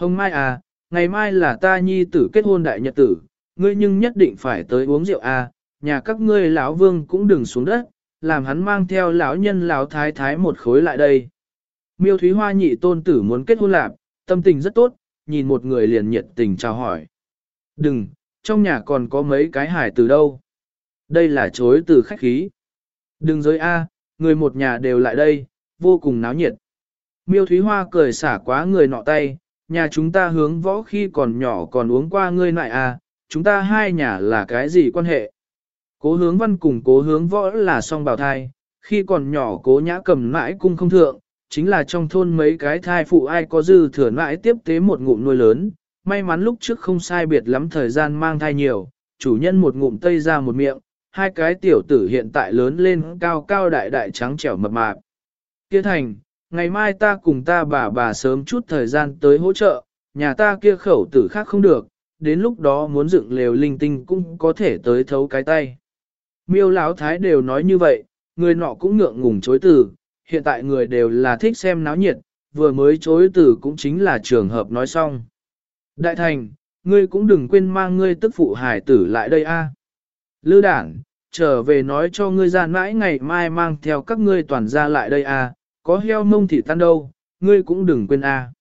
Hồng Mai à, ngày mai là ta nhi tử kết hôn đại nhật tử, ngươi nhưng nhất định phải tới uống rượu à, nhà các ngươi lão vương cũng đừng xuống đất, làm hắn mang theo lão nhân lão thái thái một khối lại đây. Miêu Thúy Hoa nhị tôn tử muốn kết hôn lạc, tâm tình rất tốt, nhìn một người liền nhiệt tình chào hỏi. Đừng, trong nhà còn có mấy cái hải từ đâu. Đây là chối từ khách khí. Đừng giới A, người một nhà đều lại đây, vô cùng náo nhiệt. Miêu Thúy Hoa cười xả quá người nọ tay, nhà chúng ta hướng võ khi còn nhỏ còn uống qua ngươi nại A, à, chúng ta hai nhà là cái gì quan hệ? Cố hướng văn cùng cố hướng võ là song bào thai, khi còn nhỏ cố nhã cầm mãi cung không thượng, chính là trong thôn mấy cái thai phụ ai có dư thừa mãi tiếp tế một ngụm nuôi lớn, may mắn lúc trước không sai biệt lắm thời gian mang thai nhiều, chủ nhân một ngụm tây ra một miệng, hai cái tiểu tử hiện tại lớn lên cao cao đại đại trắng trẻo mập mạp. Kia thành, ngày mai ta cùng ta bà bà sớm chút thời gian tới hỗ trợ, nhà ta kia khẩu tử khác không được, đến lúc đó muốn dựng lều linh tinh cũng có thể tới thấu cái tay. Miêu Lão thái đều nói như vậy, người nọ cũng ngượng ngùng chối từ, hiện tại người đều là thích xem náo nhiệt, vừa mới chối từ cũng chính là trường hợp nói xong. Đại thành, ngươi cũng đừng quên mang ngươi tức phụ hải tử lại đây a. Lư đảng, trở về nói cho ngươi gian mãi ngày mai mang theo các ngươi toàn ra lại đây a, có heo mông thì tan đâu, ngươi cũng đừng quên a.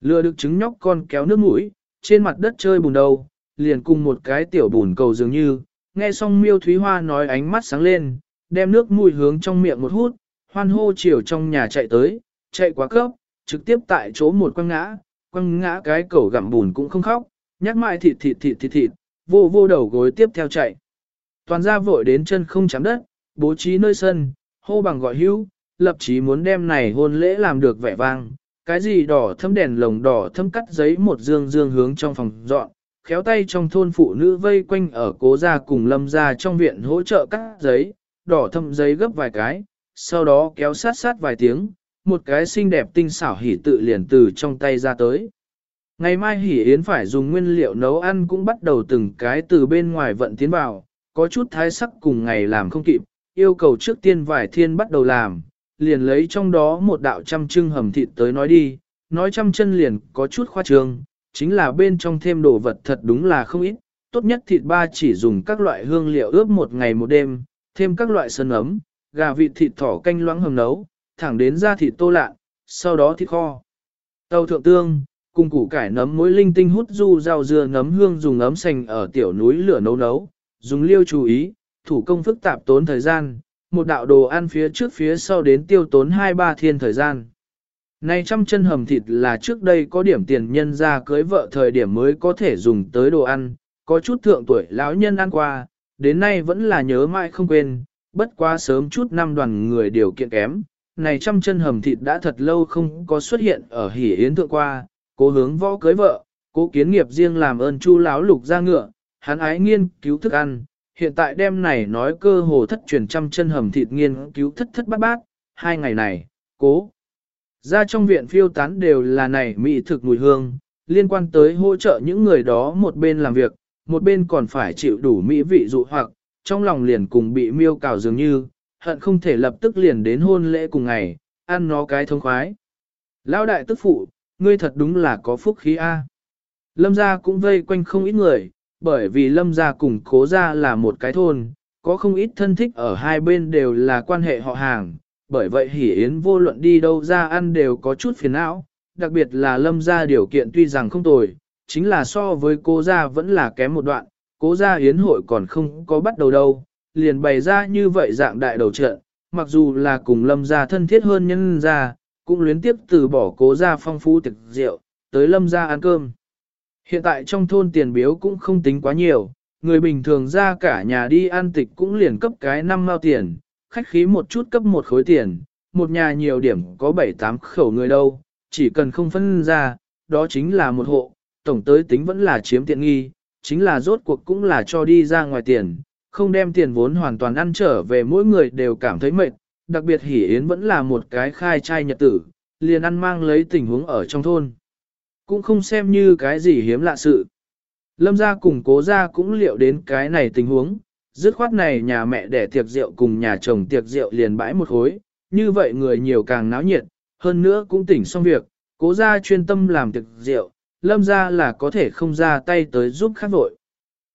Lừa được trứng nhóc con kéo nước mũi, trên mặt đất chơi bùn đầu, liền cùng một cái tiểu bùn cầu dường như, nghe xong miêu thúy hoa nói ánh mắt sáng lên, đem nước mũi hướng trong miệng một hút, hoan hô chiều trong nhà chạy tới, chạy quá cấp, trực tiếp tại chỗ một quăng ngã, quăng ngã cái cầu gặm bùn cũng không khóc, nhắc mãi thịt thịt thịt thịt thịt, vô vô đầu gối tiếp theo chạy. Toàn ra vội đến chân không chạm đất, bố trí nơi sân, hô bằng gọi hữu, lập chí muốn đem này hôn lễ làm được vẻ vang. Cái gì đỏ thâm đèn lồng đỏ thâm cắt giấy một dương dương hướng trong phòng dọn, khéo tay trong thôn phụ nữ vây quanh ở cố gia cùng lâm gia trong viện hỗ trợ cắt giấy, đỏ thâm giấy gấp vài cái, sau đó kéo sát sát vài tiếng, một cái xinh đẹp tinh xảo hỉ tự liền từ trong tay ra tới. Ngày mai hỉ yến phải dùng nguyên liệu nấu ăn cũng bắt đầu từng cái từ bên ngoài vận tiến vào, có chút thái sắc cùng ngày làm không kịp, yêu cầu trước tiên vài thiên bắt đầu làm, liền lấy trong đó một đạo trăm trưng hầm thịt tới nói đi, nói trăm chân liền có chút khoa trương, chính là bên trong thêm đồ vật thật đúng là không ít, tốt nhất thịt ba chỉ dùng các loại hương liệu ướp một ngày một đêm, thêm các loại sơn ấm, gà vịt thịt thỏ canh loãng hầm nấu, thẳng đến ra thịt tô lạ, sau đó thịt kho. Tàu thượng tương, cùng củ cải nấm muối linh tinh hút du rau dưa nấm hương dùng ấm sành ở tiểu núi lửa nấu nấu, dùng liêu chú ý, thủ công phức tạp tốn thời gian, một đạo đồ ăn phía trước phía sau đến tiêu tốn 2-3 thiên thời gian. Này trăm chân hầm thịt là trước đây có điểm tiền nhân ra cưới vợ thời điểm mới có thể dùng tới đồ ăn, có chút thượng tuổi lão nhân ăn qua, đến nay vẫn là nhớ mãi không quên, bất quá sớm chút năm đoàn người điều kiện kém. Này trăm chân hầm thịt đã thật lâu không có xuất hiện ở hỉ yến thượng qua, cố hướng võ cưới vợ, cố kiến nghiệp riêng làm ơn chu lão lục ra ngựa, hắn ái nghiên cứu thức ăn, hiện tại đêm này nói cơ hồ thất truyền trăm chân hầm thịt nghiên cứu thất thất bát bát, hai ngày này, cố. Ra trong viện phiêu tán đều là này mỹ thực mùi hương, liên quan tới hỗ trợ những người đó một bên làm việc, một bên còn phải chịu đủ mỹ vị dụ hoặc, trong lòng liền cùng bị miêu cào dường như, hận không thể lập tức liền đến hôn lễ cùng ngày, ăn nó cái thông khoái. Lão đại tức phụ, ngươi thật đúng là có phúc khí A. Lâm gia cũng vây quanh không ít người, bởi vì lâm gia cùng cố gia là một cái thôn, có không ít thân thích ở hai bên đều là quan hệ họ hàng, bởi vậy hỉ yến vô luận đi đâu ra ăn đều có chút phiền não, đặc biệt là lâm gia điều kiện tuy rằng không tồi, chính là so với cố gia vẫn là kém một đoạn, cố gia yến hội còn không có bắt đầu đâu, liền bày ra như vậy dạng đại đầu trận, mặc dù là cùng lâm gia thân thiết hơn nhân gia, cũng luyến tiếp từ bỏ cố gia phong phú thực rượu, tới lâm gia ăn cơm. Hiện tại trong thôn tiền biếu cũng không tính quá nhiều, người bình thường ra cả nhà đi ăn tịch cũng liền cấp cái năm mao tiền, khách khí một chút cấp một khối tiền, một nhà nhiều điểm có 7-8 khẩu người đâu, chỉ cần không phân ra, đó chính là một hộ, tổng tới tính vẫn là chiếm tiện nghi, chính là rốt cuộc cũng là cho đi ra ngoài tiền, không đem tiền vốn hoàn toàn ăn trở về mỗi người đều cảm thấy mệt, đặc biệt hỉ yến vẫn là một cái khai trai nhật tử, liền ăn mang lấy tình huống ở trong thôn. Cũng không xem như cái gì hiếm lạ sự. Lâm gia cùng cố gia cũng liệu đến cái này tình huống, dứt khoát này nhà mẹ đẻ tiệc rượu cùng nhà chồng tiệc rượu liền bãi một khối, như vậy người nhiều càng náo nhiệt, hơn nữa cũng tỉnh xong việc, cố gia chuyên tâm làm tiệc rượu, lâm gia là có thể không ra tay tới giúp khát vội.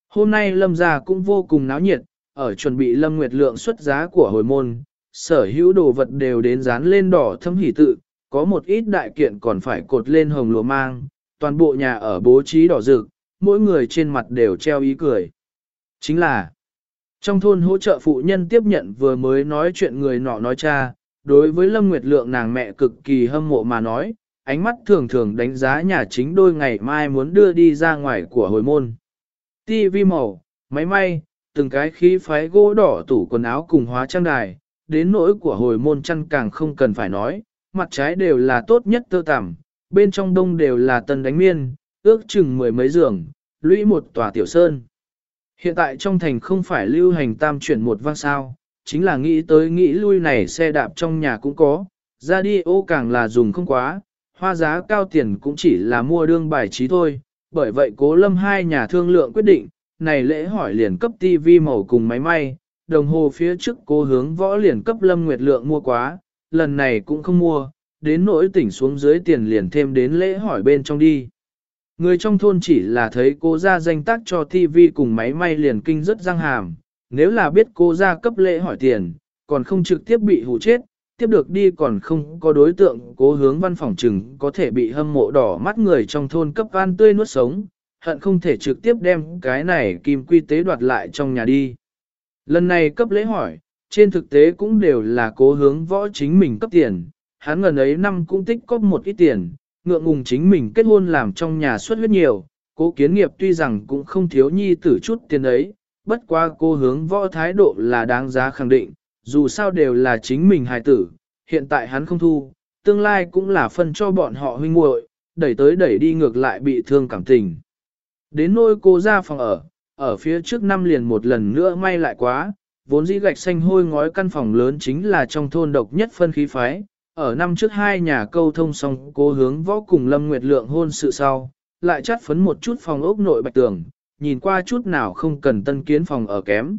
Hôm nay lâm gia cũng vô cùng náo nhiệt, ở chuẩn bị lâm nguyệt lượng xuất giá của hồi môn, sở hữu đồ vật đều đến dán lên đỏ thâm hỷ tự, có một ít đại kiện còn phải cột lên hồng lụa mang, toàn bộ nhà ở bố trí đỏ rực, mỗi người trên mặt đều treo ý cười. Chính là, trong thôn hỗ trợ phụ nhân tiếp nhận vừa mới nói chuyện người nọ nói cha, đối với Lâm Nguyệt Lượng nàng mẹ cực kỳ hâm mộ mà nói, ánh mắt thường thường đánh giá nhà chính đôi ngày mai muốn đưa đi ra ngoài của hồi môn. TV màu, máy may, từng cái khí phái gỗ đỏ tủ quần áo cùng hóa trang đài, đến nỗi của hồi môn chăn càng không cần phải nói, mặt trái đều là tốt nhất tơ tằm, bên trong đông đều là tần đánh miên, ước chừng mười mấy giường, lũy một tòa tiểu sơn. Hiện tại trong thành không phải lưu hành tam chuyển một vang sao, chính là nghĩ tới nghĩ lui này xe đạp trong nhà cũng có, ra đi ô càng là dùng không quá, hoa giá cao tiền cũng chỉ là mua đương bài trí thôi, bởi vậy cố lâm hai nhà thương lượng quyết định, này lễ hỏi liền cấp tivi màu cùng máy may, đồng hồ phía trước cố hướng võ liền cấp lâm nguyệt lượng mua quá, lần này cũng không mua, đến nỗi tỉnh xuống dưới tiền liền thêm đến lễ hỏi bên trong đi. Người trong thôn chỉ là thấy cô ra danh tác cho TV cùng máy may liền kinh rất răng hàm, nếu là biết cô ra cấp lễ hỏi tiền, còn không trực tiếp bị hù chết, tiếp được đi còn không có đối tượng cố hướng văn phòng chừng có thể bị hâm mộ đỏ mắt người trong thôn cấp van tươi nuốt sống, hận không thể trực tiếp đem cái này kim quy tế đoạt lại trong nhà đi. Lần này cấp lễ hỏi, trên thực tế cũng đều là cố hướng võ chính mình cấp tiền, hắn ngần ấy năm cũng tích cóp một ít tiền, ngượng ngùng chính mình kết hôn làm trong nhà suất huyết nhiều, cố kiến nghiệp tuy rằng cũng không thiếu nhi tử chút tiền ấy, bất qua cô hướng võ thái độ là đáng giá khẳng định, dù sao đều là chính mình hài tử, hiện tại hắn không thu, tương lai cũng là phân cho bọn họ huynh muội, đẩy tới đẩy đi ngược lại bị thương cảm tình. Đến nôi cô ra phòng ở, ở phía trước năm liền một lần nữa may lại quá, vốn dĩ gạch xanh hôi ngói căn phòng lớn chính là trong thôn độc nhất phân khí phái, ở năm trước hai nhà câu thông xong cô hướng võ cùng Lâm Nguyệt Lượng hôn sự sau, lại chắt phấn một chút phòng ốc nội bạch tường, nhìn qua chút nào không cần tân kiến phòng ở kém.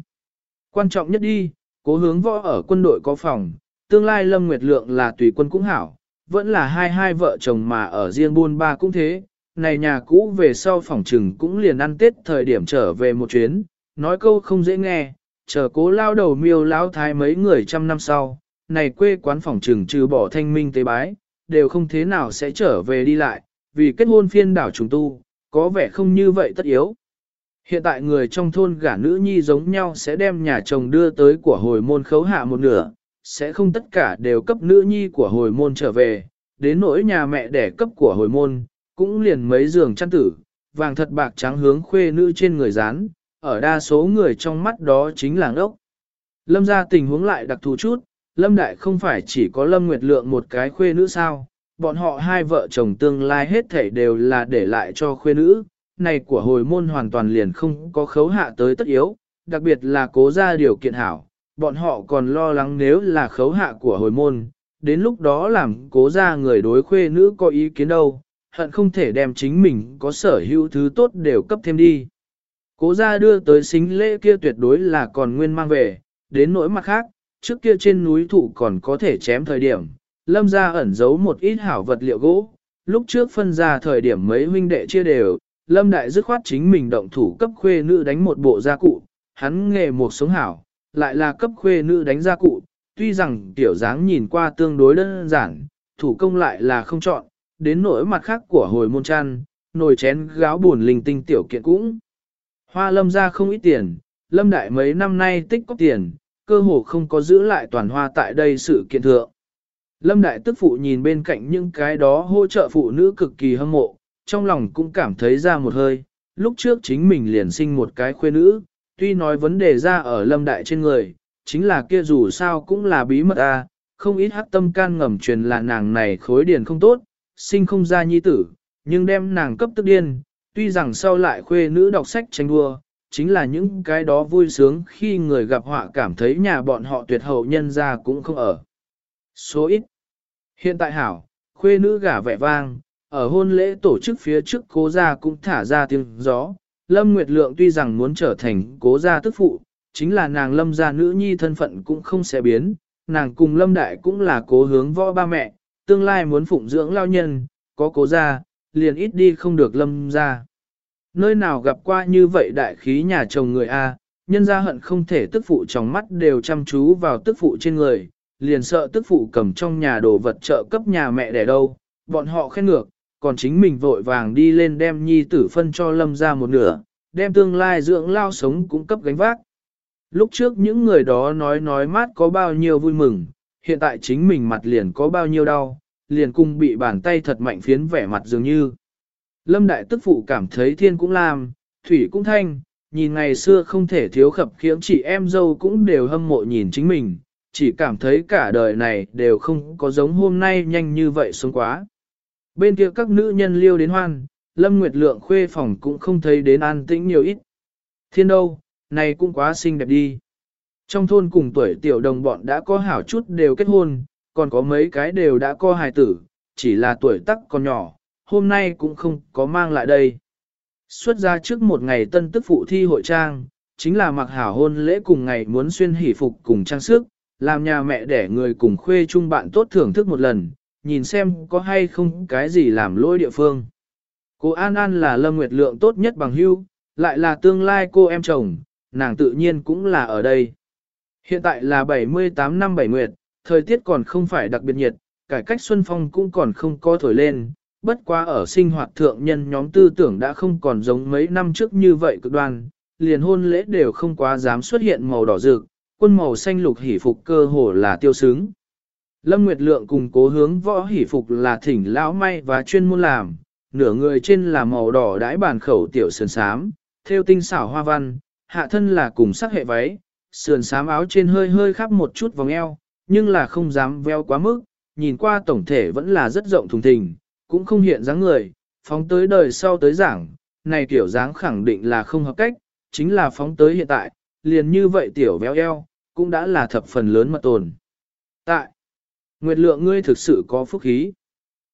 Quan trọng nhất đi, cố hướng võ ở quân đội có phòng, tương lai Lâm Nguyệt Lượng là tùy quân cũng hảo, vẫn là hai hai vợ chồng mà ở riêng buôn ba cũng thế, này nhà cũ về sau phòng trừng cũng liền ăn tết thời điểm trở về một chuyến, nói câu không dễ nghe, chờ cố lao đầu miêu lão thái mấy người trăm năm sau, này quê quán phòng trừng trừ bỏ thanh minh tế bái, đều không thế nào sẽ trở về đi lại, vì kết hôn phiên đảo trùng tu, có vẻ không như vậy tất yếu. Hiện tại người trong thôn gả nữ nhi giống nhau sẽ đem nhà chồng đưa tới của hồi môn khấu hạ một nửa, sẽ không tất cả đều cấp nữ nhi của hồi môn trở về, đến nỗi nhà mẹ đẻ cấp của hồi môn, cũng liền mấy giường chăn tử, vàng thật bạc trắng hướng khuê nữ trên người dán, ở đa số người trong mắt đó chính là ngốc. Lâm ra tình huống lại đặc thù chút, Lâm Đại không phải chỉ có Lâm Nguyệt Lượng một cái khuê nữ sao, bọn họ hai vợ chồng tương lai hết thảy đều là để lại cho khuê nữ, này của hồi môn hoàn toàn liền không có khấu hạ tới tất yếu, đặc biệt là cố ra điều kiện hảo, bọn họ còn lo lắng nếu là khấu hạ của hồi môn, đến lúc đó làm cố ra người đối khuê nữ có ý kiến đâu, hận không thể đem chính mình có sở hữu thứ tốt đều cấp thêm đi. Cố ra đưa tới xính lễ kia tuyệt đối là còn nguyên mang về, đến nỗi mặt khác, trước kia trên núi thủ còn có thể chém thời điểm, lâm gia ẩn giấu một ít hảo vật liệu gỗ, lúc trước phân ra thời điểm mấy huynh đệ chia đều, lâm đại dứt khoát chính mình động thủ cấp khuê nữ đánh một bộ gia cụ, hắn nghề một sống hảo, lại là cấp khuê nữ đánh gia cụ, tuy rằng tiểu dáng nhìn qua tương đối đơn giản, thủ công lại là không chọn, đến nỗi mặt khác của hồi môn chăn, nồi chén gáo buồn linh tinh tiểu kiện cũng. Hoa lâm ra không ít tiền, lâm đại mấy năm nay tích có tiền, cơ hồ không có giữ lại toàn hoa tại đây sự kiện thượng. Lâm đại tức phụ nhìn bên cạnh những cái đó hỗ trợ phụ nữ cực kỳ hâm mộ, trong lòng cũng cảm thấy ra một hơi, lúc trước chính mình liền sinh một cái khuê nữ, tuy nói vấn đề ra ở lâm đại trên người, chính là kia dù sao cũng là bí mật a, à, không ít hắc tâm can ngầm truyền là nàng này khối điền không tốt, sinh không ra nhi tử, nhưng đem nàng cấp tức điên, tuy rằng sau lại khuê nữ đọc sách tranh đua, chính là những cái đó vui sướng khi người gặp họa cảm thấy nhà bọn họ tuyệt hậu nhân ra cũng không ở. Số ít. Hiện tại hảo, khuê nữ gả vẻ vang, ở hôn lễ tổ chức phía trước cố gia cũng thả ra tiếng gió. Lâm Nguyệt Lượng tuy rằng muốn trở thành cố gia tức phụ, chính là nàng lâm gia nữ nhi thân phận cũng không sẽ biến, nàng cùng lâm đại cũng là cố hướng võ ba mẹ, tương lai muốn phụng dưỡng lao nhân, có cố gia, liền ít đi không được lâm ra. Nơi nào gặp qua như vậy đại khí nhà chồng người A, nhân ra hận không thể tức phụ trong mắt đều chăm chú vào tức phụ trên người, liền sợ tức phụ cầm trong nhà đồ vật trợ cấp nhà mẹ đẻ đâu, bọn họ khen ngược, còn chính mình vội vàng đi lên đem nhi tử phân cho lâm ra một nửa, đem tương lai dưỡng lao sống cũng cấp gánh vác. Lúc trước những người đó nói nói mát có bao nhiêu vui mừng, hiện tại chính mình mặt liền có bao nhiêu đau, liền cùng bị bàn tay thật mạnh phiến vẻ mặt dường như. Lâm đại tức phụ cảm thấy thiên cũng làm, thủy cũng thanh, nhìn ngày xưa không thể thiếu khập khiễng chị em dâu cũng đều hâm mộ nhìn chính mình, chỉ cảm thấy cả đời này đều không có giống hôm nay nhanh như vậy sống quá. Bên kia các nữ nhân liêu đến hoan, Lâm Nguyệt Lượng khuê phòng cũng không thấy đến an tĩnh nhiều ít. Thiên đâu, này cũng quá xinh đẹp đi. Trong thôn cùng tuổi tiểu đồng bọn đã có hảo chút đều kết hôn, còn có mấy cái đều đã co hài tử, chỉ là tuổi tắc còn nhỏ, hôm nay cũng không có mang lại đây. Xuất ra trước một ngày tân tức phụ thi hội trang, chính là mặc hảo hôn lễ cùng ngày muốn xuyên hỷ phục cùng trang sức, làm nhà mẹ để người cùng khuê chung bạn tốt thưởng thức một lần, nhìn xem có hay không cái gì làm lỗi địa phương. Cô An An là Lâm Nguyệt Lượng tốt nhất bằng hưu, lại là tương lai cô em chồng, nàng tự nhiên cũng là ở đây. Hiện tại là 78 năm 7 nguyệt, thời tiết còn không phải đặc biệt nhiệt, cải cách xuân phong cũng còn không có thổi lên, bất quá ở sinh hoạt thượng nhân nhóm tư tưởng đã không còn giống mấy năm trước như vậy cực đoan, liền hôn lễ đều không quá dám xuất hiện màu đỏ rực, quân màu xanh lục hỉ phục cơ hồ là tiêu sướng. Lâm Nguyệt Lượng cùng cố hướng võ hỉ phục là thỉnh lão may và chuyên môn làm, nửa người trên là màu đỏ đãi bàn khẩu tiểu sườn sám, theo tinh xảo hoa văn, hạ thân là cùng sắc hệ váy, sườn sám áo trên hơi hơi khắp một chút vòng eo, nhưng là không dám veo quá mức, nhìn qua tổng thể vẫn là rất rộng thùng thình, cũng không hiện dáng người, phóng tới đời sau tới giảng, này tiểu dáng khẳng định là không hợp cách, chính là phóng tới hiện tại, liền như vậy tiểu véo eo, cũng đã là thập phần lớn mật tồn. Tại, Nguyệt lượng ngươi thực sự có phúc khí.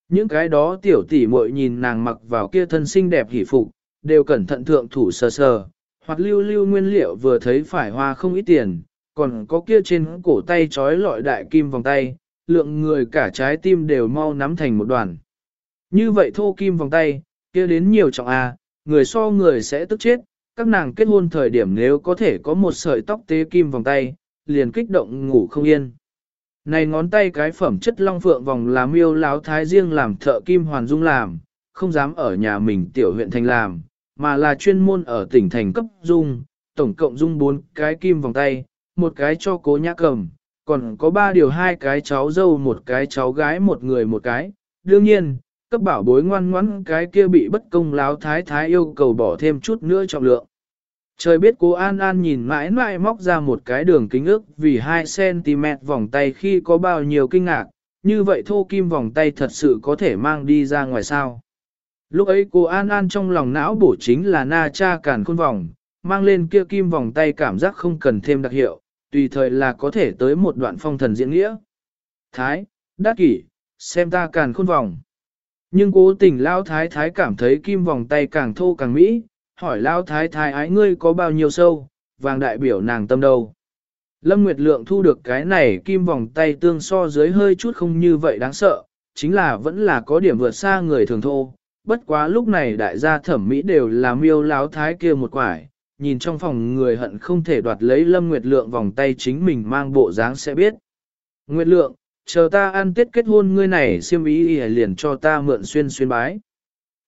Những cái đó tiểu tỷ muội nhìn nàng mặc vào kia thân xinh đẹp hỷ phục, đều cẩn thận thượng thủ sờ sờ, hoặc lưu lưu nguyên liệu vừa thấy phải hoa không ít tiền, còn có kia trên cổ tay trói lọi đại kim vòng tay, lượng người cả trái tim đều mau nắm thành một đoàn. Như vậy thô kim vòng tay, kia đến nhiều trọng A, người so người sẽ tức chết, các nàng kết hôn thời điểm nếu có thể có một sợi tóc tế kim vòng tay, liền kích động ngủ không yên. Này ngón tay cái phẩm chất long phượng vòng là miêu láo thái riêng làm thợ kim hoàn dung làm, không dám ở nhà mình tiểu huyện thành làm, mà là chuyên môn ở tỉnh thành cấp dung, tổng cộng dung bốn cái kim vòng tay, một cái cho cố nhã cầm, còn có ba điều hai cái cháu dâu một cái cháu gái một người một cái. Đương nhiên, cấp bảo bối ngoan ngoãn cái kia bị bất công láo thái thái yêu cầu bỏ thêm chút nữa trọng lượng. Trời biết cô An An nhìn mãi mãi móc ra một cái đường kính ước vì 2cm vòng tay khi có bao nhiêu kinh ngạc, như vậy thô kim vòng tay thật sự có thể mang đi ra ngoài sao. Lúc ấy cô An An trong lòng não bổ chính là na cha cản khôn vòng, mang lên kia kim vòng tay cảm giác không cần thêm đặc hiệu, tùy thời là có thể tới một đoạn phong thần diễn nghĩa. Thái, đắc kỷ, xem ta càng khôn vòng. Nhưng cố tình lao thái thái cảm thấy kim vòng tay càng thô càng mỹ, hỏi lao thái thái ái ngươi có bao nhiêu sâu, vàng đại biểu nàng tâm đầu Lâm Nguyệt Lượng thu được cái này kim vòng tay tương so dưới hơi chút không như vậy đáng sợ, chính là vẫn là có điểm vượt xa người thường thô. Bất quá lúc này đại gia thẩm mỹ đều là miêu láo thái kia một quải, nhìn trong phòng người hận không thể đoạt lấy Lâm Nguyệt Lượng vòng tay chính mình mang bộ dáng sẽ biết. Nguyệt Lượng, chờ ta ăn tết kết hôn ngươi này siêm ý liền cho ta mượn xuyên xuyên bái.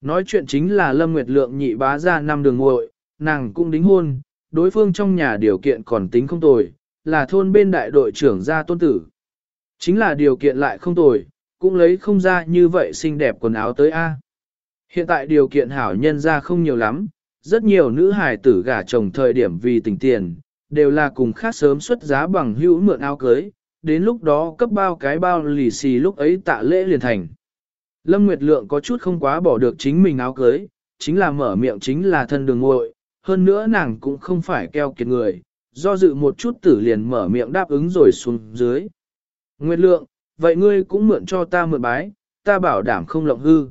Nói chuyện chính là Lâm Nguyệt Lượng nhị bá ra năm đường ngội, nàng cũng đính hôn, đối phương trong nhà điều kiện còn tính không tồi, là thôn bên đại đội trưởng gia tôn tử. Chính là điều kiện lại không tồi, cũng lấy không ra như vậy xinh đẹp quần áo tới A. Hiện tại điều kiện hảo nhân ra không nhiều lắm, rất nhiều nữ hài tử gả chồng thời điểm vì tình tiền, đều là cùng khác sớm xuất giá bằng hữu mượn áo cưới, đến lúc đó cấp bao cái bao lì xì lúc ấy tạ lễ liền thành. Lâm Nguyệt Lượng có chút không quá bỏ được chính mình áo cưới, chính là mở miệng chính là thân đường ngội, hơn nữa nàng cũng không phải keo kiệt người, do dự một chút tử liền mở miệng đáp ứng rồi xuống dưới. Nguyệt Lượng, vậy ngươi cũng mượn cho ta mượn bái, ta bảo đảm không lộng hư.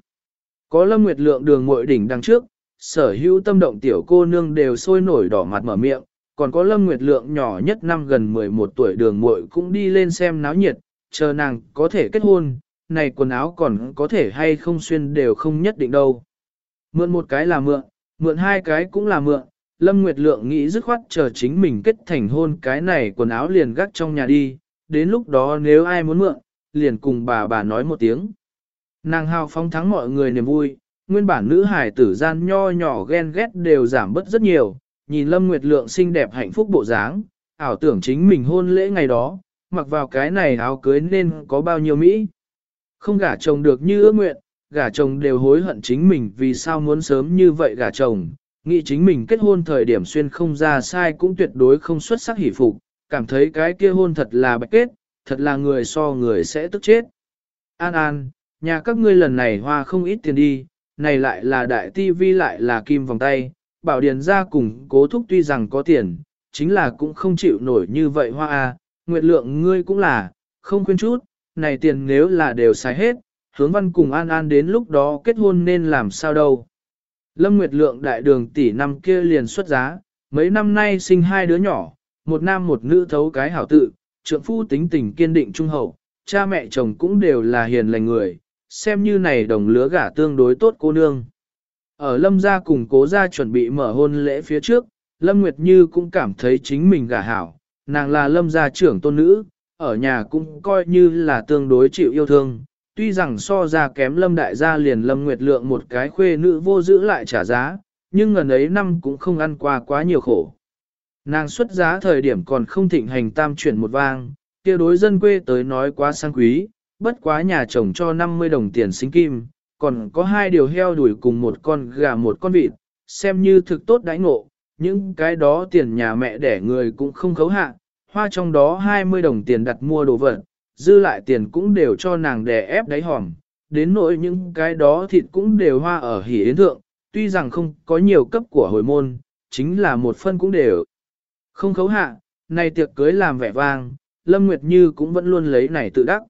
Có Lâm Nguyệt Lượng đường ngội đỉnh đằng trước, sở hữu tâm động tiểu cô nương đều sôi nổi đỏ mặt mở miệng, còn có Lâm Nguyệt Lượng nhỏ nhất năm gần 11 tuổi đường muội cũng đi lên xem náo nhiệt, chờ nàng có thể kết hôn, này quần áo còn có thể hay không xuyên đều không nhất định đâu. Mượn một cái là mượn, mượn hai cái cũng là mượn, Lâm Nguyệt Lượng nghĩ dứt khoát chờ chính mình kết thành hôn cái này quần áo liền gắt trong nhà đi, đến lúc đó nếu ai muốn mượn, liền cùng bà bà nói một tiếng. Nàng hào phóng thắng mọi người niềm vui, nguyên bản nữ hài tử gian nho nhỏ ghen ghét đều giảm bớt rất nhiều, nhìn Lâm Nguyệt Lượng xinh đẹp hạnh phúc bộ dáng, ảo tưởng chính mình hôn lễ ngày đó, mặc vào cái này áo cưới nên có bao nhiêu Mỹ. Không gả chồng được như ước nguyện, gả chồng đều hối hận chính mình vì sao muốn sớm như vậy gả chồng, nghĩ chính mình kết hôn thời điểm xuyên không ra sai cũng tuyệt đối không xuất sắc hỷ phục, cảm thấy cái kia hôn thật là bạch kết, thật là người so người sẽ tức chết. An An, nhà các ngươi lần này hoa không ít tiền đi, này lại là đại tivi lại là kim vòng tay, bảo điền ra cùng cố thúc tuy rằng có tiền, chính là cũng không chịu nổi như vậy hoa a. nguyệt lượng ngươi cũng là, không khuyên chút, này tiền nếu là đều xài hết, hướng văn cùng An An đến lúc đó kết hôn nên làm sao đâu. Lâm Nguyệt Lượng đại đường tỷ năm kia liền xuất giá, mấy năm nay sinh hai đứa nhỏ, một nam một nữ thấu cái hảo tự, trượng phu tính tình kiên định trung hậu, cha mẹ chồng cũng đều là hiền lành người, xem như này đồng lứa gả tương đối tốt cô nương. Ở Lâm gia cùng cố gia chuẩn bị mở hôn lễ phía trước, Lâm Nguyệt Như cũng cảm thấy chính mình gả hảo, nàng là Lâm gia trưởng tôn nữ, ở nhà cũng coi như là tương đối chịu yêu thương. Tuy rằng so ra kém Lâm đại gia liền Lâm Nguyệt Lượng một cái khuê nữ vô giữ lại trả giá, nhưng ngần ấy năm cũng không ăn qua quá nhiều khổ. Nàng xuất giá thời điểm còn không thịnh hành tam chuyển một vang, kia đối dân quê tới nói quá sang quý, bất quá nhà chồng cho 50 đồng tiền sinh kim, còn có hai điều heo đuổi cùng một con gà một con vịt, xem như thực tốt đãi ngộ, những cái đó tiền nhà mẹ đẻ người cũng không khấu hạ, hoa trong đó 20 đồng tiền đặt mua đồ vật, dư lại tiền cũng đều cho nàng đẻ ép đáy hòm, đến nỗi những cái đó thịt cũng đều hoa ở hỉ yến thượng, tuy rằng không có nhiều cấp của hồi môn, chính là một phân cũng đều. Không khấu hạ, này tiệc cưới làm vẻ vang, Lâm Nguyệt Như cũng vẫn luôn lấy này tự đắc.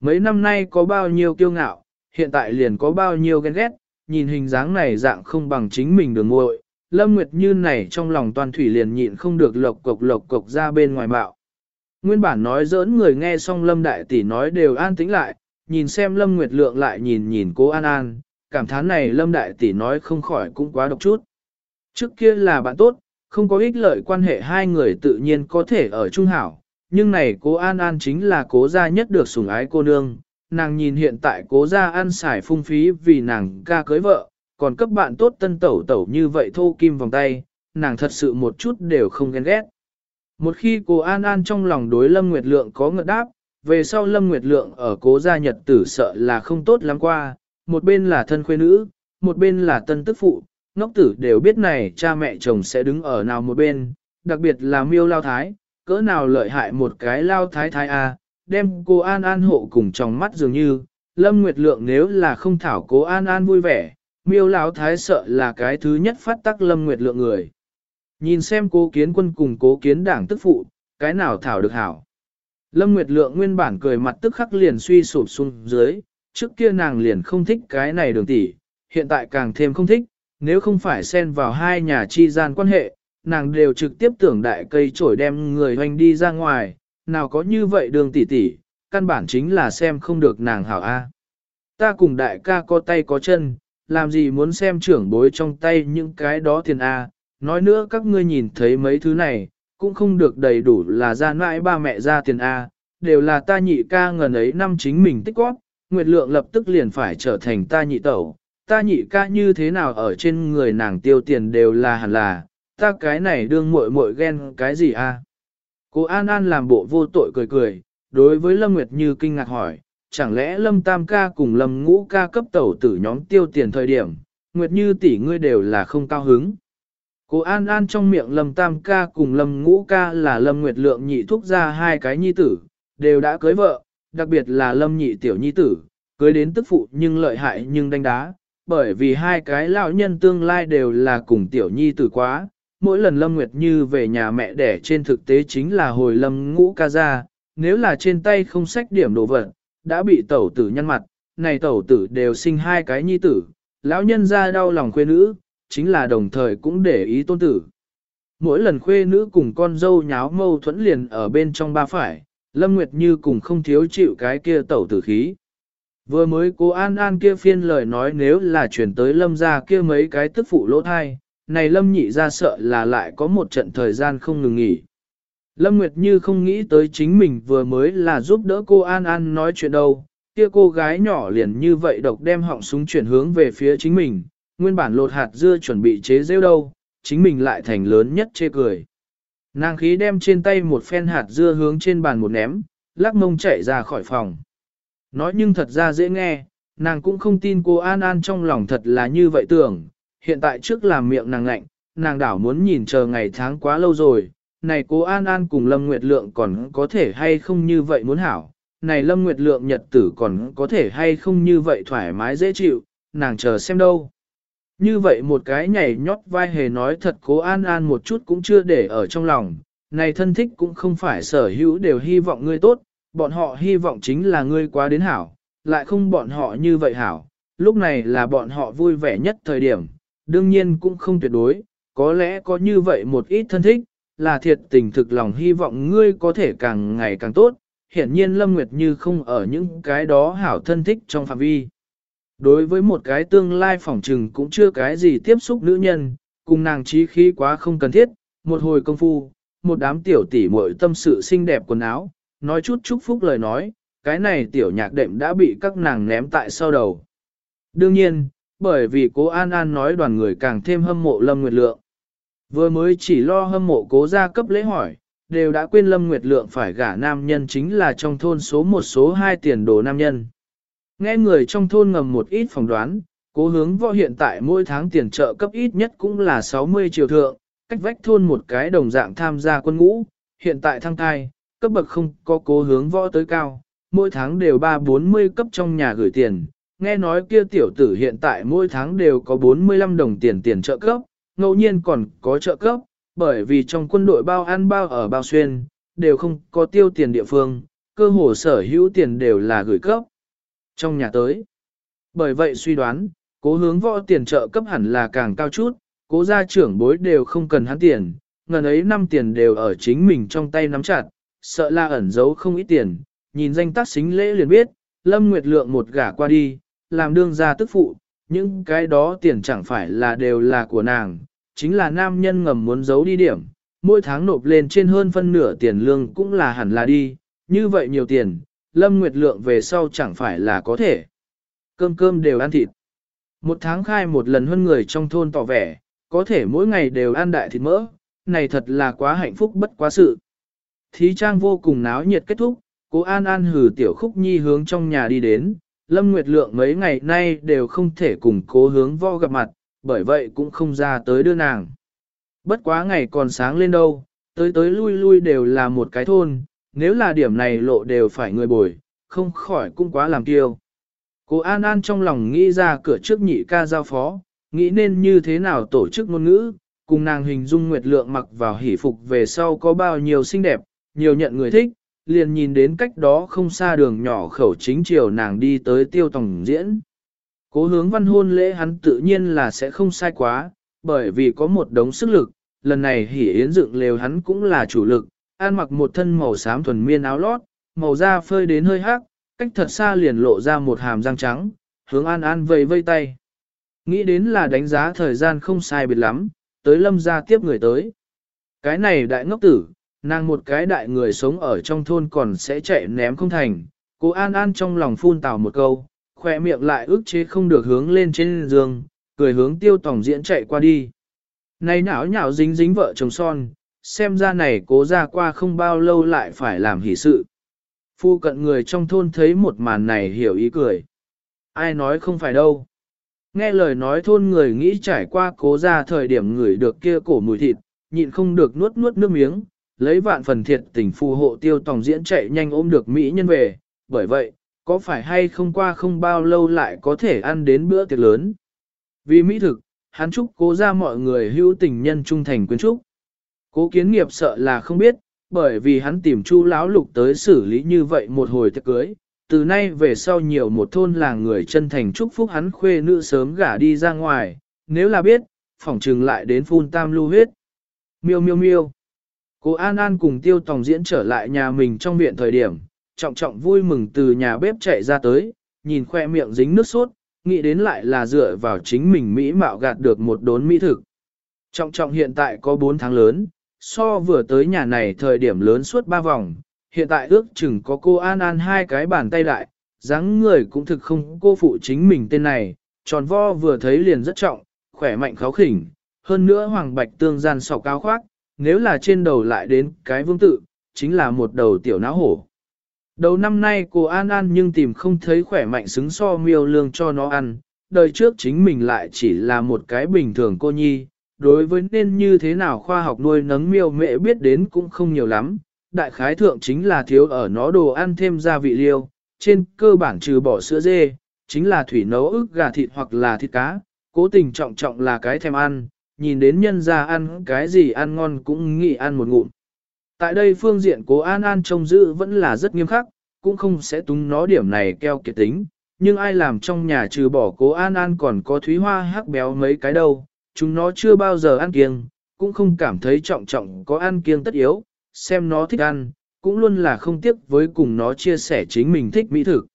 Mấy năm nay có bao nhiêu kiêu ngạo, hiện tại liền có bao nhiêu ghen ghét, nhìn hình dáng này dạng không bằng chính mình đường ngội. Lâm Nguyệt Như này trong lòng toàn thủy liền nhịn không được lộc cộc lộc cộc ra bên ngoài bạo. Nguyên bản nói giỡn người nghe xong Lâm Đại Tỷ nói đều an tĩnh lại, nhìn xem Lâm Nguyệt Lượng lại nhìn nhìn cố An An, cảm thán này Lâm Đại Tỷ nói không khỏi cũng quá độc chút. Trước kia là bạn tốt, không có ích lợi quan hệ hai người tự nhiên có thể ở trung hảo, nhưng này cố An An chính là cố gia nhất được sủng ái cô nương, nàng nhìn hiện tại cố gia ăn xài phung phí vì nàng ca cưới vợ, còn cấp bạn tốt tân tẩu tẩu như vậy thô kim vòng tay, nàng thật sự một chút đều không ghen ghét. Một khi cô An An trong lòng đối Lâm Nguyệt Lượng có ngợt đáp, về sau Lâm Nguyệt Lượng ở cố gia nhật tử sợ là không tốt lắm qua, một bên là thân khuê nữ, một bên là tân tức phụ, ngốc tử đều biết này cha mẹ chồng sẽ đứng ở nào một bên, đặc biệt là miêu lao thái, cỡ nào lợi hại một cái lao thái thái a, đem cô An An hộ cùng trong mắt dường như, Lâm Nguyệt Lượng nếu là không thảo cố An An vui vẻ, miêu lão thái sợ là cái thứ nhất phát tắc Lâm Nguyệt Lượng người. Nhìn xem cố kiến quân cùng cố kiến đảng tức phụ, cái nào thảo được hảo. Lâm Nguyệt Lượng nguyên bản cười mặt tức khắc liền suy sụp xuống dưới, trước kia nàng liền không thích cái này đường tỷ, hiện tại càng thêm không thích, nếu không phải xen vào hai nhà chi gian quan hệ, nàng đều trực tiếp tưởng đại cây trổi đem người hoành đi ra ngoài, nào có như vậy đường tỷ tỷ, căn bản chính là xem không được nàng hảo A. Ta cùng đại ca có tay có chân, làm gì muốn xem trưởng bối trong tay những cái đó tiền A, nói nữa các ngươi nhìn thấy mấy thứ này, cũng không được đầy đủ là ra mãi ba mẹ ra tiền A, đều là ta nhị ca ngần ấy năm chính mình tích góp, Nguyệt Lượng lập tức liền phải trở thành ta nhị tẩu, ta nhị ca như thế nào ở trên người nàng tiêu tiền đều là hẳn là, ta cái này đương muội muội ghen cái gì à? a? Cô An An làm bộ vô tội cười cười, đối với Lâm Nguyệt Như kinh ngạc hỏi, chẳng lẽ Lâm Tam ca cùng Lâm Ngũ ca cấp tẩu tử nhóm tiêu tiền thời điểm, Nguyệt Như tỷ ngươi đều là không cao hứng. Cô An An trong miệng Lâm Tam ca cùng Lâm Ngũ ca là Lâm Nguyệt Lượng nhị thúc ra hai cái nhi tử, đều đã cưới vợ, đặc biệt là Lâm nhị tiểu nhi tử, cưới đến tức phụ nhưng lợi hại nhưng đánh đá, bởi vì hai cái lão nhân tương lai đều là cùng tiểu nhi tử quá, mỗi lần Lâm Nguyệt Như về nhà mẹ đẻ trên thực tế chính là hồi Lâm ngũ ca ra, nếu là trên tay không sách điểm đồ vật, đã bị tẩu tử nhăn mặt, này tẩu tử đều sinh hai cái nhi tử, lão nhân ra đau lòng khuê nữ, chính là đồng thời cũng để ý tôn tử. Mỗi lần khuê nữ cùng con dâu nháo mâu thuẫn liền ở bên trong ba phải, Lâm Nguyệt Như cùng không thiếu chịu cái kia tẩu tử khí. Vừa mới cô An An kia phiên lời nói nếu là chuyển tới lâm ra kia mấy cái tức phụ lỗ thai, này lâm nhị ra sợ là lại có một trận thời gian không ngừng nghỉ. Lâm Nguyệt Như không nghĩ tới chính mình vừa mới là giúp đỡ cô An An nói chuyện đâu, kia cô gái nhỏ liền như vậy độc đem họng súng chuyển hướng về phía chính mình, nguyên bản lột hạt dưa chuẩn bị chế rêu đâu, chính mình lại thành lớn nhất chê cười. Nàng khí đem trên tay một phen hạt dưa hướng trên bàn một ném, lắc mông chạy ra khỏi phòng. Nói nhưng thật ra dễ nghe, nàng cũng không tin cô An An trong lòng thật là như vậy tưởng, hiện tại trước làm miệng nàng lạnh, nàng đảo muốn nhìn chờ ngày tháng quá lâu rồi, này cô An An cùng Lâm Nguyệt Lượng còn có thể hay không như vậy muốn hảo, này Lâm Nguyệt Lượng nhật tử còn có thể hay không như vậy thoải mái dễ chịu, nàng chờ xem đâu. Như vậy một cái nhảy nhót vai hề nói thật cố An An một chút cũng chưa để ở trong lòng, này thân thích cũng không phải sở hữu đều hy vọng ngươi tốt, bọn họ hy vọng chính là ngươi quá đến hảo, lại không bọn họ như vậy hảo, lúc này là bọn họ vui vẻ nhất thời điểm, đương nhiên cũng không tuyệt đối, có lẽ có như vậy một ít thân thích, là thiệt tình thực lòng hy vọng ngươi có thể càng ngày càng tốt, hiển nhiên Lâm Nguyệt Như không ở những cái đó hảo thân thích trong phạm vi. Đối với một cái tương lai phỏng trừng cũng chưa cái gì tiếp xúc nữ nhân, cùng nàng trí khí quá không cần thiết, một hồi công phu, một đám tiểu tỷ muội tâm sự xinh đẹp quần áo, nói chút chúc phúc lời nói, cái này tiểu nhạc đệm đã bị các nàng ném tại sau đầu. Đương nhiên, bởi vì cố An An nói đoàn người càng thêm hâm mộ Lâm Nguyệt Lượng. Vừa mới chỉ lo hâm mộ cố gia cấp lễ hỏi, đều đã quên Lâm Nguyệt Lượng phải gả nam nhân chính là trong thôn số một số hai tiền đồ nam nhân. Nghe người trong thôn ngầm một ít phỏng đoán, cố hướng võ hiện tại mỗi tháng tiền trợ cấp ít nhất cũng là 60 triệu thượng, cách vách thôn một cái đồng dạng tham gia quân ngũ, hiện tại thăng thai, cấp bậc không có cố hướng võ tới cao, mỗi tháng đều 3-40 cấp trong nhà gửi tiền. Nghe nói kia tiểu tử hiện tại mỗi tháng đều có 45 đồng tiền tiền trợ cấp, ngẫu nhiên còn có trợ cấp, bởi vì trong quân đội bao ăn bao ở bao xuyên, đều không có tiêu tiền địa phương, cơ hồ sở hữu tiền đều là gửi cấp. Trong nhà tới. Bởi vậy suy đoán, cố hướng võ tiền trợ cấp hẳn là càng cao chút, cố gia trưởng bối đều không cần hắn tiền, ngần ấy năm tiền đều ở chính mình trong tay nắm chặt, sợ là ẩn giấu không ít tiền, nhìn danh tác xính lễ liền biết, Lâm Nguyệt Lượng một gả qua đi, làm đương gia tức phụ, những cái đó tiền chẳng phải là đều là của nàng, chính là nam nhân ngầm muốn giấu đi điểm, mỗi tháng nộp lên trên hơn phân nửa tiền lương cũng là hẳn là đi, như vậy nhiều tiền, Lâm Nguyệt Lượng về sau chẳng phải là có thể. Cơm cơm đều ăn thịt. Một tháng khai một lần hơn người trong thôn tỏ vẻ, có thể mỗi ngày đều ăn đại thịt mỡ, này thật là quá hạnh phúc bất quá sự. Thí trang vô cùng náo nhiệt kết thúc, cố An An hử tiểu khúc nhi hướng trong nhà đi đến, Lâm Nguyệt Lượng mấy ngày nay đều không thể cùng cố hướng vo gặp mặt, bởi vậy cũng không ra tới đưa nàng. Bất quá ngày còn sáng lên đâu, tới tới lui lui đều là một cái thôn, nếu là điểm này lộ đều phải người bồi, không khỏi cũng quá làm kiêu. Cô An An trong lòng nghĩ ra cửa trước nhị ca giao phó, nghĩ nên như thế nào tổ chức ngôn ngữ, cùng nàng hình dung nguyệt lượng mặc vào hỷ phục về sau có bao nhiêu xinh đẹp, nhiều nhận người thích, liền nhìn đến cách đó không xa đường nhỏ khẩu chính chiều nàng đi tới tiêu tổng diễn. Cố hướng văn hôn lễ hắn tự nhiên là sẽ không sai quá, bởi vì có một đống sức lực, lần này hỉ yến dựng lều hắn cũng là chủ lực, an mặc một thân màu xám thuần miên áo lót, màu da phơi đến hơi hắc, cách thật xa liền lộ ra một hàm răng trắng, hướng an an vây vây tay. Nghĩ đến là đánh giá thời gian không sai biệt lắm, tới lâm ra tiếp người tới. Cái này đại ngốc tử, nàng một cái đại người sống ở trong thôn còn sẽ chạy ném không thành. Cô An An trong lòng phun tào một câu, khỏe miệng lại ức chế không được hướng lên trên giường, cười hướng tiêu tổng diễn chạy qua đi. Này nhảo nhảo dính dính vợ chồng son, xem ra này cố ra qua không bao lâu lại phải làm hỷ sự. Phu cận người trong thôn thấy một màn này hiểu ý cười. Ai nói không phải đâu. Nghe lời nói thôn người nghĩ trải qua cố ra thời điểm người được kia cổ mùi thịt, nhịn không được nuốt nuốt nước miếng, lấy vạn phần thiệt tình phù hộ tiêu tòng diễn chạy nhanh ôm được Mỹ nhân về, bởi vậy, có phải hay không qua không bao lâu lại có thể ăn đến bữa tiệc lớn. Vì Mỹ thực, hắn chúc cố ra mọi người hữu tình nhân trung thành quyến trúc. Cố kiến nghiệp sợ là không biết, bởi vì hắn tìm chu lão lục tới xử lý như vậy một hồi tiệc cưới. Từ nay về sau nhiều một thôn làng người chân thành chúc phúc hắn khuê nữ sớm gả đi ra ngoài, nếu là biết, phỏng trừng lại đến phun tam lưu huyết. Miêu miêu miêu. Cô An An cùng tiêu tòng diễn trở lại nhà mình trong viện thời điểm, trọng trọng vui mừng từ nhà bếp chạy ra tới, nhìn khoe miệng dính nước sốt, nghĩ đến lại là dựa vào chính mình Mỹ mạo gạt được một đốn mỹ thực. Trọng trọng hiện tại có 4 tháng lớn, so vừa tới nhà này thời điểm lớn suốt 3 vòng, hiện tại ước chừng có cô An An hai cái bàn tay đại, dáng người cũng thực không cô phụ chính mình tên này, tròn vo vừa thấy liền rất trọng, khỏe mạnh kháo khỉnh, hơn nữa hoàng bạch tương gian sọc cao khoác, nếu là trên đầu lại đến cái vương tự, chính là một đầu tiểu não hổ. Đầu năm nay cô An An nhưng tìm không thấy khỏe mạnh xứng so miêu lương cho nó ăn, đời trước chính mình lại chỉ là một cái bình thường cô nhi, đối với nên như thế nào khoa học nuôi nấng miêu mẹ biết đến cũng không nhiều lắm, đại khái thượng chính là thiếu ở nó đồ ăn thêm gia vị liêu, trên cơ bản trừ bỏ sữa dê, chính là thủy nấu ức gà thịt hoặc là thịt cá, cố tình trọng trọng là cái thèm ăn, nhìn đến nhân ra ăn cái gì ăn ngon cũng nghĩ ăn một ngụm. Tại đây phương diện cố An An trông giữ vẫn là rất nghiêm khắc, cũng không sẽ túng nó điểm này keo kiệt tính, nhưng ai làm trong nhà trừ bỏ cố An An còn có thúy hoa hắc béo mấy cái đâu, chúng nó chưa bao giờ ăn kiêng, cũng không cảm thấy trọng trọng có ăn kiêng tất yếu, xem nó thích ăn, cũng luôn là không tiếc với cùng nó chia sẻ chính mình thích mỹ thực.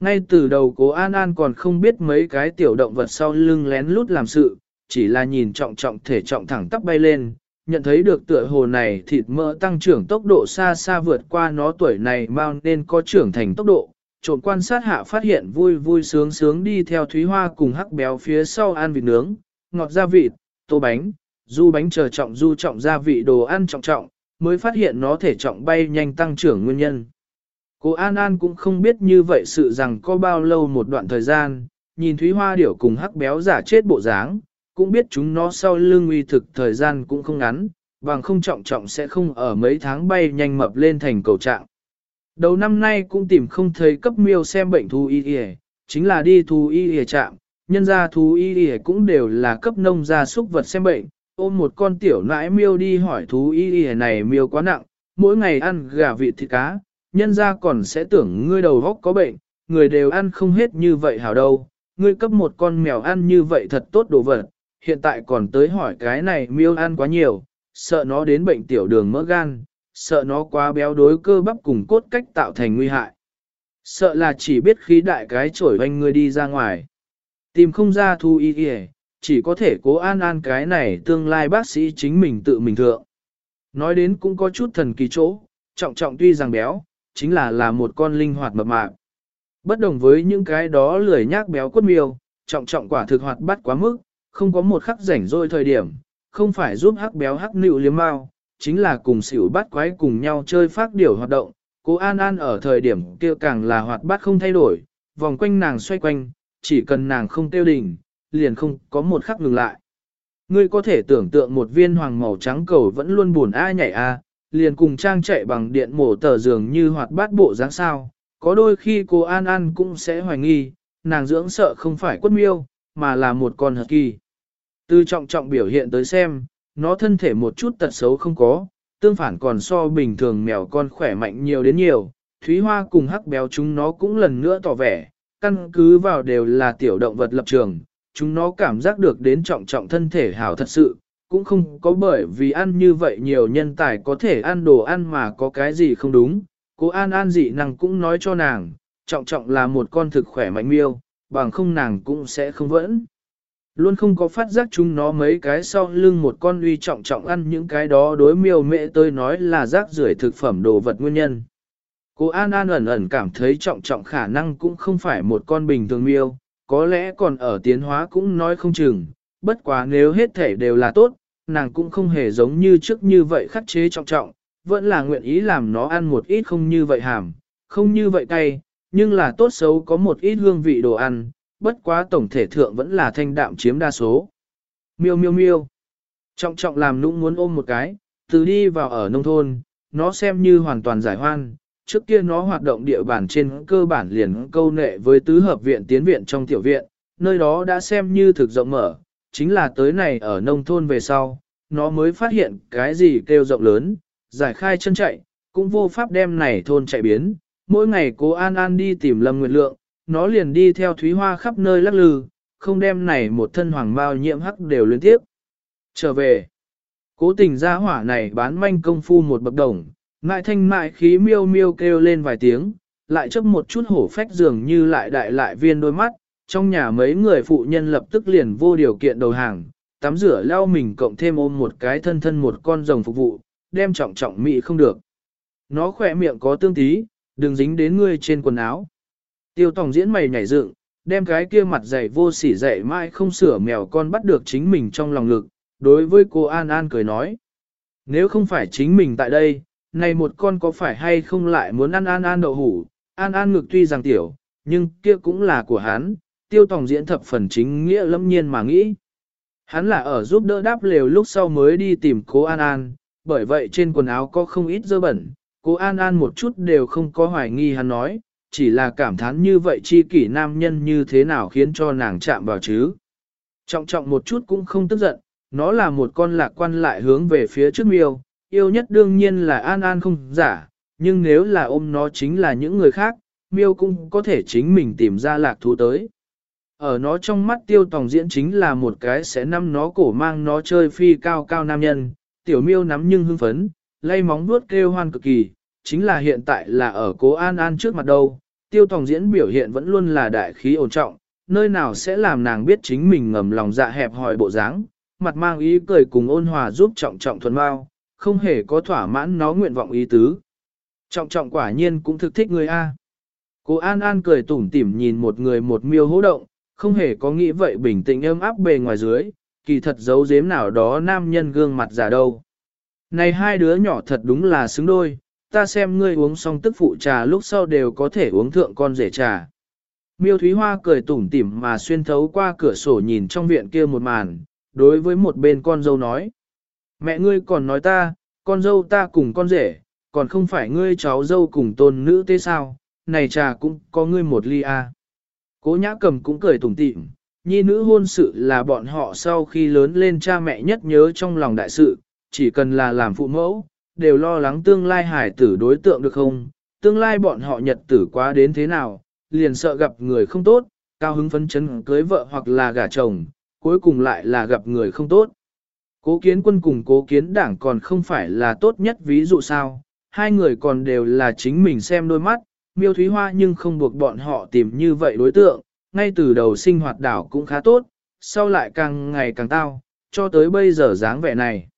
Ngay từ đầu cố An An còn không biết mấy cái tiểu động vật sau lưng lén lút làm sự, chỉ là nhìn trọng trọng thể trọng thẳng tắp bay lên, nhận thấy được tựa hồ này thịt mỡ tăng trưởng tốc độ xa xa vượt qua nó tuổi này mau nên có trưởng thành tốc độ. Trộn quan sát hạ phát hiện vui vui sướng sướng đi theo Thúy Hoa cùng hắc béo phía sau ăn vịt nướng, ngọt gia vịt, tô bánh, du bánh chờ trọng du trọng gia vị đồ ăn trọng trọng, mới phát hiện nó thể trọng bay nhanh tăng trưởng nguyên nhân. Cô An An cũng không biết như vậy sự rằng có bao lâu một đoạn thời gian, nhìn Thúy Hoa điểu cùng hắc béo giả chết bộ dáng, cũng biết chúng nó sau lưng uy thực thời gian cũng không ngắn, bằng không trọng trọng sẽ không ở mấy tháng bay nhanh mập lên thành cầu trạng. Đầu năm nay cũng tìm không thấy cấp miêu xem bệnh thú y y, chính là đi thú y y trạm, nhân gia thú y y cũng đều là cấp nông gia súc vật xem bệnh, ôm một con tiểu nãi miêu đi hỏi thú y y này miêu quá nặng, mỗi ngày ăn gà vịt thịt cá, nhân gia còn sẽ tưởng ngươi đầu góc có bệnh, người đều ăn không hết như vậy hảo đâu, ngươi cấp một con mèo ăn như vậy thật tốt đồ vật, hiện tại còn tới hỏi cái này miêu ăn quá nhiều, sợ nó đến bệnh tiểu đường mỡ gan, sợ nó quá béo đối cơ bắp cùng cốt cách tạo thành nguy hại. Sợ là chỉ biết khí đại cái chổi anh ngươi đi ra ngoài. Tìm không ra thu y kìa, chỉ có thể cố an an cái này tương lai bác sĩ chính mình tự mình thượng. Nói đến cũng có chút thần kỳ chỗ, trọng trọng tuy rằng béo, chính là là một con linh hoạt mập mạp. Bất đồng với những cái đó lười nhác béo quất miêu, trọng trọng quả thực hoạt bắt quá mức, không có một khắc rảnh rỗi thời điểm, không phải giúp hắc béo hắc nịu liếm mau, chính là cùng xỉu bắt quái cùng nhau chơi phát điều hoạt động. Cô An An ở thời điểm kia càng là hoạt bát không thay đổi, vòng quanh nàng xoay quanh, chỉ cần nàng không tiêu đỉnh, liền không có một khắc ngừng lại. Ngươi có thể tưởng tượng một viên hoàng màu trắng cầu vẫn luôn buồn a nhảy a, liền cùng trang chạy bằng điện mổ tờ giường như hoạt bát bộ dáng sao. Có đôi khi cô An An cũng sẽ hoài nghi, nàng dưỡng sợ không phải quất miêu, mà là một con hợp kỳ. Từ trọng trọng biểu hiện tới xem, nó thân thể một chút tật xấu không có, tương phản còn so bình thường mèo con khỏe mạnh nhiều đến nhiều. Thúy Hoa cùng hắc béo chúng nó cũng lần nữa tỏ vẻ, căn cứ vào đều là tiểu động vật lập trường, chúng nó cảm giác được đến trọng trọng thân thể hảo thật sự, cũng không có bởi vì ăn như vậy nhiều nhân tài có thể ăn đồ ăn mà có cái gì không đúng. Cô An An dị năng cũng nói cho nàng, trọng trọng là một con thực khỏe mạnh miêu, bằng không nàng cũng sẽ không vẫn. Luôn không có phát giác chúng nó mấy cái sau lưng một con uy trọng trọng ăn những cái đó đối miêu mẹ tôi nói là rác rưởi thực phẩm đồ vật nguyên nhân. Cô An An ẩn ẩn cảm thấy trọng trọng khả năng cũng không phải một con bình thường miêu, có lẽ còn ở tiến hóa cũng nói không chừng, bất quá nếu hết thể đều là tốt, nàng cũng không hề giống như trước như vậy khắc chế trọng trọng, vẫn là nguyện ý làm nó ăn một ít không như vậy hàm, không như vậy cay, nhưng là tốt xấu có một ít hương vị đồ ăn, bất quá tổng thể thượng vẫn là thanh đạm chiếm đa số. Miêu miêu miêu. Trọng trọng làm nũng muốn ôm một cái, từ đi vào ở nông thôn, nó xem như hoàn toàn giải hoan. Trước kia nó hoạt động địa bàn trên cơ bản liền câu nệ với tứ hợp viện tiến viện trong tiểu viện, nơi đó đã xem như thực rộng mở, chính là tới này ở nông thôn về sau, nó mới phát hiện cái gì kêu rộng lớn, giải khai chân chạy, cũng vô pháp đem này thôn chạy biến. Mỗi ngày cố An An đi tìm Lâm Nguyệt Lượng, nó liền đi theo Thúy Hoa khắp nơi lắc lư, không đem này một thân hoàng bao nhiễm hắc đều liên tiếp. Trở về, cố tình ra hỏa này bán manh công phu một bậc đồng, mại thanh mại khí miêu miêu kêu lên vài tiếng, lại chấp một chút hổ phách dường như lại đại lại viên đôi mắt, trong nhà mấy người phụ nhân lập tức liền vô điều kiện đầu hàng, tắm rửa lau mình cộng thêm ôm một cái thân thân một con rồng phục vụ, đem trọng trọng mị không được. Nó khỏe miệng có tương tí, đừng dính đến ngươi trên quần áo. Tiêu tòng diễn mày nhảy dựng, đem cái kia mặt dày vô sỉ dậy mãi không sửa mèo con bắt được chính mình trong lòng lực, đối với cô An An cười nói. Nếu không phải chính mình tại đây, này một con có phải hay không lại muốn ăn An An đậu hủ, An An ngực tuy rằng tiểu, nhưng kia cũng là của hắn, tiêu tòng diễn thập phần chính nghĩa lâm nhiên mà nghĩ. Hắn là ở giúp đỡ đáp lều lúc sau mới đi tìm cô An An, bởi vậy trên quần áo có không ít dơ bẩn, Cô An An một chút đều không có hoài nghi hắn nói, chỉ là cảm thán như vậy chi kỷ nam nhân như thế nào khiến cho nàng chạm vào chứ. Trọng trọng một chút cũng không tức giận, nó là một con lạc quan lại hướng về phía trước miêu, yêu nhất đương nhiên là An An không giả, nhưng nếu là ôm nó chính là những người khác, miêu cũng có thể chính mình tìm ra lạc thú tới. Ở nó trong mắt tiêu tòng diễn chính là một cái sẽ nắm nó cổ mang nó chơi phi cao cao nam nhân, tiểu miêu nắm nhưng hưng phấn, lay móng vuốt kêu hoan cực kỳ, chính là hiện tại là ở cố an an trước mặt đâu, tiêu tòng diễn biểu hiện vẫn luôn là đại khí ổn trọng, nơi nào sẽ làm nàng biết chính mình ngầm lòng dạ hẹp hỏi bộ dáng, mặt mang ý cười cùng ôn hòa giúp trọng trọng thuần bao, không hề có thỏa mãn nó nguyện vọng ý tứ. Trọng trọng quả nhiên cũng thực thích người A. Cô An An cười tủm tỉm nhìn một người một miêu hố động, không hề có nghĩ vậy bình tĩnh êm áp bề ngoài dưới, kỳ thật giấu giếm nào đó nam nhân gương mặt giả đâu. Này hai đứa nhỏ thật đúng là xứng đôi, ta xem ngươi uống xong tức phụ trà lúc sau đều có thể uống thượng con rể trà. Miêu Thúy Hoa cười tủm tỉm mà xuyên thấu qua cửa sổ nhìn trong viện kia một màn, đối với một bên con dâu nói. Mẹ ngươi còn nói ta, con dâu ta cùng con rể, còn không phải ngươi cháu dâu cùng tôn nữ thế sao, này trà cũng có ngươi một ly à. Cố nhã cầm cũng cười tủm tỉm, nhi nữ hôn sự là bọn họ sau khi lớn lên cha mẹ nhất nhớ trong lòng đại sự, chỉ cần là làm phụ mẫu, đều lo lắng tương lai hải tử đối tượng được không, tương lai bọn họ nhật tử quá đến thế nào, liền sợ gặp người không tốt, cao hứng phấn chấn cưới vợ hoặc là gả chồng, cuối cùng lại là gặp người không tốt. Cố kiến quân cùng cố kiến đảng còn không phải là tốt nhất ví dụ sao, hai người còn đều là chính mình xem đôi mắt, miêu thúy hoa nhưng không buộc bọn họ tìm như vậy đối tượng, ngay từ đầu sinh hoạt đảo cũng khá tốt, sau lại càng ngày càng tao, cho tới bây giờ dáng vẻ này.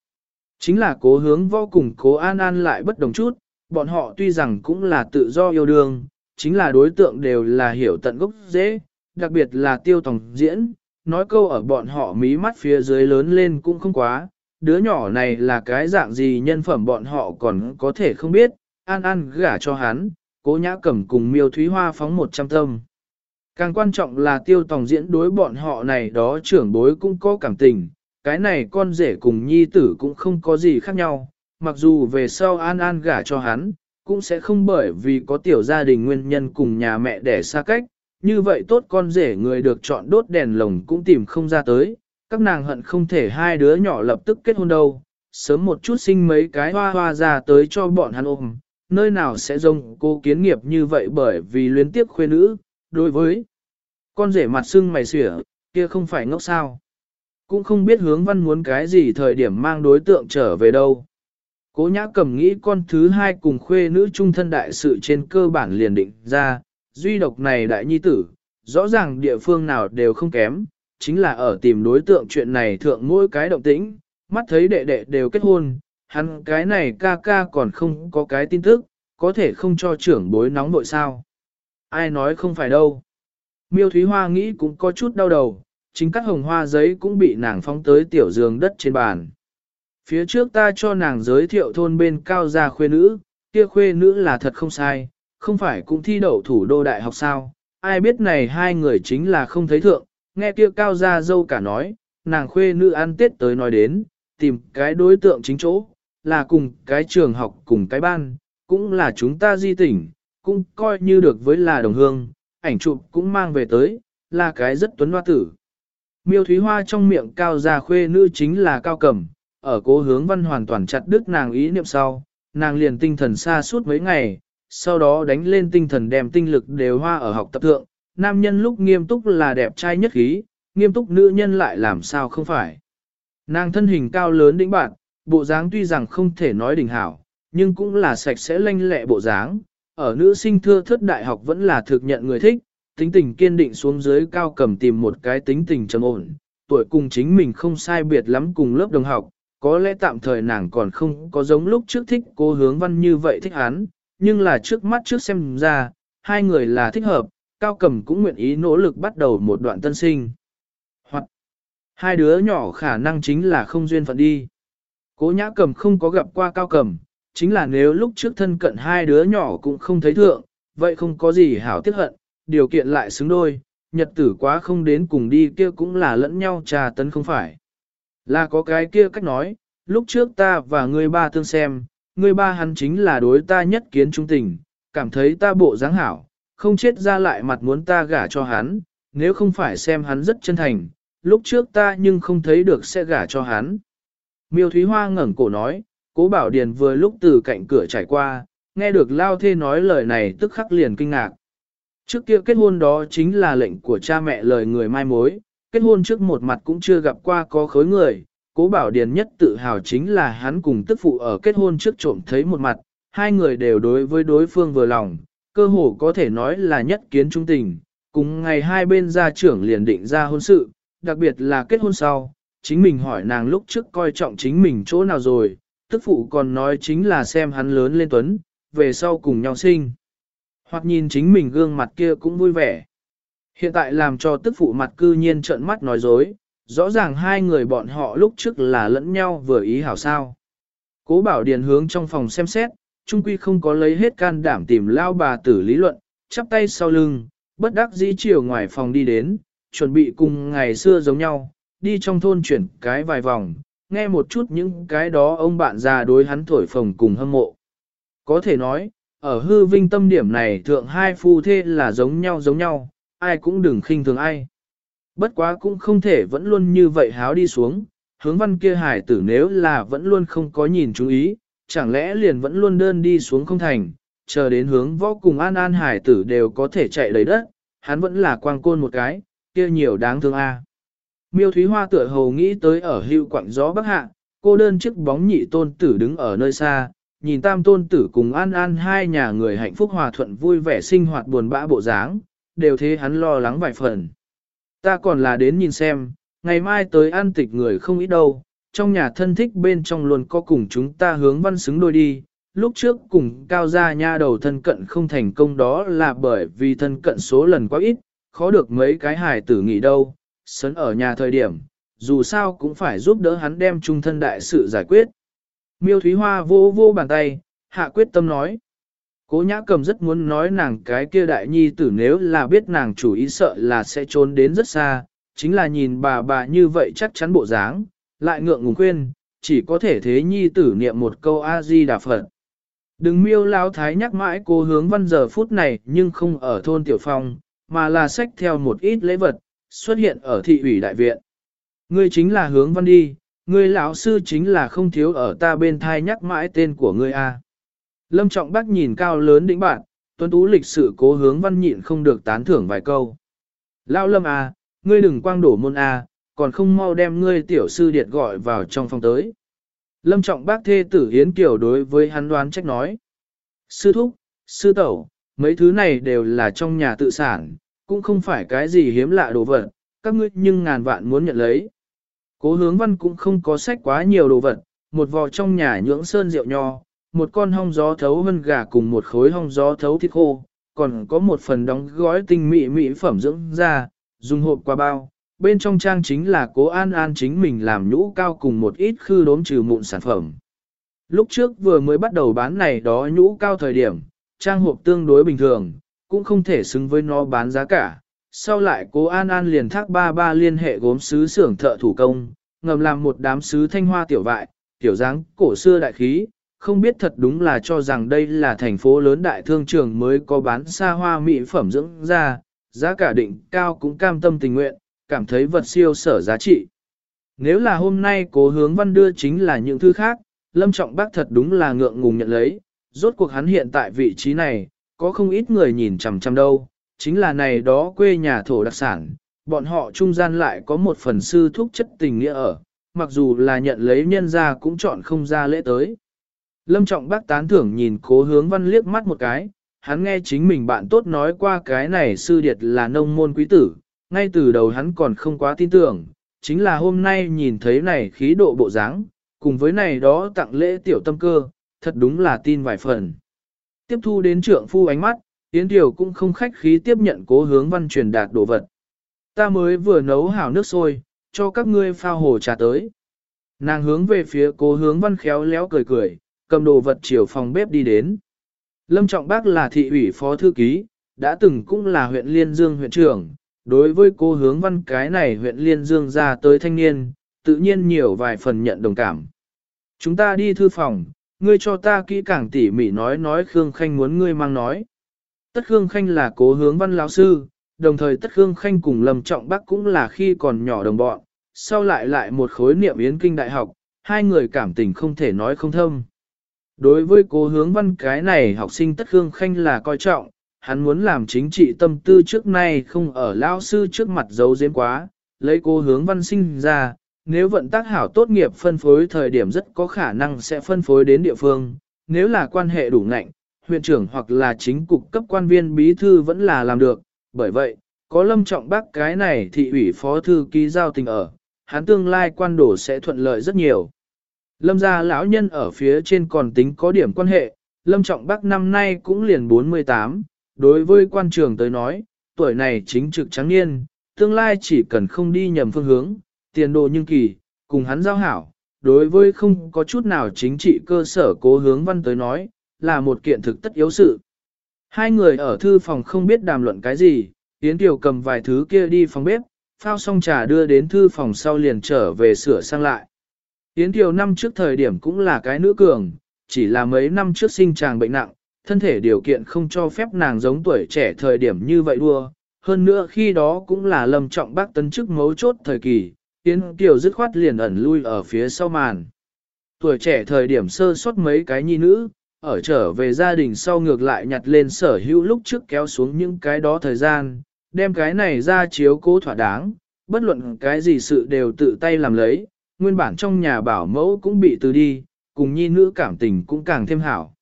Chính là cố hướng vô cùng cố an an lại bất đồng chút, bọn họ tuy rằng cũng là tự do yêu đương, chính là đối tượng đều là hiểu tận gốc dễ, đặc biệt là tiêu tòng diễn, nói câu ở bọn họ mí mắt phía dưới lớn lên cũng không quá, đứa nhỏ này là cái dạng gì nhân phẩm bọn họ còn có thể không biết, an an gả cho hắn, cố nhã cẩm cùng miêu thúy hoa phóng một trăm tâm. Càng quan trọng là tiêu tòng diễn đối bọn họ này đó trưởng bối cũng có cảm tình, cái này con rể cùng nhi tử cũng không có gì khác nhau, mặc dù về sau an an gả cho hắn, cũng sẽ không bởi vì có tiểu gia đình nguyên nhân cùng nhà mẹ đẻ xa cách, như vậy tốt con rể người được chọn đốt đèn lồng cũng tìm không ra tới, các nàng hận không thể hai đứa nhỏ lập tức kết hôn đâu, sớm một chút sinh mấy cái hoa hoa ra tới cho bọn hắn ôm, nơi nào sẽ rông cô kiến nghiệp như vậy bởi vì luyến tiếp khuê nữ, đối với con rể mặt sưng mày xỉa, kia không phải ngốc sao. Cũng không biết hướng văn muốn cái gì thời điểm mang đối tượng trở về đâu. Cố nhã cầm nghĩ con thứ hai cùng khuê nữ trung thân đại sự trên cơ bản liền định ra, duy độc này đại nhi tử, rõ ràng địa phương nào đều không kém, chính là ở tìm đối tượng chuyện này thượng mỗi cái động tĩnh, mắt thấy đệ đệ đều kết hôn, hắn cái này ca ca còn không có cái tin tức, có thể không cho trưởng bối nóng nội sao. Ai nói không phải đâu. Miêu Thúy Hoa nghĩ cũng có chút đau đầu, chính các hồng hoa giấy cũng bị nàng phóng tới tiểu giường đất trên bàn. Phía trước ta cho nàng giới thiệu thôn bên cao gia khuê nữ, kia khuê nữ là thật không sai, không phải cũng thi đậu thủ đô đại học sao, ai biết này hai người chính là không thấy thượng, nghe kia cao gia dâu cả nói, nàng khuê nữ ăn tết tới nói đến, tìm cái đối tượng chính chỗ, là cùng cái trường học cùng cái ban, cũng là chúng ta di tỉnh, cũng coi như được với là đồng hương, ảnh chụp cũng mang về tới, là cái rất tuấn hoa tử. Miêu Thúy Hoa trong miệng cao gia khuê nữ chính là cao cẩm. ở cố hướng văn hoàn toàn chặt đứt nàng ý niệm sau, nàng liền tinh thần xa suốt mấy ngày, sau đó đánh lên tinh thần đem tinh lực đều hoa ở học tập thượng, nam nhân lúc nghiêm túc là đẹp trai nhất khí, nghiêm túc nữ nhân lại làm sao không phải. Nàng thân hình cao lớn đĩnh bạn, bộ dáng tuy rằng không thể nói đỉnh hảo, nhưng cũng là sạch sẽ lanh lẹ bộ dáng, ở nữ sinh thưa thất đại học vẫn là thực nhận người thích, tính tình kiên định xuống dưới cao cầm tìm một cái tính tình trầm ổn, tuổi cùng chính mình không sai biệt lắm cùng lớp đồng học, có lẽ tạm thời nàng còn không có giống lúc trước thích cô hướng văn như vậy thích hắn, nhưng là trước mắt trước xem ra, hai người là thích hợp, cao cầm cũng nguyện ý nỗ lực bắt đầu một đoạn tân sinh. Hoặc hai đứa nhỏ khả năng chính là không duyên phận đi. Cố nhã cầm không có gặp qua cao cầm, chính là nếu lúc trước thân cận hai đứa nhỏ cũng không thấy thượng, vậy không có gì hảo tiếc hận, điều kiện lại xứng đôi, nhật tử quá không đến cùng đi kia cũng là lẫn nhau trà tấn không phải. Là có cái kia cách nói, lúc trước ta và ngươi ba tương xem, ngươi ba hắn chính là đối ta nhất kiến trung tình, cảm thấy ta bộ dáng hảo, không chết ra lại mặt muốn ta gả cho hắn, nếu không phải xem hắn rất chân thành, lúc trước ta nhưng không thấy được sẽ gả cho hắn. Miêu Thúy Hoa ngẩng cổ nói, cố bảo điền vừa lúc từ cạnh cửa trải qua, nghe được Lao Thê nói lời này tức khắc liền kinh ngạc. Trước kia kết hôn đó chính là lệnh của cha mẹ lời người mai mối, kết hôn trước một mặt cũng chưa gặp qua có khối người, cố bảo điền nhất tự hào chính là hắn cùng tức phụ ở kết hôn trước trộm thấy một mặt, hai người đều đối với đối phương vừa lòng, cơ hồ có thể nói là nhất kiến trung tình, cùng ngày hai bên gia trưởng liền định ra hôn sự, đặc biệt là kết hôn sau, chính mình hỏi nàng lúc trước coi trọng chính mình chỗ nào rồi, tức phụ còn nói chính là xem hắn lớn lên tuấn, về sau cùng nhau sinh. Hoặc nhìn chính mình gương mặt kia cũng vui vẻ. Hiện tại làm cho tức phụ mặt cư nhiên trợn mắt nói dối, rõ ràng hai người bọn họ lúc trước là lẫn nhau vừa ý hảo sao. Cố bảo điền hướng trong phòng xem xét, trung quy không có lấy hết can đảm tìm lao bà tử lý luận, chắp tay sau lưng, bất đắc dĩ chiều ngoài phòng đi đến, chuẩn bị cùng ngày xưa giống nhau, đi trong thôn chuyển cái vài vòng, nghe một chút những cái đó ông bạn già đối hắn thổi phồng cùng hâm mộ. Có thể nói, ở hư vinh tâm điểm này thượng hai phu thê là giống nhau giống nhau, ai cũng đừng khinh thường ai. Bất quá cũng không thể vẫn luôn như vậy háo đi xuống, hướng văn kia hải tử nếu là vẫn luôn không có nhìn chú ý, chẳng lẽ liền vẫn luôn đơn đi xuống không thành, chờ đến hướng võ cùng an an hải tử đều có thể chạy lấy đất, hắn vẫn là quang côn một cái, kia nhiều đáng thương a. Miêu Thúy Hoa tựa hồ nghĩ tới ở hưu quặng gió bắc hạ, cô đơn chiếc bóng nhị tôn tử đứng ở nơi xa, nhìn tam tôn tử cùng an an hai nhà người hạnh phúc hòa thuận vui vẻ sinh hoạt buồn bã bộ dáng, đều thế hắn lo lắng vài phần. Ta còn là đến nhìn xem, ngày mai tới an tịch người không ít đâu, trong nhà thân thích bên trong luôn có cùng chúng ta hướng văn xứng đôi đi. Lúc trước cùng cao gia nha đầu thân cận không thành công đó là bởi vì thân cận số lần quá ít, khó được mấy cái hài tử nghỉ đâu, sấn ở nhà thời điểm, dù sao cũng phải giúp đỡ hắn đem trung thân đại sự giải quyết. Miêu Thúy Hoa vô vô bàn tay, hạ quyết tâm nói. Cố nhã cầm rất muốn nói nàng cái kia đại nhi tử nếu là biết nàng chủ ý sợ là sẽ trốn đến rất xa, chính là nhìn bà bà như vậy chắc chắn bộ dáng, lại ngượng ngùng khuyên, chỉ có thể thế nhi tử niệm một câu A-di đà Phật. Đừng miêu lao thái nhắc mãi cô hướng văn giờ phút này nhưng không ở thôn tiểu phong, mà là sách theo một ít lễ vật, xuất hiện ở thị ủy đại viện. Ngươi chính là hướng văn đi, ngươi lão sư chính là không thiếu ở ta bên thai nhắc mãi tên của ngươi a. Lâm Trọng Bác nhìn cao lớn đỉnh bạn, tuấn tú lịch sự cố hướng văn nhịn không được tán thưởng vài câu. Lão Lâm a, ngươi đừng quang đổ môn a, còn không mau đem ngươi tiểu sư điệt gọi vào trong phòng tới. Lâm Trọng Bác thê tử Hiến Kiều đối với hắn đoán trách nói. Sư thúc, sư tẩu, mấy thứ này đều là trong nhà tự sản, cũng không phải cái gì hiếm lạ đồ vật, các ngươi nhưng ngàn vạn muốn nhận lấy. Cố hướng văn cũng không có sách quá nhiều đồ vật, một vò trong nhà nhưỡng sơn rượu nho, một con hong gió thấu vân gà cùng một khối hong gió thấu thịt khô, còn có một phần đóng gói tinh mỹ mỹ phẩm dưỡng da, dùng hộp qua bao. Bên trong trang chính là cố an an chính mình làm nhũ cao cùng một ít khư đốm trừ mụn sản phẩm. Lúc trước vừa mới bắt đầu bán này đó nhũ cao thời điểm, trang hộp tương đối bình thường, cũng không thể xứng với nó bán giá cả. Sau lại cố An An liền thác ba ba liên hệ gốm sứ xưởng thợ thủ công, ngầm làm một đám sứ thanh hoa tiểu vại, tiểu dáng cổ xưa đại khí, không biết thật đúng là cho rằng đây là thành phố lớn đại thương trường mới có bán xa hoa mỹ phẩm dưỡng ra, giá cả định cao cũng cam tâm tình nguyện, cảm thấy vật siêu sở giá trị. Nếu là hôm nay cố hướng văn đưa chính là những thứ khác, Lâm Trọng Bác thật đúng là ngượng ngùng nhận lấy, rốt cuộc hắn hiện tại vị trí này, có không ít người nhìn chằm chằm đâu, chính là này đó quê nhà thổ đặc sản, bọn họ trung gian lại có một phần sư thúc chất tình nghĩa ở, mặc dù là nhận lấy nhân ra cũng chọn không ra lễ tới. Lâm trọng bác tán thưởng nhìn cố hướng văn liếc mắt một cái, hắn nghe chính mình bạn tốt nói qua cái này sư điệt là nông môn quý tử, ngay từ đầu hắn còn không quá tin tưởng, chính là hôm nay nhìn thấy này khí độ bộ dáng, cùng với này đó tặng lễ tiểu tâm cơ, thật đúng là tin vài phần. Tiếp thu đến trượng phu ánh mắt, Yến Tiểu cũng không khách khí tiếp nhận cố hướng văn truyền đạt đồ vật. Ta mới vừa nấu hảo nước sôi, cho các ngươi pha hồ trà tới. Nàng hướng về phía cố hướng văn khéo léo cười cười, cầm đồ vật chiều phòng bếp đi đến. Lâm Trọng Bác là thị ủy phó thư ký, đã từng cũng là huyện Liên Dương huyện trưởng. Đối với cô hướng văn cái này huyện Liên Dương ra tới thanh niên, tự nhiên nhiều vài phần nhận đồng cảm. Chúng ta đi thư phòng, ngươi cho ta kỹ càng tỉ mỉ nói nói Khương Khanh muốn ngươi mang nói. Tất Khương Khanh là cố hướng văn lão sư, đồng thời Tất Khương Khanh cùng Lâm Trọng Bắc cũng là khi còn nhỏ đồng bọn, sau lại lại một khối niệm yến kinh đại học, hai người cảm tình không thể nói không thâm. Đối với cố hướng văn cái này học sinh Tất Khương Khanh là coi trọng, hắn muốn làm chính trị tâm tư trước nay không ở lão sư trước mặt giấu giếm quá, lấy cố hướng văn sinh ra, nếu vận tác hảo tốt nghiệp phân phối thời điểm rất có khả năng sẽ phân phối đến địa phương, nếu là quan hệ đủ ngạnh, huyện trưởng hoặc là chính cục cấp quan viên bí thư vẫn là làm được, bởi vậy, có lâm trọng bác cái này thị ủy phó thư ký giao tình ở, hắn tương lai quan đổ sẽ thuận lợi rất nhiều. Lâm gia lão nhân ở phía trên còn tính có điểm quan hệ, lâm trọng bác năm nay cũng liền 48, đối với quan trường tới nói, tuổi này chính trực trắng niên, tương lai chỉ cần không đi nhầm phương hướng, tiền đồ nhưng kỳ, cùng hắn giao hảo, đối với không có chút nào chính trị cơ sở cố hướng văn tới nói, là một kiện thực tất yếu sự. Hai người ở thư phòng không biết đàm luận cái gì, Yến Kiều cầm vài thứ kia đi phòng bếp, phao xong trà đưa đến thư phòng sau liền trở về sửa sang lại. Yến Kiều năm trước thời điểm cũng là cái nữ cường, chỉ là mấy năm trước sinh chàng bệnh nặng, thân thể điều kiện không cho phép nàng giống tuổi trẻ thời điểm như vậy đua. Hơn nữa khi đó cũng là lâm trọng bác tấn chức mấu chốt thời kỳ, Yến Kiều dứt khoát liền ẩn lui ở phía sau màn. Tuổi trẻ thời điểm sơ suất mấy cái nhi nữ, ở trở về gia đình sau ngược lại nhặt lên sở hữu lúc trước kéo xuống những cái đó thời gian, đem cái này ra chiếu cố thỏa đáng, bất luận cái gì sự đều tự tay làm lấy, nguyên bản trong nhà bảo mẫu cũng bị từ đi, cùng nhi nữ cảm tình cũng càng thêm hảo.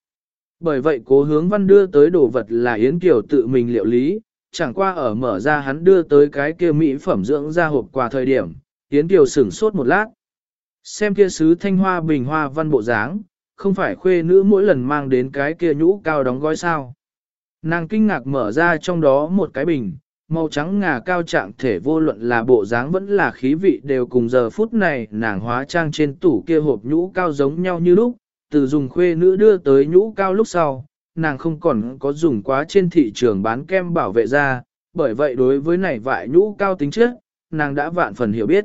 Bởi vậy cố hướng văn đưa tới đồ vật là Yến Kiều tự mình liệu lý, chẳng qua ở mở ra hắn đưa tới cái kia mỹ phẩm dưỡng ra hộp quà thời điểm, Yến Kiều sửng sốt một lát. Xem kia sứ thanh hoa bình hoa văn bộ dáng, không phải khuê nữ mỗi lần mang đến cái kia nhũ cao đóng gói sao. Nàng kinh ngạc mở ra trong đó một cái bình, màu trắng ngà cao trạng thể vô luận là bộ dáng vẫn là khí vị đều cùng giờ phút này nàng hóa trang trên tủ kia hộp nhũ cao giống nhau như lúc, từ dùng khuê nữ đưa tới nhũ cao lúc sau, nàng không còn có dùng quá trên thị trường bán kem bảo vệ da, bởi vậy đối với này vại nhũ cao tính chất, nàng đã vạn phần hiểu biết.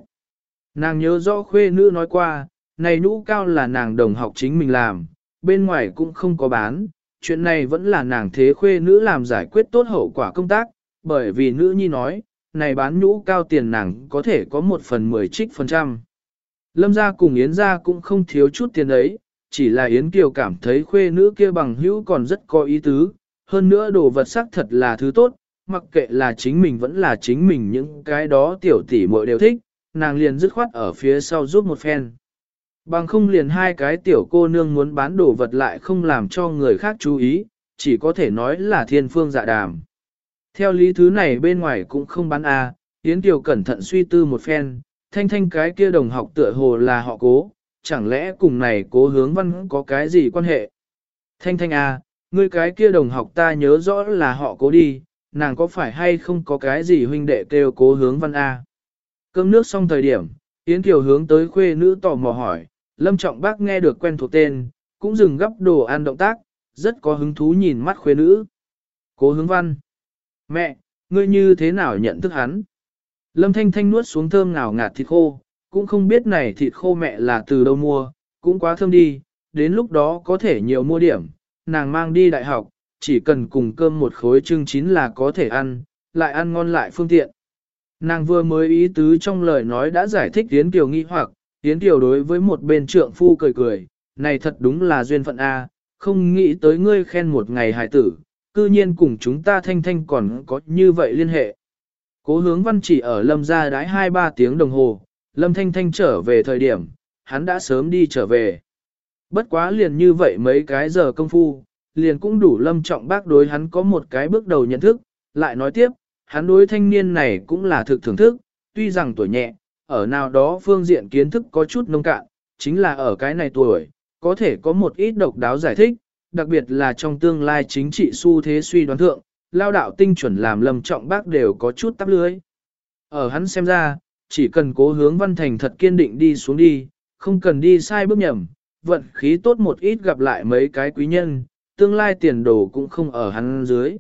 Nàng nhớ rõ khuê nữ nói qua, này nhũ cao là nàng đồng học chính mình làm, bên ngoài cũng không có bán, chuyện này vẫn là nàng thế khuê nữ làm giải quyết tốt hậu quả công tác, bởi vì nữ nhi nói, này bán nhũ cao tiền nàng có thể có một phần mười trích phần trăm. Lâm gia cùng Yến gia cũng không thiếu chút tiền ấy, chỉ là Yến Kiều cảm thấy khuê nữ kia bằng hữu còn rất có ý tứ, hơn nữa đồ vật sắc thật là thứ tốt, mặc kệ là chính mình vẫn là chính mình những cái đó tiểu tỷ muội đều thích, nàng liền dứt khoát ở phía sau giúp một phen. Bằng không liền hai cái tiểu cô nương muốn bán đồ vật lại không làm cho người khác chú ý, chỉ có thể nói là thiên phương dạ đàm. Theo lý thứ này bên ngoài cũng không bán A, Yến tiểu cẩn thận suy tư một phen, thanh thanh cái kia đồng học tựa hồ là họ cố, chẳng lẽ cùng này cố hướng văn có cái gì quan hệ? Thanh thanh A, ngươi cái kia đồng học ta nhớ rõ là họ cố đi, nàng có phải hay không có cái gì huynh đệ kêu cố hướng văn A? Cơm nước xong thời điểm, Yến tiểu hướng tới khuê nữ tò mò hỏi, Lâm Trọng Bác nghe được quen thuộc tên, cũng dừng gấp đồ ăn động tác, rất có hứng thú nhìn mắt khuê nữ. Cố hướng văn. Mẹ, ngươi như thế nào nhận thức hắn? Lâm Thanh Thanh nuốt xuống thơm ngào ngạt thịt khô, cũng không biết này thịt khô mẹ là từ đâu mua, cũng quá thơm đi, đến lúc đó có thể nhiều mua điểm, nàng mang đi đại học, chỉ cần cùng cơm một khối trưng chín là có thể ăn, lại ăn ngon lại phương tiện. Nàng vừa mới ý tứ trong lời nói đã giải thích tiến Kiều nghi hoặc, Yến Kiều đối với một bên trượng phu cười cười, này thật đúng là duyên phận A, không nghĩ tới ngươi khen một ngày hài tử, cư nhiên cùng chúng ta thanh thanh còn có như vậy liên hệ. Cố hướng văn chỉ ở lâm ra đái 2-3 tiếng đồng hồ, lâm thanh thanh trở về thời điểm, hắn đã sớm đi trở về. Bất quá liền như vậy mấy cái giờ công phu, liền cũng đủ lâm trọng bác đối hắn có một cái bước đầu nhận thức, lại nói tiếp, hắn đối thanh niên này cũng là thực thưởng thức, tuy rằng tuổi nhẹ, ở nào đó phương diện kiến thức có chút nông cạn, chính là ở cái này tuổi, có thể có một ít độc đáo giải thích, đặc biệt là trong tương lai chính trị xu thế suy đoán thượng, lao đạo tinh chuẩn làm lầm trọng bác đều có chút tắp lưới. Ở hắn xem ra, chỉ cần cố hướng văn thành thật kiên định đi xuống đi, không cần đi sai bước nhầm, vận khí tốt một ít gặp lại mấy cái quý nhân, tương lai tiền đồ cũng không ở hắn dưới.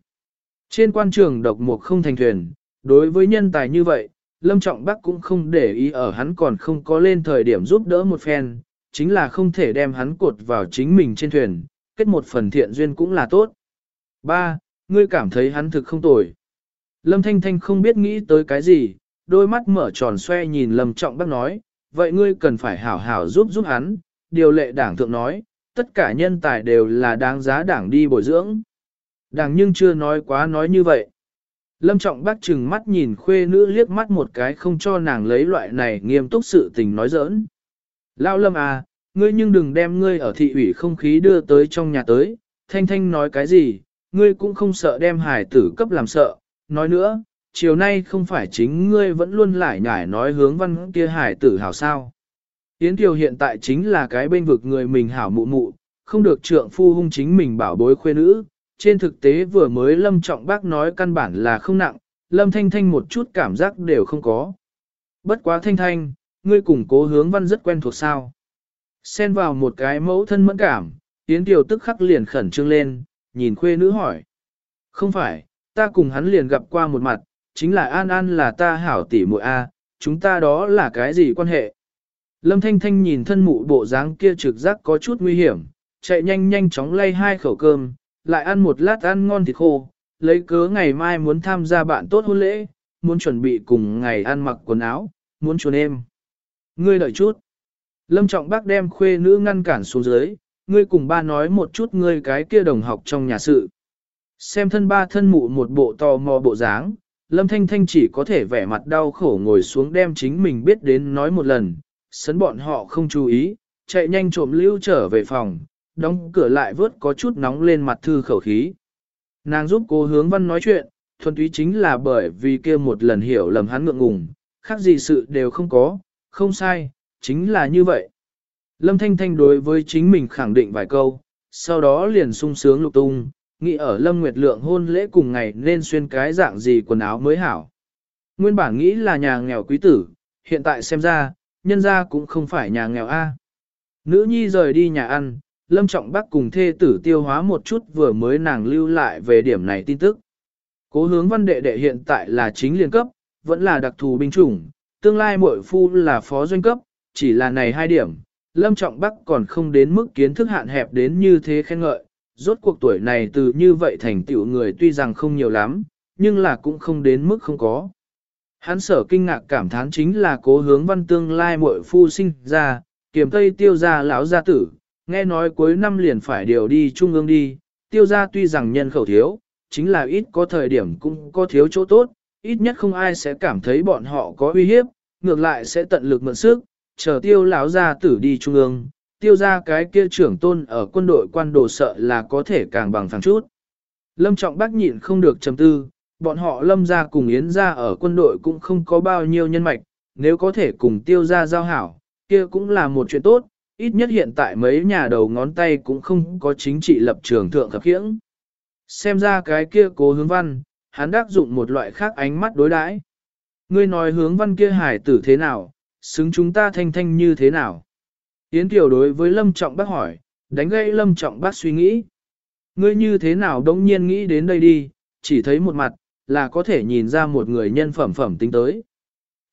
Trên quan trường độc mục không thành thuyền, đối với nhân tài như vậy, Lâm Trọng Bắc cũng không để ý ở hắn còn không có lên thời điểm giúp đỡ một phen, chính là không thể đem hắn cột vào chính mình trên thuyền, kết một phần thiện duyên cũng là tốt. 3. Ngươi cảm thấy hắn thực không tồi. Lâm Thanh Thanh không biết nghĩ tới cái gì, đôi mắt mở tròn xoe nhìn Lâm Trọng Bắc nói, vậy ngươi cần phải hảo hảo giúp giúp hắn, điều lệ đảng thượng nói, tất cả nhân tài đều là đáng giá đảng đi bồi dưỡng. Đảng nhưng chưa nói quá nói như vậy. Lâm Trọng Bác chừng mắt nhìn khuê nữ liếc mắt một cái không cho nàng lấy loại này nghiêm túc sự tình nói giỡn. Lao Lâm à, ngươi nhưng đừng đem ngươi ở thị ủy không khí đưa tới trong nhà tới, Thanh Thanh nói cái gì, ngươi cũng không sợ đem hải tử cấp làm sợ. Nói nữa, chiều nay không phải chính ngươi vẫn luôn lại nhải nói hướng văn kia hải tử hảo sao. Yến Kiều hiện tại chính là cái bên vực người mình hảo mụ mụ, không được trượng phu hung chính mình bảo bối khuê nữ. Trên thực tế vừa mới Lâm Trọng Bác nói căn bản là không nặng, Lâm Thanh Thanh một chút cảm giác đều không có. Bất quá Thanh Thanh, ngươi cùng cố hướng văn rất quen thuộc sao. Xen vào một cái mẫu thân mẫn cảm, Yến tiểu tức khắc liền khẩn trương lên, nhìn khuê nữ hỏi. Không phải, ta cùng hắn liền gặp qua một mặt, chính là An An là ta hảo tỷ muội A, chúng ta đó là cái gì quan hệ? Lâm Thanh Thanh nhìn thân mụ bộ dáng kia trực giác có chút nguy hiểm, chạy nhanh nhanh chóng lay hai khẩu cơm, lại ăn một lát ăn ngon thịt khô, lấy cớ ngày mai muốn tham gia bạn tốt hôn lễ, muốn chuẩn bị cùng ngày ăn mặc quần áo, muốn chuồn em. Ngươi đợi chút. Lâm Trọng Bác đem khuê nữ ngăn cản xuống dưới, ngươi cùng ba nói một chút ngươi cái kia đồng học trong nhà sự. Xem thân ba thân mụ một bộ tò mò bộ dáng, Lâm Thanh Thanh chỉ có thể vẻ mặt đau khổ ngồi xuống đem chính mình biết đến nói một lần, sấn bọn họ không chú ý, chạy nhanh trộm lưu trở về phòng, đóng cửa lại vớt có chút nóng lên mặt thư khẩu khí. Nàng giúp cô hướng văn nói chuyện, thuần túy chính là bởi vì kia một lần hiểu lầm hắn ngượng ngùng, khác gì sự đều không có, không sai, chính là như vậy. Lâm Thanh Thanh đối với chính mình khẳng định vài câu, sau đó liền sung sướng lục tung, nghĩ ở Lâm Nguyệt Lượng hôn lễ cùng ngày nên xuyên cái dạng gì quần áo mới hảo. Nguyên bản nghĩ là nhà nghèo quý tử, hiện tại xem ra, nhân ra cũng không phải nhà nghèo A. Nữ nhi rời đi nhà ăn, Lâm Trọng Bắc cùng thê tử tiêu hóa một chút vừa mới nàng lưu lại về điểm này tin tức. Cố hướng văn đệ đệ hiện tại là chính liên cấp, vẫn là đặc thù binh chủng, tương lai muội phu là phó doanh cấp, chỉ là này hai điểm. Lâm Trọng Bắc còn không đến mức kiến thức hạn hẹp đến như thế khen ngợi, rốt cuộc tuổi này từ như vậy thành tựu người tuy rằng không nhiều lắm, nhưng là cũng không đến mức không có. Hắn sở kinh ngạc cảm thán chính là cố hướng văn tương lai muội phu sinh ra, kiềm tây tiêu gia lão gia tử, nghe nói cuối năm liền phải điều đi trung ương đi, tiêu gia tuy rằng nhân khẩu thiếu, chính là ít có thời điểm cũng có thiếu chỗ tốt, ít nhất không ai sẽ cảm thấy bọn họ có uy hiếp, ngược lại sẽ tận lực mượn sức, chờ tiêu lão gia tử đi trung ương, tiêu gia cái kia trưởng tôn ở quân đội quan đồ sợ là có thể càng bằng phẳng chút. Lâm Trọng Bác nhịn không được trầm tư, bọn họ lâm ra cùng Yến ra ở quân đội cũng không có bao nhiêu nhân mạch, nếu có thể cùng tiêu ra giao hảo, kia cũng là một chuyện tốt, ít nhất hiện tại mấy nhà đầu ngón tay cũng không có chính trị lập trường thượng khập khiễng. Xem ra cái kia cố hướng văn, hắn đắc dụng một loại khác ánh mắt đối đãi. Ngươi nói hướng văn kia hải tử thế nào, xứng chúng ta thanh thanh như thế nào. Yến Tiểu đối với Lâm Trọng bác hỏi, đánh gây Lâm Trọng bác suy nghĩ. Ngươi như thế nào đống nhiên nghĩ đến đây đi, chỉ thấy một mặt, là có thể nhìn ra một người nhân phẩm phẩm tính tới.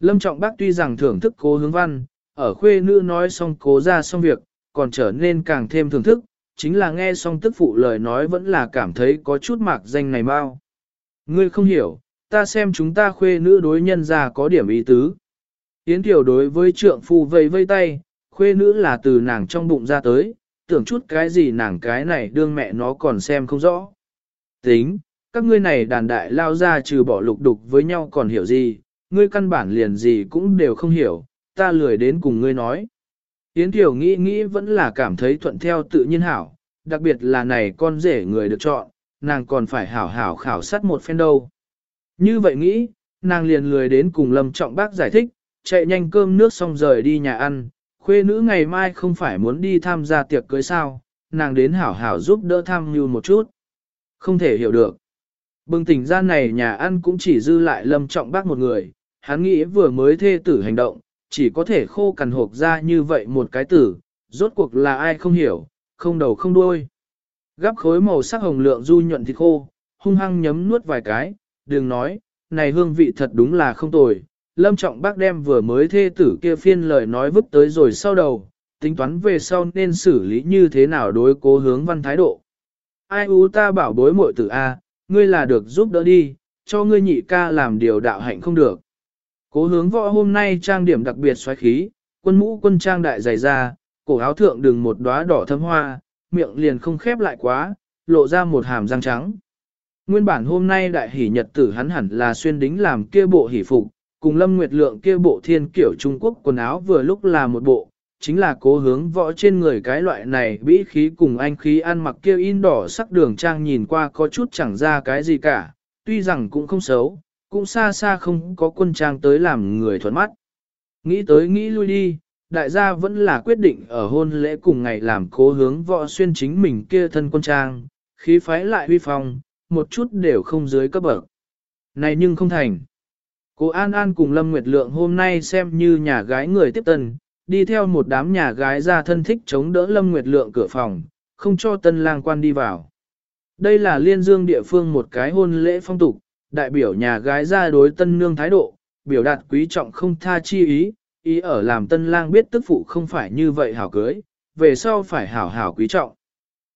Lâm Trọng Bác tuy rằng thưởng thức cố hướng văn, ở khuê nữ nói xong cố ra xong việc, còn trở nên càng thêm thưởng thức, chính là nghe xong tức phụ lời nói vẫn là cảm thấy có chút mạc danh này bao. Ngươi không hiểu, ta xem chúng ta khuê nữ đối nhân ra có điểm ý tứ. Yến tiểu đối với trượng phu vây vây tay, khuê nữ là từ nàng trong bụng ra tới, tưởng chút cái gì nàng cái này đương mẹ nó còn xem không rõ. Tính, các ngươi này đàn đại lao ra trừ bỏ lục đục với nhau còn hiểu gì, ngươi căn bản liền gì cũng đều không hiểu, ta lười đến cùng ngươi nói. Yến Thiểu nghĩ nghĩ vẫn là cảm thấy thuận theo tự nhiên hảo, đặc biệt là này con rể người được chọn, nàng còn phải hảo hảo khảo sát một phen đâu. Như vậy nghĩ, nàng liền lười đến cùng Lâm Trọng Bác giải thích, chạy nhanh cơm nước xong rời đi nhà ăn, khuê nữ ngày mai không phải muốn đi tham gia tiệc cưới sao, nàng đến hảo hảo giúp đỡ tham mưu một chút. Không thể hiểu được. Bừng tỉnh gian này nhà ăn cũng chỉ dư lại Lâm Trọng Bác một người, hắn nghĩ vừa mới thê tử hành động, chỉ có thể khô cằn hộp ra như vậy một cái tử, rốt cuộc là ai không hiểu, không đầu không đuôi. Gắp khối màu sắc hồng lượng du nhuận thịt khô, hung hăng nhấm nuốt vài cái, đừng nói, này hương vị thật đúng là không tồi. Lâm Trọng Bác đem vừa mới thê tử kia phiên lời nói vứt tới rồi sau đầu, tính toán về sau nên xử lý như thế nào đối cố hướng văn thái độ. Ai ú ta bảo bối muội tử A, ngươi là được giúp đỡ đi, cho ngươi nhị ca làm điều đạo hạnh không được. Cố hướng võ hôm nay trang điểm đặc biệt xoáy khí, quân mũ quân trang đại dày ra, cổ áo thượng đường một đóa đỏ thâm hoa, miệng liền không khép lại quá, lộ ra một hàm răng trắng. Nguyên bản hôm nay đại hỷ nhật tử hắn hẳn là xuyên đính làm kia bộ hỷ phục, cùng Lâm Nguyệt Lượng kia bộ thiên kiểu Trung Quốc quần áo vừa lúc là một bộ, chính là cố hướng võ trên người cái loại này bĩ khí cùng anh khí ăn mặc kia in đỏ sắc đường trang nhìn qua có chút chẳng ra cái gì cả, tuy rằng cũng không xấu, cũng xa xa không có quân trang tới làm người thuận mắt. Nghĩ tới nghĩ lui đi, đại gia vẫn là quyết định ở hôn lễ cùng ngày làm cố hướng võ xuyên chính mình kia thân quân trang, khí phái lại huy phong, một chút đều không dưới cấp bậc. Này nhưng không thành. Cô An An cùng Lâm Nguyệt Lượng hôm nay xem như nhà gái người tiếp tân, đi theo một đám nhà gái ra thân thích chống đỡ Lâm Nguyệt Lượng cửa phòng, không cho tân lang quan đi vào. Đây là liên dương địa phương một cái hôn lễ phong tục, đại biểu nhà gái ra đối tân nương thái độ, biểu đạt quý trọng không tha chi ý, ý ở làm tân lang biết tức phụ không phải như vậy hảo cưới, về sau phải hảo hảo quý trọng.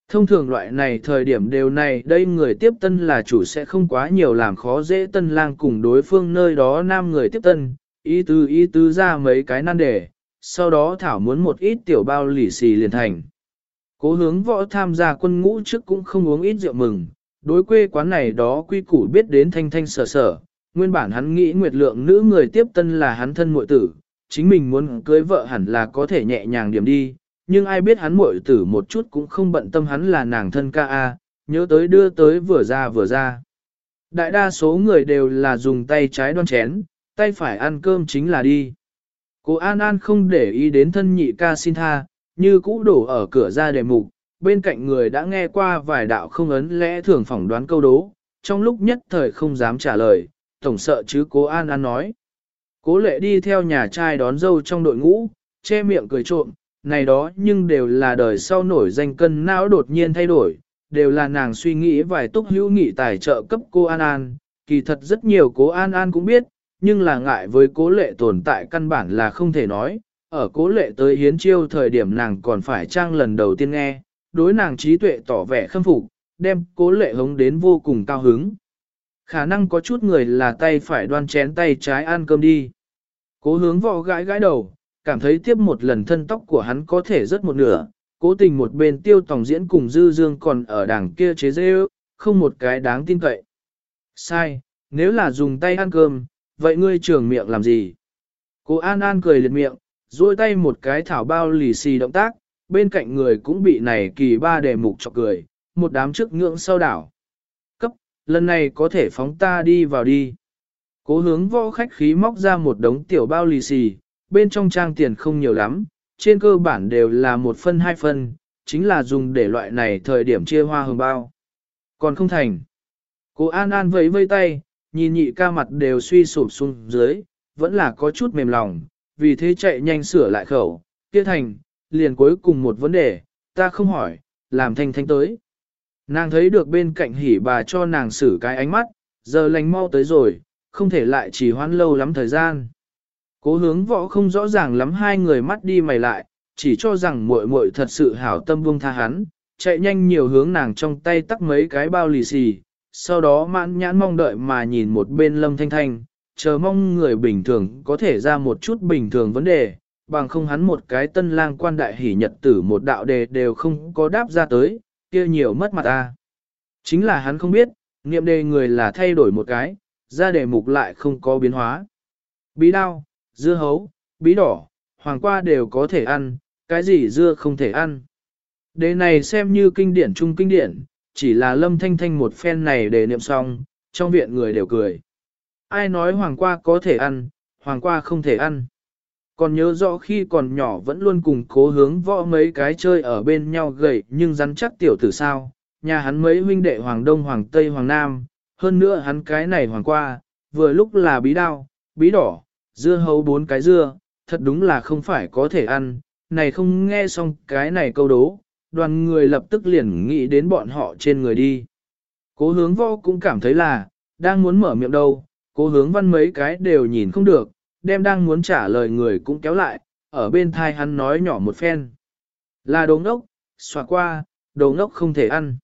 Thông thường loại này thời điểm đều này đây người tiếp tân là chủ sẽ không quá nhiều làm khó dễ tân lang cùng đối phương nơi đó nam người tiếp tân, ý tứ ý tứ ra mấy cái nan đề, sau đó thảo muốn một ít tiểu bao lì xì liền thành. Cố hướng võ tham gia quân ngũ trước cũng không uống ít rượu mừng, đối quê quán này đó quy củ biết đến thanh thanh sở sở, nguyên bản hắn nghĩ nguyệt lượng nữ người tiếp tân là hắn thân muội tử, chính mình muốn cưới vợ hẳn là có thể nhẹ nhàng điểm đi, nhưng ai biết hắn muội tử một chút cũng không bận tâm hắn là nàng thân ca a, nhớ tới đưa tới vừa ra vừa ra. Đại đa số người đều là dùng tay trái đoan chén, tay phải ăn cơm chính là đi. Cô An An không để ý đến thân nhị ca xin tha, như cũ đổ ở cửa ra để mục, bên cạnh người đã nghe qua vài đạo không ấn lẽ thường phỏng đoán câu đố, trong lúc nhất thời không dám trả lời, tổng sợ chứ cố An An nói. Cố lệ đi theo nhà trai đón dâu trong đội ngũ, che miệng cười trộm, này đó nhưng đều là đời sau nổi danh cân não đột nhiên thay đổi, đều là nàng suy nghĩ vài túc hữu nghị tài trợ cấp cô An An, kỳ thật rất nhiều cố An An cũng biết, nhưng là ngại với cố lệ tồn tại căn bản là không thể nói, ở cố lệ tới hiến chiêu thời điểm nàng còn phải trang lần đầu tiên nghe, đối nàng trí tuệ tỏ vẻ khâm phục, đem cố lệ hống đến vô cùng cao hứng. Khả năng có chút người là tay phải đoan chén tay trái ăn cơm đi. Cố hướng vò gãi gãi đầu, cảm thấy tiếp một lần thân tóc của hắn có thể rớt một nửa, cố tình một bên tiêu tòng diễn cùng dư dương còn ở đằng kia chế dê không một cái đáng tin cậy. Sai, nếu là dùng tay ăn cơm, vậy ngươi trưởng miệng làm gì? Cố An An cười liệt miệng, duỗi tay một cái thảo bao lì xì động tác, bên cạnh người cũng bị này kỳ ba đề mục chọc cười, một đám trước ngưỡng sau đảo. Cấp, lần này có thể phóng ta đi vào đi. Cố hướng võ khách khí móc ra một đống tiểu bao lì xì, bên trong trang tiền không nhiều lắm, trên cơ bản đều là một phân hai phân, chính là dùng để loại này thời điểm chia hoa hồng bao. Còn không thành. Cố An An vẫy vây tay, nhìn nhị ca mặt đều suy sụp xuống dưới, vẫn là có chút mềm lòng, vì thế chạy nhanh sửa lại khẩu, kia thành, liền cuối cùng một vấn đề, ta không hỏi, làm thanh thanh tới. Nàng thấy được bên cạnh hỉ bà cho nàng xử cái ánh mắt, giờ lành mau tới rồi, không thể lại chỉ hoãn lâu lắm thời gian. Cố hướng võ không rõ ràng lắm hai người mắt đi mày lại, chỉ cho rằng muội muội thật sự hảo tâm buông tha hắn, chạy nhanh nhiều hướng nàng trong tay tắt mấy cái bao lì xì, sau đó mãn nhãn mong đợi mà nhìn một bên lâm thanh thanh, chờ mong người bình thường có thể ra một chút bình thường vấn đề, bằng không hắn một cái tân lang quan đại hỷ nhật tử một đạo đề đều không có đáp ra tới, kia nhiều mất mặt ta. Chính là hắn không biết, niệm đề người là thay đổi một cái, ra đề mục lại không có biến hóa. Bí đao, dưa hấu, bí đỏ, hoàng qua đều có thể ăn, cái gì dưa không thể ăn. Đề này xem như kinh điển chung kinh điển, chỉ là lâm thanh thanh một phen này để niệm xong, trong viện người đều cười. Ai nói hoàng qua có thể ăn, hoàng qua không thể ăn. Còn nhớ rõ khi còn nhỏ vẫn luôn cùng cố hướng võ mấy cái chơi ở bên nhau gầy nhưng rắn chắc tiểu tử sao, nhà hắn mấy huynh đệ hoàng đông hoàng tây hoàng nam, hơn nữa hắn cái này hoàng qua, vừa lúc là bí đao, bí đỏ, dưa hấu bốn cái dưa, thật đúng là không phải có thể ăn, này không nghe xong cái này câu đố, đoàn người lập tức liền nghĩ đến bọn họ trên người đi. Cố hướng võ cũng cảm thấy là, đang muốn mở miệng đâu, cố hướng văn mấy cái đều nhìn không được, đem đang muốn trả lời người cũng kéo lại, ở bên thai hắn nói nhỏ một phen. Là đồ ngốc, xòa qua, đồ ngốc không thể ăn.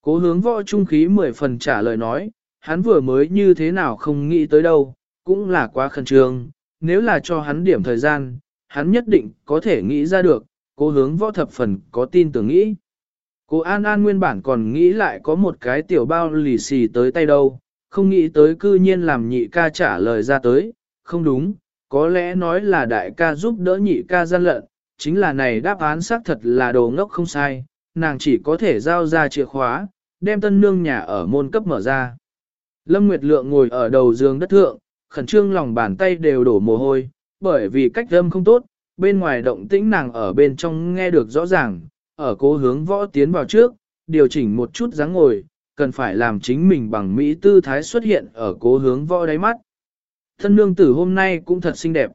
Cố hướng võ trung khí mười phần trả lời nói, hắn vừa mới như thế nào không nghĩ tới đâu, cũng là quá khẩn trương, nếu là cho hắn điểm thời gian, hắn nhất định có thể nghĩ ra được, cố hướng võ thập phần có tin tưởng nghĩ. Cô An An nguyên bản còn nghĩ lại có một cái tiểu bao lì xì tới tay đâu, không nghĩ tới cư nhiên làm nhị ca trả lời ra tới, không đúng, có lẽ nói là đại ca giúp đỡ nhị ca gian lận, chính là này đáp án xác thật là đồ ngốc không sai, nàng chỉ có thể giao ra chìa khóa, đem tân nương nhà ở môn cấp mở ra. Lâm Nguyệt Lượng ngồi ở đầu giường đất thượng, khẩn trương lòng bàn tay đều đổ mồ hôi, bởi vì cách âm không tốt, bên ngoài động tĩnh nàng ở bên trong nghe được rõ ràng, ở cố hướng võ tiến vào trước, điều chỉnh một chút dáng ngồi, cần phải làm chính mình bằng mỹ tư thái xuất hiện ở cố hướng võ đáy mắt. Thân nương tử hôm nay cũng thật xinh đẹp.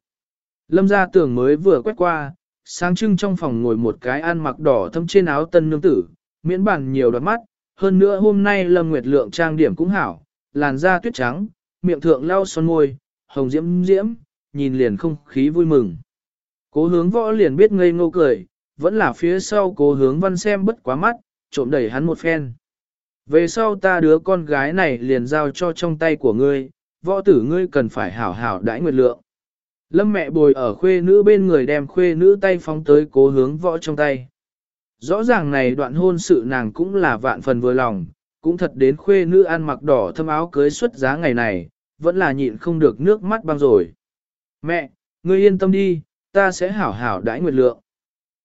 Lâm gia tưởng mới vừa quét qua, sáng trưng trong phòng ngồi một cái ăn mặc đỏ thâm trên áo tân nương tử, miễn bản nhiều đoạt mắt, hơn nữa hôm nay Lâm Nguyệt Lượng trang điểm cũng hảo, làn da tuyết trắng, miệng thượng lau son môi, hồng diễm diễm, nhìn liền không khí vui mừng. Cố hướng võ liền biết ngây ngô cười, vẫn là phía sau cố hướng văn xem bất quá mắt, trộm đẩy hắn một phen. Về sau ta đứa con gái này liền giao cho trong tay của ngươi, võ tử ngươi cần phải hảo hảo đãi nguyệt lượng. Lâm mẹ bồi ở khuê nữ bên người đem khuê nữ tay phóng tới cố hướng võ trong tay. Rõ ràng này đoạn hôn sự nàng cũng là vạn phần vừa lòng, cũng thật đến khuê nữ ăn mặc đỏ thâm áo cưới xuất giá ngày này, vẫn là nhịn không được nước mắt băng rồi. Mẹ, ngươi yên tâm đi, ta sẽ hảo hảo đãi nguyệt lượng.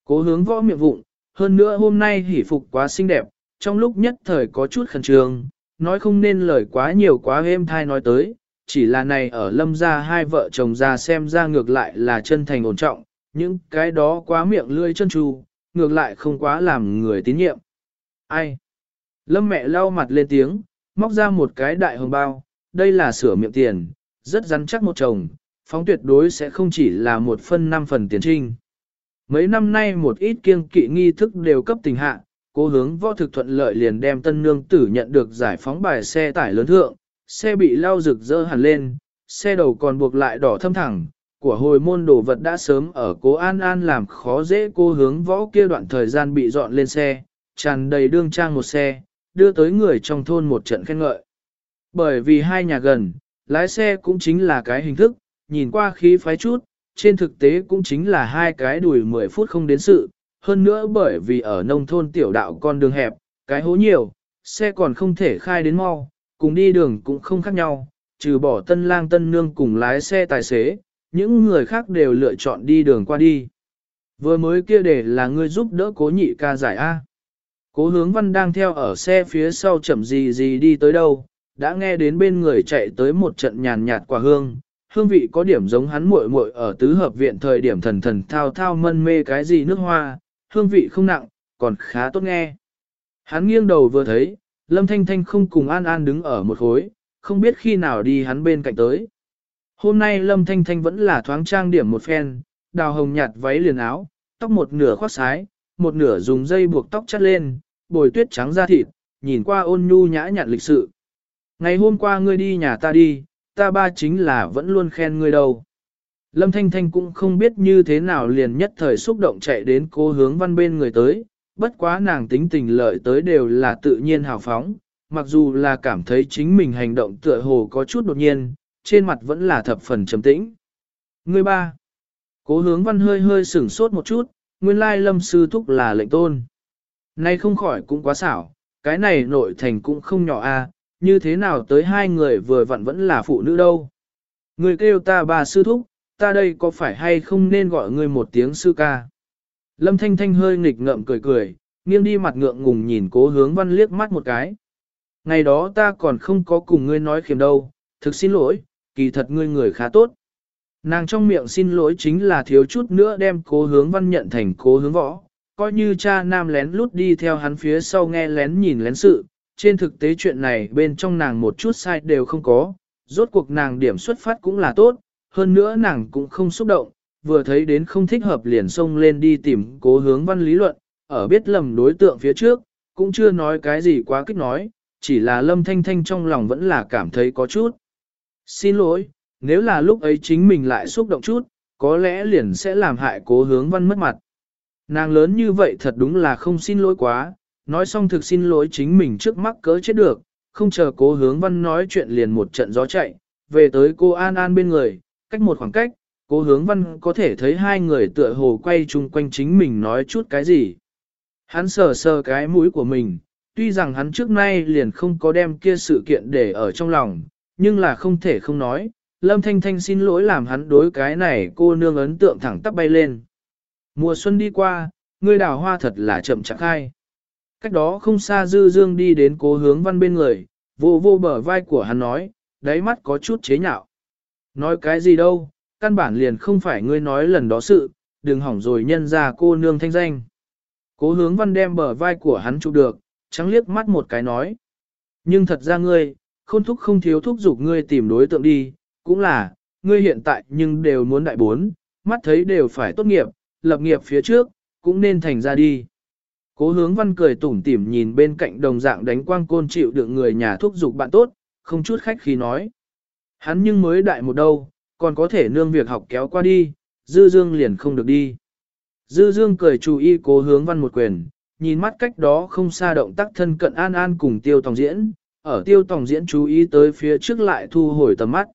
Cố hướng võ miệng vụng, hơn nữa hôm nay hỷ phục quá xinh đẹp, trong lúc nhất thời có chút khẩn trương, nói không nên lời quá nhiều quá êm thai nói tới, chỉ là này ở lâm gia hai vợ chồng ra xem ra ngược lại là chân thành ổn trọng, những cái đó quá miệng lươi chân tru, ngược lại không quá làm người tín nhiệm. Ai? Lâm mẹ lau mặt lên tiếng, móc ra một cái đại hồng bao, đây là sửa miệng tiền, rất rắn chắc một chồng, phóng tuyệt đối sẽ không chỉ là một phân năm phần tiền trinh. Mấy năm nay một ít kiêng kỵ nghi thức đều cấp tình hạ, cố hướng võ thực thuận lợi liền đem tân nương tử nhận được giải phóng bài xe tải lớn thượng, xe bị lao rực rỡ hẳn lên, xe đầu còn buộc lại đỏ thâm thẳng, của hồi môn đồ vật đã sớm ở cố An An làm khó dễ cô hướng võ kia đoạn thời gian bị dọn lên xe, tràn đầy đương trang một xe, đưa tới người trong thôn một trận khen ngợi. Bởi vì hai nhà gần, lái xe cũng chính là cái hình thức, nhìn qua khí phái chút, trên thực tế cũng chính là hai cái đùi 10 phút không đến sự, hơn nữa bởi vì ở nông thôn tiểu đạo con đường hẹp, cái hố nhiều, xe còn không thể khai đến mau, cùng đi đường cũng không khác nhau, trừ bỏ tân lang tân nương cùng lái xe tài xế, những người khác đều lựa chọn đi đường qua đi. Vừa mới kia để là ngươi giúp đỡ cố nhị ca giải A. Cố hướng văn đang theo ở xe phía sau chậm gì gì đi tới đâu, đã nghe đến bên người chạy tới một trận nhàn nhạt quả hương, hương vị có điểm giống hắn muội muội ở tứ hợp viện thời điểm thần thần thao thao mân mê cái gì nước hoa, hương vị không nặng, còn khá tốt nghe. Hắn nghiêng đầu vừa thấy, Lâm Thanh Thanh không cùng An An đứng ở một khối, không biết khi nào đi hắn bên cạnh tới. Hôm nay Lâm Thanh Thanh vẫn là thoáng trang điểm một phen, đào hồng nhạt váy liền áo, tóc một nửa khoác sái, một nửa dùng dây buộc tóc chắt lên, bồi tuyết trắng da thịt, nhìn qua ôn nhu nhã nhặn lịch sự. Ngày hôm qua ngươi đi nhà ta đi, ta ba chính là vẫn luôn khen ngươi đâu. Lâm Thanh Thanh cũng không biết như thế nào liền nhất thời xúc động chạy đến cô hướng văn bên người tới, bất quá nàng tính tình lợi tới đều là tự nhiên hào phóng, mặc dù là cảm thấy chính mình hành động tựa hồ có chút đột nhiên, trên mặt vẫn là thập phần trầm tĩnh. Người ba, cố hướng văn hơi hơi sửng sốt một chút, nguyên lai lâm sư thúc là lệnh tôn. Nay không khỏi cũng quá xảo, cái này nội thành cũng không nhỏ a, như thế nào tới hai người vừa vặn vẫn là phụ nữ đâu. Người kêu ta bà sư thúc, ta đây có phải hay không nên gọi người một tiếng sư ca. Lâm Thanh Thanh hơi nghịch ngợm cười cười, nghiêng đi mặt ngượng ngùng nhìn cố hướng văn liếc mắt một cái. Ngày đó ta còn không có cùng ngươi nói khiếm đâu, thực xin lỗi, kỳ thật ngươi người khá tốt. Nàng trong miệng xin lỗi chính là thiếu chút nữa đem cố hướng văn nhận thành cố hướng võ, coi như cha nam lén lút đi theo hắn phía sau nghe lén nhìn lén sự, trên thực tế chuyện này bên trong nàng một chút sai đều không có, rốt cuộc nàng điểm xuất phát cũng là tốt, hơn nữa nàng cũng không xúc động, vừa thấy đến không thích hợp liền xông lên đi tìm cố hướng văn lý luận, ở biết lầm đối tượng phía trước, cũng chưa nói cái gì quá kích nói, chỉ là lâm thanh thanh trong lòng vẫn là cảm thấy có chút. Xin lỗi, nếu là lúc ấy chính mình lại xúc động chút, có lẽ liền sẽ làm hại cố hướng văn mất mặt. Nàng lớn như vậy thật đúng là không xin lỗi quá, nói xong thực xin lỗi chính mình trước mắt cỡ chết được, không chờ cố hướng văn nói chuyện liền một trận gió chạy, về tới cô An An bên người, cách một khoảng cách, cố hướng văn có thể thấy hai người tựa hồ quay chung quanh chính mình nói chút cái gì. Hắn sờ sờ cái mũi của mình, tuy rằng hắn trước nay liền không có đem kia sự kiện để ở trong lòng, nhưng là không thể không nói, Lâm Thanh Thanh xin lỗi làm hắn đối cái này cô nương ấn tượng thẳng tắp bay lên. Mùa xuân đi qua, ngươi đào hoa thật là chậm chạp khai. Cách đó không xa dư dương đi đến cố hướng văn bên người, vô vô bờ vai của hắn nói, đáy mắt có chút chế nhạo. Nói cái gì đâu, căn bản liền không phải ngươi nói lần đó sự, đừng hỏng rồi nhân ra cô nương thanh danh. Cố hướng văn đem bờ vai của hắn chụp được, trắng liếc mắt một cái nói. Nhưng thật ra ngươi, khôn thúc không thiếu thúc giục ngươi tìm đối tượng đi, cũng là, ngươi hiện tại nhưng đều muốn đại bốn, mắt thấy đều phải tốt nghiệp, lập nghiệp phía trước, cũng nên thành ra đi. Cố hướng văn cười tủm tỉm nhìn bên cạnh đồng dạng đánh quang côn chịu được người nhà thúc giục bạn tốt, không chút khách khí nói. Hắn nhưng mới đại một đâu, còn có thể nương việc học kéo qua đi, dư dương liền không được đi. Dư dương cười chú ý cố hướng văn một quyền, nhìn mắt cách đó không xa động tác thân cận an an cùng tiêu tòng diễn, ở tiêu tòng diễn chú ý tới phía trước lại thu hồi tầm mắt.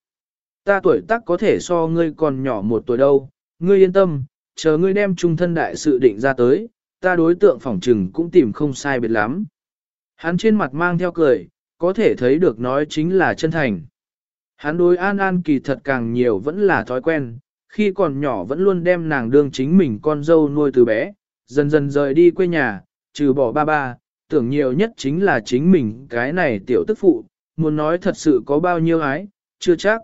Ta tuổi tác có thể so ngươi còn nhỏ một tuổi đâu, ngươi yên tâm, chờ ngươi đem trung thân đại sự định ra tới, ta đối tượng phỏng trừng cũng tìm không sai biệt lắm. Hắn trên mặt mang theo cười, có thể thấy được nói chính là chân thành. Hắn đối An An kỳ thật càng nhiều vẫn là thói quen, khi còn nhỏ vẫn luôn đem nàng đương chính mình con dâu nuôi từ bé, dần dần rời đi quê nhà, trừ bỏ ba ba, tưởng nhiều nhất chính là chính mình cái này tiểu tức phụ, muốn nói thật sự có bao nhiêu ái, chưa chắc.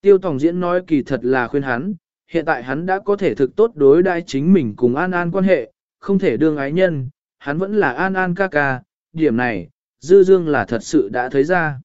Tiêu Tổng Diễn nói kỳ thật là khuyên hắn, hiện tại hắn đã có thể thực tốt đối đai chính mình cùng An An quan hệ, không thể đương ái nhân, hắn vẫn là An An ca ca, điểm này, Dư Dương là thật sự đã thấy ra.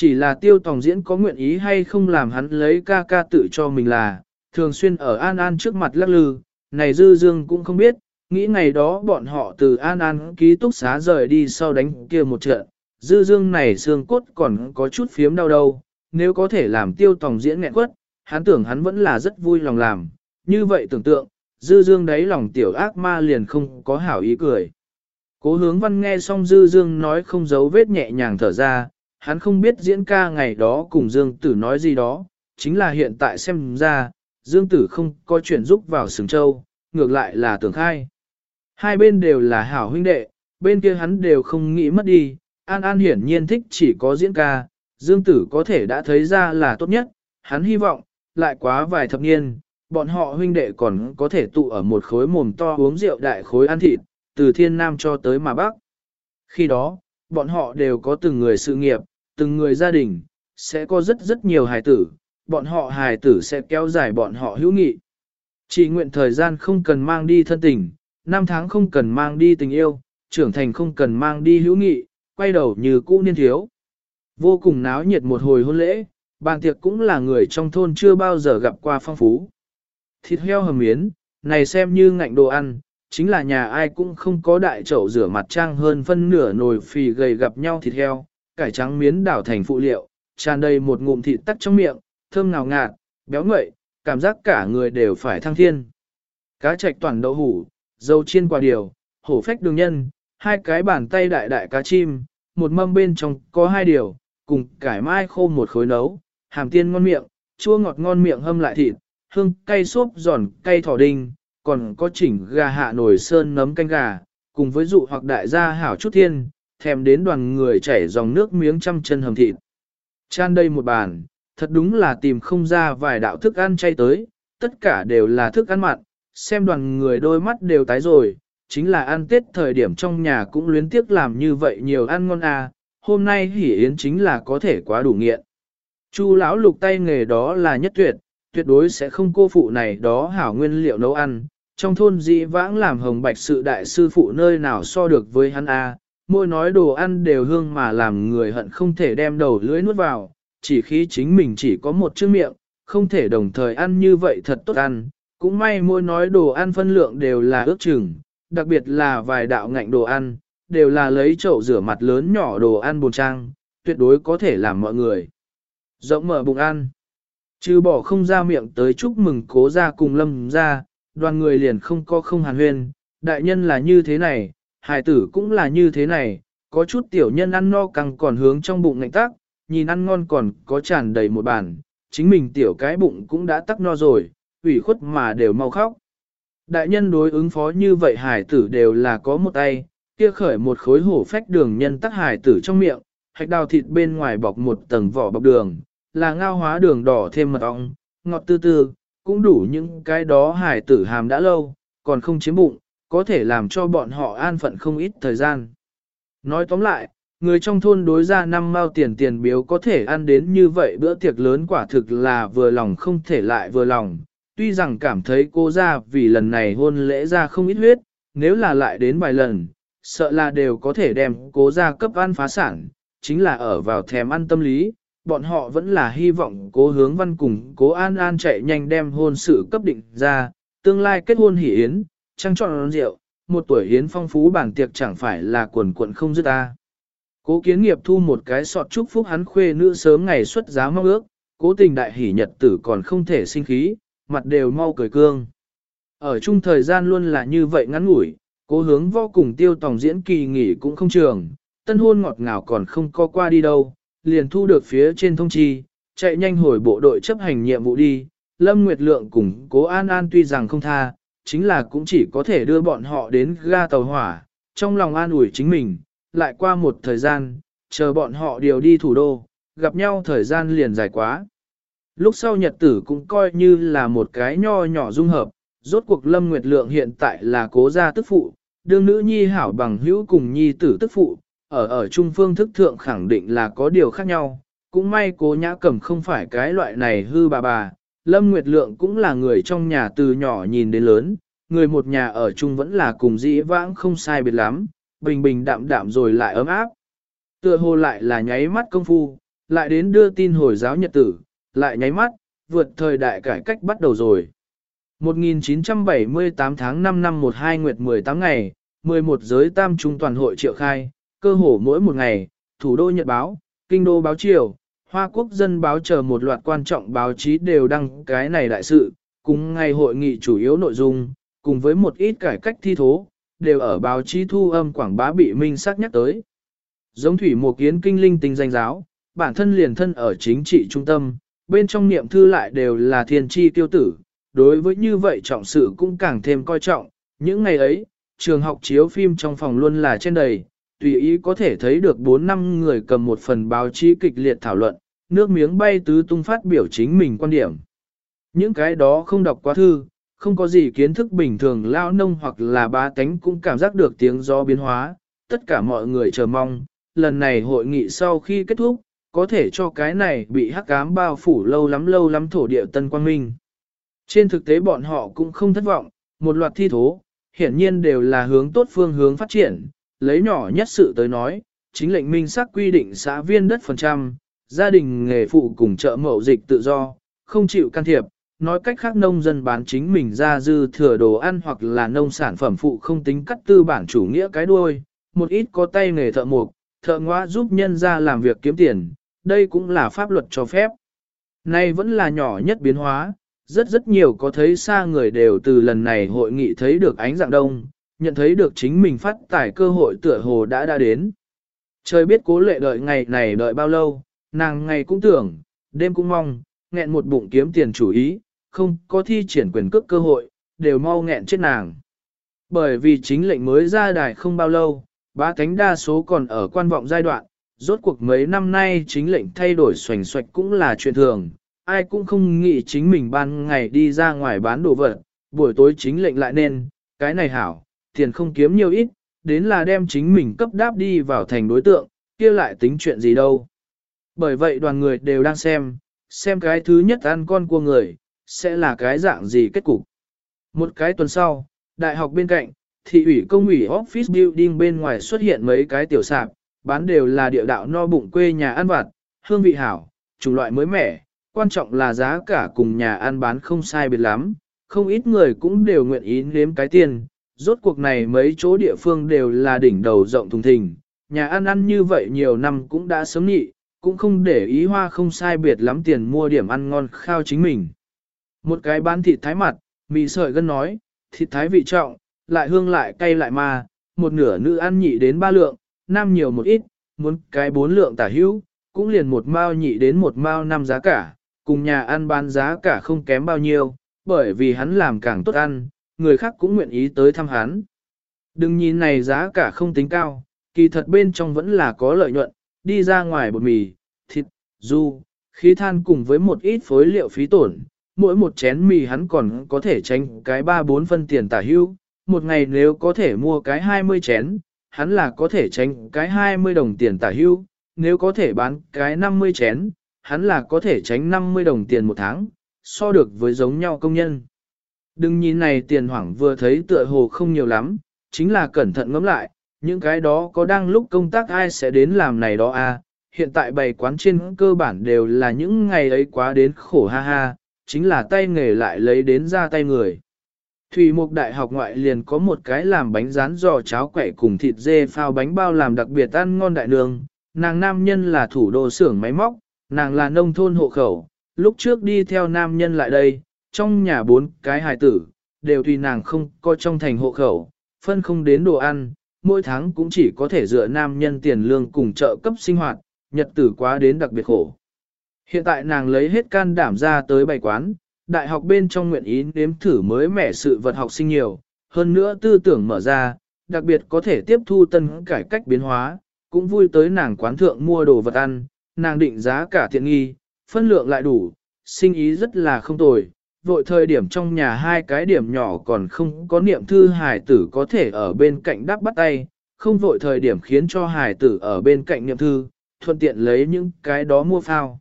Chỉ là tiêu tòng diễn có nguyện ý hay không làm hắn lấy ca ca tự cho mình là, thường xuyên ở An An trước mặt lắc lư, này Dư Dương cũng không biết, nghĩ ngày đó bọn họ từ An An ký túc xá rời đi sau đánh kia một trận, Dư Dương này xương cốt còn có chút phiếm đau đâu, nếu có thể làm tiêu tòng diễn nghẹn quất, hắn tưởng hắn vẫn là rất vui lòng làm, như vậy tưởng tượng, Dư Dương đấy lòng tiểu ác ma liền không có hảo ý cười. Cố hướng văn nghe xong Dư Dương nói không giấu vết nhẹ nhàng thở ra, hắn không biết diễn ca ngày đó cùng Dương Tử nói gì đó, chính là hiện tại xem ra, Dương Tử không có chuyện giúp vào sừng châu, ngược lại là tưởng khai. Hai bên đều là hảo huynh đệ, bên kia hắn đều không nghĩ mất đi, An An hiển nhiên thích chỉ có diễn ca, Dương Tử có thể đã thấy ra là tốt nhất, hắn hy vọng, lại quá vài thập niên, bọn họ huynh đệ còn có thể tụ ở một khối mồm to uống rượu đại khối ăn thịt, từ thiên nam cho tới mà bắc. Khi đó, bọn họ đều có từng người sự nghiệp, từng người gia đình, sẽ có rất rất nhiều hài tử, bọn họ hài tử sẽ kéo dài bọn họ hữu nghị. Chỉ nguyện thời gian không cần mang đi thân tình, năm tháng không cần mang đi tình yêu, trưởng thành không cần mang đi hữu nghị, quay đầu như cũ niên thiếu. Vô cùng náo nhiệt một hồi hôn lễ, bàn tiệc cũng là người trong thôn chưa bao giờ gặp qua phong phú. Thịt heo hầm miến, này xem như ngạnh đồ ăn, chính là nhà ai cũng không có đại chậu rửa mặt trang hơn phân nửa nồi phì gầy gặp nhau thịt heo, cải trắng miến đảo thành phụ liệu, tràn đầy một ngụm thịt tắc trong miệng, thơm ngào ngạt, béo ngậy, cảm giác cả người đều phải thăng thiên. Cá trạch toàn đậu hủ, dâu chiên quả điều, hổ phách đường nhân, hai cái bàn tay đại đại cá chim, một mâm bên trong có hai điều, cùng cải mai khô một khối nấu, hàm tiên ngon miệng, chua ngọt ngon miệng hâm lại thịt, hương cay xốp giòn cay thỏ đinh, còn có chỉnh gà hạ nổi sơn nấm canh gà, cùng với dụ hoặc đại gia hảo chút thiên, thèm đến đoàn người chảy dòng nước miếng trăm chân hầm thịt. Chan đây một bàn, thật đúng là tìm không ra vài đạo thức ăn chay tới, tất cả đều là thức ăn mặn, xem đoàn người đôi mắt đều tái rồi, chính là ăn tết thời điểm trong nhà cũng luyến tiếc làm như vậy nhiều ăn ngon à, hôm nay hỉ yến chính là có thể quá đủ nghiện. Chu lão lục tay nghề đó là nhất tuyệt, tuyệt đối sẽ không cô phụ này đó hảo nguyên liệu nấu ăn. Trong thôn dĩ vãng làm hồng bạch sự đại sư phụ nơi nào so được với hắn a mỗi nói đồ ăn đều hương mà làm người hận không thể đem đầu lưỡi nuốt vào, chỉ khi chính mình chỉ có một chữ miệng, không thể đồng thời ăn như vậy thật tốt ăn. Cũng may mỗi nói đồ ăn phân lượng đều là ước chừng, đặc biệt là vài đạo ngạnh đồ ăn, đều là lấy chậu rửa mặt lớn nhỏ đồ ăn bồn trang, tuyệt đối có thể làm mọi người. Rộng mở bụng ăn chứ bỏ không ra miệng tới chúc mừng cố ra cùng lâm ra, đoàn người liền không có không hàn huyên, đại nhân là như thế này, hài tử cũng là như thế này, có chút tiểu nhân ăn no căng còn hướng trong bụng ngạnh tắc nhìn ăn ngon còn có tràn đầy một bàn, chính mình tiểu cái bụng cũng đã tắc no rồi, ủy khuất mà đều mau khóc. Đại nhân đối ứng phó như vậy hải tử đều là có một tay, kia khởi một khối hổ phách đường nhân tắc hải tử trong miệng, hạch đào thịt bên ngoài bọc một tầng vỏ bọc đường, là ngao hóa đường đỏ thêm mật ong, ngọt tư tư, cũng đủ những cái đó hải tử hàm đã lâu, còn không chiếm bụng, có thể làm cho bọn họ an phận không ít thời gian. Nói tóm lại, người trong thôn đối ra năm mao tiền tiền biếu có thể ăn đến như vậy bữa tiệc lớn quả thực là vừa lòng không thể lại vừa lòng. Tuy rằng cảm thấy cô ra vì lần này hôn lễ ra không ít huyết, nếu là lại đến vài lần, sợ là đều có thể đem cố ra cấp ăn phá sản, chính là ở vào thèm ăn tâm lý, bọn họ vẫn là hy vọng cố hướng văn cùng cố an an chạy nhanh đem hôn sự cấp định ra, tương lai kết hôn hỷ yến, trăng trọn rượu, một tuổi yến phong phú bản tiệc chẳng phải là quần quận không dứt ta. Cố kiến nghiệp thu một cái sọt chúc phúc hắn khuê nữ sớm ngày xuất giá mong ước, cố tình đại hỷ nhật tử còn không thể sinh khí, mặt đều mau cười cương. Ở chung thời gian luôn là như vậy ngắn ngủi, cố hướng vô cùng tiêu tòng diễn kỳ nghỉ cũng không trường, tân hôn ngọt ngào còn không có qua đi đâu, liền thu được phía trên thông chi, chạy nhanh hồi bộ đội chấp hành nhiệm vụ đi. Lâm Nguyệt Lượng cùng cố An An tuy rằng không tha, chính là cũng chỉ có thể đưa bọn họ đến ga tàu hỏa, trong lòng an ủi chính mình, lại qua một thời gian, chờ bọn họ điều đi thủ đô, gặp nhau thời gian liền dài quá. Lúc sau nhật tử cũng coi như là một cái nho nhỏ dung hợp, rốt cuộc Lâm Nguyệt Lượng hiện tại là cố gia tức phụ, đương nữ nhi hảo bằng hữu cùng nhi tử tức phụ, ở ở trung phương thức thượng khẳng định là có điều khác nhau, cũng may cố nhã cẩm không phải cái loại này hư bà bà, Lâm Nguyệt Lượng cũng là người trong nhà từ nhỏ nhìn đến lớn, người một nhà ở chung vẫn là cùng dĩ vãng không sai biệt lắm, bình bình đạm đạm rồi lại ấm áp. Tựa hồ lại là nháy mắt công phu, lại đến đưa tin hồi giáo nhật tử, lại nháy mắt, vượt thời đại cải cách bắt đầu rồi. 1978 tháng 5 năm 12 nguyệt 18 ngày, 11 giới tam trung toàn hội triệu khai, cơ hồ mỗi một ngày, thủ đô Nhật báo, kinh đô báo triều, Hoa Quốc dân báo chờ một loạt quan trọng báo chí đều đăng cái này đại sự, cùng ngày hội nghị chủ yếu nội dung, cùng với một ít cải cách thi thố, đều ở báo chí thu âm quảng bá bị minh xác nhắc tới. Giống thủy một kiến kinh linh tinh danh giáo, bản thân liền thân ở chính trị trung tâm, bên trong niệm thư lại đều là thiên tri tiêu tử, đối với như vậy trọng sự cũng càng thêm coi trọng, những ngày ấy, trường học chiếu phim trong phòng luôn là trên đầy, tùy ý có thể thấy được 4 năm người cầm một phần báo chí kịch liệt thảo luận, nước miếng bay tứ tung phát biểu chính mình quan điểm. Những cái đó không đọc quá thư, không có gì kiến thức bình thường lao nông hoặc là ba tánh cũng cảm giác được tiếng gió biến hóa, tất cả mọi người chờ mong, lần này hội nghị sau khi kết thúc, có thể cho cái này bị hắc ám bao phủ lâu lắm lâu lắm thổ địa tân quang minh. Trên thực tế bọn họ cũng không thất vọng, một loạt thi thố, hiển nhiên đều là hướng tốt phương hướng phát triển, lấy nhỏ nhất sự tới nói, chính lệnh minh xác quy định xã viên đất phần trăm, gia đình nghề phụ cùng chợ mậu dịch tự do, không chịu can thiệp, nói cách khác nông dân bán chính mình ra dư thừa đồ ăn hoặc là nông sản phẩm phụ không tính cắt tư bản chủ nghĩa cái đuôi, một ít có tay nghề thợ mộc, thợ ngoa giúp nhân ra làm việc kiếm tiền, đây cũng là pháp luật cho phép. Nay vẫn là nhỏ nhất biến hóa, rất rất nhiều có thấy xa người đều từ lần này hội nghị thấy được ánh dạng đông, nhận thấy được chính mình phát tải cơ hội tựa hồ đã đã đến. Trời biết cố lệ đợi ngày này đợi bao lâu, nàng ngày cũng tưởng, đêm cũng mong, nghẹn một bụng kiếm tiền chủ ý, không có thi triển quyền cước cơ hội, đều mau nghẹn chết nàng. Bởi vì chính lệnh mới ra đài không bao lâu, ba thánh đa số còn ở quan vọng giai đoạn, rốt cuộc mấy năm nay chính lệnh thay đổi xoành xoạch cũng là chuyện thường, ai cũng không nghĩ chính mình ban ngày đi ra ngoài bán đồ vật, buổi tối chính lệnh lại nên, cái này hảo, tiền không kiếm nhiều ít, đến là đem chính mình cấp đáp đi vào thành đối tượng, kia lại tính chuyện gì đâu. Bởi vậy đoàn người đều đang xem, xem cái thứ nhất ăn con của người, sẽ là cái dạng gì kết cục. Một cái tuần sau, đại học bên cạnh, thị ủy công ủy office building bên ngoài xuất hiện mấy cái tiểu sạp, bán đều là địa đạo no bụng quê nhà ăn vặt, hương vị hảo, chủng loại mới mẻ, quan trọng là giá cả cùng nhà ăn bán không sai biệt lắm, không ít người cũng đều nguyện ý nếm cái tiền, rốt cuộc này mấy chỗ địa phương đều là đỉnh đầu rộng thùng thình, nhà ăn ăn như vậy nhiều năm cũng đã sớm nhị, cũng không để ý hoa không sai biệt lắm tiền mua điểm ăn ngon khao chính mình. Một cái bán thịt thái mặt, mì sợi gân nói, thịt thái vị trọng, lại hương lại cay lại ma, một nửa nữ ăn nhị đến ba lượng, nam nhiều một ít, muốn cái bốn lượng tả hữu, cũng liền một mao nhị đến một mao năm giá cả, cùng nhà ăn bán giá cả không kém bao nhiêu, bởi vì hắn làm càng tốt ăn, người khác cũng nguyện ý tới thăm hắn. Đừng nhìn này giá cả không tính cao, kỳ thật bên trong vẫn là có lợi nhuận, đi ra ngoài bột mì, thịt, du, khí than cùng với một ít phối liệu phí tổn, mỗi một chén mì hắn còn có thể tránh cái 3-4 phân tiền tả hưu, một ngày nếu có thể mua cái 20 chén, hắn là có thể tránh cái 20 đồng tiền tả hưu, nếu có thể bán cái 50 chén, hắn là có thể tránh 50 đồng tiền một tháng, so được với giống nhau công nhân. Đừng nhìn này tiền hoảng vừa thấy tựa hồ không nhiều lắm, chính là cẩn thận ngẫm lại, những cái đó có đang lúc công tác ai sẽ đến làm này đó à, hiện tại bày quán trên cơ bản đều là những ngày ấy quá đến khổ ha ha, chính là tay nghề lại lấy đến ra tay người. Thủy Mục Đại học ngoại liền có một cái làm bánh rán giò cháo quậy cùng thịt dê phao bánh bao làm đặc biệt ăn ngon đại đường, nàng nam nhân là thủ đô xưởng máy móc, nàng là nông thôn hộ khẩu, lúc trước đi theo nam nhân lại đây, trong nhà bốn cái hài tử, đều tùy nàng không có trong thành hộ khẩu, phân không đến đồ ăn, mỗi tháng cũng chỉ có thể dựa nam nhân tiền lương cùng trợ cấp sinh hoạt, nhật tử quá đến đặc biệt khổ. Hiện tại nàng lấy hết can đảm ra tới bày quán, đại học bên trong nguyện ý nếm thử mới mẻ sự vật học sinh nhiều, hơn nữa tư tưởng mở ra, đặc biệt có thể tiếp thu tân cải cách biến hóa, cũng vui tới nàng quán thượng mua đồ vật ăn, nàng định giá cả tiện nghi, phân lượng lại đủ, sinh ý rất là không tồi. Vội thời điểm trong nhà hai cái điểm nhỏ còn không có niệm thư hài tử có thể ở bên cạnh đắp bắt tay, không vội thời điểm khiến cho hài tử ở bên cạnh niệm thư, thuận tiện lấy những cái đó mua phao.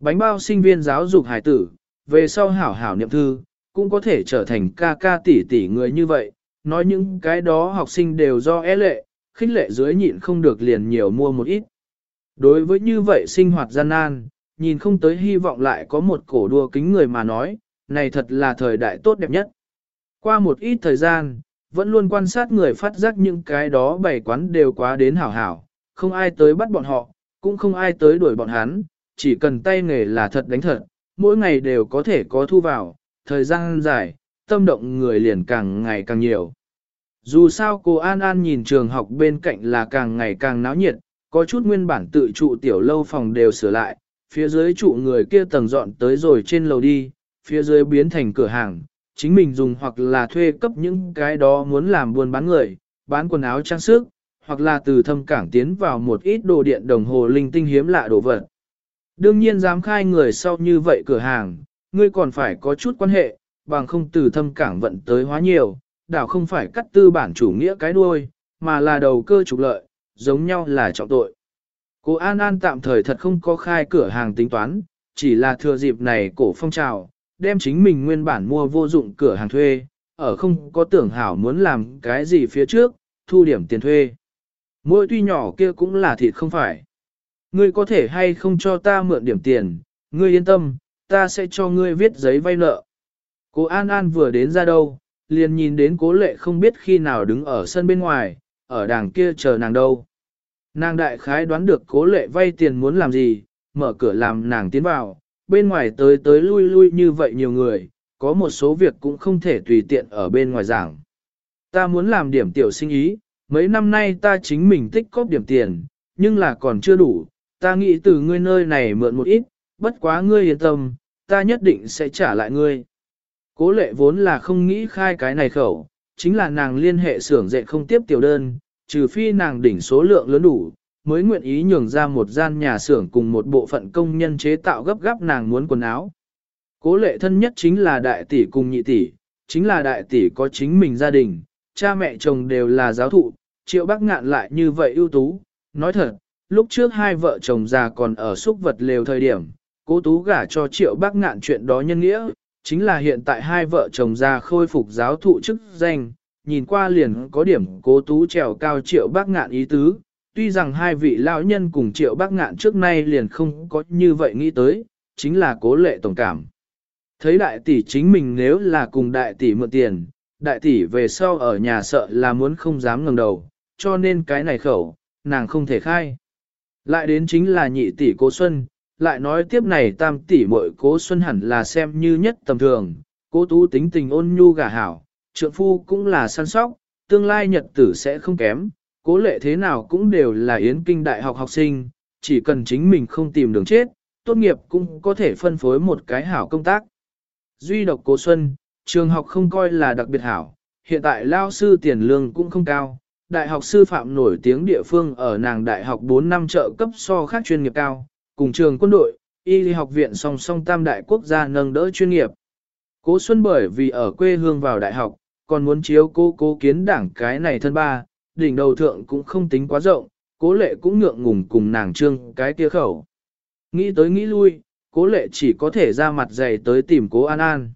Bánh bao sinh viên giáo dục hài tử, về sau hảo hảo niệm thư, cũng có thể trở thành ca ca tỷ tỷ người như vậy, nói những cái đó học sinh đều do é lệ, khích lệ dưới nhịn không được liền nhiều mua một ít. Đối với như vậy sinh hoạt gian nan, nhìn không tới hy vọng lại có một cổ đua kính người mà nói, này thật là thời đại tốt đẹp nhất. Qua một ít thời gian, vẫn luôn quan sát người phát giác những cái đó bày quán đều quá đến hảo hảo, không ai tới bắt bọn họ, cũng không ai tới đuổi bọn hắn, chỉ cần tay nghề là thật đánh thật, mỗi ngày đều có thể có thu vào, thời gian dài, tâm động người liền càng ngày càng nhiều. Dù sao cô An An nhìn trường học bên cạnh là càng ngày càng náo nhiệt, có chút nguyên bản tự trụ tiểu lâu phòng đều sửa lại, phía dưới trụ người kia tầng dọn tới rồi trên lầu đi, phía dưới biến thành cửa hàng, chính mình dùng hoặc là thuê cấp những cái đó muốn làm buôn bán người, bán quần áo trang sức, hoặc là từ thâm cảng tiến vào một ít đồ điện đồng hồ linh tinh hiếm lạ đồ vật. Đương nhiên dám khai người sau như vậy cửa hàng, ngươi còn phải có chút quan hệ, bằng không từ thâm cảng vận tới hóa nhiều, đảo không phải cắt tư bản chủ nghĩa cái đuôi, mà là đầu cơ trục lợi, giống nhau là trọng tội. Cô An An tạm thời thật không có khai cửa hàng tính toán, chỉ là thừa dịp này cổ phong trào, đem chính mình nguyên bản mua vô dụng cửa hàng thuê, ở không có tưởng hảo muốn làm cái gì phía trước, thu điểm tiền thuê. Mỗi tuy nhỏ kia cũng là thịt không phải. Ngươi có thể hay không cho ta mượn điểm tiền, ngươi yên tâm, ta sẽ cho ngươi viết giấy vay nợ. Cố An An vừa đến ra đâu, liền nhìn đến cố lệ không biết khi nào đứng ở sân bên ngoài, ở đàng kia chờ nàng đâu. Nàng đại khái đoán được cố lệ vay tiền muốn làm gì, mở cửa làm nàng tiến vào, bên ngoài tới tới lui lui như vậy nhiều người, có một số việc cũng không thể tùy tiện ở bên ngoài giảng. Ta muốn làm điểm tiểu sinh ý, mấy năm nay ta chính mình tích cóp điểm tiền, nhưng là còn chưa đủ, ta nghĩ từ ngươi nơi này mượn một ít, bất quá ngươi yên tâm, ta nhất định sẽ trả lại ngươi. Cố lệ vốn là không nghĩ khai cái này khẩu, chính là nàng liên hệ xưởng dệt không tiếp tiểu đơn, trừ phi nàng đỉnh số lượng lớn đủ, mới nguyện ý nhường ra một gian nhà xưởng cùng một bộ phận công nhân chế tạo gấp gáp nàng muốn quần áo. Cố lệ thân nhất chính là đại tỷ cùng nhị tỷ, chính là đại tỷ có chính mình gia đình, cha mẹ chồng đều là giáo thụ, triệu bác ngạn lại như vậy ưu tú. Nói thật, lúc trước hai vợ chồng già còn ở xúc vật lều thời điểm, cố tú gả cho triệu bác ngạn chuyện đó nhân nghĩa, chính là hiện tại hai vợ chồng già khôi phục giáo thụ chức danh, nhìn qua liền có điểm cố tú trèo cao triệu bác ngạn ý tứ, tuy rằng hai vị lão nhân cùng triệu bác ngạn trước nay liền không có như vậy nghĩ tới, chính là cố lệ tổng cảm. Thấy đại tỷ chính mình nếu là cùng đại tỷ mượn tiền, đại tỷ về sau ở nhà sợ là muốn không dám ngẩng đầu, cho nên cái này khẩu, nàng không thể khai. Lại đến chính là nhị tỷ cố xuân, lại nói tiếp này tam tỷ muội cố xuân hẳn là xem như nhất tầm thường, cố tú tính tình ôn nhu gả hảo, trượng phu cũng là săn sóc, tương lai nhật tử sẽ không kém, cố lệ thế nào cũng đều là yến kinh đại học học sinh, chỉ cần chính mình không tìm đường chết, tốt nghiệp cũng có thể phân phối một cái hảo công tác. Duy độc cố xuân, trường học không coi là đặc biệt hảo, hiện tại lao sư tiền lương cũng không cao, đại học sư phạm nổi tiếng địa phương ở nàng đại học 4 năm trợ cấp so khác chuyên nghiệp cao, cùng trường quân đội, y học viện song song tam đại quốc gia nâng đỡ chuyên nghiệp. Cố Xuân bởi vì ở quê hương vào đại học, còn muốn chiếu cố cố kiến đảng cái này thân ba, đỉnh đầu thượng cũng không tính quá rộng, cố lệ cũng ngượng ngùng cùng nàng trương cái kia khẩu. Nghĩ tới nghĩ lui, cố lệ chỉ có thể ra mặt dày tới tìm cố An An.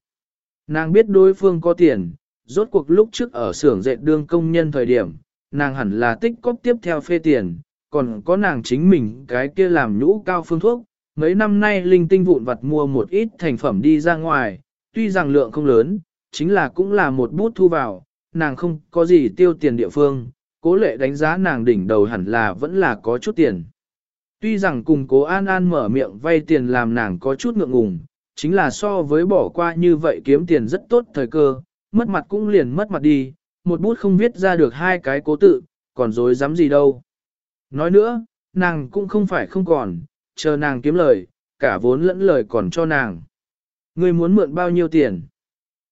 Nàng biết đối phương có tiền, rốt cuộc lúc trước ở xưởng dệt đương công nhân thời điểm, nàng hẳn là tích cóp tiếp theo phê tiền, còn có nàng chính mình cái kia làm nhũ cao phương thuốc. Mấy năm nay linh tinh vụn vặt mua một ít thành phẩm đi ra ngoài, tuy rằng lượng không lớn, chính là cũng là một bút thu vào, nàng không có gì tiêu tiền địa phương, cố lệ đánh giá nàng đỉnh đầu hẳn là vẫn là có chút tiền. Tuy rằng cùng cố An An mở miệng vay tiền làm nàng có chút ngượng ngùng, chính là so với bỏ qua như vậy kiếm tiền rất tốt thời cơ, mất mặt cũng liền mất mặt đi, một bút không viết ra được hai cái cố tự, còn dối dám gì đâu. Nói nữa, nàng cũng không phải không còn, chờ nàng kiếm lời, cả vốn lẫn lời còn cho nàng. Người muốn mượn bao nhiêu tiền?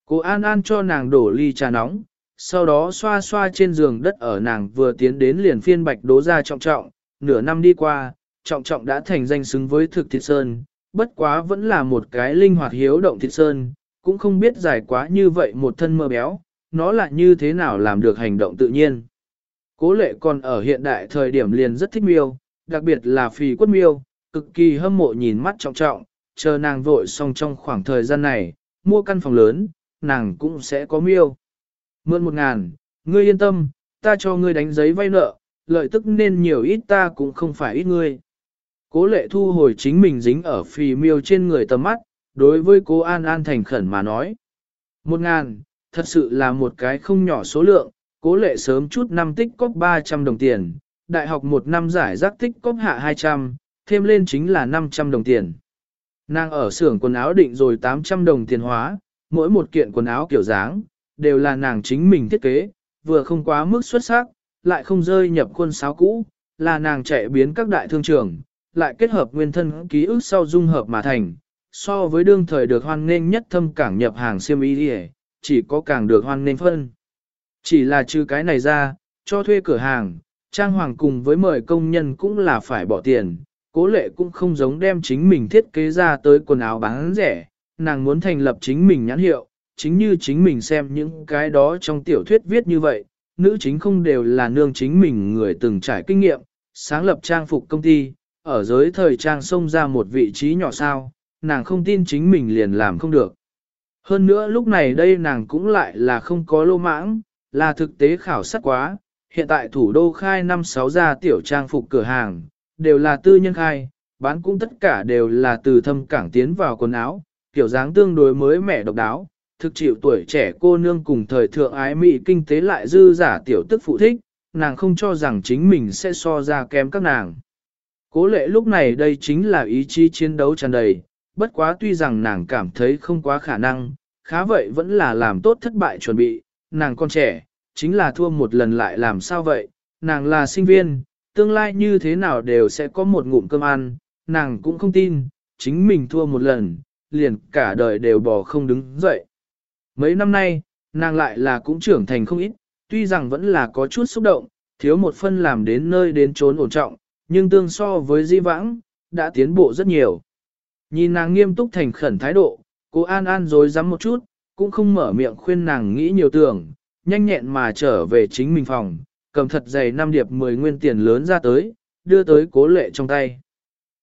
Cô An An cho nàng đổ ly trà nóng, sau đó xoa xoa trên giường đất ở nàng vừa tiến đến liền phiên bạch đố ra trọng trọng, nửa năm đi qua, trọng trọng đã thành danh xứng với thực thịt sơn, bất quá vẫn là một cái linh hoạt hiếu động thịt sơn, cũng không biết dài quá như vậy một thân mơ béo, nó là như thế nào làm được hành động tự nhiên. Cố lệ còn ở hiện đại thời điểm liền rất thích miêu, đặc biệt là phì quất miêu, cực kỳ hâm mộ nhìn mắt trọng trọng, chờ nàng vội xong trong khoảng thời gian này, mua căn phòng lớn, nàng cũng sẽ có miêu. Mượn một ngàn, ngươi yên tâm, ta cho ngươi đánh giấy vay nợ, lợi tức nên nhiều ít ta cũng không phải ít ngươi. Cố lệ thu hồi chính mình dính ở phì miêu trên người tầm mắt, đối với cố An An thành khẩn mà nói. Một ngàn, thật sự là một cái không nhỏ số lượng, cố lệ sớm chút năm tích cóp 300 đồng tiền, đại học một năm giải rác tích cóp hạ 200, thêm lên chính là 500 đồng tiền. Nàng ở xưởng quần áo định rồi 800 đồng tiền hóa, mỗi một kiện quần áo kiểu dáng, đều là nàng chính mình thiết kế, vừa không quá mức xuất sắc, lại không rơi nhập quân sáo cũ, là nàng chạy biến các đại thương trường, lại kết hợp nguyên thân ký ức sau dung hợp mà thành, so với đương thời được hoan nghênh nhất thâm cảng nhập hàng siêm y đi chỉ có càng được hoan nghênh phân. Chỉ là trừ cái này ra, cho thuê cửa hàng, trang hoàng cùng với mời công nhân cũng là phải bỏ tiền, cố lệ cũng không giống đem chính mình thiết kế ra tới quần áo bán rẻ, nàng muốn thành lập chính mình nhãn hiệu, chính như chính mình xem những cái đó trong tiểu thuyết viết như vậy, nữ chính không đều là nương chính mình người từng trải kinh nghiệm, sáng lập trang phục công ty, ở giới thời trang xông ra một vị trí nhỏ sao, nàng không tin chính mình liền làm không được. Hơn nữa lúc này đây nàng cũng lại là không có lô mãng, là thực tế khảo sát quá, hiện tại thủ đô khai năm sáu gia tiểu trang phục cửa hàng, đều là tư nhân khai, bán cũng tất cả đều là từ thâm cảng tiến vào quần áo, kiểu dáng tương đối mới mẻ độc đáo, thực chịu tuổi trẻ cô nương cùng thời thượng ái mỹ kinh tế lại dư giả tiểu tức phụ thích, nàng không cho rằng chính mình sẽ so ra kém các nàng. Cố lệ lúc này đây chính là ý chí chiến đấu tràn đầy, bất quá tuy rằng nàng cảm thấy không quá khả năng, khá vậy vẫn là làm tốt thất bại chuẩn bị, nàng con trẻ, chính là thua một lần lại làm sao vậy, nàng là sinh viên, tương lai như thế nào đều sẽ có một ngụm cơm ăn, nàng cũng không tin, chính mình thua một lần, liền cả đời đều bỏ không đứng dậy. Mấy năm nay, nàng lại là cũng trưởng thành không ít, tuy rằng vẫn là có chút xúc động, thiếu một phân làm đến nơi đến trốn ổn trọng, nhưng tương so với di vãng, đã tiến bộ rất nhiều. Nhìn nàng nghiêm túc thành khẩn thái độ, cô An An dối rắm một chút, cũng không mở miệng khuyên nàng nghĩ nhiều tưởng, nhanh nhẹn mà trở về chính mình phòng, cầm thật dày năm điệp 10 nguyên tiền lớn ra tới, đưa tới cố lệ trong tay.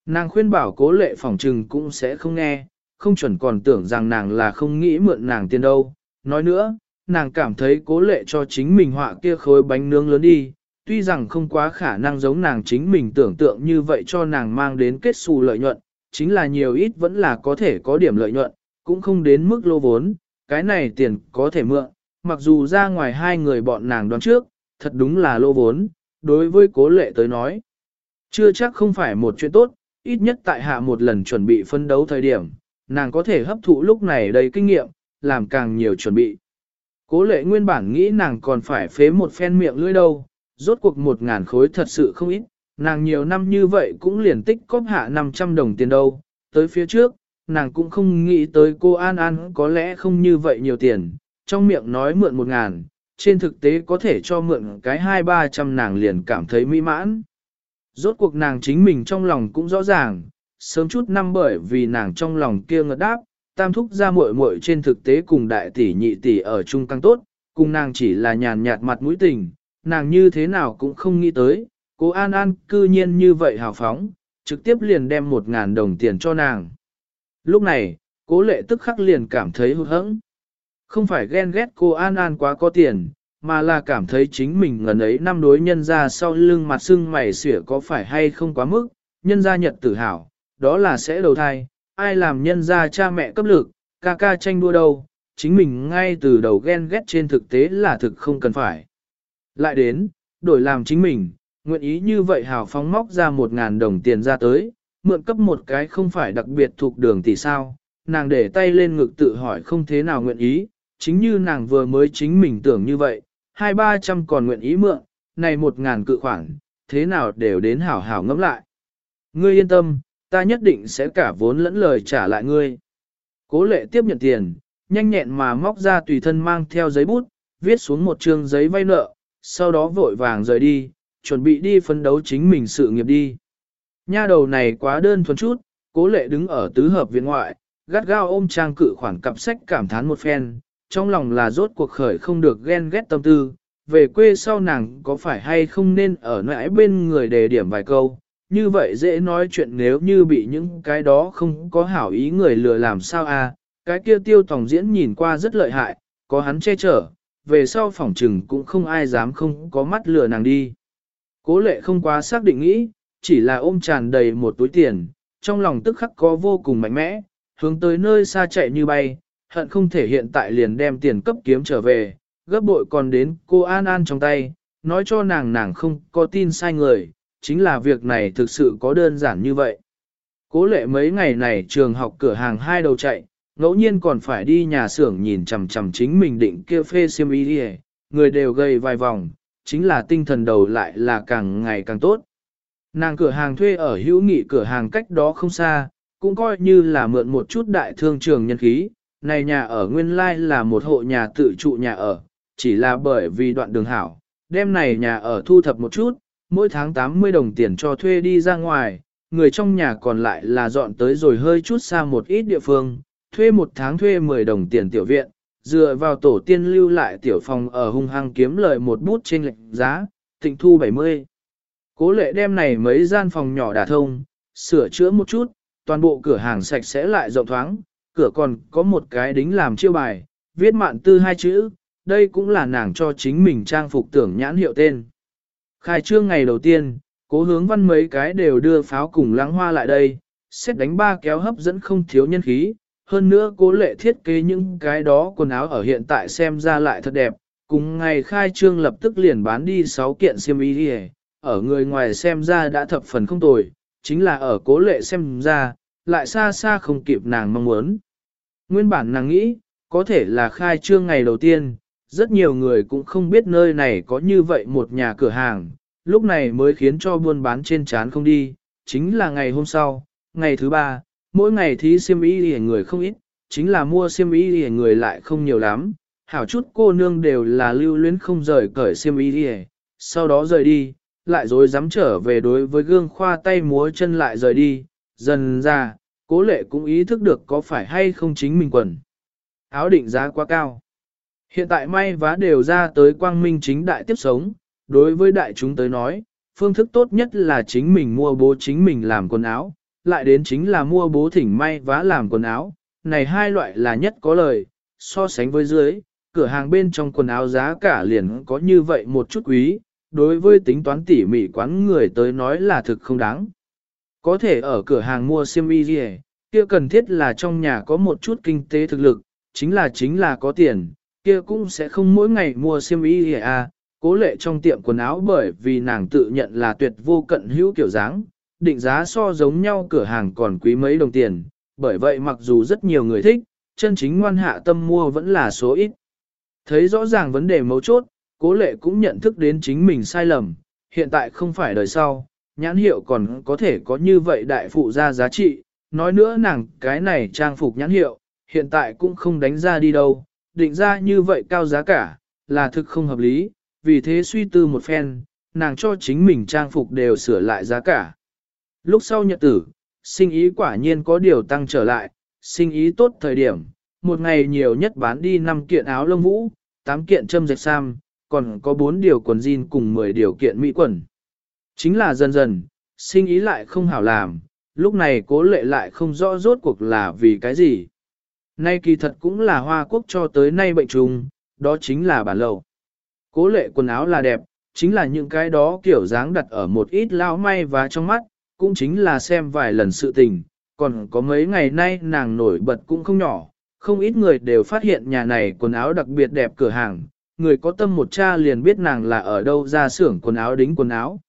Nàng khuyên bảo cố lệ phòng trừng cũng sẽ không nghe, không chuẩn còn tưởng rằng nàng là không nghĩ mượn nàng tiền đâu. Nói nữa, nàng cảm thấy cố lệ cho chính mình họa kia khối bánh nướng lớn đi, tuy rằng không quá khả năng giống nàng chính mình tưởng tượng như vậy cho nàng mang đến kết xù lợi nhuận, chính là nhiều ít vẫn là có thể có điểm lợi nhuận, cũng không đến mức lô vốn, cái này tiền có thể mượn, mặc dù ra ngoài hai người bọn nàng đoán trước, thật đúng là lô vốn, đối với cố lệ tới nói. Chưa chắc không phải một chuyện tốt, ít nhất tại hạ một lần chuẩn bị phân đấu thời điểm, nàng có thể hấp thụ lúc này đầy kinh nghiệm, làm càng nhiều chuẩn bị. Cố lệ nguyên bản nghĩ nàng còn phải phế một phen miệng lưỡi đâu, rốt cuộc một ngàn khối thật sự không ít, nàng nhiều năm như vậy cũng liền tích cóp hạ 500 đồng tiền đâu, tới phía trước, nàng cũng không nghĩ tới cô An An có lẽ không như vậy nhiều tiền, trong miệng nói mượn một ngàn, trên thực tế có thể cho mượn cái hai ba trăm nàng liền cảm thấy mỹ mãn. Rốt cuộc nàng chính mình trong lòng cũng rõ ràng, sớm chút năm bởi vì nàng trong lòng kia ngợt đáp, tam thúc ra muội muội trên thực tế cùng đại tỷ nhị tỷ ở chung càng tốt, cùng nàng chỉ là nhàn nhạt mặt mũi tình, nàng như thế nào cũng không nghĩ tới, cô An An cư nhiên như vậy hào phóng, trực tiếp liền đem một ngàn đồng tiền cho nàng. Lúc này, cố lệ tức khắc liền cảm thấy hụt hẫng. Không phải ghen ghét cô An An quá có tiền, mà là cảm thấy chính mình ngần ấy năm đối nhân ra sau lưng mặt sưng mày xỉa có phải hay không quá mức, nhân ra nhật tử hảo, đó là sẽ đầu thai, ai làm nhân ra cha mẹ cấp lực, ca ca tranh đua đâu, chính mình ngay từ đầu ghen ghét trên thực tế là thực không cần phải. Lại đến, đổi làm chính mình, nguyện ý như vậy hào phóng móc ra một ngàn đồng tiền ra tới, mượn cấp một cái không phải đặc biệt thuộc đường tỷ sao, nàng để tay lên ngực tự hỏi không thế nào nguyện ý, chính như nàng vừa mới chính mình tưởng như vậy, hai ba trăm còn nguyện ý mượn, này một ngàn cự khoản, thế nào đều đến hảo hảo ngẫm lại. Ngươi yên tâm, ta nhất định sẽ cả vốn lẫn lời trả lại ngươi. Cố lệ tiếp nhận tiền, nhanh nhẹn mà móc ra tùy thân mang theo giấy bút, viết xuống một chương giấy vay nợ, sau đó vội vàng rời đi, chuẩn bị đi phấn đấu chính mình sự nghiệp đi. Nha đầu này quá đơn thuần chút, cố lệ đứng ở tứ hợp viện ngoại, gắt gao ôm trang cự khoản cặp sách cảm thán một phen, trong lòng là rốt cuộc khởi không được ghen ghét tâm tư, về quê sau nàng có phải hay không nên ở nãi bên người đề điểm vài câu, như vậy dễ nói chuyện nếu như bị những cái đó không có hảo ý người lừa làm sao a à? cái kia tiêu tòng diễn nhìn qua rất lợi hại, có hắn che chở, về sau phỏng trừng cũng không ai dám không có mắt lừa nàng đi. Cố lệ không quá xác định nghĩ, chỉ là ôm tràn đầy một túi tiền, trong lòng tức khắc có vô cùng mạnh mẽ, hướng tới nơi xa chạy như bay, hận không thể hiện tại liền đem tiền cấp kiếm trở về, gấp bội còn đến cô An An trong tay, nói cho nàng nàng không có tin sai người, chính là việc này thực sự có đơn giản như vậy. Cố lệ mấy ngày này trường học cửa hàng hai đầu chạy, ngẫu nhiên còn phải đi nhà xưởng nhìn chằm chằm chính mình định kia phê xiêm y đi người đều gây vài vòng, chính là tinh thần đầu lại là càng ngày càng tốt. Nàng cửa hàng thuê ở hữu nghị cửa hàng cách đó không xa, cũng coi như là mượn một chút đại thương trường nhân khí, này nhà ở nguyên lai là một hộ nhà tự trụ nhà ở, chỉ là bởi vì đoạn đường hảo, đêm này nhà ở thu thập một chút, mỗi tháng 80 đồng tiền cho thuê đi ra ngoài, người trong nhà còn lại là dọn tới rồi hơi chút xa một ít địa phương, thuê một tháng thuê 10 đồng tiền tiểu viện, dựa vào tổ tiên lưu lại tiểu phòng ở hung hăng kiếm lợi một bút trên lệnh giá, tịnh thu 70. Cố lệ đem này mấy gian phòng nhỏ đả thông, sửa chữa một chút, toàn bộ cửa hàng sạch sẽ lại rộng thoáng, cửa còn có một cái đính làm chiêu bài, viết mạn tư hai chữ, đây cũng là nàng cho chính mình trang phục tưởng nhãn hiệu tên. Khai trương ngày đầu tiên, cố hướng văn mấy cái đều đưa pháo cùng lãng hoa lại đây, xét đánh ba kéo hấp dẫn không thiếu nhân khí, hơn nữa cố lệ thiết kế những cái đó quần áo ở hiện tại xem ra lại thật đẹp, cùng ngày khai trương lập tức liền bán đi 6 kiện xiêm y đi ở người ngoài xem ra đã thập phần không tồi, chính là ở cố lệ xem ra, lại xa xa không kịp nàng mong muốn. Nguyên bản nàng nghĩ, có thể là khai trương ngày đầu tiên, rất nhiều người cũng không biết nơi này có như vậy một nhà cửa hàng, lúc này mới khiến cho buôn bán trên chán không đi, chính là ngày hôm sau, ngày thứ ba, mỗi ngày thí siêm y hề người không ít, chính là mua siêm y hề người lại không nhiều lắm, hảo chút cô nương đều là lưu luyến không rời cởi siêm y hề, sau đó rời đi, lại rồi dám trở về đối với gương khoa tay múa chân lại rời đi, dần ra, cố lệ cũng ý thức được có phải hay không chính mình quần. Áo định giá quá cao. Hiện tại may vá đều ra tới quang minh chính đại tiếp sống, đối với đại chúng tới nói, phương thức tốt nhất là chính mình mua bố chính mình làm quần áo, lại đến chính là mua bố thỉnh may vá làm quần áo, này hai loại là nhất có lời, so sánh với dưới, cửa hàng bên trong quần áo giá cả liền có như vậy một chút quý, đối với tính toán tỉ mỉ quán người tới nói là thực không đáng. Có thể ở cửa hàng mua xiêm y gì kia cần thiết là trong nhà có một chút kinh tế thực lực, chính là chính là có tiền, kia cũng sẽ không mỗi ngày mua xiêm y gì à, cố lệ trong tiệm quần áo bởi vì nàng tự nhận là tuyệt vô cận hữu kiểu dáng, định giá so giống nhau cửa hàng còn quý mấy đồng tiền, bởi vậy mặc dù rất nhiều người thích, chân chính ngoan hạ tâm mua vẫn là số ít. Thấy rõ ràng vấn đề mấu chốt, cố lệ cũng nhận thức đến chính mình sai lầm, hiện tại không phải đời sau, nhãn hiệu còn có thể có như vậy đại phụ ra giá trị, nói nữa nàng cái này trang phục nhãn hiệu, hiện tại cũng không đánh ra đi đâu, định ra như vậy cao giá cả, là thực không hợp lý, vì thế suy tư một phen, nàng cho chính mình trang phục đều sửa lại giá cả. Lúc sau nhật tử, sinh ý quả nhiên có điều tăng trở lại, sinh ý tốt thời điểm, một ngày nhiều nhất bán đi 5 kiện áo lông vũ, 8 kiện châm dệt sam, còn có 4 điều quần jean cùng 10 điều kiện mỹ quần. Chính là dần dần, sinh ý lại không hảo làm, lúc này cố lệ lại không rõ rốt cuộc là vì cái gì. Nay kỳ thật cũng là hoa quốc cho tới nay bệnh trùng, đó chính là bản lầu. Cố lệ quần áo là đẹp, chính là những cái đó kiểu dáng đặt ở một ít lao may và trong mắt, cũng chính là xem vài lần sự tình, còn có mấy ngày nay nàng nổi bật cũng không nhỏ, không ít người đều phát hiện nhà này quần áo đặc biệt đẹp cửa hàng, người có tâm một cha liền biết nàng là ở đâu ra xưởng quần áo đính quần áo.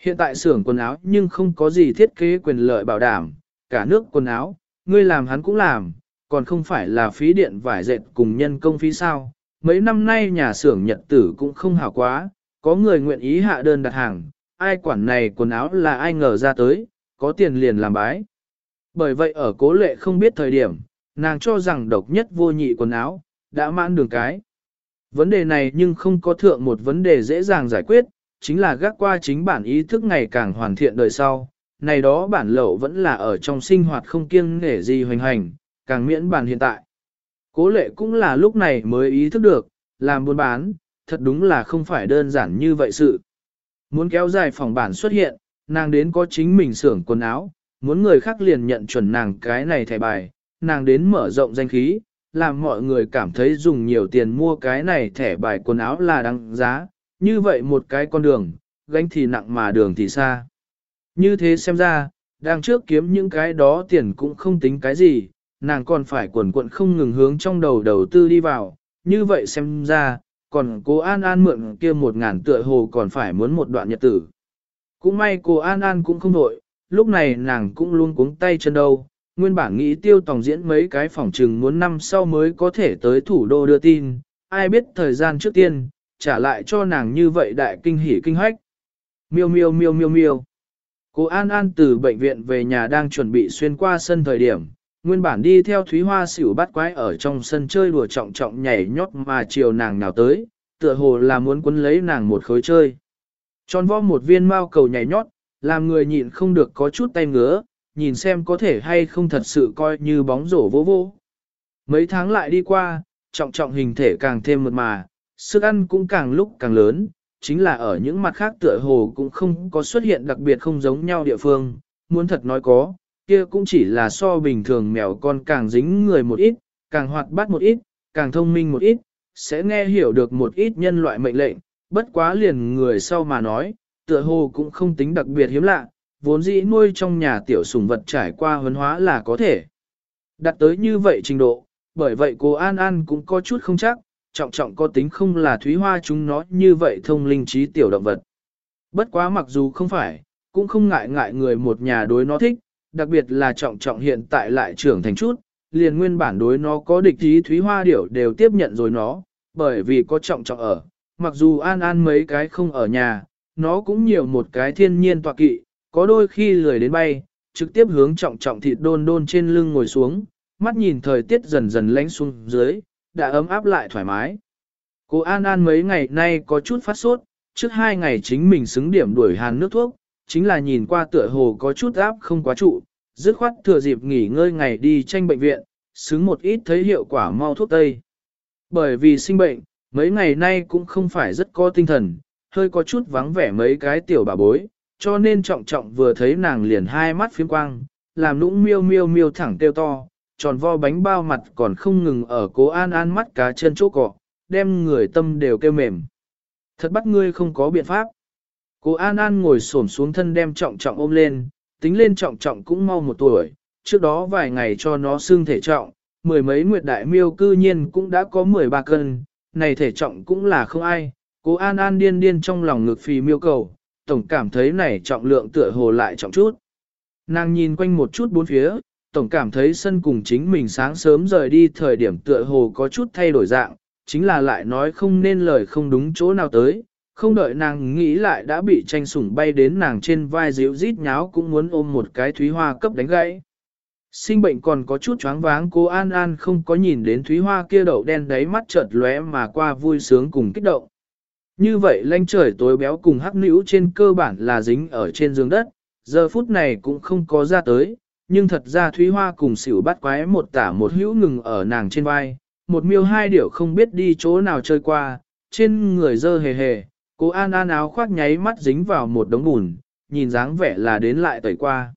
Hiện tại xưởng quần áo nhưng không có gì thiết kế quyền lợi bảo đảm, cả nước quần áo, ngươi làm hắn cũng làm, còn không phải là phí điện vải dệt cùng nhân công phí sao. Mấy năm nay nhà xưởng nhật tử cũng không hảo quá, có người nguyện ý hạ đơn đặt hàng, ai quản này quần áo là ai ngờ ra tới, có tiền liền làm bái. Bởi vậy ở cố lệ không biết thời điểm, nàng cho rằng độc nhất vô nhị quần áo, đã mãn đường cái. Vấn đề này nhưng không có thượng một vấn đề dễ dàng giải quyết, chính là gác qua chính bản ý thức ngày càng hoàn thiện đời sau. Này đó bản lậu vẫn là ở trong sinh hoạt không kiêng nể gì hoành hành, càng miễn bàn hiện tại. Cố lệ cũng là lúc này mới ý thức được, làm buôn bán, thật đúng là không phải đơn giản như vậy sự. Muốn kéo dài phòng bản xuất hiện, nàng đến có chính mình xưởng quần áo, muốn người khác liền nhận chuẩn nàng cái này thẻ bài, nàng đến mở rộng danh khí, làm mọi người cảm thấy dùng nhiều tiền mua cái này thẻ bài quần áo là đáng giá, như vậy một cái con đường, gánh thì nặng mà đường thì xa. Như thế xem ra, đang trước kiếm những cái đó tiền cũng không tính cái gì, nàng còn phải quần quận không ngừng hướng trong đầu đầu tư đi vào, như vậy xem ra, còn cô An An mượn kia một ngàn tựa hồ còn phải muốn một đoạn nhật tử. Cũng may cô An An cũng không đổi, lúc này nàng cũng luôn cuống tay chân đâu, nguyên bản nghĩ tiêu tòng diễn mấy cái phỏng trừng muốn năm sau mới có thể tới thủ đô đưa tin, ai biết thời gian trước tiên, trả lại cho nàng như vậy đại kinh hỉ kinh hách. Miêu miêu miêu miêu miêu. Cô An An từ bệnh viện về nhà đang chuẩn bị xuyên qua sân thời điểm, nguyên bản đi theo Thúy Hoa xỉu bắt quái ở trong sân chơi đùa trọng trọng nhảy nhót mà chiều nàng nào tới, tựa hồ là muốn quấn lấy nàng một khối chơi. Tròn vo một viên mao cầu nhảy nhót, làm người nhịn không được có chút tay ngứa, nhìn xem có thể hay không thật sự coi như bóng rổ vô vô. Mấy tháng lại đi qua, trọng trọng hình thể càng thêm mượt mà, sức ăn cũng càng lúc càng lớn, chính là ở những mặt khác tựa hồ cũng không có xuất hiện đặc biệt không giống nhau địa phương, muốn thật nói có, kia cũng chỉ là so bình thường mèo con càng dính người một ít, càng hoạt bát một ít, càng thông minh một ít, sẽ nghe hiểu được một ít nhân loại mệnh lệnh, bất quá liền người sau mà nói, tựa hồ cũng không tính đặc biệt hiếm lạ, vốn dĩ nuôi trong nhà tiểu sủng vật trải qua huấn hóa là có thể. Đặt tới như vậy trình độ, bởi vậy cô An An cũng có chút không chắc, trọng trọng có tính không là thúy hoa chúng nó như vậy thông linh trí tiểu động vật. Bất quá mặc dù không phải, cũng không ngại ngại người một nhà đối nó thích, đặc biệt là trọng trọng hiện tại lại trưởng thành chút, liền nguyên bản đối nó có địch ý thúy hoa điểu đều tiếp nhận rồi nó, bởi vì có trọng trọng ở, mặc dù an an mấy cái không ở nhà, nó cũng nhiều một cái thiên nhiên tọa kỵ, có đôi khi lười đến bay, trực tiếp hướng trọng trọng thịt đôn đôn trên lưng ngồi xuống, mắt nhìn thời tiết dần dần lánh xuống dưới, đã ấm áp lại thoải mái. Cô An An mấy ngày nay có chút phát sốt, trước hai ngày chính mình xứng điểm đuổi hàn nước thuốc, chính là nhìn qua tựa hồ có chút áp không quá trụ, dứt khoát thừa dịp nghỉ ngơi ngày đi tranh bệnh viện, xứng một ít thấy hiệu quả mau thuốc tây. Bởi vì sinh bệnh, mấy ngày nay cũng không phải rất có tinh thần, hơi có chút vắng vẻ mấy cái tiểu bà bối, cho nên trọng trọng vừa thấy nàng liền hai mắt phiếm quang, làm nũng miêu miêu miêu thẳng tiêu to, tròn vo bánh bao mặt còn không ngừng ở cố an an mắt cá chân chỗ cọ, đem người tâm đều kêu mềm. Thật bắt ngươi không có biện pháp. Cố an an ngồi xổm xuống thân đem trọng trọng ôm lên, tính lên trọng trọng cũng mau một tuổi, trước đó vài ngày cho nó xương thể trọng, mười mấy nguyệt đại miêu cư nhiên cũng đã có 13 cân, này thể trọng cũng là không ai, cố an an điên điên trong lòng ngực phì miêu cầu, tổng cảm thấy này trọng lượng tựa hồ lại trọng chút. Nàng nhìn quanh một chút bốn phía, tổng cảm thấy sân cùng chính mình sáng sớm rời đi thời điểm tựa hồ có chút thay đổi dạng, chính là lại nói không nên lời không đúng chỗ nào tới, không đợi nàng nghĩ lại đã bị tranh sủng bay đến nàng trên vai dịu rít nháo cũng muốn ôm một cái thúy hoa cấp đánh gãy. Sinh bệnh còn có chút choáng váng cô An An không có nhìn đến thúy hoa kia đậu đen đáy mắt chợt lóe mà qua vui sướng cùng kích động. Như vậy lanh trời tối béo cùng hắc nữ trên cơ bản là dính ở trên giường đất, giờ phút này cũng không có ra tới, nhưng thật ra Thúy Hoa cùng xỉu bắt quái một tả một hữu ngừng ở nàng trên vai, một miêu hai điểu không biết đi chỗ nào chơi qua, trên người dơ hề hề, cô An An áo khoác nháy mắt dính vào một đống bùn, nhìn dáng vẻ là đến lại tẩy qua.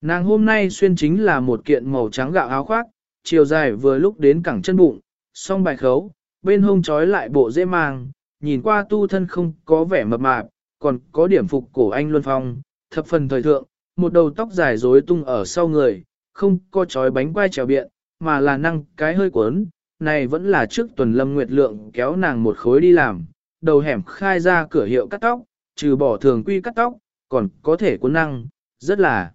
Nàng hôm nay xuyên chính là một kiện màu trắng gạo áo khoác, chiều dài vừa lúc đến cẳng chân bụng, song bài khấu, bên hông trói lại bộ dễ mang, nhìn qua tu thân không có vẻ mập mạp, còn có điểm phục cổ anh luân phong, thập phần thời thượng, một đầu tóc dài rối tung ở sau người, không có trói bánh quai trèo biện, mà là năng cái hơi cuốn, này vẫn là trước tuần lâm nguyệt lượng kéo nàng một khối đi làm, đầu hẻm khai ra cửa hiệu cắt tóc, trừ bỏ thường quy cắt tóc, còn có thể cuốn năng, rất là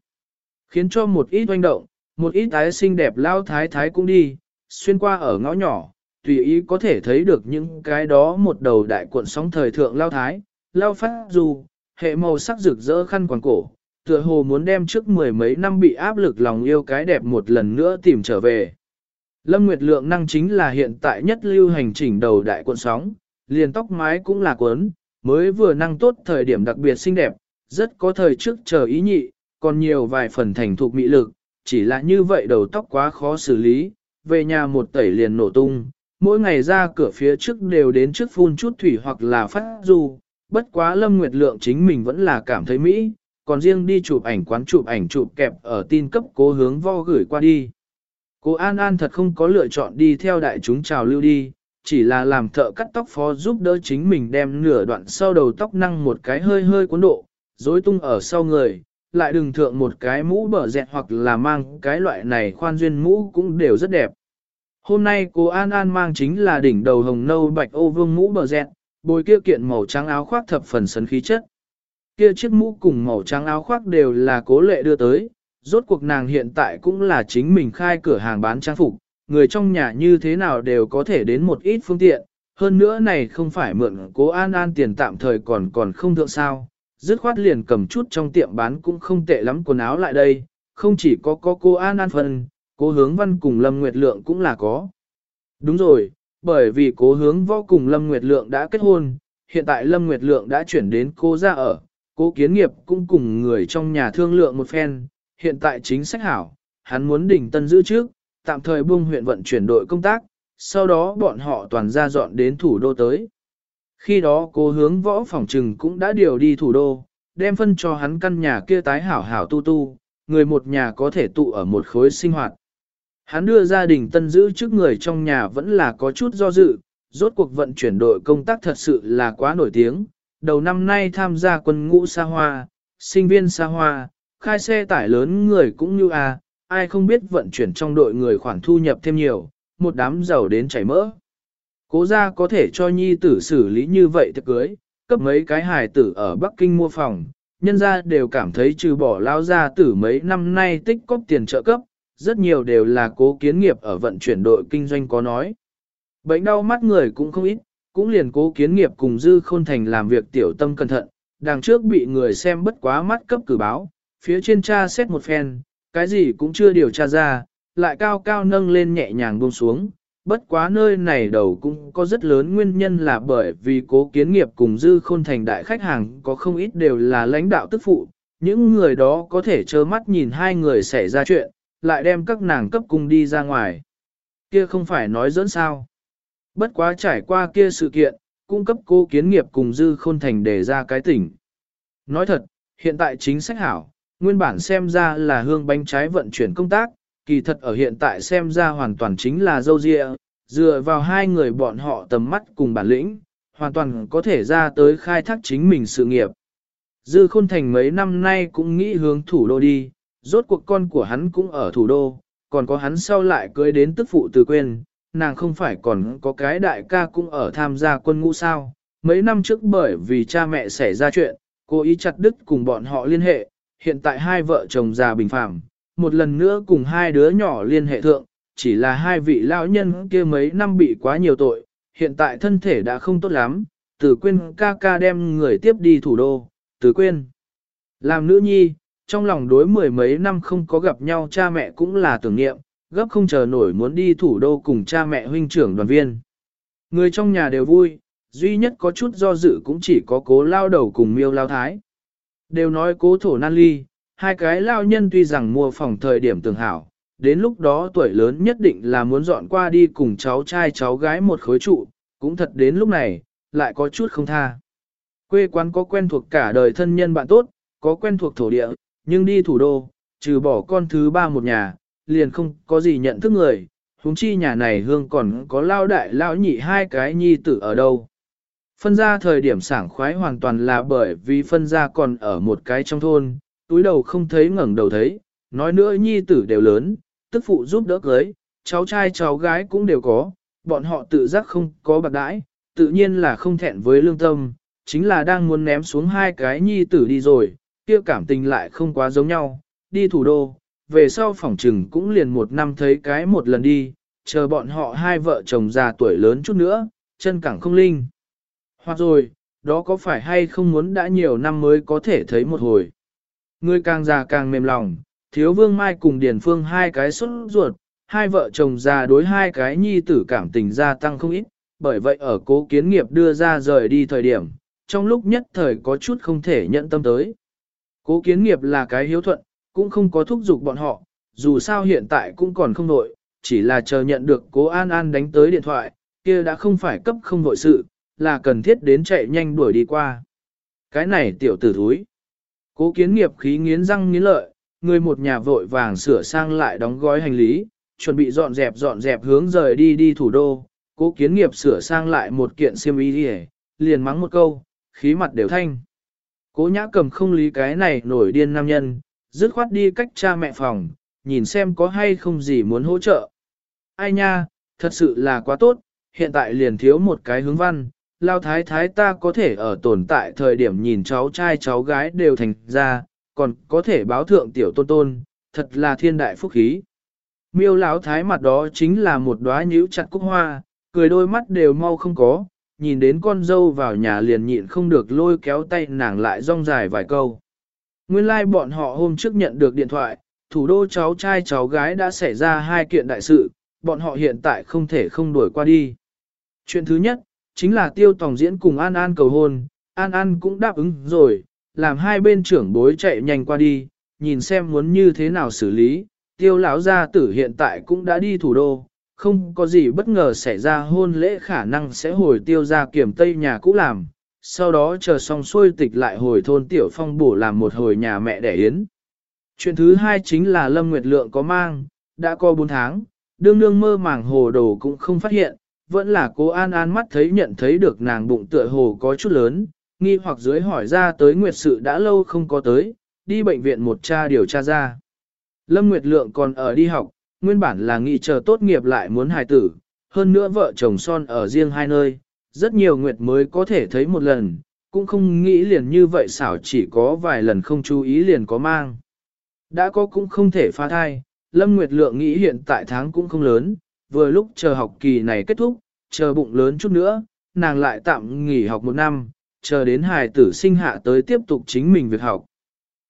khiến cho một ít oanh động, một ít tái xinh đẹp lao thái thái cũng đi, xuyên qua ở ngõ nhỏ, tùy ý có thể thấy được những cái đó một đầu đại cuộn sóng thời thượng lao thái, lao phát dù, hệ màu sắc rực rỡ khăn quàng cổ, tựa hồ muốn đem trước mười mấy năm bị áp lực lòng yêu cái đẹp một lần nữa tìm trở về. Lâm Nguyệt Lượng năng chính là hiện tại nhất lưu hành chỉnh đầu đại cuộn sóng, liền tóc mái cũng là cuốn, mới vừa năng tốt thời điểm đặc biệt xinh đẹp, rất có thời trước chờ ý nhị, còn nhiều vài phần thành thục mỹ lực, chỉ là như vậy đầu tóc quá khó xử lý, về nhà một tẩy liền nổ tung, mỗi ngày ra cửa phía trước đều đến trước phun chút thủy hoặc là phát du, bất quá Lâm Nguyệt Lượng chính mình vẫn là cảm thấy mỹ, còn riêng đi chụp ảnh quán chụp ảnh chụp kẹp ở tin cấp cố hướng vo gửi qua đi. Cô An An thật không có lựa chọn đi theo đại chúng chào lưu đi, chỉ là làm thợ cắt tóc phó giúp đỡ chính mình đem nửa đoạn sau đầu tóc năng một cái hơi hơi cuốn độ, rối tung ở sau người, lại đừng thượng một cái mũ bở dẹt hoặc là mang cái loại này khoan duyên mũ cũng đều rất đẹp. Hôm nay cô An An mang chính là đỉnh đầu hồng nâu bạch ô vương mũ bờ dẹt, bồi kia kiện màu trắng áo khoác thập phần sấn khí chất. Kia chiếc mũ cùng màu trắng áo khoác đều là cố lệ đưa tới, rốt cuộc nàng hiện tại cũng là chính mình khai cửa hàng bán trang phục, người trong nhà như thế nào đều có thể đến một ít phương tiện, hơn nữa này không phải mượn cố an an tiền tạm thời còn còn không thượng sao, dứt khoát liền cầm chút trong tiệm bán cũng không tệ lắm quần áo lại đây, không chỉ có có cô an an phần, cố hướng văn cùng Lâm Nguyệt Lượng cũng là có. Đúng rồi, bởi vì cố hướng võ cùng Lâm Nguyệt Lượng đã kết hôn, hiện tại Lâm Nguyệt Lượng đã chuyển đến cô ra ở, cố kiến nghiệp cũng cùng người trong nhà thương lượng một phen, hiện tại chính sách hảo, hắn muốn đỉnh tân giữ trước, tạm thời buông huyện vận chuyển đội công tác, sau đó bọn họ toàn ra dọn đến thủ đô tới. Khi đó cố hướng võ phòng trừng cũng đã điều đi thủ đô, đem phân cho hắn căn nhà kia tái hảo hảo tu tu, người một nhà có thể tụ ở một khối sinh hoạt. Hắn đưa gia đình tân giữ trước người trong nhà vẫn là có chút do dự, rốt cuộc vận chuyển đội công tác thật sự là quá nổi tiếng. Đầu năm nay tham gia quân ngũ xa hoa, sinh viên xa hoa, khai xe tải lớn người cũng như à ai không biết vận chuyển trong đội người khoản thu nhập thêm nhiều, một đám giàu đến chảy mỡ. Cố gia có thể cho nhi tử xử lý như vậy thật cưới, cấp mấy cái hài tử ở Bắc Kinh mua phòng, nhân gia đều cảm thấy trừ bỏ lao gia tử mấy năm nay tích cóp tiền trợ cấp, rất nhiều đều là cố kiến nghiệp ở vận chuyển đội kinh doanh có nói. Bệnh đau mắt người cũng không ít, cũng liền cố kiến nghiệp cùng dư khôn thành làm việc tiểu tâm cẩn thận, đằng trước bị người xem bất quá mắt cấp cử báo, phía trên cha xét một phen, cái gì cũng chưa điều tra ra, lại cao cao nâng lên nhẹ nhàng buông xuống. Bất quá nơi này đầu cũng có rất lớn nguyên nhân là bởi vì cố kiến nghiệp cùng dư khôn thành đại khách hàng có không ít đều là lãnh đạo tức phụ, những người đó có thể trơ mắt nhìn hai người xảy ra chuyện, lại đem các nàng cấp cung đi ra ngoài. Kia không phải nói dẫn sao. Bất quá trải qua kia sự kiện, cung cấp cô kiến nghiệp cùng dư khôn thành để ra cái tỉnh. Nói thật, hiện tại chính sách hảo, nguyên bản xem ra là hương bánh trái vận chuyển công tác, kỳ thật ở hiện tại xem ra hoàn toàn chính là dâu dịa, dựa vào hai người bọn họ tầm mắt cùng bản lĩnh, hoàn toàn có thể ra tới khai thác chính mình sự nghiệp. Dư khôn thành mấy năm nay cũng nghĩ hướng thủ đô đi, rốt cuộc con của hắn cũng ở thủ đô, còn có hắn sau lại cưới đến tức phụ từ quên, nàng không phải còn có cái đại ca cũng ở tham gia quân ngũ sao. Mấy năm trước bởi vì cha mẹ xảy ra chuyện, cô ý chặt đứt cùng bọn họ liên hệ, hiện tại hai vợ chồng già bình phạm, một lần nữa cùng hai đứa nhỏ liên hệ thượng, chỉ là hai vị lão nhân kia mấy năm bị quá nhiều tội, hiện tại thân thể đã không tốt lắm, từ quên ca ca đem người tiếp đi thủ đô, từ quên. Làm nữ nhi, trong lòng đối mười mấy năm không có gặp nhau cha mẹ cũng là tưởng niệm, gấp không chờ nổi muốn đi thủ đô cùng cha mẹ huynh trưởng đoàn viên. Người trong nhà đều vui, duy nhất có chút do dự cũng chỉ có cố lao đầu cùng miêu lao thái. Đều nói cố thổ nan ly, hai cái lao nhân tuy rằng mua phòng thời điểm tường hảo, đến lúc đó tuổi lớn nhất định là muốn dọn qua đi cùng cháu trai cháu gái một khối trụ, cũng thật đến lúc này, lại có chút không tha. Quê quán có quen thuộc cả đời thân nhân bạn tốt, có quen thuộc thổ địa, nhưng đi thủ đô, trừ bỏ con thứ ba một nhà, liền không có gì nhận thức người, huống chi nhà này hương còn có lao đại lao nhị hai cái nhi tử ở đâu. Phân ra thời điểm sảng khoái hoàn toàn là bởi vì phân ra còn ở một cái trong thôn, túi đầu không thấy ngẩng đầu thấy, nói nữa nhi tử đều lớn, tức phụ giúp đỡ cưới, cháu trai cháu gái cũng đều có, bọn họ tự giác không có bạc đãi, tự nhiên là không thẹn với lương tâm, chính là đang muốn ném xuống hai cái nhi tử đi rồi, kia cảm tình lại không quá giống nhau, đi thủ đô, về sau phòng trừng cũng liền một năm thấy cái một lần đi, chờ bọn họ hai vợ chồng già tuổi lớn chút nữa, chân cẳng không linh. Hoặc rồi, đó có phải hay không muốn đã nhiều năm mới có thể thấy một hồi. Người càng già càng mềm lòng, thiếu vương mai cùng điền phương hai cái xuất ruột, hai vợ chồng già đối hai cái nhi tử cảm tình gia tăng không ít, bởi vậy ở cố kiến nghiệp đưa ra rời đi thời điểm, trong lúc nhất thời có chút không thể nhận tâm tới. Cố kiến nghiệp là cái hiếu thuận, cũng không có thúc giục bọn họ, dù sao hiện tại cũng còn không nội, chỉ là chờ nhận được cố An An đánh tới điện thoại, kia đã không phải cấp không nội sự, là cần thiết đến chạy nhanh đuổi đi qua. Cái này tiểu tử thúi. Cố kiến nghiệp khí nghiến răng nghiến lợi, người một nhà vội vàng sửa sang lại đóng gói hành lý, chuẩn bị dọn dẹp dọn dẹp hướng rời đi đi thủ đô. Cố kiến nghiệp sửa sang lại một kiện xiêm y đi liền mắng một câu, khí mặt đều thanh. Cố nhã cầm không lý cái này nổi điên nam nhân, dứt khoát đi cách cha mẹ phòng, nhìn xem có hay không gì muốn hỗ trợ. Ai nha, thật sự là quá tốt, hiện tại liền thiếu một cái hướng văn, lao thái thái ta có thể ở tồn tại thời điểm nhìn cháu trai cháu gái đều thành ra, còn có thể báo thượng tiểu tôn tôn, thật là thiên đại phúc khí. Miêu lão thái mặt đó chính là một đóa nhíu chặt cúc hoa, cười đôi mắt đều mau không có, nhìn đến con dâu vào nhà liền nhịn không được lôi kéo tay nàng lại rong dài vài câu. Nguyên lai like bọn họ hôm trước nhận được điện thoại, thủ đô cháu trai cháu gái đã xảy ra hai kiện đại sự, bọn họ hiện tại không thể không đuổi qua đi. Chuyện thứ nhất, chính là tiêu tòng diễn cùng An An cầu hôn, An An cũng đáp ứng rồi, làm hai bên trưởng bối chạy nhanh qua đi, nhìn xem muốn như thế nào xử lý, tiêu lão gia tử hiện tại cũng đã đi thủ đô, không có gì bất ngờ xảy ra hôn lễ khả năng sẽ hồi tiêu ra kiểm tây nhà cũ làm, sau đó chờ xong xuôi tịch lại hồi thôn tiểu phong bổ làm một hồi nhà mẹ đẻ yến. Chuyện thứ hai chính là Lâm Nguyệt Lượng có mang, đã có 4 tháng, đương đương mơ màng hồ đồ cũng không phát hiện, vẫn là cố An An mắt thấy nhận thấy được nàng bụng tựa hồ có chút lớn, nghi hoặc dưới hỏi ra tới Nguyệt sự đã lâu không có tới, đi bệnh viện một cha điều tra ra. Lâm Nguyệt Lượng còn ở đi học, nguyên bản là nghĩ chờ tốt nghiệp lại muốn hài tử, hơn nữa vợ chồng son ở riêng hai nơi, rất nhiều Nguyệt mới có thể thấy một lần, cũng không nghĩ liền như vậy xảo chỉ có vài lần không chú ý liền có mang. Đã có cũng không thể phá thai, Lâm Nguyệt Lượng nghĩ hiện tại tháng cũng không lớn, vừa lúc chờ học kỳ này kết thúc, chờ bụng lớn chút nữa, nàng lại tạm nghỉ học một năm, chờ đến hài tử sinh hạ tới tiếp tục chính mình việc học.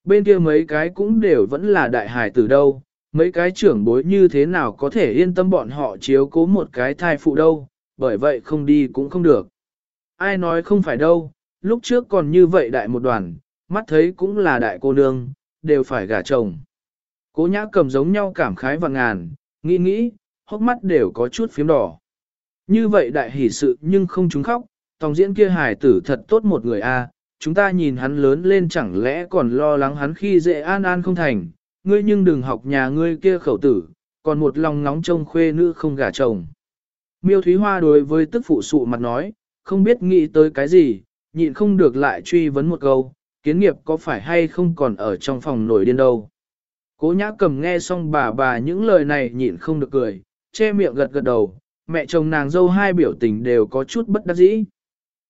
Bên kia mấy cái cũng đều vẫn là đại hài tử đâu, mấy cái trưởng bối như thế nào có thể yên tâm bọn họ chiếu cố một cái thai phụ đâu, bởi vậy không đi cũng không được. Ai nói không phải đâu, lúc trước còn như vậy đại một đoàn, mắt thấy cũng là đại cô nương, đều phải gả chồng. Cố nhã cầm giống nhau cảm khái và ngàn, nghĩ nghĩ, hốc mắt đều có chút phím đỏ. Như vậy đại hỷ sự nhưng không chúng khóc, tòng diễn kia hài tử thật tốt một người a, à, chúng ta nhìn hắn lớn lên chẳng lẽ còn lo lắng hắn khi dễ an an không thành, ngươi nhưng đừng học nhà ngươi kia khẩu tử, còn một lòng nóng trông khuê nữ không gả chồng. Miêu Thúy Hoa đối với tức phụ sụ mặt nói, không biết nghĩ tới cái gì, nhịn không được lại truy vấn một câu, kiến nghiệp có phải hay không còn ở trong phòng nổi điên đâu. Cố nhã cầm nghe xong bà bà những lời này nhịn không được cười, che miệng gật gật đầu, mẹ chồng nàng dâu hai biểu tình đều có chút bất đắc dĩ.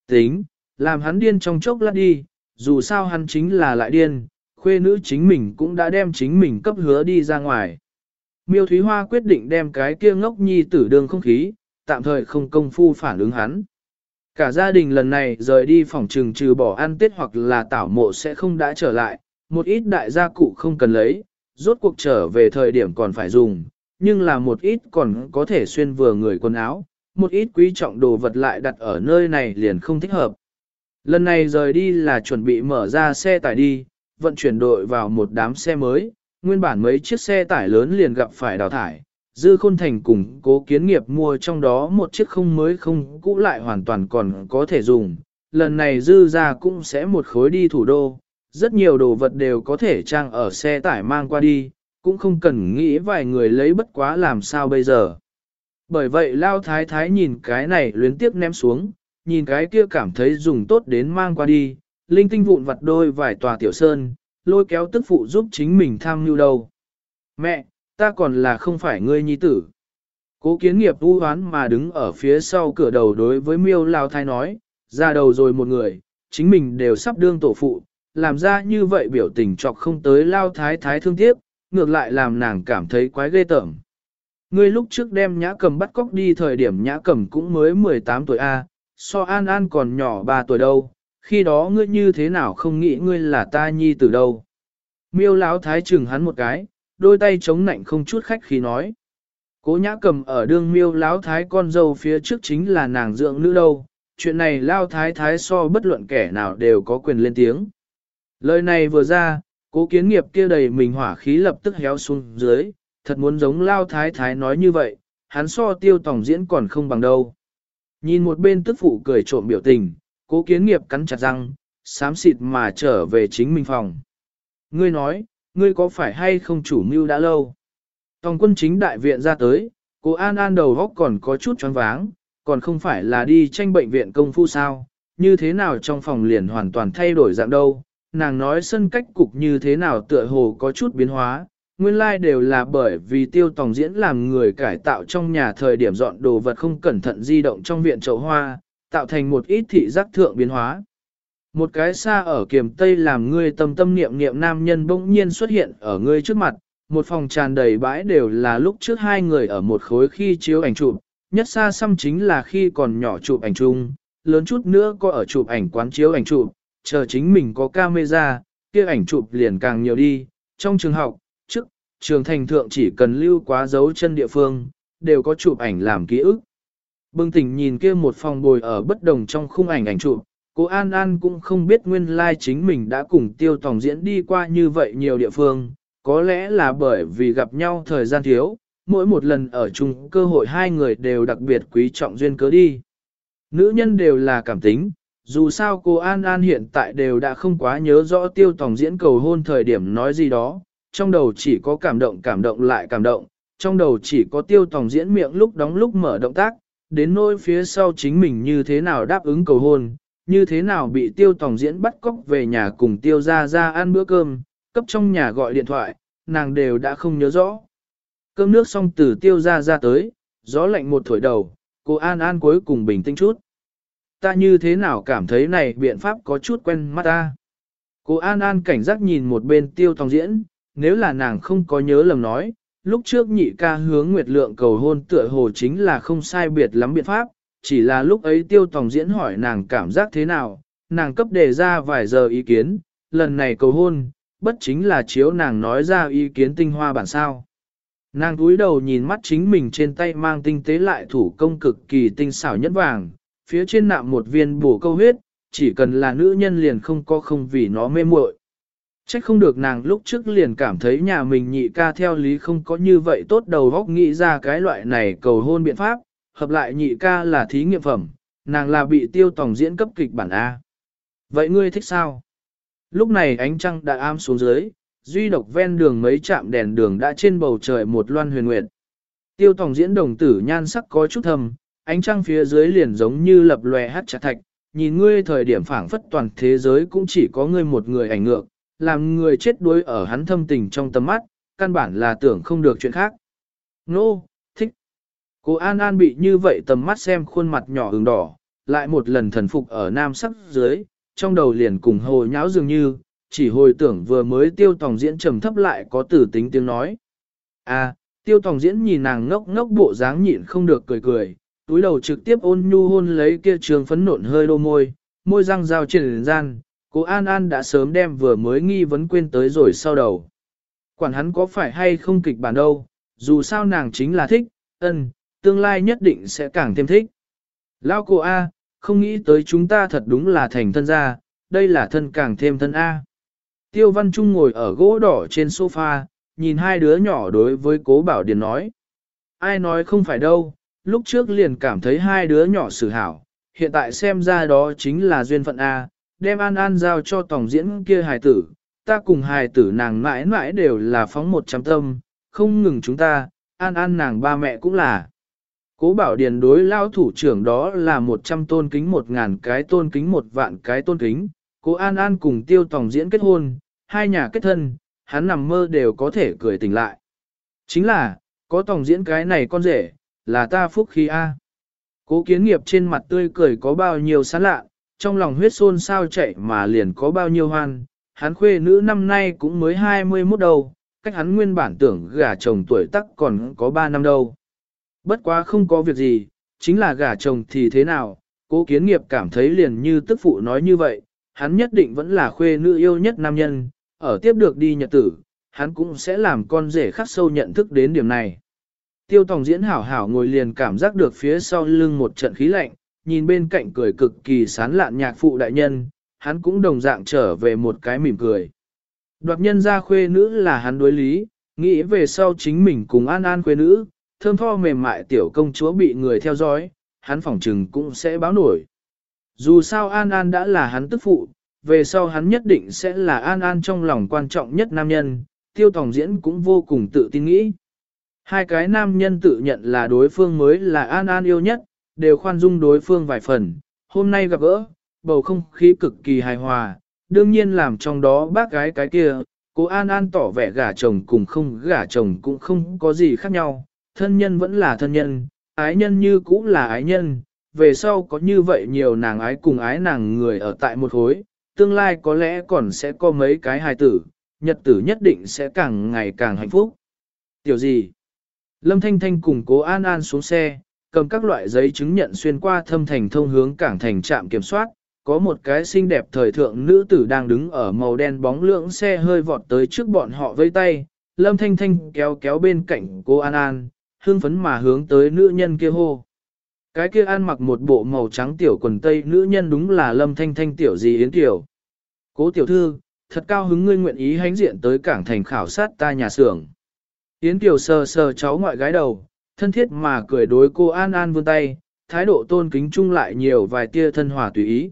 Tính, làm hắn điên trong chốc lát đi, dù sao hắn chính là lại điên, khuê nữ chính mình cũng đã đem chính mình cấp hứa đi ra ngoài. Miêu Thúy Hoa quyết định đem cái kia ngốc nhi tử đường không khí, tạm thời không công phu phản ứng hắn. Cả gia đình lần này rời đi phòng trừng trừ bỏ ăn tết hoặc là tảo mộ sẽ không đã trở lại, một ít đại gia cụ không cần lấy, rốt cuộc trở về thời điểm còn phải dùng, nhưng là một ít còn có thể xuyên vừa người quần áo, một ít quý trọng đồ vật lại đặt ở nơi này liền không thích hợp. Lần này rời đi là chuẩn bị mở ra xe tải đi, vận chuyển đội vào một đám xe mới, nguyên bản mấy chiếc xe tải lớn liền gặp phải đào thải, dư khôn thành cùng cố kiến nghiệp mua trong đó một chiếc không mới không cũ lại hoàn toàn còn có thể dùng, lần này dư ra cũng sẽ một khối đi thủ đô, rất nhiều đồ vật đều có thể trang ở xe tải mang qua đi, cũng không cần nghĩ vài người lấy bất quá làm sao bây giờ. Bởi vậy Lao Thái Thái nhìn cái này luyến tiếp ném xuống, nhìn cái kia cảm thấy dùng tốt đến mang qua đi, linh tinh vụn vặt đôi vài tòa tiểu sơn, lôi kéo tức phụ giúp chính mình tham mưu đầu. Mẹ, ta còn là không phải ngươi nhi tử. Cố kiến nghiệp u hoán mà đứng ở phía sau cửa đầu đối với miêu lao thái nói, ra đầu rồi một người, chính mình đều sắp đương tổ phụ, làm ra như vậy biểu tình chọc không tới lao thái thái thương tiếc, ngược lại làm nàng cảm thấy quái ghê tởm. Ngươi lúc trước đem nhã cầm bắt cóc đi thời điểm nhã cầm cũng mới 18 tuổi A, so an an còn nhỏ 3 tuổi đâu, khi đó ngươi như thế nào không nghĩ ngươi là ta nhi từ đâu. Miêu lão thái chừng hắn một cái, đôi tay chống nạnh không chút khách khí nói. Cố nhã cầm ở đương miêu lão thái con dâu phía trước chính là nàng dưỡng nữ đâu, chuyện này lao thái thái so bất luận kẻ nào đều có quyền lên tiếng. Lời này vừa ra, cố kiến nghiệp kia đầy mình hỏa khí lập tức héo xuống dưới, thật muốn giống lao thái thái nói như vậy, hắn so tiêu tổng diễn còn không bằng đâu. Nhìn một bên tức phụ cười trộm biểu tình, cố kiến nghiệp cắn chặt răng, xám xịt mà trở về chính mình phòng. Ngươi nói, ngươi có phải hay không chủ mưu đã lâu? Tòng quân chính đại viện ra tới, cô An An đầu góc còn có chút choáng váng, còn không phải là đi tranh bệnh viện công phu sao, như thế nào trong phòng liền hoàn toàn thay đổi dạng đâu, nàng nói sân cách cục như thế nào tựa hồ có chút biến hóa, nguyên lai like đều là bởi vì tiêu tòng diễn làm người cải tạo trong nhà thời điểm dọn đồ vật không cẩn thận di động trong viện chậu hoa, tạo thành một ít thị giác thượng biến hóa. Một cái xa ở kiềm tây làm ngươi tâm tâm niệm niệm nam nhân bỗng nhiên xuất hiện ở ngươi trước mặt, một phòng tràn đầy bãi đều là lúc trước hai người ở một khối khi chiếu ảnh chụp, nhất xa xăm chính là khi còn nhỏ chụp ảnh chung, lớn chút nữa có ở chụp ảnh quán chiếu ảnh chụp, chờ chính mình có camera, kia ảnh chụp liền càng nhiều đi, trong trường học, trước, trường thành thượng chỉ cần lưu quá dấu chân địa phương, đều có chụp ảnh làm ký ức. Bừng tỉnh nhìn kia một phòng bồi ở bất đồng trong khung ảnh ảnh chụp, cô An An cũng không biết nguyên lai chính mình đã cùng tiêu tòng diễn đi qua như vậy nhiều địa phương, có lẽ là bởi vì gặp nhau thời gian thiếu, mỗi một lần ở chung cơ hội hai người đều đặc biệt quý trọng duyên cớ đi. Nữ nhân đều là cảm tính, dù sao cô An An hiện tại đều đã không quá nhớ rõ tiêu tòng diễn cầu hôn thời điểm nói gì đó, trong đầu chỉ có cảm động cảm động lại cảm động, trong đầu chỉ có tiêu tòng diễn miệng lúc đóng lúc mở động tác, đến nỗi phía sau chính mình như thế nào đáp ứng cầu hôn, như thế nào bị tiêu tòng diễn bắt cóc về nhà cùng tiêu ra ra ăn bữa cơm, cấp trong nhà gọi điện thoại, nàng đều đã không nhớ rõ. Cơm nước xong từ tiêu ra ra tới, gió lạnh một thổi đầu, cô An An cuối cùng bình tĩnh chút. Ta như thế nào cảm thấy này biện pháp có chút quen mắt ta. Cô An An cảnh giác nhìn một bên tiêu tòng diễn, nếu là nàng không có nhớ lầm nói, lúc trước nhị ca hướng nguyệt lượng cầu hôn tựa hồ chính là không sai biệt lắm biện pháp, chỉ là lúc ấy tiêu tòng diễn hỏi nàng cảm giác thế nào, nàng cấp đề ra vài giờ ý kiến, lần này cầu hôn, bất chính là chiếu nàng nói ra ý kiến tinh hoa bản sao. Nàng túi đầu nhìn mắt chính mình trên tay mang tinh tế lại thủ công cực kỳ tinh xảo nhất vàng, phía trên nạm một viên bổ câu huyết, chỉ cần là nữ nhân liền không có không vì nó mê muội. Trách không được nàng lúc trước liền cảm thấy nhà mình nhị ca theo lý không có như vậy tốt đầu góc nghĩ ra cái loại này cầu hôn biện pháp, hợp lại nhị ca là thí nghiệm phẩm, nàng là bị tiêu tổng diễn cấp kịch bản A. Vậy ngươi thích sao? Lúc này ánh trăng đã am xuống dưới, duy độc ven đường mấy chạm đèn đường đã trên bầu trời một loan huyền nguyệt. Tiêu tổng diễn đồng tử nhan sắc có chút thầm, ánh trăng phía dưới liền giống như lập lòe hát chặt thạch, nhìn ngươi thời điểm phảng phất toàn thế giới cũng chỉ có ngươi một người ảnh ngược, làm người chết đuối ở hắn thâm tình trong tầm mắt, căn bản là tưởng không được chuyện khác. Nô, no, thích. Cô An An bị như vậy tầm mắt xem khuôn mặt nhỏ ửng đỏ, lại một lần thần phục ở nam sắc dưới, trong đầu liền cùng hồ nháo dường như, chỉ hồi tưởng vừa mới tiêu tòng diễn trầm thấp lại có tử tính tiếng nói. À, tiêu tòng diễn nhìn nàng ngốc ngốc bộ dáng nhịn không được cười cười, túi đầu trực tiếp ôn nhu hôn lấy kia trường phấn nộn hơi đô môi, môi răng rào triển gian, cô An An đã sớm đem vừa mới nghi vấn quên tới rồi sau đầu. Quản hắn có phải hay không kịch bản đâu, dù sao nàng chính là thích, ân, tương lai nhất định sẽ càng thêm thích. Lao cô A, không nghĩ tới chúng ta thật đúng là thành thân gia, đây là thân càng thêm thân A. Tiêu Văn Trung ngồi ở gỗ đỏ trên sofa, nhìn hai đứa nhỏ đối với cố bảo điền nói. Ai nói không phải đâu, lúc trước liền cảm thấy hai đứa nhỏ xử hảo, hiện tại xem ra đó chính là duyên phận A, đem An An giao cho tổng diễn kia hài tử, ta cùng hài tử nàng mãi mãi đều là phóng một trăm tâm, không ngừng chúng ta, An An nàng ba mẹ cũng là. Cố bảo điền đối lao thủ trưởng đó là một trăm tôn kính một ngàn cái tôn kính một vạn cái tôn kính, cố An An cùng tiêu tổng diễn kết hôn, hai nhà kết thân, hắn nằm mơ đều có thể cười tỉnh lại. Chính là, có tổng diễn cái này con rể, là ta phúc khí A. Cố kiến nghiệp trên mặt tươi cười có bao nhiêu sán lạ, trong lòng huyết xôn sao chạy mà liền có bao nhiêu hoan, hắn khuê nữ năm nay cũng mới 21 đầu, cách hắn nguyên bản tưởng gả chồng tuổi tắc còn có 3 năm đâu. Bất quá không có việc gì, chính là gả chồng thì thế nào, cố kiến nghiệp cảm thấy liền như tức phụ nói như vậy, hắn nhất định vẫn là khuê nữ yêu nhất nam nhân, ở tiếp được đi nhật tử, hắn cũng sẽ làm con rể khắc sâu nhận thức đến điểm này. Tiêu tòng diễn hảo hảo ngồi liền cảm giác được phía sau lưng một trận khí lạnh, nhìn bên cạnh cười cực kỳ sán lạn nhạc phụ đại nhân, hắn cũng đồng dạng trở về một cái mỉm cười. Đoạt nhân ra khuê nữ là hắn đối lý, nghĩ về sau chính mình cùng an an khuê nữ, thơm tho mềm mại tiểu công chúa bị người theo dõi, hắn phỏng trừng cũng sẽ báo nổi. Dù sao An An đã là hắn tức phụ, về sau hắn nhất định sẽ là An An trong lòng quan trọng nhất nam nhân, tiêu tòng diễn cũng vô cùng tự tin nghĩ. Hai cái nam nhân tự nhận là đối phương mới là An An yêu nhất, đều khoan dung đối phương vài phần, hôm nay gặp gỡ, bầu không khí cực kỳ hài hòa, đương nhiên làm trong đó bác gái cái kia, cô An An tỏ vẻ gả chồng cùng không gả chồng cũng không có gì khác nhau, thân nhân vẫn là thân nhân, ái nhân như cũng là ái nhân, về sau có như vậy nhiều nàng ái cùng ái nàng người ở tại một khối, tương lai có lẽ còn sẽ có mấy cái hài tử, nhật tử nhất định sẽ càng ngày càng hạnh phúc. Tiểu gì? Lâm Thanh Thanh cùng cố An An xuống xe, cầm các loại giấy chứng nhận xuyên qua thâm thành thông hướng cảng thành trạm kiểm soát, có một cái xinh đẹp thời thượng nữ tử đang đứng ở màu đen bóng lượng xe hơi vọt tới trước bọn họ vây tay, Lâm Thanh Thanh kéo kéo bên cạnh cô An An, hương phấn mà hướng tới nữ nhân kia hô. Cái kia ăn mặc một bộ màu trắng tiểu quần tây nữ nhân đúng là Lâm Thanh Thanh tiểu gì Yến Tiểu. Cố tiểu thư, thật cao hứng ngươi nguyện ý hánh diện tới cảng thành khảo sát ta nhà xưởng. Yến Tiểu sờ sờ cháu ngoại gái đầu, thân thiết mà cười đối cô An An vươn tay, thái độ tôn kính chung lại nhiều vài tia thân hòa tùy ý.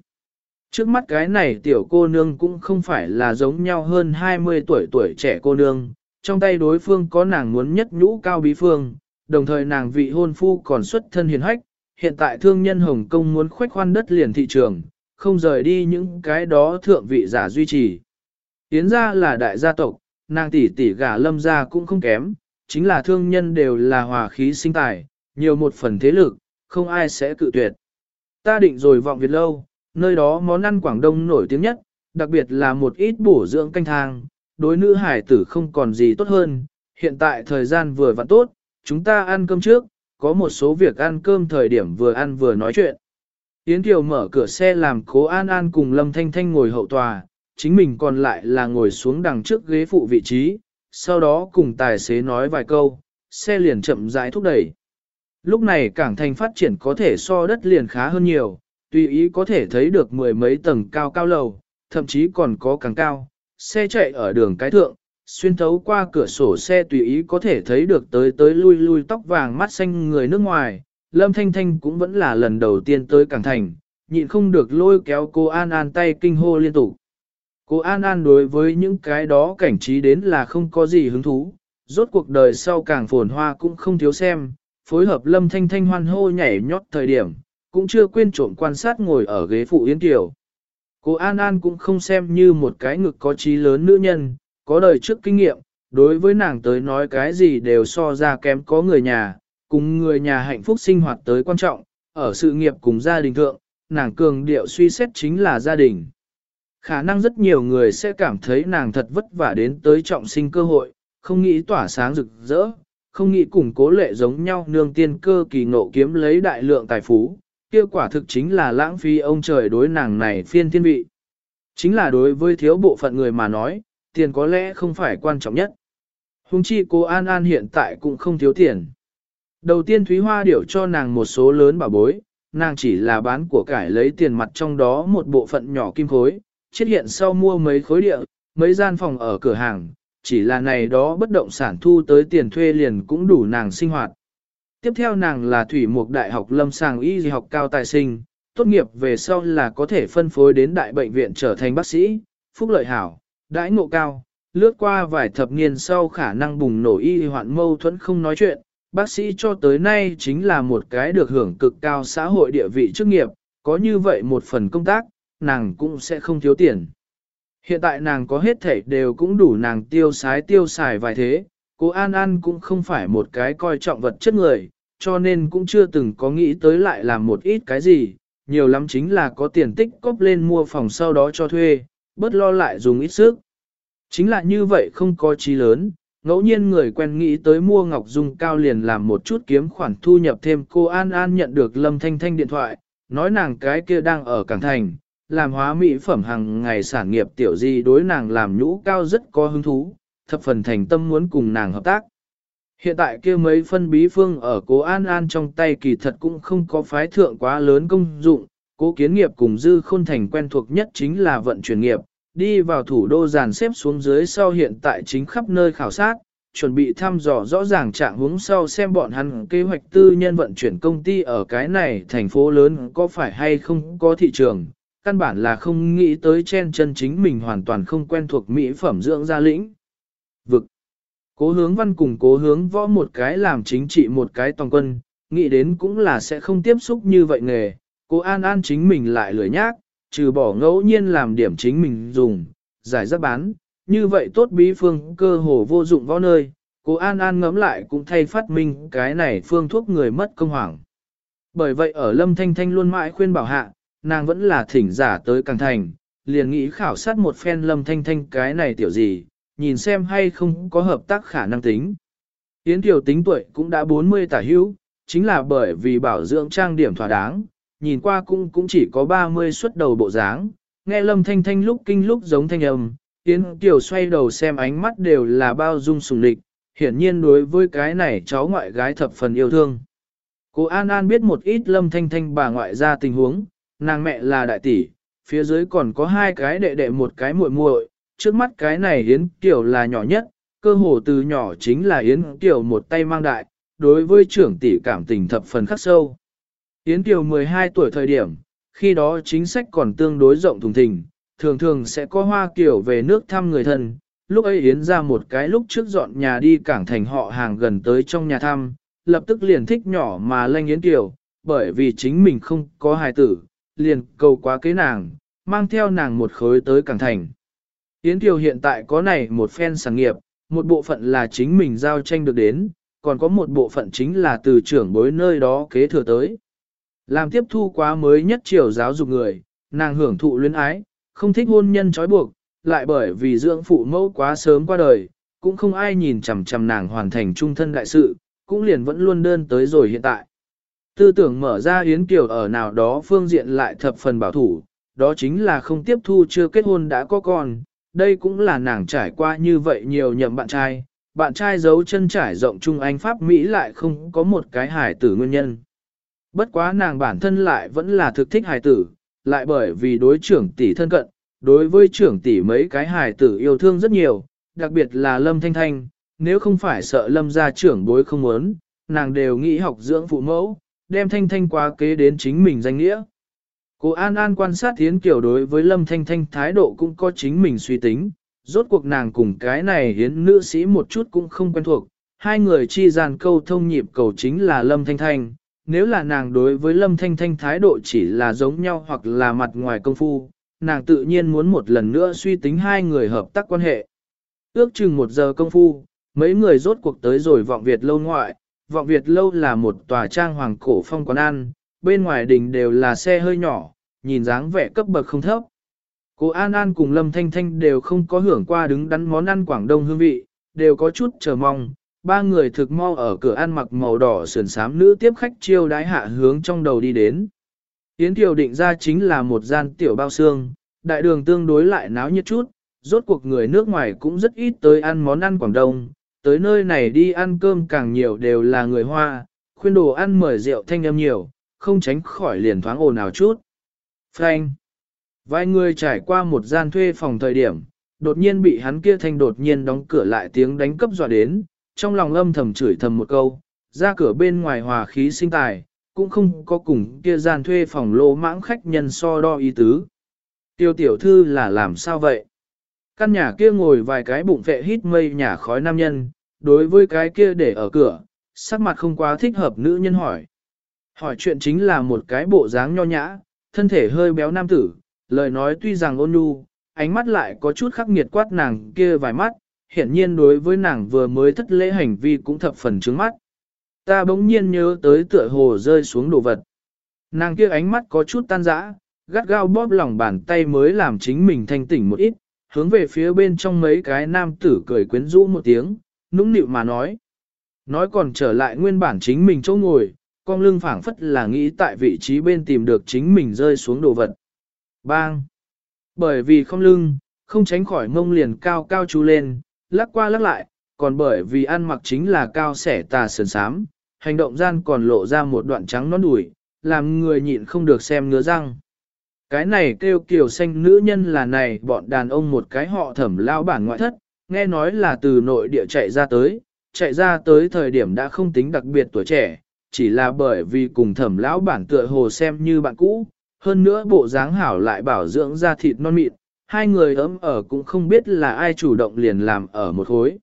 Trước mắt cái này tiểu cô nương cũng không phải là giống nhau hơn 20 tuổi tuổi trẻ cô nương, trong tay đối phương có nàng muốn nhất nhũ cao bí phương, đồng thời nàng vị hôn phu còn xuất thân hiền hách, hiện tại thương nhân Hồng Kông muốn khoách khoan đất liền thị trường, không rời đi những cái đó thượng vị giả duy trì. Yến gia là đại gia tộc, nàng tỷ tỷ gả lâm gia cũng không kém, chính là thương nhân đều là hòa khí sinh tài, nhiều một phần thế lực, không ai sẽ cự tuyệt. Ta định rồi vọng Việt lâu, nơi đó món ăn Quảng Đông nổi tiếng nhất, đặc biệt là một ít bổ dưỡng canh thang, đối nữ hải tử không còn gì tốt hơn, hiện tại thời gian vừa vặn tốt, chúng ta ăn cơm trước, có một số việc ăn cơm thời điểm vừa ăn vừa nói chuyện. Yến Kiều mở cửa xe làm cố An An cùng Lâm Thanh Thanh ngồi hậu tòa, chính mình còn lại là ngồi xuống đằng trước ghế phụ vị trí, sau đó cùng tài xế nói vài câu, xe liền chậm rãi thúc đẩy. Lúc này cảng thành phát triển có thể so đất liền khá hơn nhiều, tùy ý có thể thấy được mười mấy tầng cao cao lầu, thậm chí còn có càng cao, xe chạy ở đường cái thượng, xuyên thấu qua cửa sổ xe tùy ý có thể thấy được tới tới lui lui tóc vàng mắt xanh người nước ngoài, Lâm Thanh Thanh cũng vẫn là lần đầu tiên tới Cảng Thành, nhịn không được lôi kéo cô An An tay kinh hô liên tục. Cô An An đối với những cái đó cảnh trí đến là không có gì hứng thú, rốt cuộc đời sau càng phồn hoa cũng không thiếu xem, phối hợp Lâm Thanh Thanh hoan hô nhảy nhót thời điểm, cũng chưa quên trộm quan sát ngồi ở ghế phụ Yến Tiểu. Cô An An cũng không xem như một cái ngực có trí lớn nữ nhân, có đời trước kinh nghiệm, đối với nàng tới nói cái gì đều so ra kém có người nhà, cùng người nhà hạnh phúc sinh hoạt tới quan trọng, ở sự nghiệp cùng gia đình thượng, nàng cường điệu suy xét chính là gia đình. Khả năng rất nhiều người sẽ cảm thấy nàng thật vất vả đến tới trọng sinh cơ hội, không nghĩ tỏa sáng rực rỡ, không nghĩ cùng cố lệ giống nhau nương tiên cơ kỳ ngộ kiếm lấy đại lượng tài phú, kia quả thực chính là lãng phí ông trời đối nàng này phiên thiên vị. Chính là đối với thiếu bộ phận người mà nói, tiền có lẽ không phải quan trọng nhất. Hùng chi cô An An hiện tại cũng không thiếu tiền. Đầu tiên Thúy Hoa điểu cho nàng một số lớn bảo bối, nàng chỉ là bán của cải lấy tiền mặt trong đó một bộ phận nhỏ kim khối, chết hiện sau mua mấy khối địa, mấy gian phòng ở cửa hàng, chỉ là này đó bất động sản thu tới tiền thuê liền cũng đủ nàng sinh hoạt. Tiếp theo nàng là thủy mục đại học lâm sàng y học cao tài sinh, tốt nghiệp về sau là có thể phân phối đến đại bệnh viện trở thành bác sĩ, phúc lợi hảo, đãi ngộ cao, lướt qua vài thập niên sau khả năng bùng nổ y hoạn mâu thuẫn không nói chuyện, bác sĩ cho tới nay chính là một cái được hưởng cực cao xã hội địa vị chức nghiệp, có như vậy một phần công tác, nàng cũng sẽ không thiếu tiền. Hiện tại nàng có hết thảy đều cũng đủ nàng tiêu sái tiêu xài vài thế, cô An An cũng không phải một cái coi trọng vật chất người, cho nên cũng chưa từng có nghĩ tới lại làm một ít cái gì, nhiều lắm chính là có tiền tích cóp lên mua phòng sau đó cho thuê, bớt lo lại dùng ít sức. Chính là như vậy không có chi lớn, ngẫu nhiên người quen nghĩ tới mua Ngọc Dung cao liền làm một chút kiếm khoản thu nhập thêm cô An An nhận được Lâm Thanh Thanh điện thoại, nói nàng cái kia đang ở Cảng Thành, làm hóa mỹ phẩm hàng ngày sản nghiệp tiểu di đối nàng làm nhũ cao rất có hứng thú, thập phần thành tâm muốn cùng nàng hợp tác. Hiện tại kia mấy phân bí phương ở cố An An trong tay kỳ thật cũng không có phái thượng quá lớn công dụng, cố kiến nghiệp cùng dư khôn thành quen thuộc nhất chính là vận chuyển nghiệp, đi vào thủ đô dàn xếp xuống dưới sau hiện tại chính khắp nơi khảo sát, chuẩn bị thăm dò rõ ràng trạng hướng sau xem bọn hắn kế hoạch tư nhân vận chuyển công ty ở cái này thành phố lớn có phải hay không có thị trường, căn bản là không nghĩ tới chen chân chính mình hoàn toàn không quen thuộc mỹ phẩm dưỡng gia lĩnh. Vực. Cố hướng văn cùng cố hướng võ một cái làm chính trị một cái toàn quân, nghĩ đến cũng là sẽ không tiếp xúc như vậy nghề, cố an an chính mình lại lười nhác, trừ bỏ ngẫu nhiên làm điểm chính mình dùng, giải rất bán, như vậy tốt bí phương cơ hồ vô dụng võ nơi, cố an an ngẫm lại cũng thay phát minh cái này phương thuốc người mất công hoảng. Bởi vậy ở Lâm Thanh Thanh luôn mãi khuyên bảo hạ, nàng vẫn là thỉnh giả tới càng thành, liền nghĩ khảo sát một phen Lâm Thanh Thanh cái này tiểu gì, nhìn xem hay không có hợp tác khả năng tính. Yến tiểu tính tuổi cũng đã 40 tả hữu, chính là bởi vì bảo dưỡng trang điểm thỏa đáng, nhìn qua cũng cũng chỉ có 30 xuất đầu bộ dáng, nghe lâm thanh thanh lúc kinh lúc giống thanh âm, Yến Kiều xoay đầu xem ánh mắt đều là bao dung sùng lịch, hiển nhiên đối với cái này cháu ngoại gái thập phần yêu thương. Cô An An biết một ít lâm thanh thanh bà ngoại ra tình huống, nàng mẹ là đại tỷ, phía dưới còn có hai cái đệ đệ một cái muội muội, trước mắt cái này Yến Kiều là nhỏ nhất, cơ hồ từ nhỏ chính là Yến Kiều một tay mang đại, đối với trưởng tỷ cảm tình thập phần khắc sâu. Yến Kiều 12 tuổi thời điểm, khi đó chính sách còn tương đối rộng thùng thình, thường thường sẽ có hoa kiểu về nước thăm người thân. Lúc ấy Yến ra một cái lúc trước dọn nhà đi cảng thành họ hàng gần tới trong nhà thăm, lập tức liền thích nhỏ mà lanh Yến Kiều, bởi vì chính mình không có hài tử, liền cầu quá kế nàng, mang theo nàng một khối tới cảng thành. Yến Kiều hiện tại có này một phen sản nghiệp, một bộ phận là chính mình giao tranh được đến, còn có một bộ phận chính là từ trưởng bối nơi đó kế thừa tới. Làm tiếp thu quá mới nhất chiều giáo dục người, nàng hưởng thụ luyến ái, không thích hôn nhân trói buộc, lại bởi vì dưỡng phụ mẫu quá sớm qua đời, cũng không ai nhìn chằm chằm nàng hoàn thành trung thân đại sự, cũng liền vẫn luôn đơn tới rồi hiện tại. Tư tưởng mở ra Yến Kiều ở nào đó phương diện lại thập phần bảo thủ, đó chính là không tiếp thu chưa kết hôn đã có con, đây cũng là nàng trải qua như vậy nhiều nhậm bạn trai, bạn trai giấu chân trải rộng Trung Anh Pháp Mỹ lại không có một cái hài tử nguyên nhân. Bất quá nàng bản thân lại vẫn là thực thích hài tử, lại bởi vì đối trưởng tỷ thân cận, đối với trưởng tỷ mấy cái hài tử yêu thương rất nhiều, đặc biệt là Lâm Thanh Thanh, nếu không phải sợ Lâm gia trưởng bối không muốn, nàng đều nghĩ học dưỡng phụ mẫu, đem Thanh Thanh quá kế đến chính mình danh nghĩa. Cô An An quan sát Yến Kiều đối với Lâm Thanh Thanh thái độ cũng có chính mình suy tính, rốt cuộc nàng cùng cái này hiến nữ sĩ một chút cũng không quen thuộc, hai người chi dàn câu thông nhịp cầu chính là Lâm Thanh Thanh, nếu là nàng đối với Lâm Thanh Thanh thái độ chỉ là giống nhau hoặc là mặt ngoài công phu, nàng tự nhiên muốn một lần nữa suy tính hai người hợp tác quan hệ. Ước chừng một giờ công phu, mấy người rốt cuộc tới rồi vọng Việt lâu ngoại, vọng Việt lâu là một tòa trang hoàng cổ phong quán ăn, bên ngoài đình đều là xe hơi nhỏ, nhìn dáng vẻ cấp bậc không thấp. Cô An An cùng Lâm Thanh Thanh đều không có hưởng qua đứng đắn món ăn Quảng Đông hương vị, đều có chút chờ mong. Ba người thực mau ở cửa ăn mặc màu đỏ sườn xám nữ tiếp khách chiêu đái hạ hướng trong đầu đi đến. Yến Kiều định ra chính là một gian tiểu bao xương, đại đường tương đối lại náo nhiệt chút, rốt cuộc người nước ngoài cũng rất ít tới ăn món ăn Quảng Đông, tới nơi này đi ăn cơm càng nhiều đều là người Hoa, khuyên đồ ăn mời rượu thanh âm nhiều, không tránh khỏi liền thoáng ồn nào chút. Frank Vài người trải qua một gian thuê phòng thời điểm, đột nhiên bị hắn kia thanh đột nhiên đóng cửa lại tiếng đánh cấp dọa đến, trong lòng âm thầm chửi thầm một câu, ra cửa bên ngoài hòa khí sinh tài, cũng không có cùng kia gian thuê phòng lô mãng khách nhân so đo ý tứ. Tiêu tiểu thư là làm sao vậy? Căn nhà kia ngồi vài cái bụng vệ hít mây nhà khói nam nhân, đối với cái kia để ở cửa, sắc mặt không quá thích hợp nữ nhân hỏi. Hỏi chuyện chính là một cái bộ dáng nho nhã, thân thể hơi béo nam tử, lời nói tuy rằng ôn nhu, ánh mắt lại có chút khắc nghiệt quát nàng kia vài mắt, hiển nhiên đối với nàng vừa mới thất lễ hành vi cũng thập phần trướng mắt. Ta bỗng nhiên nhớ tới tựa hồ rơi xuống đồ vật. Nàng kia ánh mắt có chút tan rã, gắt gao bóp lòng bàn tay mới làm chính mình thanh tỉnh một ít, hướng về phía bên trong mấy cái nam tử cười quyến rũ một tiếng, nũng nịu mà nói. Nói còn trở lại nguyên bản chính mình chỗ ngồi, con lưng phảng phất là nghĩ tại vị trí bên tìm được chính mình rơi xuống đồ vật. Bang! Bởi vì không lưng, không tránh khỏi mông liền cao cao chú lên, lắc qua lắc lại, còn bởi vì ăn mặc chính là cao sẻ tà sườn sám, hành động gian còn lộ ra một đoạn trắng nón đùi, làm người nhịn không được xem ngứa răng. Cái này kêu kiều xanh nữ nhân là này bọn đàn ông một cái họ thẩm lao bản ngoại thất, nghe nói là từ nội địa chạy ra tới, chạy ra tới thời điểm đã không tính đặc biệt tuổi trẻ, chỉ là bởi vì cùng thẩm lão bản tựa hồ xem như bạn cũ, hơn nữa bộ dáng hảo lại bảo dưỡng ra thịt non mịn, hai người ấm ở cũng không biết là ai chủ động liền làm ở một khối.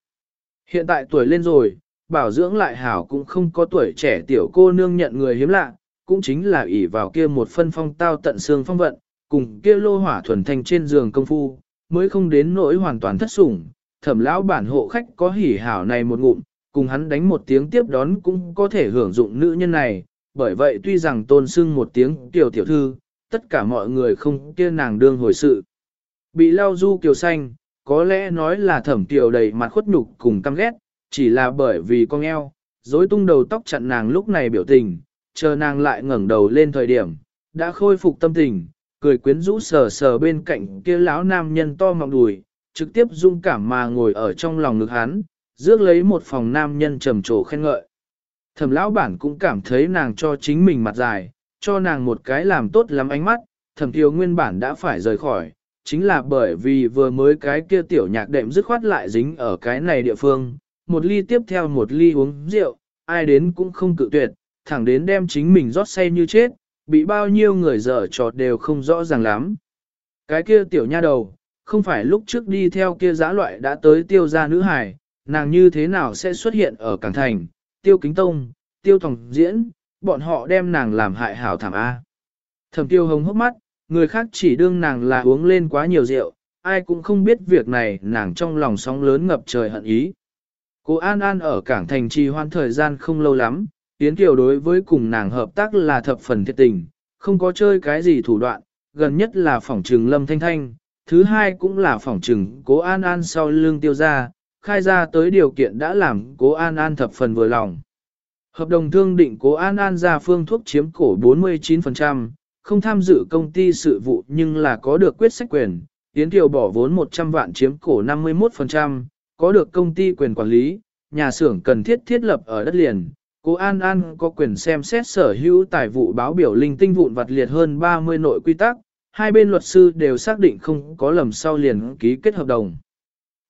Hiện tại tuổi lên rồi, bảo dưỡng lại hảo cũng không có tuổi trẻ tiểu cô nương nhận người hiếm lạ, cũng chính là ỷ vào kia một phân phong tao tận xương phong vận, cùng kia lô hỏa thuần thành trên giường công phu, mới không đến nỗi hoàn toàn thất sủng. Thẩm lão bản hộ khách có hỉ hảo này một ngụm, cùng hắn đánh một tiếng tiếp đón cũng có thể hưởng dụng nữ nhân này, bởi vậy tuy rằng tôn sưng một tiếng tiểu tiểu thư, tất cả mọi người không kia nàng đương hồi sự. Bị lao du kiều xanh, có lẽ nói là thẩm tiểu đầy mặt khuất nhục cùng căm ghét, chỉ là bởi vì con eo, dối tung đầu tóc chặn nàng lúc này biểu tình, chờ nàng lại ngẩng đầu lên thời điểm, đã khôi phục tâm tình, cười quyến rũ sờ sờ bên cạnh kia lão nam nhân to mọng đùi, trực tiếp dung cảm mà ngồi ở trong lòng ngực hắn, rước lấy một phòng nam nhân trầm trồ khen ngợi. Thẩm lão bản cũng cảm thấy nàng cho chính mình mặt dài, cho nàng một cái làm tốt lắm ánh mắt, thẩm thiếu nguyên bản đã phải rời khỏi, chính là bởi vì vừa mới cái kia tiểu nhạc đệm dứt khoát lại dính ở cái này địa phương, một ly tiếp theo một ly uống rượu, ai đến cũng không cự tuyệt, thẳng đến đem chính mình rót say như chết, bị bao nhiêu người dở trò đều không rõ ràng lắm. Cái kia tiểu nha đầu, không phải lúc trước đi theo kia giã loại đã tới tiêu gia nữ hải, nàng như thế nào sẽ xuất hiện ở Cảng Thành, tiêu kính tông, tiêu thòng diễn, bọn họ đem nàng làm hại hảo thảm A. Thẩm tiêu hồng hốc mắt, người khác chỉ đương nàng là uống lên quá nhiều rượu, ai cũng không biết việc này nàng trong lòng sóng lớn ngập trời hận ý. Cô An An ở cảng thành trì hoan thời gian không lâu lắm, Yến Kiều đối với cùng nàng hợp tác là thập phần thiệt tình, không có chơi cái gì thủ đoạn, gần nhất là phỏng trừng lâm thanh thanh, thứ hai cũng là phỏng trừng cố An An sau Lương tiêu ra, khai ra tới điều kiện đã làm cố An An thập phần vừa lòng. Hợp đồng thương định cố An An ra phương thuốc chiếm cổ 49%, không tham dự công ty sự vụ nhưng là có được quyết sách quyền, Yến Kiều bỏ vốn 100 vạn chiếm cổ 51%, có được công ty quyền quản lý, nhà xưởng cần thiết thiết lập ở đất liền. Cố An An có quyền xem xét sở hữu tài vụ báo biểu linh tinh vụn vặt liệt hơn 30 nội quy tắc, hai bên luật sư đều xác định không có lầm sau liền ký kết hợp đồng.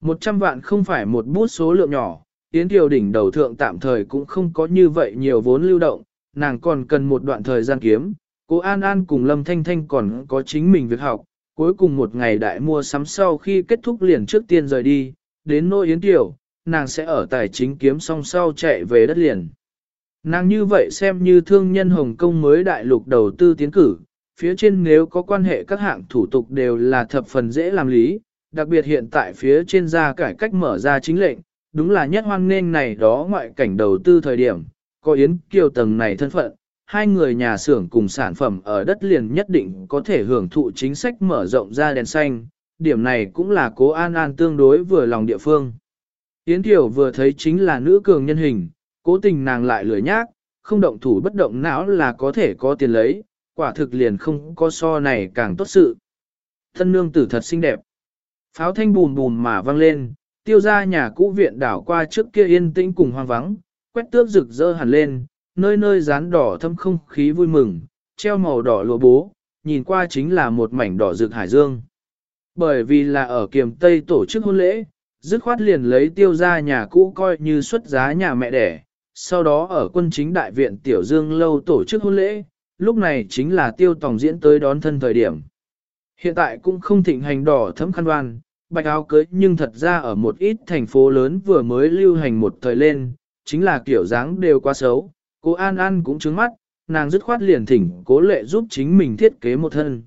100 vạn không phải một bút số lượng nhỏ, Yến Kiều đỉnh đầu thượng tạm thời cũng không có như vậy nhiều vốn lưu động, nàng còn cần một đoạn thời gian kiếm, Cố An An cùng Lâm Thanh Thanh còn có chính mình việc học, cuối cùng một ngày đại mua sắm sau khi kết thúc liền trước tiên rời đi, đến nỗi Yến Tiểu, nàng sẽ ở tài chính kiếm xong sau chạy về đất liền. Nàng như vậy xem như thương nhân Hồng Kông mới đại lục đầu tư tiến cử, phía trên nếu có quan hệ các hạng thủ tục đều là thập phần dễ làm lý, đặc biệt hiện tại phía trên ra cải cách mở ra chính lệnh, đúng là nhất hoan nghênh này đó ngoại cảnh đầu tư thời điểm, có Yến Kiều tầng này thân phận, hai người nhà xưởng cùng sản phẩm ở đất liền nhất định có thể hưởng thụ chính sách mở rộng ra đèn xanh, điểm này cũng là cố an an tương đối vừa lòng địa phương. Yến Kiều vừa thấy chính là nữ cường nhân hình, cố tình nàng lại lười nhác, không động thủ bất động não là có thể có tiền lấy, quả thực liền không có so này càng tốt sự. Thân nương tử thật xinh đẹp. Pháo thanh bùn bùn mà vang lên, tiêu ra nhà cũ viện đảo qua trước kia yên tĩnh cùng hoang vắng, quét tước rực rỡ hẳn lên, nơi nơi dán đỏ thâm không khí vui mừng, treo màu đỏ lụa bố, nhìn qua chính là một mảnh đỏ rực hải dương. Bởi vì là ở kiềm Tây tổ chức hôn lễ, dứt khoát liền lấy tiêu ra nhà cũ coi như xuất giá nhà mẹ đẻ, sau đó ở quân chính đại viện Tiểu Dương lâu tổ chức hôn lễ, lúc này chính là tiêu tòng diễn tới đón thân thời điểm. Hiện tại cũng không thịnh hành đỏ thấm khăn đoan, bạch áo cưới nhưng thật ra ở một ít thành phố lớn vừa mới lưu hành một thời lên, chính là kiểu dáng đều quá xấu, cô An An cũng trứng mắt, nàng dứt khoát liền thỉnh cố lệ giúp chính mình thiết kế một thân.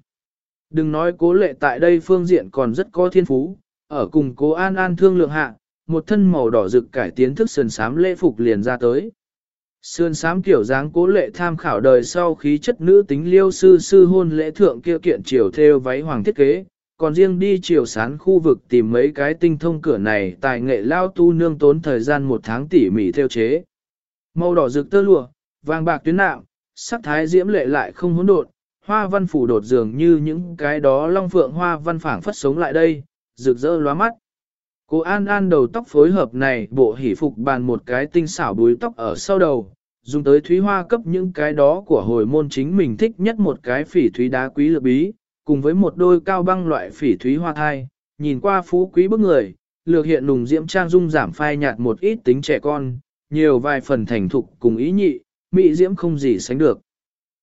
Đừng nói cố lệ tại đây phương diện còn rất có thiên phú, ở cùng cố An An thương lượng hạ, một thân màu đỏ rực cải tiến thức sườn sám lễ phục liền ra tới. Sườn sám kiểu dáng cố lệ tham khảo đời sau khí chất nữ tính liêu sư sư hôn lễ thượng kia kiện chiều theo váy hoàng thiết kế, còn riêng đi chiều sán khu vực tìm mấy cái tinh thông cửa này tài nghệ lao tu nương tốn thời gian một tháng tỉ mỉ theo chế. Màu đỏ rực tơ lụa, vàng bạc tuyến nạm, sắc thái diễm lệ lại không hỗn độn, hoa văn phủ đột dường như những cái đó long phượng hoa văn phảng phất sống lại đây, rực rỡ lóa mắt. Cô An An đầu tóc phối hợp này bộ hỷ phục bàn một cái tinh xảo búi tóc ở sau đầu, dùng tới thúy hoa cấp những cái đó của hồi môn chính mình thích nhất một cái phỉ thúy đá quý lược bí, cùng với một đôi cao băng loại phỉ thúy hoa thai, nhìn qua phú quý bức người, lược hiện nùng diễm trang dung giảm phai nhạt một ít tính trẻ con, nhiều vài phần thành thục cùng ý nhị, mỹ diễm không gì sánh được.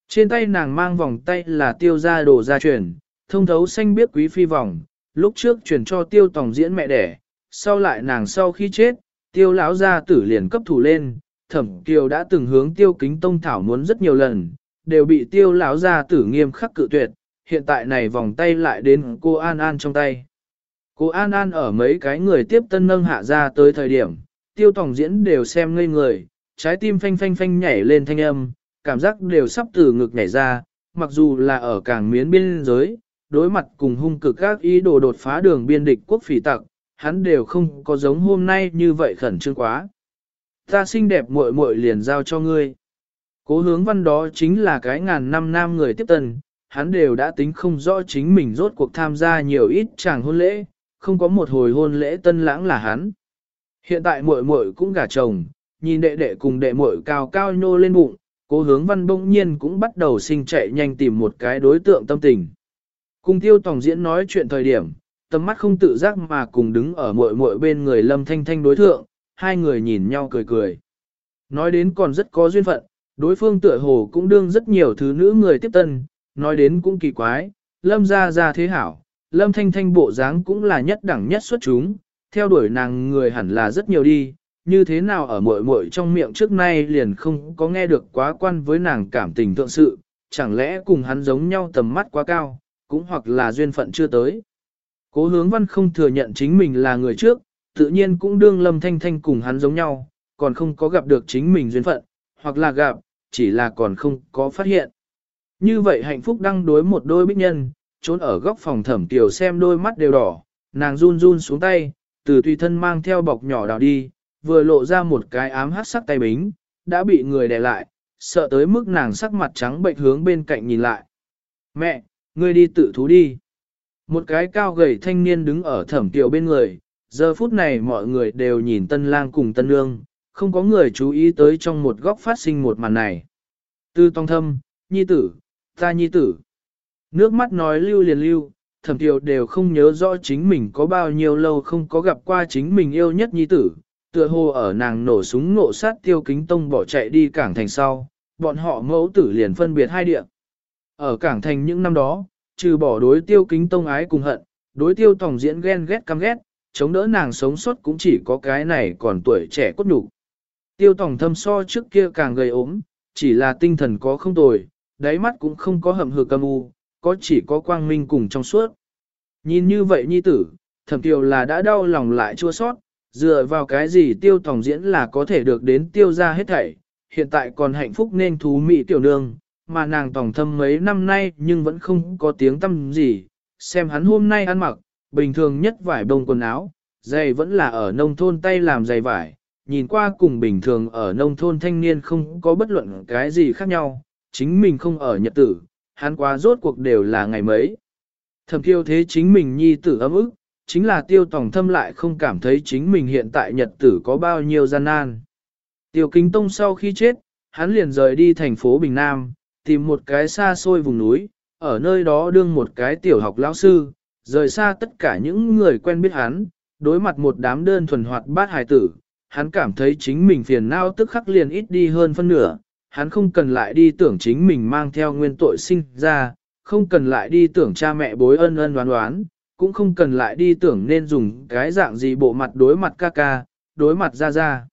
Trên tay nàng mang vòng tay là tiêu gia đồ gia truyền, thông thấu xanh biết quý phi vòng, lúc trước truyền cho tiêu tổng diễn mẹ đẻ, sau lại nàng sau khi chết, tiêu lão gia tử liền cấp thủ lên, thẩm kiều đã từng hướng tiêu kính tông thảo muốn rất nhiều lần, đều bị tiêu lão gia tử nghiêm khắc cự tuyệt, hiện tại này vòng tay lại đến cô An An trong tay. Cô An An ở mấy cái người tiếp tân nâng hạ ra tới thời điểm, tiêu tổng diễn đều xem ngây người, trái tim phanh phanh phanh nhảy lên thanh âm, cảm giác đều sắp từ ngực nhảy ra, mặc dù là ở càng miến biên giới, đối mặt cùng hung cực các ý đồ đột phá đường biên địch quốc phỉ tặc, hắn đều không có giống hôm nay như vậy khẩn trương quá. Ta xinh đẹp muội muội liền giao cho ngươi. Cố hướng văn đó chính là cái ngàn năm nam người tiếp tân, hắn đều đã tính không rõ chính mình rốt cuộc tham gia nhiều ít chàng hôn lễ, không có một hồi hôn lễ tân lãng là hắn. Hiện tại muội muội cũng gả chồng, nhìn đệ đệ cùng đệ muội cao cao nhô lên bụng, cố hướng văn bỗng nhiên cũng bắt đầu sinh chạy nhanh tìm một cái đối tượng tâm tình. Cùng tiêu tổng diễn nói chuyện thời điểm, tầm mắt không tự giác mà cùng đứng ở muội muội bên người lâm thanh thanh đối thượng, hai người nhìn nhau cười cười. Nói đến còn rất có duyên phận, đối phương tựa hồ cũng đương rất nhiều thứ nữ người tiếp tân, nói đến cũng kỳ quái, lâm ra ra thế hảo, lâm thanh thanh bộ dáng cũng là nhất đẳng nhất xuất chúng, theo đuổi nàng người hẳn là rất nhiều đi, như thế nào ở muội muội trong miệng trước nay liền không có nghe được quá quan với nàng cảm tình thượng sự, chẳng lẽ cùng hắn giống nhau tầm mắt quá cao, cũng hoặc là duyên phận chưa tới. Cố hướng văn không thừa nhận chính mình là người trước, tự nhiên cũng đương lâm thanh thanh cùng hắn giống nhau, còn không có gặp được chính mình duyên phận, hoặc là gặp, chỉ là còn không có phát hiện. Như vậy hạnh phúc đang đối một đôi bích nhân, trốn ở góc phòng thẩm tiểu xem đôi mắt đều đỏ, nàng run run xuống tay, từ tùy thân mang theo bọc nhỏ đào đi, vừa lộ ra một cái ám hát sắc tay bính, đã bị người đè lại, sợ tới mức nàng sắc mặt trắng bệnh hướng bên cạnh nhìn lại. Mẹ, ngươi đi tự thú đi. Một cái cao gầy thanh niên đứng ở thẩm tiểu bên người, giờ phút này mọi người đều nhìn tân lang cùng tân nương, không có người chú ý tới trong một góc phát sinh một màn này. Tư tông thâm, nhi tử, ta nhi tử. Nước mắt nói lưu liền lưu, thẩm tiểu đều không nhớ rõ chính mình có bao nhiêu lâu không có gặp qua chính mình yêu nhất nhi tử, tựa hồ ở nàng nổ súng ngộ sát tiêu kính tông bỏ chạy đi cảng thành sau, bọn họ mẫu tử liền phân biệt hai địa. Ở cảng thành những năm đó, trừ bỏ đối tiêu kính tông ái cùng hận, đối tiêu tòng diễn ghen ghét căm ghét, chống đỡ nàng sống sót cũng chỉ có cái này còn tuổi trẻ cốt nhục. Tiêu tòng thâm so trước kia càng gầy ốm, chỉ là tinh thần có không tồi, đáy mắt cũng không có hầm hừ cầm u, có chỉ có quang minh cùng trong suốt. Nhìn như vậy nhi tử, thẩm tiêu là đã đau lòng lại chua sót, dựa vào cái gì tiêu tòng diễn là có thể được đến tiêu ra hết thảy, hiện tại còn hạnh phúc nên thú mỹ tiểu nương, mà nàng tòng thâm mấy năm nay nhưng vẫn không có tiếng tâm gì, xem hắn hôm nay ăn mặc, bình thường nhất vải bông quần áo, giày vẫn là ở nông thôn tay làm giày vải, nhìn qua cùng bình thường ở nông thôn thanh niên không có bất luận cái gì khác nhau, chính mình không ở nhật tử, hắn qua rốt cuộc đều là ngày mấy. Thầm kiêu thế chính mình nhi tử ấm ức, chính là tiêu tòng thâm lại không cảm thấy chính mình hiện tại nhật tử có bao nhiêu gian nan. Tiêu kính tông sau khi chết, hắn liền rời đi thành phố Bình Nam, tìm một cái xa xôi vùng núi, ở nơi đó đương một cái tiểu học lão sư, rời xa tất cả những người quen biết hắn, đối mặt một đám đơn thuần hoạt bát hài tử, hắn cảm thấy chính mình phiền não tức khắc liền ít đi hơn phân nửa, hắn không cần lại đi tưởng chính mình mang theo nguyên tội sinh ra, không cần lại đi tưởng cha mẹ bối ân ân đoán đoán, cũng không cần lại đi tưởng nên dùng cái dạng gì bộ mặt đối mặt ca ca, đối mặt ra ra.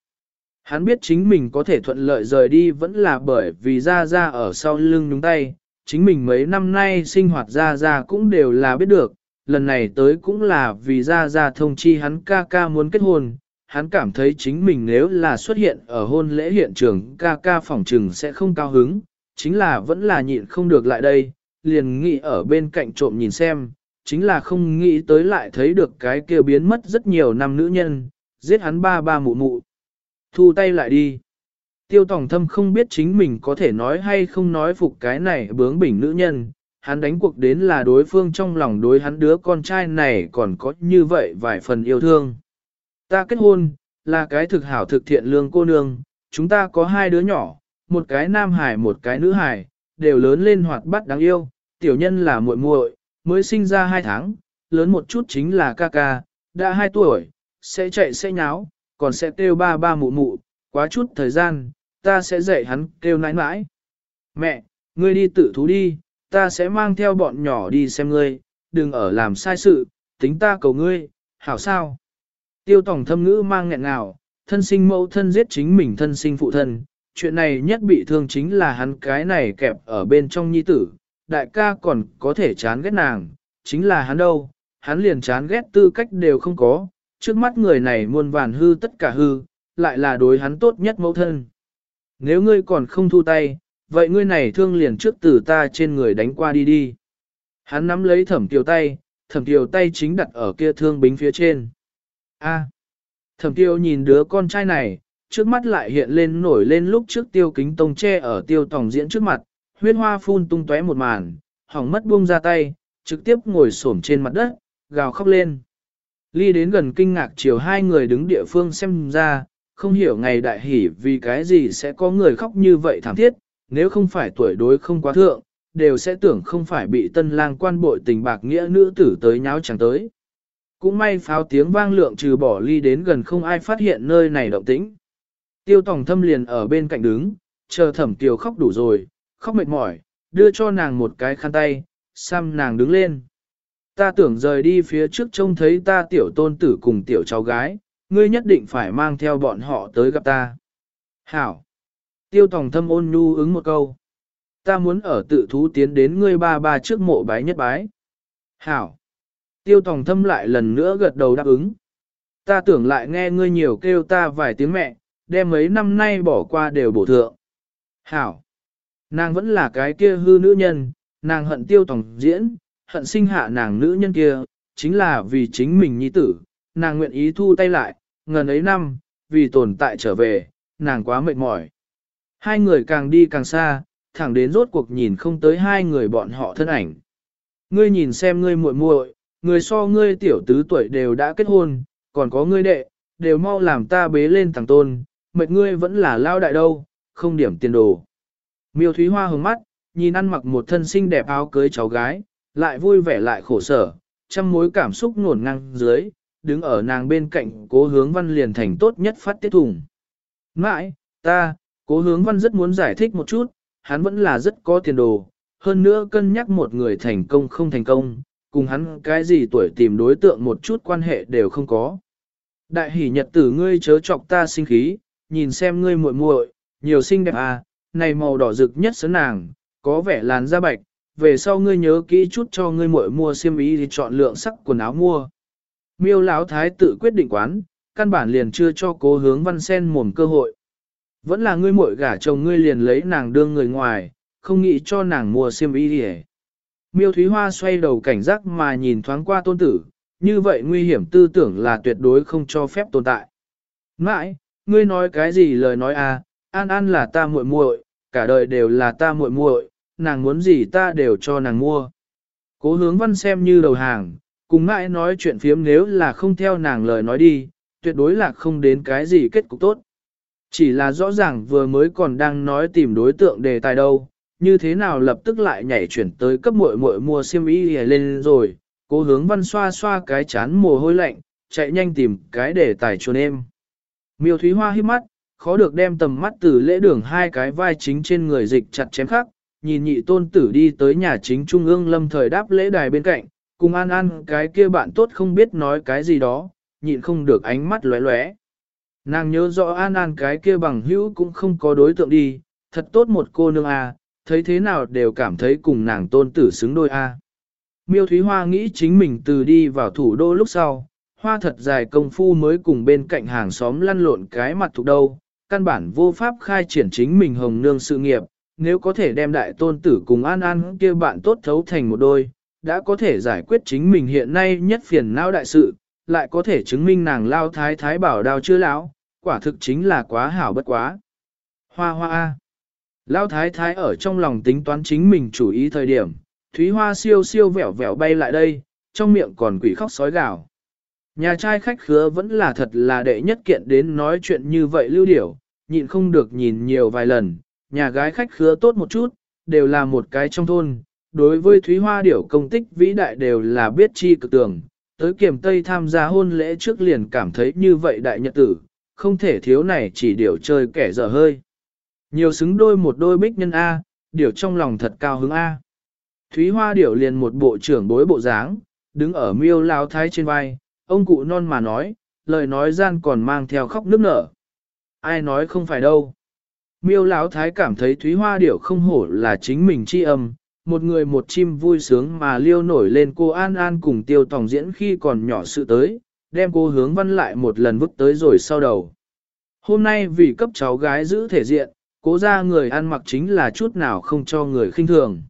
Hắn biết chính mình có thể thuận lợi rời đi vẫn là bởi vì gia gia ở sau lưng nhúng tay, chính mình mấy năm nay sinh hoạt gia gia cũng đều là biết được, lần này tới cũng là vì gia gia thông chi hắn ca ca muốn kết hôn, hắn cảm thấy chính mình nếu là xuất hiện ở hôn lễ hiện trường ca ca phỏng trừng sẽ không cao hứng, chính là vẫn là nhịn không được lại đây, liền nghĩ ở bên cạnh trộm nhìn xem, chính là không nghĩ tới lại thấy được cái kia biến mất rất nhiều năm nữ nhân, giết hắn ba ba mụ mụ. Thu tay lại đi. Tiêu tòng thâm không biết chính mình có thể nói hay không nói phục cái này bướng bỉnh nữ nhân, hắn đánh cuộc đến là đối phương trong lòng đối hắn đứa con trai này còn có như vậy vài phần yêu thương. Ta kết hôn, là cái thực hảo thực thiện lương cô nương, chúng ta có hai đứa nhỏ, một cái nam hải một cái nữ hải, đều lớn lên hoạt bát đáng yêu, tiểu nhân là muội muội, mới sinh ra hai tháng, lớn một chút chính là ca ca, đã hai tuổi, sẽ chạy sẽ nháo, còn sẽ kêu ba ba mụ mụ, quá chút thời gian, ta sẽ dạy hắn kêu nãi nãi. Mẹ, ngươi đi tự thú đi, ta sẽ mang theo bọn nhỏ đi xem ngươi, đừng ở làm sai sự, tính ta cầu ngươi, hảo sao. Tiêu tổng thâm ngữ mang nghẹn ngào, thân sinh mẫu thân giết chính mình thân sinh phụ thân, chuyện này nhất bị thương chính là hắn cái này kẹp ở bên trong nhi tử, đại ca còn có thể chán ghét nàng, chính là hắn đâu, hắn liền chán ghét tư cách đều không có, trước mắt người này muôn vàn hư tất cả hư, lại là đối hắn tốt nhất mẫu thân. Nếu ngươi còn không thu tay, vậy ngươi này thương liền trước từ ta trên người đánh qua đi đi. Hắn nắm lấy thẩm tiểu tay, thẩm tiểu tay chính đặt ở kia thương bính phía trên. A. thẩm tiểu nhìn đứa con trai này, trước mắt lại hiện lên nổi lên lúc trước tiêu kính tông che ở tiêu tòng diễn trước mặt, huyết hoa phun tung tóe một màn, hỏng mất buông ra tay, trực tiếp ngồi xổm trên mặt đất, gào khóc lên. Ly đến gần kinh ngạc chiều hai người đứng địa phương xem ra, không hiểu ngày đại hỉ vì cái gì sẽ có người khóc như vậy thảm thiết, nếu không phải tuổi đối không quá thượng, đều sẽ tưởng không phải bị tân lang quan bội tình bạc nghĩa nữ tử tới nháo chẳng tới. Cũng may pháo tiếng vang lượng trừ bỏ ly đến gần không ai phát hiện nơi này động tĩnh. Tiêu tòng thâm liền ở bên cạnh đứng, chờ thẩm kiều khóc đủ rồi, khóc mệt mỏi, đưa cho nàng một cái khăn tay, xăm nàng đứng lên. Ta tưởng rời đi phía trước trông thấy ta tiểu tôn tử cùng tiểu cháu gái, ngươi nhất định phải mang theo bọn họ tới gặp ta. Hảo! Tiêu tòng thâm ôn nhu ứng một câu. Ta muốn ở tự thú tiến đến ngươi ba ba trước mộ bái nhất bái. Hảo! Tiêu tòng thâm lại lần nữa gật đầu đáp ứng. Ta tưởng lại nghe ngươi nhiều kêu ta vài tiếng mẹ, đem mấy năm nay bỏ qua đều bổ thượng. Hảo! Nàng vẫn là cái kia hư nữ nhân, nàng hận tiêu tòng diễn, hận sinh hạ nàng nữ nhân kia, chính là vì chính mình nhi tử, nàng nguyện ý thu tay lại, ngần ấy năm, vì tồn tại trở về, nàng quá mệt mỏi. Hai người càng đi càng xa, thẳng đến rốt cuộc nhìn không tới hai người bọn họ thân ảnh. Ngươi nhìn xem ngươi muội muội, người so ngươi tiểu tứ tuổi đều đã kết hôn, còn có ngươi đệ, đều mau làm ta bế lên thằng tôn, mệt ngươi vẫn là lao đại đâu, không điểm tiền đồ. Miêu Thúy Hoa hướng mắt, nhìn ăn mặc một thân xinh đẹp áo cưới cháu gái, lại vui vẻ lại khổ sở, trăm mối cảm xúc nổn ngang dưới, đứng ở nàng bên cạnh cố hướng văn liền thành tốt nhất phát tiết thùng. Mãi, ta, cố hướng văn rất muốn giải thích một chút, hắn vẫn là rất có tiền đồ, hơn nữa cân nhắc một người thành công không thành công, cùng hắn cái gì tuổi tìm đối tượng một chút quan hệ đều không có. Đại hỷ nhật tử ngươi chớ chọc ta sinh khí, nhìn xem ngươi muội muội, nhiều xinh đẹp à, này màu đỏ rực nhất sớn nàng, có vẻ làn da bạch, về sau ngươi nhớ kỹ chút cho ngươi muội mua xiêm y thì chọn lượng sắc quần áo mua. Miêu lão thái tự quyết định quán, căn bản liền chưa cho cố hướng văn sen mồm cơ hội. Vẫn là ngươi muội gả chồng ngươi liền lấy nàng đương người ngoài, không nghĩ cho nàng mua xiêm y đi Miêu Thúy Hoa xoay đầu cảnh giác mà nhìn thoáng qua tôn tử, như vậy nguy hiểm tư tưởng là tuyệt đối không cho phép tồn tại. Mãi, ngươi nói cái gì lời nói à, An An là ta muội muội, cả đời đều là ta muội muội, nàng muốn gì ta đều cho nàng mua. Cố hướng văn xem như đầu hàng, cùng ngại nói chuyện phiếm nếu là không theo nàng lời nói đi, tuyệt đối là không đến cái gì kết cục tốt. Chỉ là rõ ràng vừa mới còn đang nói tìm đối tượng đề tài đâu, như thế nào lập tức lại nhảy chuyển tới cấp muội muội mua xiêm y lên rồi, cố hướng văn xoa xoa cái chán mồ hôi lạnh, chạy nhanh tìm cái đề tài chuồn em. Miêu Thúy Hoa hít mắt, khó được đem tầm mắt từ lễ đường hai cái vai chính trên người dịch chặt chém khắc, nhìn nhị tôn tử đi tới nhà chính trung ương lâm thời đáp lễ đài bên cạnh, cùng an an cái kia bạn tốt không biết nói cái gì đó, nhịn không được ánh mắt lóe lóe. Nàng nhớ rõ an an cái kia bằng hữu cũng không có đối tượng đi, thật tốt một cô nương à, thấy thế nào đều cảm thấy cùng nàng tôn tử xứng đôi a. À. Miêu Thúy Hoa nghĩ chính mình từ đi vào thủ đô lúc sau, hoa thật dài công phu mới cùng bên cạnh hàng xóm lăn lộn cái mặt thuộc đâu, căn bản vô pháp khai triển chính mình hồng nương sự nghiệp, nếu có thể đem đại tôn tử cùng an an kia bạn tốt thấu thành một đôi, đã có thể giải quyết chính mình hiện nay nhất phiền não đại sự, lại có thể chứng minh nàng lao thái thái bảo đào chưa lão, quả thực chính là quá hảo bất quá. Hoa hoa A. Lao thái thái ở trong lòng tính toán chính mình chủ ý thời điểm, Thúy Hoa siêu siêu vẻo vẻo bay lại đây, trong miệng còn quỷ khóc sói gào. Nhà trai khách khứa vẫn là thật là đệ nhất kiện đến nói chuyện như vậy lưu điểu, nhịn không được nhìn nhiều vài lần, nhà gái khách khứa tốt một chút, đều là một cái trong thôn. Đối với Thúy Hoa điểu công tích vĩ đại đều là biết chi cực tưởng, tới kiểm Tây tham gia hôn lễ trước liền cảm thấy như vậy đại nhật tử, không thể thiếu này chỉ điểu chơi kẻ dở hơi. Nhiều xứng đôi một đôi bích nhân A, điểu trong lòng thật cao hứng A. Thúy Hoa điểu liền một bộ trưởng bối bộ dáng, đứng ở miêu lao thái trên vai, ông cụ non mà nói, lời nói gian còn mang theo khóc nức nở. Ai nói không phải đâu. Miêu lão thái cảm thấy Thúy Hoa điểu không hổ là chính mình chi âm, một người một chim vui sướng mà liêu nổi lên cô An An cùng tiêu tòng diễn khi còn nhỏ sự tới, đem cô hướng văn lại một lần vứt tới rồi sau đầu. Hôm nay vì cấp cháu gái giữ thể diện, cố ra người ăn mặc chính là chút nào không cho người khinh thường.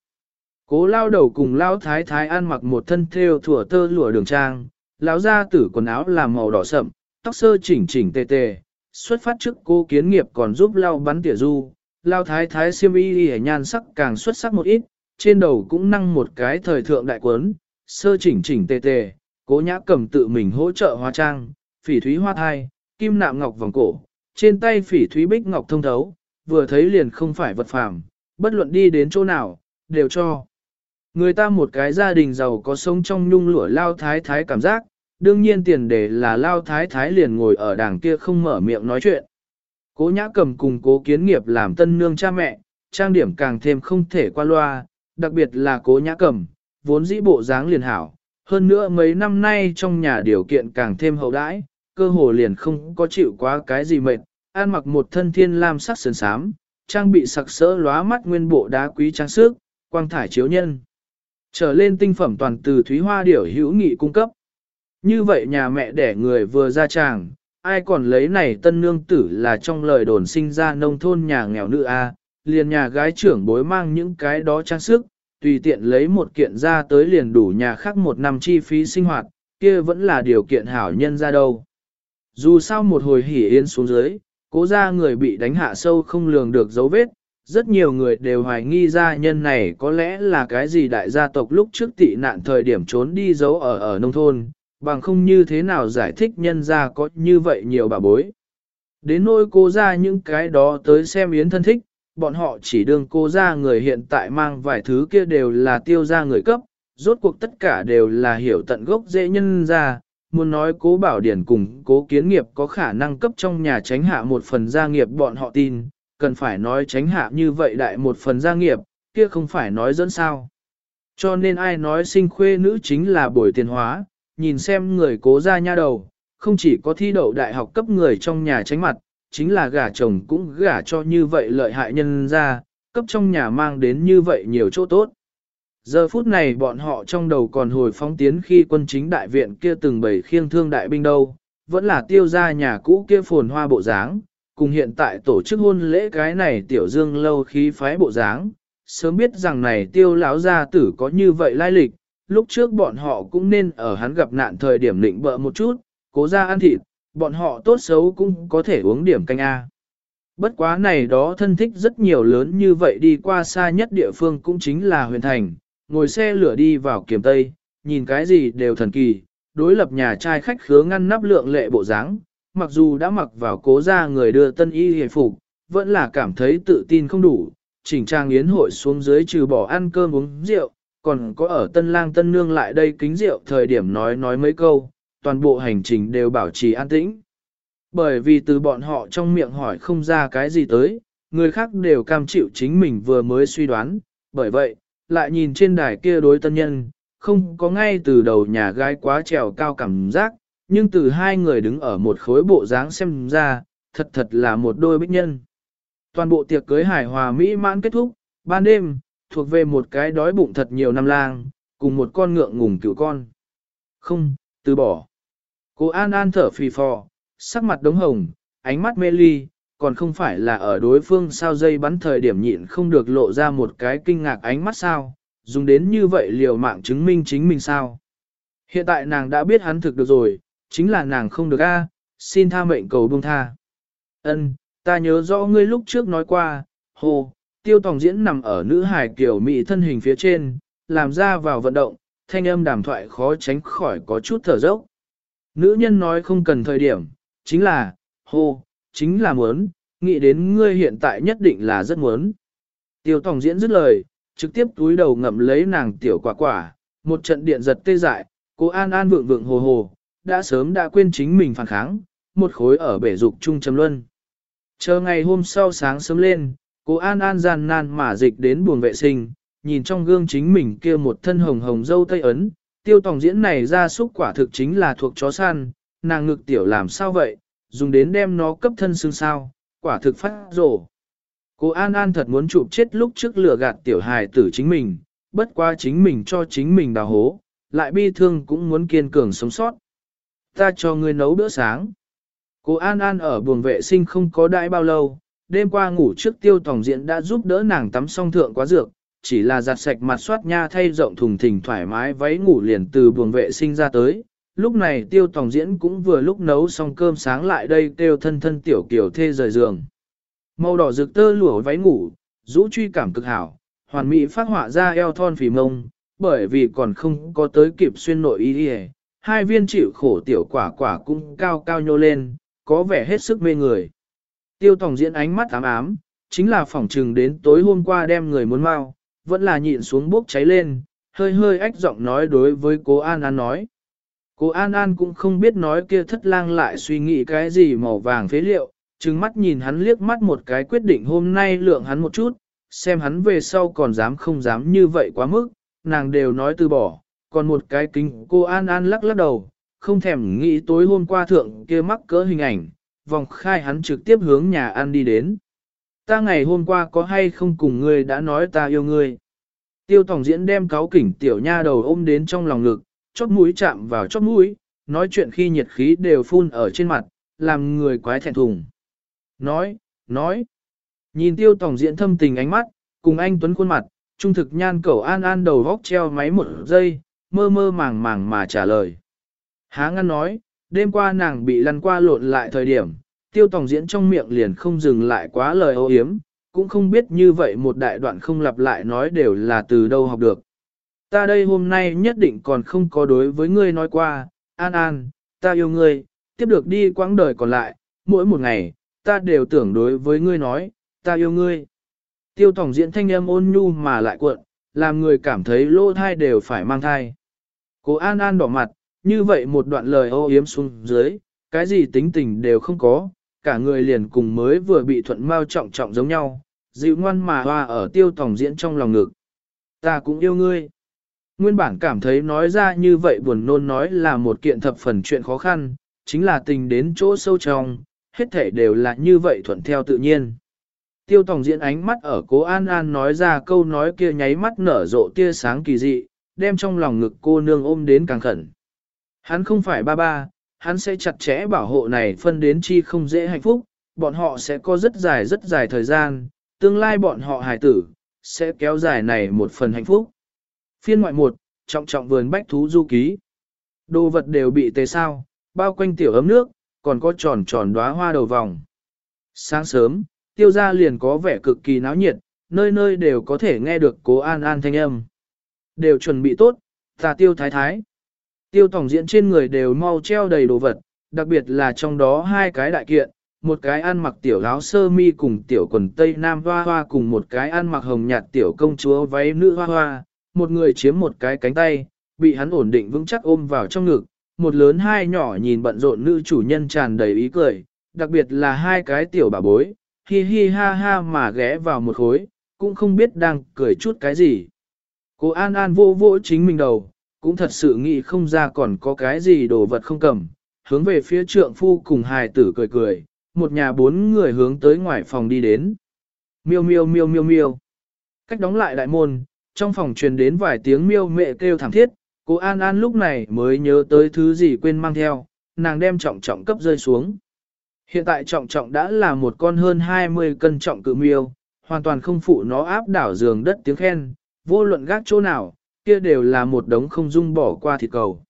Cố lao đầu cùng lao thái thái ăn mặc một thân thêu thủa tơ lụa đường trang, lão ra tử quần áo là màu đỏ sậm, tóc sơ chỉnh chỉnh tề tề, xuất phát trước cô kiến nghiệp còn giúp lao bắn tỉa du, lao thái thái siêm y y nhan sắc càng xuất sắc một ít, trên đầu cũng năng một cái thời thượng đại quấn, sơ chỉnh chỉnh tề tề, cố nhã cầm tự mình hỗ trợ hóa trang, phỉ thúy hoa thai, kim nạm ngọc vòng cổ, trên tay phỉ thúy bích ngọc thông thấu, vừa thấy liền không phải vật phàm, bất luận đi đến chỗ nào, đều cho. Người ta một cái gia đình giàu có sống trong nhung lụa lao thái thái cảm giác, đương nhiên tiền đề là lao thái thái liền ngồi ở đàng kia không mở miệng nói chuyện. Cố nhã cầm cùng cố kiến nghiệp làm tân nương cha mẹ, trang điểm càng thêm không thể qua loa, đặc biệt là cố nhã cầm, vốn dĩ bộ dáng liền hảo. Hơn nữa mấy năm nay trong nhà điều kiện càng thêm hậu đãi, cơ hồ liền không có chịu quá cái gì mệt, an mặc một thân thiên lam sắc sườn sám, trang bị sặc sỡ lóa mắt nguyên bộ đá quý trang sức, quang thải chiếu nhân. Trở lên tinh phẩm toàn từ Thúy Hoa Điểu hữu nghị cung cấp. Như vậy nhà mẹ đẻ người vừa ra tràng, ai còn lấy này tân nương tử là trong lời đồn sinh ra nông thôn nhà nghèo nữ a, liền nhà gái trưởng bối mang những cái đó trang sức, tùy tiện lấy một kiện ra tới liền đủ nhà khác một năm chi phí sinh hoạt, kia vẫn là điều kiện hảo nhân ra đâu. Dù sao một hồi hỉ yên xuống dưới, cố ra người bị đánh hạ sâu không lường được dấu vết, rất nhiều người đều hoài nghi gia nhân này có lẽ là cái gì đại gia tộc lúc trước tị nạn thời điểm trốn đi giấu ở ở nông thôn, bằng không như thế nào giải thích nhân ra có như vậy nhiều bà bối. Đến nỗi cô ra những cái đó tới xem yến thân thích, bọn họ chỉ đương cô ra người hiện tại mang vài thứ kia đều là tiêu ra người cấp, rốt cuộc tất cả đều là hiểu tận gốc dễ nhân ra, muốn nói cố bảo điển cùng cố kiến nghiệp có khả năng cấp trong nhà tránh hạ một phần gia nghiệp bọn họ tin, cần phải nói tránh hạ như vậy đại một phần gia nghiệp, kia không phải nói dẫn sao. Cho nên ai nói sinh khuê nữ chính là bồi tiền hóa, nhìn xem người cố ra nha đầu, không chỉ có thi đậu đại học cấp người trong nhà tránh mặt, chính là gả chồng cũng gả cho như vậy lợi hại nhân ra, cấp trong nhà mang đến như vậy nhiều chỗ tốt. Giờ phút này bọn họ trong đầu còn hồi phóng tiến khi quân chính đại viện kia từng bầy khiêng thương đại binh đâu, vẫn là tiêu ra nhà cũ kia phồn hoa bộ dáng, cùng hiện tại tổ chức hôn lễ cái này tiểu dương lâu khí phái bộ dáng, sớm biết rằng này tiêu lão gia tử có như vậy lai lịch, lúc trước bọn họ cũng nên ở hắn gặp nạn thời điểm định bợ một chút, cố ra ăn thịt, bọn họ tốt xấu cũng có thể uống điểm canh A. Bất quá này đó thân thích rất nhiều lớn như vậy đi qua xa nhất địa phương cũng chính là huyền thành, ngồi xe lửa đi vào kiềm tây, nhìn cái gì đều thần kỳ, đối lập nhà trai khách khứa ngăn nắp lượng lệ bộ dáng, mặc dù đã mặc vào cố ra người đưa tân y hề phục, vẫn là cảm thấy tự tin không đủ, chỉnh trang yến hội xuống dưới trừ bỏ ăn cơm uống rượu, còn có ở tân lang tân nương lại đây kính rượu thời điểm nói nói mấy câu, toàn bộ hành trình đều bảo trì an tĩnh. Bởi vì từ bọn họ trong miệng hỏi không ra cái gì tới, người khác đều cam chịu chính mình vừa mới suy đoán, bởi vậy, lại nhìn trên đài kia đối tân nhân, không có ngay từ đầu nhà gái quá trèo cao cảm giác, nhưng từ hai người đứng ở một khối bộ dáng xem ra, thật thật là một đôi bích nhân. Toàn bộ tiệc cưới Hải hòa mỹ mãn kết thúc, ban đêm, thuộc về một cái đói bụng thật nhiều năm lang, cùng một con ngượng ngùng cựu con. Không, từ bỏ. Cô An An thở phì phò, sắc mặt đống hồng, ánh mắt mê ly, còn không phải là ở đối phương sao dây bắn thời điểm nhịn không được lộ ra một cái kinh ngạc ánh mắt sao, dùng đến như vậy liều mạng chứng minh chính mình sao. Hiện tại nàng đã biết hắn thực được rồi, chính là nàng không được a, xin tha mệnh cầu buông tha. Ân, ta nhớ rõ ngươi lúc trước nói qua, hồ, tiêu tòng diễn nằm ở nữ hải kiểu mỹ thân hình phía trên, làm ra vào vận động, thanh âm đàm thoại khó tránh khỏi có chút thở dốc. Nữ nhân nói không cần thời điểm, chính là, hô, chính là muốn, nghĩ đến ngươi hiện tại nhất định là rất muốn. Tiêu tòng diễn dứt lời, trực tiếp túi đầu ngậm lấy nàng tiểu quả quả, một trận điện giật tê dại, cô An An vượng vượng hồ hồ, đã sớm đã quên chính mình phản kháng, một khối ở bể dục trung chấm luân. Chờ ngày hôm sau sáng sớm lên, cô An An gian nan mà dịch đến buồng vệ sinh, nhìn trong gương chính mình kia một thân hồng hồng dâu tây ấn, tiêu tòng diễn này ra xúc quả thực chính là thuộc chó săn, nàng ngực tiểu làm sao vậy, dùng đến đem nó cấp thân xương sao, quả thực phát rổ. Cô An An thật muốn chụp chết lúc trước lửa gạt tiểu hài tử chính mình, bất qua chính mình cho chính mình đào hố, lại bi thương cũng muốn kiên cường sống sót. Ta cho ngươi nấu bữa sáng. Cô An An ở buồng vệ sinh không có đãi bao lâu, đêm qua ngủ trước tiêu tòng diện đã giúp đỡ nàng tắm xong thượng quá dược, chỉ là giặt sạch mặt soát nha thay rộng thùng thình thoải mái váy ngủ liền từ buồng vệ sinh ra tới. Lúc này tiêu tòng diễn cũng vừa lúc nấu xong cơm sáng lại đây kêu thân thân tiểu kiểu thê rời giường. Màu đỏ rực tơ lụa váy ngủ, rũ truy cảm cực hảo, hoàn mỹ phát họa ra eo thon phì mông, bởi vì còn không có tới kịp xuyên nội y hai viên chịu khổ tiểu quả quả cũng cao cao nhô lên, có vẻ hết sức mê người. Tiêu tổng diễn ánh mắt ám ám, chính là phỏng trừng đến tối hôm qua đem người muốn mau, vẫn là nhịn xuống bốc cháy lên, hơi hơi ách giọng nói đối với cố An An nói. Cố An An cũng không biết nói kia thất lang lại suy nghĩ cái gì màu vàng phế liệu, trừng mắt nhìn hắn liếc mắt một cái quyết định hôm nay lượng hắn một chút, xem hắn về sau còn dám không dám như vậy quá mức, nàng đều nói từ bỏ, còn một cái kính cô An An lắc lắc đầu, không thèm nghĩ tối hôm qua thượng kia mắc cỡ hình ảnh, vòng khai hắn trực tiếp hướng nhà An đi đến. Ta ngày hôm qua có hay không cùng ngươi đã nói ta yêu ngươi. Tiêu tổng diễn đem cáo kỉnh tiểu nha đầu ôm đến trong lòng ngực, chót mũi chạm vào chót mũi, nói chuyện khi nhiệt khí đều phun ở trên mặt, làm người quái thẹn thùng. Nói, nói. Nhìn tiêu tổng diễn thâm tình ánh mắt, cùng anh Tuấn khuôn mặt, trung thực nhan cẩu an an đầu vóc treo máy một giây, mơ mơ màng màng mà trả lời. Há ngăn nói, đêm qua nàng bị lăn qua lộn lại thời điểm, tiêu tòng diễn trong miệng liền không dừng lại quá lời ô hiếm, cũng không biết như vậy một đại đoạn không lặp lại nói đều là từ đâu học được. Ta đây hôm nay nhất định còn không có đối với ngươi nói qua, an an, ta yêu ngươi, tiếp được đi quãng đời còn lại, mỗi một ngày, ta đều tưởng đối với ngươi nói, ta yêu ngươi. Tiêu tòng diễn thanh âm ôn nhu mà lại cuộn, làm người cảm thấy lỗ thai đều phải mang thai. Cô An An đỏ mặt, như vậy một đoạn lời ô yếm xuống dưới, cái gì tính tình đều không có, cả người liền cùng mới vừa bị thuận mau trọng trọng giống nhau, dịu ngoan mà hoa ở tiêu tòng diễn trong lòng ngực. Ta cũng yêu ngươi. Nguyên bản cảm thấy nói ra như vậy buồn nôn nói là một kiện thập phần chuyện khó khăn, chính là tình đến chỗ sâu trong, hết thể đều là như vậy thuận theo tự nhiên. Tiêu tòng diễn ánh mắt ở cố An An nói ra câu nói kia nháy mắt nở rộ tia sáng kỳ dị, đem trong lòng ngực cô nương ôm đến càng khẩn. Hắn không phải ba ba, hắn sẽ chặt chẽ bảo hộ này phân đến chi không dễ hạnh phúc, bọn họ sẽ có rất dài rất dài thời gian, tương lai bọn họ hài tử, sẽ kéo dài này một phần hạnh phúc. Phiên ngoại một, trọng trọng vườn bách thú du ký. Đồ vật đều bị tê sao, bao quanh tiểu ấm nước, còn có tròn tròn đóa hoa đầu vòng. Sáng sớm, tiêu gia liền có vẻ cực kỳ náo nhiệt, nơi nơi đều có thể nghe được cố an an thanh âm. Đều chuẩn bị tốt, ta tiêu thái thái. Tiêu tổng diễn trên người đều mau treo đầy đồ vật, đặc biệt là trong đó hai cái đại kiện, một cái ăn mặc tiểu áo sơ mi cùng tiểu quần tây nam hoa hoa cùng một cái ăn mặc hồng nhạt tiểu công chúa váy nữ hoa hoa, một người chiếm một cái cánh tay, bị hắn ổn định vững chắc ôm vào trong ngực, một lớn hai nhỏ nhìn bận rộn nữ chủ nhân tràn đầy ý cười, đặc biệt là hai cái tiểu bà bối, hi hi ha ha mà ghé vào một khối, cũng không biết đang cười chút cái gì. Cô An An vô vỗ chính mình đầu, cũng thật sự nghĩ không ra còn có cái gì đồ vật không cầm, hướng về phía trượng phu cùng hài tử cười cười, một nhà bốn người hướng tới ngoài phòng đi đến. Miêu miêu miêu miêu miêu. Cách đóng lại đại môn, trong phòng truyền đến vài tiếng miêu mẹ kêu thảm thiết, cô An An lúc này mới nhớ tới thứ gì quên mang theo, nàng đem trọng trọng cấp rơi xuống. Hiện tại trọng trọng đã là một con hơn 20 cân trọng cự miêu, hoàn toàn không phụ nó áp đảo giường đất tiếng khen, vô luận gác chỗ nào, kia đều là một đống không dung bỏ qua thịt cầu.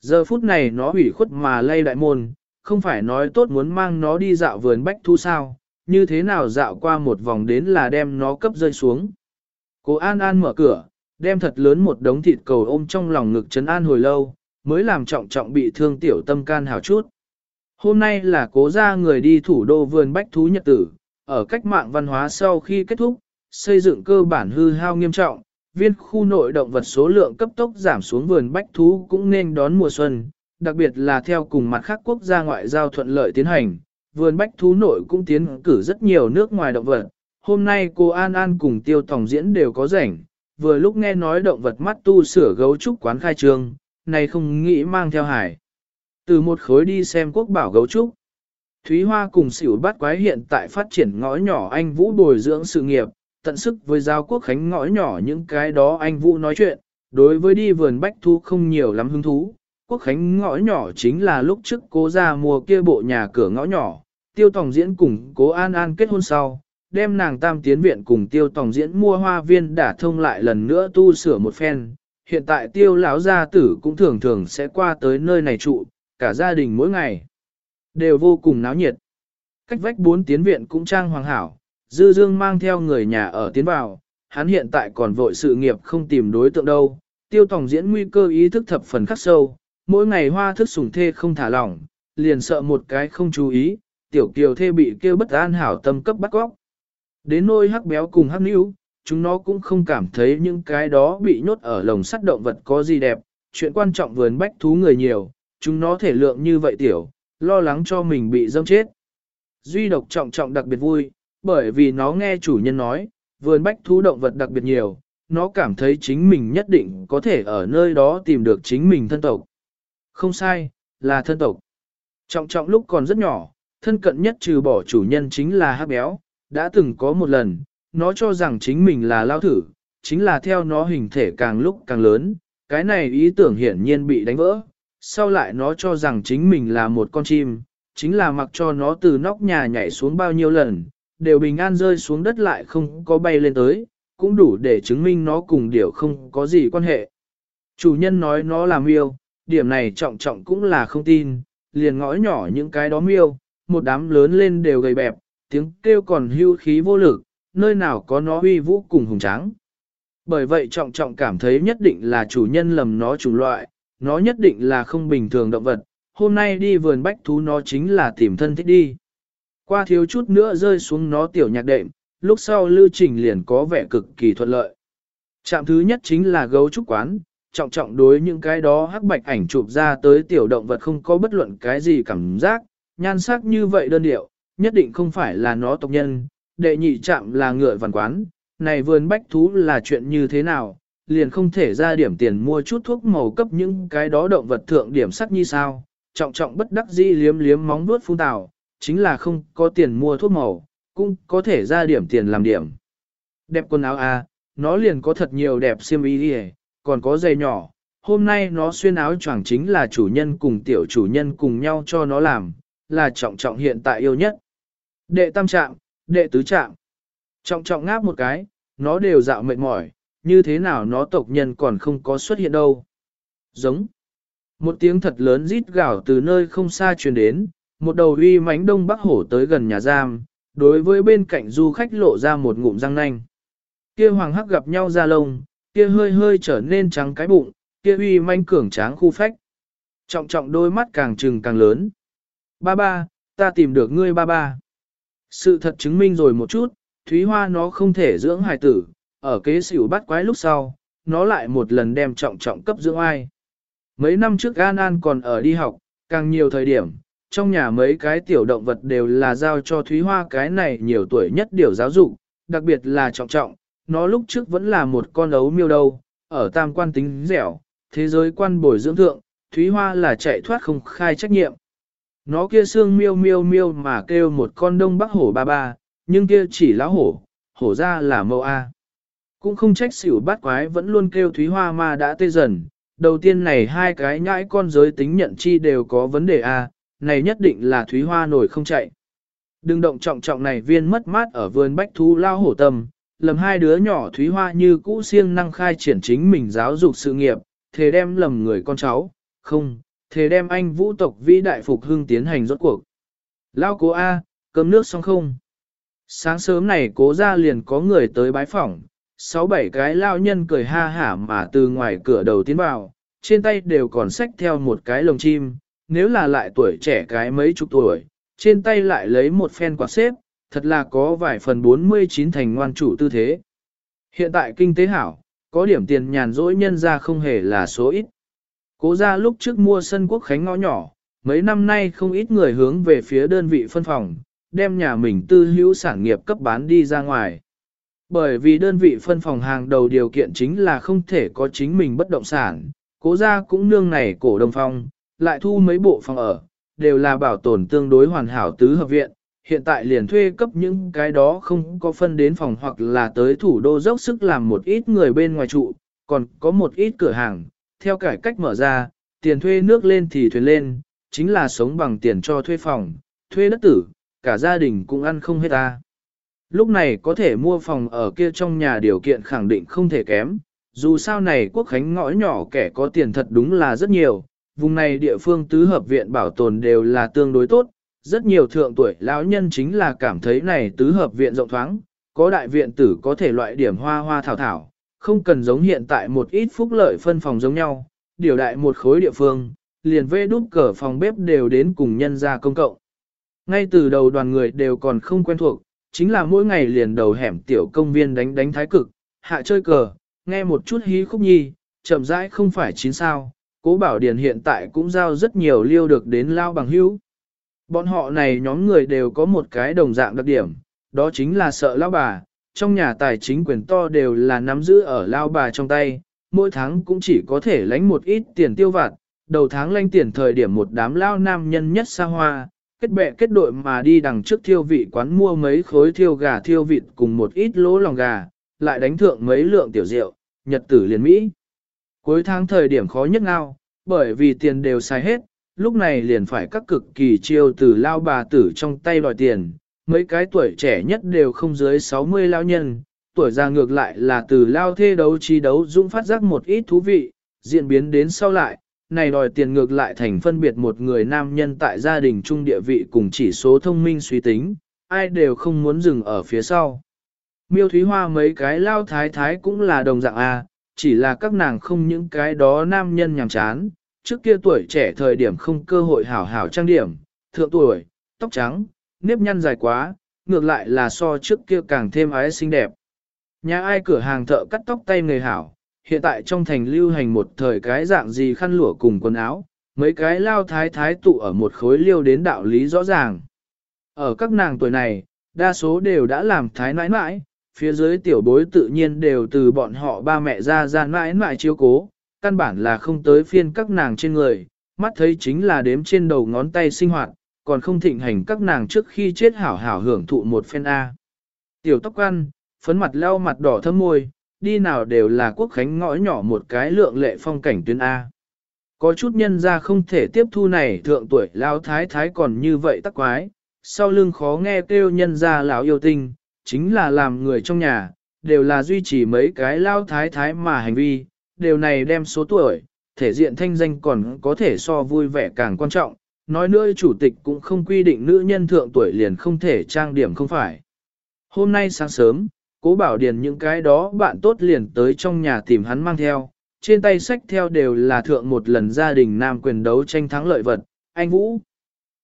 Giờ phút này nó hủy khuất mà lay đại môn, không phải nói tốt muốn mang nó đi dạo vườn bách thu sao, như thế nào dạo qua một vòng đến là đem nó cấp rơi xuống. Cô An An mở cửa, đem thật lớn một đống thịt cầu ôm trong lòng ngực trấn an hồi lâu, mới làm trọng trọng bị thương tiểu tâm can hào chút. Hôm nay là cố ra người đi thủ đô vườn bách thú nhật tử, ở cách mạng văn hóa sau khi kết thúc, xây dựng cơ bản hư hao nghiêm trọng, viên khu nội động vật số lượng cấp tốc giảm xuống vườn bách thú cũng nên đón mùa xuân, đặc biệt là theo cùng mặt khác quốc gia ngoại giao thuận lợi tiến hành, vườn bách thú nội cũng tiến cử rất nhiều nước ngoài động vật. Hôm nay cô An An cùng tiêu tổng diễn đều có rảnh, vừa lúc nghe nói động vật mắt tu sửa gấu trúc quán khai trương, này không nghĩ mang theo hải. Từ một khối đi xem quốc bảo gấu trúc. Thúy Hoa cùng xỉu bát quái hiện tại phát triển ngõ nhỏ anh Vũ bồi dưỡng sự nghiệp, tận sức với giao quốc khánh ngõ nhỏ những cái đó anh Vũ nói chuyện, đối với đi vườn bách thu không nhiều lắm hứng thú. Quốc khánh ngõ nhỏ chính là lúc trước cố ra mua kia bộ nhà cửa ngõ nhỏ, tiêu tòng diễn cùng cố An An kết hôn sau, đem nàng tam tiến viện cùng tiêu tòng diễn mua hoa viên đả thông lại lần nữa tu sửa một phen. Hiện tại tiêu lão gia tử cũng thường thường sẽ qua tới nơi này trụ, cả gia đình mỗi ngày đều vô cùng náo nhiệt. Cách vách bốn tiến viện cũng trang hoàng hảo, Dư Dương mang theo người nhà ở tiến vào, hắn hiện tại còn vội sự nghiệp không tìm đối tượng đâu. Tiêu tổng diễn nguy cơ ý thức thập phần khắc sâu, mỗi ngày hoa thức sủng thê không thả lỏng, liền sợ một cái không chú ý, tiểu kiều thê bị kêu bất an hảo tâm cấp bắt góc. Đến nôi hắc béo cùng hắc níu, chúng nó cũng không cảm thấy những cái đó bị nhốt ở lồng sắt động vật có gì đẹp, chuyện quan trọng vườn bách thú người nhiều, chúng nó thể lượng như vậy tiểu, lo lắng cho mình bị dâm chết. Duy độc trọng trọng đặc biệt vui, bởi vì nó nghe chủ nhân nói, vườn bách thú động vật đặc biệt nhiều, nó cảm thấy chính mình nhất định có thể ở nơi đó tìm được chính mình thân tộc. Không sai, là thân tộc. Trọng trọng lúc còn rất nhỏ, thân cận nhất trừ bỏ chủ nhân chính là hắc béo, đã từng có một lần, nó cho rằng chính mình là lao thử, chính là theo nó hình thể càng lúc càng lớn, cái này ý tưởng hiển nhiên bị đánh vỡ. Sau lại nó cho rằng chính mình là một con chim, chính là mặc cho nó từ nóc nhà nhảy xuống bao nhiêu lần, đều bình an rơi xuống đất lại không có bay lên tới, cũng đủ để chứng minh nó cùng điểu không có gì quan hệ. Chủ nhân nói nó là miêu, điểm này trọng trọng cũng là không tin, liền ngõ nhỏ những cái đó miêu, một đám lớn lên đều gầy bẹp, tiếng kêu còn hưu khí vô lực, nơi nào có nó uy vũ cùng hùng tráng. Bởi vậy trọng trọng cảm thấy nhất định là chủ nhân lầm nó chủng loại, nó nhất định là không bình thường động vật, hôm nay đi vườn bách thú nó chính là tìm thân thích đi. Qua thiếu chút nữa rơi xuống nó tiểu nhạc đệm, lúc sau lưu trình liền có vẻ cực kỳ thuận lợi. Trạm thứ nhất chính là gấu trúc quán, trọng trọng đối những cái đó hắc bạch ảnh chụp ra tới tiểu động vật không có bất luận cái gì cảm giác, nhan sắc như vậy đơn điệu, nhất định không phải là nó tộc nhân, đệ nhị chạm là ngựa vằn quán, này vườn bách thú là chuyện như thế nào, liền không thể ra điểm tiền mua chút thuốc màu cấp những cái đó động vật thượng điểm sắc như sao, trọng trọng bất đắc dĩ liếm liếm móng vuốt phun tào, chính là không có tiền mua thuốc màu, cũng có thể ra điểm tiền làm điểm. Đẹp quần áo à, nó liền có thật nhiều đẹp xiêm y đi còn có giày nhỏ, hôm nay nó xuyên áo choàng chính là chủ nhân cùng tiểu chủ nhân cùng nhau cho nó làm, là trọng trọng hiện tại yêu nhất. Đệ tam trạm, đệ tứ trạm. Trọng trọng ngáp một cái, nó đều dạo mệt mỏi, như thế nào nó tộc nhân còn không có xuất hiện đâu. Giống. Một tiếng thật lớn rít gào từ nơi không xa truyền đến, một đầu uy mãnh đông bắc hổ tới gần nhà giam, đối với bên cạnh du khách lộ ra một ngụm răng nanh. Kia hoàng hắc gặp nhau ra lông, kia hơi hơi trở nên trắng cái bụng, kia uy manh cường tráng khu phách. Trọng trọng đôi mắt càng trừng càng lớn. Ba ba, ta tìm được ngươi ba ba. Sự thật chứng minh rồi một chút, Thúy Hoa nó không thể dưỡng hài tử, ở kế xỉu bắt quái lúc sau, nó lại một lần đem trọng trọng cấp dưỡng ai. Mấy năm trước An An còn ở đi học, càng nhiều thời điểm, trong nhà mấy cái tiểu động vật đều là giao cho Thúy Hoa cái này nhiều tuổi nhất điều giáo dục, đặc biệt là trọng trọng, nó lúc trước vẫn là một con ấu miêu đâu, ở tam quan tính dẻo, thế giới quan bồi dưỡng thượng, Thúy Hoa là chạy thoát không khai trách nhiệm. Nó kia xương miêu miêu miêu mà kêu một con đông bắc hổ ba ba, nhưng kia chỉ lão hổ, hổ ra là mâu A. Cũng không trách xỉu bát quái vẫn luôn kêu Thúy Hoa mà đã tê dần. Đầu tiên này hai cái nhãi con giới tính nhận chi đều có vấn đề A, này nhất định là Thúy Hoa nổi không chạy. Đừng động trọng trọng này viên mất mát ở vườn bách thú lao hổ tâm, lầm hai đứa nhỏ Thúy Hoa như cũ siêng năng khai triển chính mình giáo dục sự nghiệp, thế đem lầm người con cháu, không, thế đem anh vũ tộc vĩ đại phục hưng tiến hành rốt cuộc. Lao cố A, cơm nước xong không? Sáng sớm này cố ra liền có người tới bái phỏng, sáu bảy cái lao nhân cười ha hả mà từ ngoài cửa đầu tiến vào, trên tay đều còn xách theo một cái lồng chim, nếu là lại tuổi trẻ cái mấy chục tuổi, trên tay lại lấy một phen quạt xếp, thật là có vài phần 49 thành ngoan chủ tư thế. Hiện tại kinh tế hảo, có điểm tiền nhàn rỗi nhân ra không hề là số ít. Cố ra lúc trước mua sân quốc khánh ngõ nhỏ, mấy năm nay không ít người hướng về phía đơn vị phân phòng, đem nhà mình tư hữu sản nghiệp cấp bán đi ra ngoài. Bởi vì đơn vị phân phòng hàng đầu điều kiện chính là không thể có chính mình bất động sản, cố ra cũng nương này cổ đồng phong, lại thu mấy bộ phòng ở, đều là bảo tồn tương đối hoàn hảo tứ hợp viện, hiện tại liền thuê cấp những cái đó không có phân đến phòng hoặc là tới thủ đô dốc sức làm một ít người bên ngoài trụ, còn có một ít cửa hàng, theo cải cách mở ra, tiền thuê nước lên thì thuyền lên, chính là sống bằng tiền cho thuê phòng, thuê đất tử, cả gia đình cũng ăn không hết ta. Lúc này có thể mua phòng ở kia trong nhà điều kiện khẳng định không thể kém, dù sao này quốc khánh ngõ nhỏ kẻ có tiền thật đúng là rất nhiều, vùng này địa phương tứ hợp viện bảo tồn đều là tương đối tốt, rất nhiều thượng tuổi lão nhân chính là cảm thấy này tứ hợp viện rộng thoáng, có đại viện tử có thể loại điểm hoa hoa thảo thảo, không cần giống hiện tại một ít phúc lợi phân phòng giống nhau, điều đại một khối địa phương, liền vê đút cờ phòng bếp đều đến cùng nhân gia công cộng. Ngay từ đầu đoàn người đều còn không quen thuộc, chính là mỗi ngày liền đầu hẻm tiểu công viên đánh đánh thái cực, hạ chơi cờ, nghe một chút hí khúc nhi, chậm rãi không phải chín sao, cố bảo điền hiện tại cũng giao rất nhiều liêu được đến lao bằng hữu. Bọn họ này nhóm người đều có một cái đồng dạng đặc điểm, đó chính là sợ lao bà, trong nhà tài chính quyền to đều là nắm giữ ở lao bà trong tay, mỗi tháng cũng chỉ có thể lãnh một ít tiền tiêu vặt, đầu tháng lãnh tiền thời điểm một đám lao nam nhân nhất xa hoa, kết bè kết đội mà đi đằng trước thiêu vị quán mua mấy khối thiêu gà thiêu vịt cùng một ít lỗ lòng gà, lại đánh thượng mấy lượng tiểu rượu, nhật tử liền Mỹ. Cuối tháng thời điểm khó nhất ngao, bởi vì tiền đều xài hết, lúc này liền phải các cực kỳ chiêu từ lao bà tử trong tay đòi tiền, mấy cái tuổi trẻ nhất đều không dưới 60 lao nhân, tuổi già ngược lại là từ lao thê đấu trí đấu dũng phát giác một ít thú vị, diễn biến đến sau lại, này đòi tiền ngược lại thành phân biệt một người nam nhân tại gia đình trung địa vị cùng chỉ số thông minh suy tính, ai đều không muốn dừng ở phía sau. Miêu Thúy Hoa mấy cái lao thái thái cũng là đồng dạng A, chỉ là các nàng không những cái đó nam nhân nhàm chán, trước kia tuổi trẻ thời điểm không cơ hội hảo hảo trang điểm, thượng tuổi, tóc trắng, nếp nhăn dài quá, ngược lại là so trước kia càng thêm ái xinh đẹp. Nhà ai cửa hàng thợ cắt tóc tay người hảo, hiện tại trong thành lưu hành một thời cái dạng gì khăn lụa cùng quần áo, mấy cái lao thái thái tụ ở một khối liêu đến đạo lý rõ ràng. Ở các nàng tuổi này, đa số đều đã làm thái nãi nãi, phía dưới tiểu bối tự nhiên đều từ bọn họ ba mẹ ra ra mãi mãi chiếu cố, căn bản là không tới phiên các nàng trên người, mắt thấy chính là đếm trên đầu ngón tay sinh hoạt, còn không thịnh hành các nàng trước khi chết hảo hảo hưởng thụ một phen A. Tiểu tóc ăn, phấn mặt leo mặt đỏ thâm môi, đi nào đều là quốc khánh ngõ nhỏ một cái lượng lệ phong cảnh tuyến A. Có chút nhân ra không thể tiếp thu này thượng tuổi lao thái thái còn như vậy tắc quái, sau lưng khó nghe kêu nhân ra lão yêu tinh, chính là làm người trong nhà, đều là duy trì mấy cái lao thái thái mà hành vi, đều này đem số tuổi, thể diện thanh danh còn có thể so vui vẻ càng quan trọng, nói nữa chủ tịch cũng không quy định nữ nhân thượng tuổi liền không thể trang điểm không phải. Hôm nay sáng sớm, cố bảo điền những cái đó bạn tốt liền tới trong nhà tìm hắn mang theo, trên tay sách theo đều là thượng một lần gia đình nam quyền đấu tranh thắng lợi vật, anh Vũ.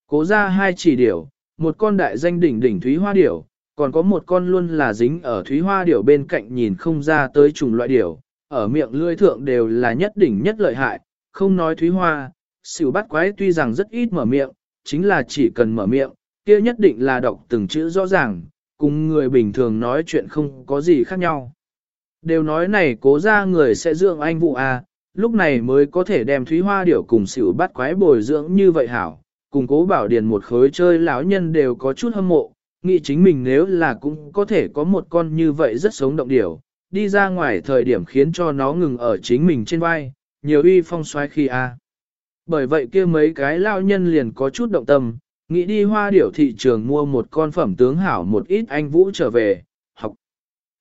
Cố ra hai chỉ điểu, một con đại danh đỉnh đỉnh thúy hoa điểu, còn có một con luôn là dính ở thúy hoa điểu bên cạnh nhìn không ra tới chủng loại điểu, ở miệng lưỡi thượng đều là nhất đỉnh nhất lợi hại, không nói thúy hoa, xỉu bắt quái tuy rằng rất ít mở miệng, chính là chỉ cần mở miệng, kia nhất định là đọc từng chữ rõ ràng, cùng người bình thường nói chuyện không có gì khác nhau. Đều nói này cố ra người sẽ dưỡng anh vụ à, lúc này mới có thể đem thúy hoa điểu cùng xỉu bắt quái bồi dưỡng như vậy hảo, cùng cố bảo điền một khối chơi lão nhân đều có chút hâm mộ, nghĩ chính mình nếu là cũng có thể có một con như vậy rất sống động điểu, đi ra ngoài thời điểm khiến cho nó ngừng ở chính mình trên vai, nhiều uy phong xoay khi a. Bởi vậy kia mấy cái lao nhân liền có chút động tâm, nghĩ đi hoa điểu thị trường mua một con phẩm tướng hảo một ít anh Vũ trở về, học.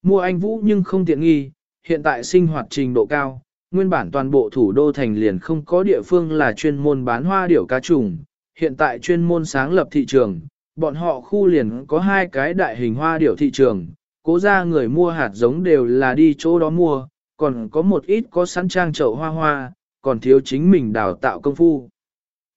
Mua anh Vũ nhưng không tiện nghi, hiện tại sinh hoạt trình độ cao, nguyên bản toàn bộ thủ đô thành liền không có địa phương là chuyên môn bán hoa điểu cá trùng, hiện tại chuyên môn sáng lập thị trường, bọn họ khu liền có hai cái đại hình hoa điểu thị trường, cố ra người mua hạt giống đều là đi chỗ đó mua, còn có một ít có sẵn trang chậu hoa hoa, còn thiếu chính mình đào tạo công phu.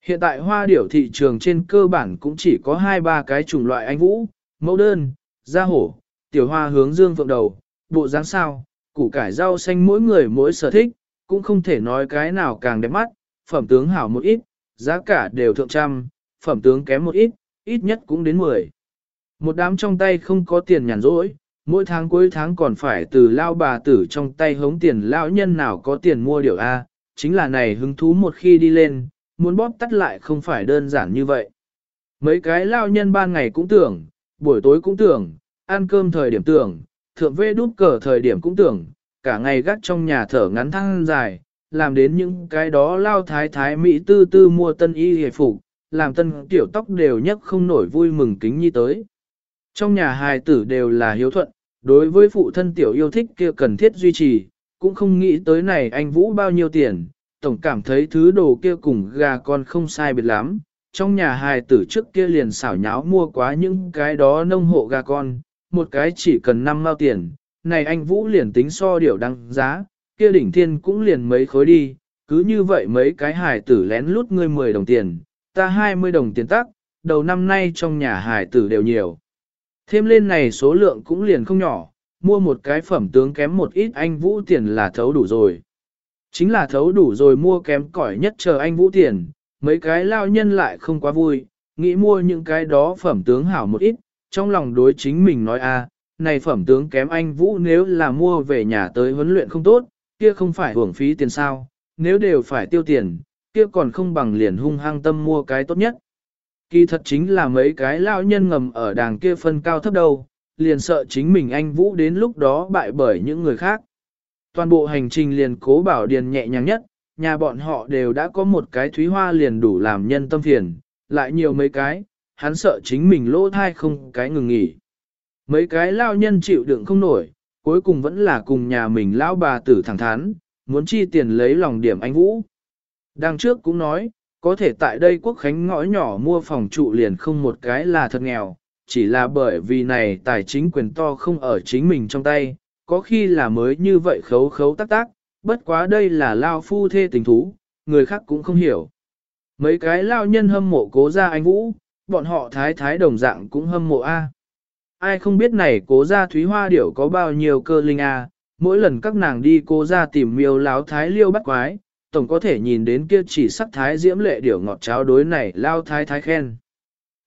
Hiện tại hoa điểu thị trường trên cơ bản cũng chỉ có hai ba cái chủng loại anh vũ, mẫu đơn, da hổ, tiểu hoa hướng dương phượng đầu, bộ dáng sao, củ cải rau xanh mỗi người mỗi sở thích, cũng không thể nói cái nào càng đẹp mắt, phẩm tướng hảo một ít, giá cả đều thượng trăm, phẩm tướng kém một ít, ít nhất cũng đến 10. Một đám trong tay không có tiền nhàn rỗi, mỗi tháng cuối tháng còn phải từ lao bà tử trong tay hống tiền Lão nhân nào có tiền mua điều A, chính là này hứng thú một khi đi lên, muốn bóp tắt lại không phải đơn giản như vậy. Mấy cái lao nhân ban ngày cũng tưởng, buổi tối cũng tưởng, ăn cơm thời điểm tưởng, thượng vê đút cờ thời điểm cũng tưởng, cả ngày gắt trong nhà thở ngắn thăng dài, làm đến những cái đó lao thái thái Mỹ tư tư mua tân y hề phục, làm tân tiểu tóc đều nhất không nổi vui mừng kính nhi tới. Trong nhà hài tử đều là hiếu thuận, đối với phụ thân tiểu yêu thích kia cần thiết duy trì, cũng không nghĩ tới này anh Vũ bao nhiêu tiền, tổng cảm thấy thứ đồ kia cùng gà con không sai biệt lắm. Trong nhà hài tử trước kia liền xảo nháo mua quá những cái đó nông hộ gà con, một cái chỉ cần 5 mao tiền, này anh Vũ liền tính so điều đăng giá, kia đỉnh thiên cũng liền mấy khối đi, cứ như vậy mấy cái hài tử lén lút ngươi 10 đồng tiền, ta 20 đồng tiền tắc, đầu năm nay trong nhà hải tử đều nhiều. Thêm lên này số lượng cũng liền không nhỏ, mua một cái phẩm tướng kém một ít anh Vũ tiền là thấu đủ rồi. Chính là thấu đủ rồi mua kém cỏi nhất chờ anh Vũ tiền, mấy cái lao nhân lại không quá vui, nghĩ mua những cái đó phẩm tướng hảo một ít, trong lòng đối chính mình nói a, này phẩm tướng kém anh Vũ nếu là mua về nhà tới huấn luyện không tốt, kia không phải hưởng phí tiền sao, nếu đều phải tiêu tiền, kia còn không bằng liền hung hăng tâm mua cái tốt nhất. Kỳ thật chính là mấy cái lao nhân ngầm ở đàng kia phân cao thấp đâu, liền sợ chính mình anh Vũ đến lúc đó bại bởi những người khác. Toàn bộ hành trình liền cố bảo điền nhẹ nhàng nhất, nhà bọn họ đều đã có một cái thúy hoa liền đủ làm nhân tâm phiền, lại nhiều mấy cái, hắn sợ chính mình lỗ thai không cái ngừng nghỉ. Mấy cái lao nhân chịu đựng không nổi, cuối cùng vẫn là cùng nhà mình lão bà tử thẳng thắn, muốn chi tiền lấy lòng điểm anh Vũ. Đằng trước cũng nói, có thể tại đây quốc khánh ngõ nhỏ mua phòng trụ liền không một cái là thật nghèo, chỉ là bởi vì này tài chính quyền to không ở chính mình trong tay, có khi là mới như vậy khấu khấu tác tác, bất quá đây là lao phu thê tình thú, người khác cũng không hiểu. Mấy cái lao nhân hâm mộ cố gia anh Vũ, bọn họ thái thái đồng dạng cũng hâm mộ A. Ai không biết này cố gia thúy hoa điểu có bao nhiêu cơ linh A, mỗi lần các nàng đi cố gia tìm miêu láo thái liêu bắt quái, tổng có thể nhìn đến kia chỉ sắc thái diễm lệ điểu ngọt cháo đối này lao thái thái khen.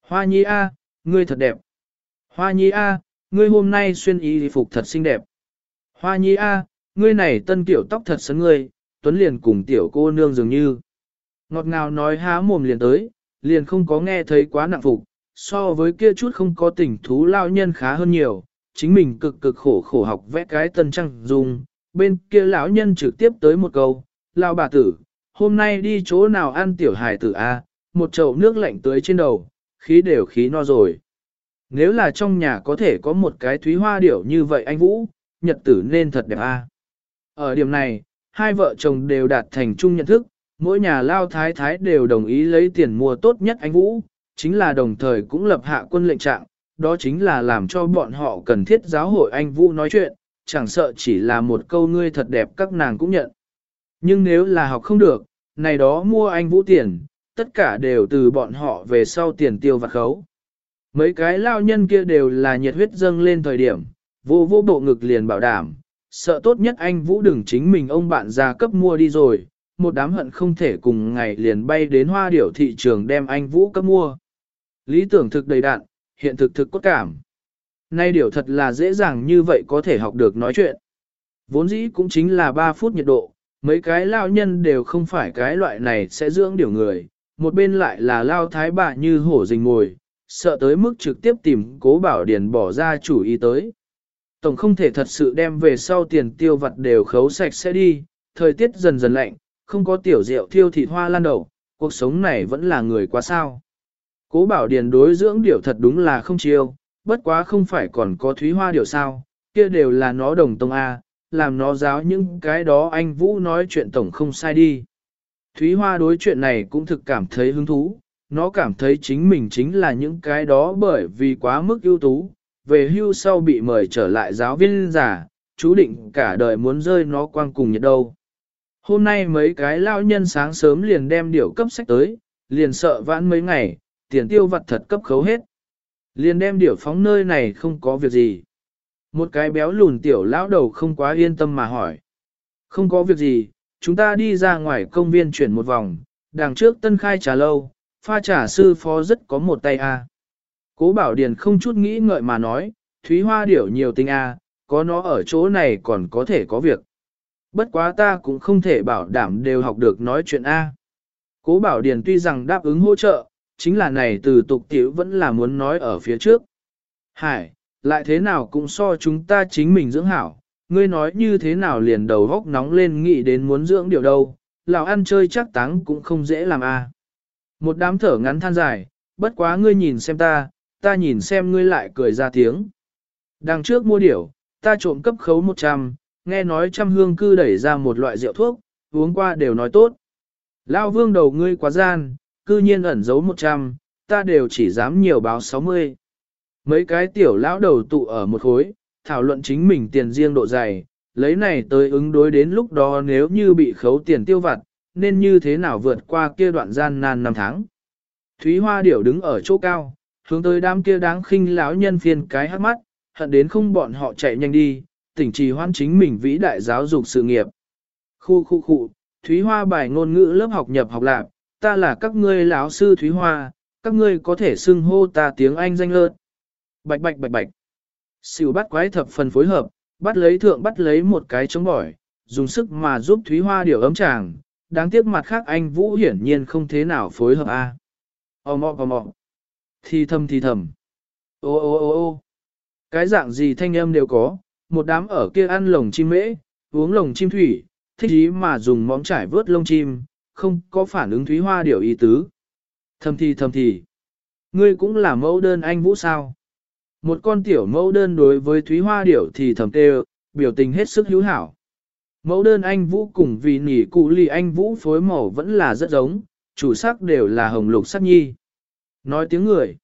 Hoa nhi A, ngươi thật đẹp. Hoa nhi A, ngươi hôm nay xuyên y phục thật xinh đẹp. Hoa nhi A, ngươi này tân tiểu tóc thật sấn ngươi, tuấn liền cùng tiểu cô nương dường như. Ngọt ngào nói há mồm liền tới, liền không có nghe thấy quá nặng phục, so với kia chút không có tình thú lao nhân khá hơn nhiều, chính mình cực cực khổ khổ học vẽ cái tân trăng dùng, bên kia lão nhân trực tiếp tới một câu, lao bà tử, hôm nay đi chỗ nào ăn tiểu hài tử a, một chậu nước lạnh tưới trên đầu, khí đều khí no rồi. Nếu là trong nhà có thể có một cái thúy hoa điểu như vậy anh Vũ, nhật tử nên thật đẹp a. Ở điểm này, hai vợ chồng đều đạt thành chung nhận thức, mỗi nhà lao thái thái đều đồng ý lấy tiền mua tốt nhất anh Vũ, chính là đồng thời cũng lập hạ quân lệnh trạng, đó chính là làm cho bọn họ cần thiết giáo hội anh Vũ nói chuyện, chẳng sợ chỉ là một câu ngươi thật đẹp các nàng cũng nhận. Nhưng nếu là học không được, này đó mua anh Vũ tiền, tất cả đều từ bọn họ về sau tiền tiêu vặt khấu. Mấy cái lao nhân kia đều là nhiệt huyết dâng lên thời điểm, vô vô bộ ngực liền bảo đảm, sợ tốt nhất anh Vũ đừng chính mình ông bạn gia cấp mua đi rồi, một đám hận không thể cùng ngày liền bay đến hoa điểu thị trường đem anh Vũ cấp mua. Lý tưởng thực đầy đạn, hiện thực thực cốt cảm. Nay điều thật là dễ dàng như vậy có thể học được nói chuyện. Vốn dĩ cũng chính là 3 phút nhiệt độ, mấy cái lao nhân đều không phải cái loại này sẽ dưỡng điều người, một bên lại là lao thái bà như hổ rình ngồi, sợ tới mức trực tiếp tìm cố bảo điền bỏ ra chủ ý tới. Tổng không thể thật sự đem về sau tiền tiêu vặt đều khấu sạch sẽ đi, thời tiết dần dần lạnh, không có tiểu rượu thiêu thịt hoa lan đầu, cuộc sống này vẫn là người quá sao. Cố bảo điền đối dưỡng điểu thật đúng là không chiêu, bất quá không phải còn có thúy hoa điểu sao, kia đều là nó đồng tông A, làm nó giáo những cái đó anh Vũ nói chuyện tổng không sai đi. Thúy hoa đối chuyện này cũng thực cảm thấy hứng thú, nó cảm thấy chính mình chính là những cái đó bởi vì quá mức ưu tú, về hưu sau bị mời trở lại giáo viên giả, chú định cả đời muốn rơi nó quang cùng nhiệt đâu. Hôm nay mấy cái lao nhân sáng sớm liền đem điều cấp sách tới, liền sợ vãn mấy ngày, tiền tiêu vặt thật cấp khấu hết. Liền đem điểu phóng nơi này không có việc gì. Một cái béo lùn tiểu lão đầu không quá yên tâm mà hỏi. Không có việc gì, chúng ta đi ra ngoài công viên chuyển một vòng, đằng trước tân khai trà lâu, pha trà sư phó rất có một tay a. Cố bảo điền không chút nghĩ ngợi mà nói, thúy hoa điểu nhiều tinh a, có nó ở chỗ này còn có thể có việc. Bất quá ta cũng không thể bảo đảm đều học được nói chuyện a. Cố bảo điền tuy rằng đáp ứng hỗ trợ, chính là này từ tục tiểu vẫn là muốn nói ở phía trước. Hải, lại thế nào cũng so chúng ta chính mình dưỡng hảo, ngươi nói như thế nào liền đầu góc nóng lên nghĩ đến muốn dưỡng điều đâu, lão ăn chơi chắc táng cũng không dễ làm a. Một đám thở ngắn than dài, bất quá ngươi nhìn xem ta, ta nhìn xem ngươi lại cười ra tiếng. Đằng trước mua điểu, ta trộm cấp khấu 100, nghe nói trăm hương cư đẩy ra một loại rượu thuốc, uống qua đều nói tốt. Lao vương đầu ngươi quá gian, cư nhiên ẩn giấu 100, ta đều chỉ dám nhiều báo 60. Mấy cái tiểu lão đầu tụ ở một khối, thảo luận chính mình tiền riêng độ dày, lấy này tới ứng đối đến lúc đó nếu như bị khấu tiền tiêu vặt, nên như thế nào vượt qua kia đoạn gian nan năm tháng. Thúy Hoa Điểu đứng ở chỗ cao, hướng tới đám kia đáng khinh lão nhân phiền cái hát mắt, hận đến không bọn họ chạy nhanh đi, tỉnh trì hoan chính mình vĩ đại giáo dục sự nghiệp. Khu khu khu, Thúy Hoa bài ngôn ngữ lớp học nhập học lạc, ta là các ngươi lão sư Thúy Hoa, các ngươi có thể xưng hô ta tiếng Anh danh lợt. Bạch bạch bạch bạch. xỉu bắt quái thập phần phối hợp, bắt lấy thượng bắt lấy một cái chống bỏi, dùng sức mà giúp Thúy Hoa điều ấm chàng, đáng tiếc mặt khác anh Vũ hiển nhiên không thế nào phối hợp a. À. Ôm ôm ôm ôm. Thì thầm thì thầm. Ô ô ô ô. Cái dạng gì thanh âm đều có, một đám ở kia ăn lồng chim mễ, uống lồng chim thủy, thích ý mà dùng móng trải vớt lông chim, không có phản ứng Thúy Hoa điều ý tứ. Thầm thì thầm thì. Ngươi cũng là mẫu đơn anh Vũ sao? Một con tiểu mẫu đơn đối với Thúy Hoa điểu thì thầm tê biểu tình hết sức hữu hảo. Mẫu đơn anh Vũ cùng vì nỉ cụ lì anh Vũ phối màu vẫn là rất giống, chủ sắc đều là hồng lục sắc nhi. Nói tiếng người.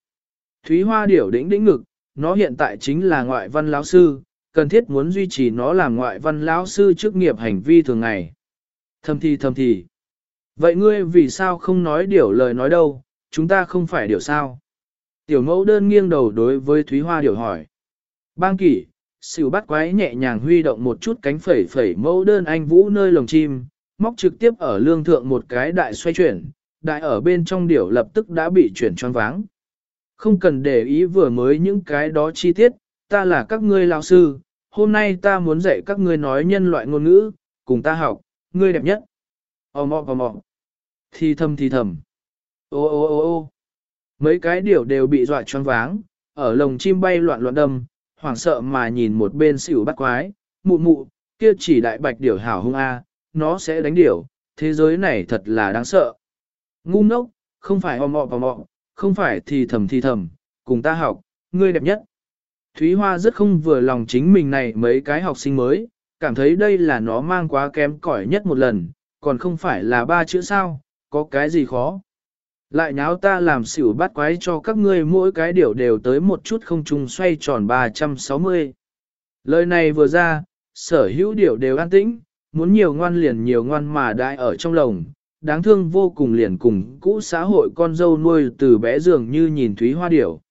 Thúy Hoa điểu đĩnh đĩnh ngực, nó hiện tại chính là ngoại văn lão sư, cần thiết muốn duy trì nó làm ngoại văn lão sư chức nghiệp hành vi thường ngày. Thầm thì thầm thì. Vậy ngươi vì sao không nói điều lời nói đâu, chúng ta không phải điều sao? Tiểu mẫu đơn nghiêng đầu đối với Thúy Hoa điều hỏi. Bang kỷ, xỉu bắt quái nhẹ nhàng huy động một chút cánh phẩy phẩy mẫu đơn anh vũ nơi lồng chim, móc trực tiếp ở lương thượng một cái đại xoay chuyển, đại ở bên trong điểu lập tức đã bị chuyển choáng váng. Không cần để ý vừa mới những cái đó chi tiết, ta là các ngươi lao sư, hôm nay ta muốn dạy các ngươi nói nhân loại ngôn ngữ, cùng ta học, ngươi đẹp nhất. Ồ mọ ồ mọ. Thì thầm thì thầm. Ô ô ô ô mấy cái điểu đều bị dọa choáng váng, ở lồng chim bay loạn loạn đâm, hoảng sợ mà nhìn một bên xỉu bắt quái, mụ mụ, kia chỉ đại bạch điểu hảo hung a, nó sẽ đánh điểu, thế giới này thật là đáng sợ. Ngu ngốc, không phải hòm mọ và mọ, không phải thì thầm thì thầm, cùng ta học, ngươi đẹp nhất. Thúy Hoa rất không vừa lòng chính mình này mấy cái học sinh mới, cảm thấy đây là nó mang quá kém cỏi nhất một lần, còn không phải là ba chữ sao, có cái gì khó. Lại nháo ta làm xỉu bắt quái cho các ngươi mỗi cái điều đều tới một chút không trùng xoay tròn 360. Lời này vừa ra, sở hữu điều đều an tĩnh, muốn nhiều ngoan liền nhiều ngoan mà đại ở trong lồng, đáng thương vô cùng liền cùng cũ xã hội con dâu nuôi từ bé dường như nhìn Thúy Hoa Điểu.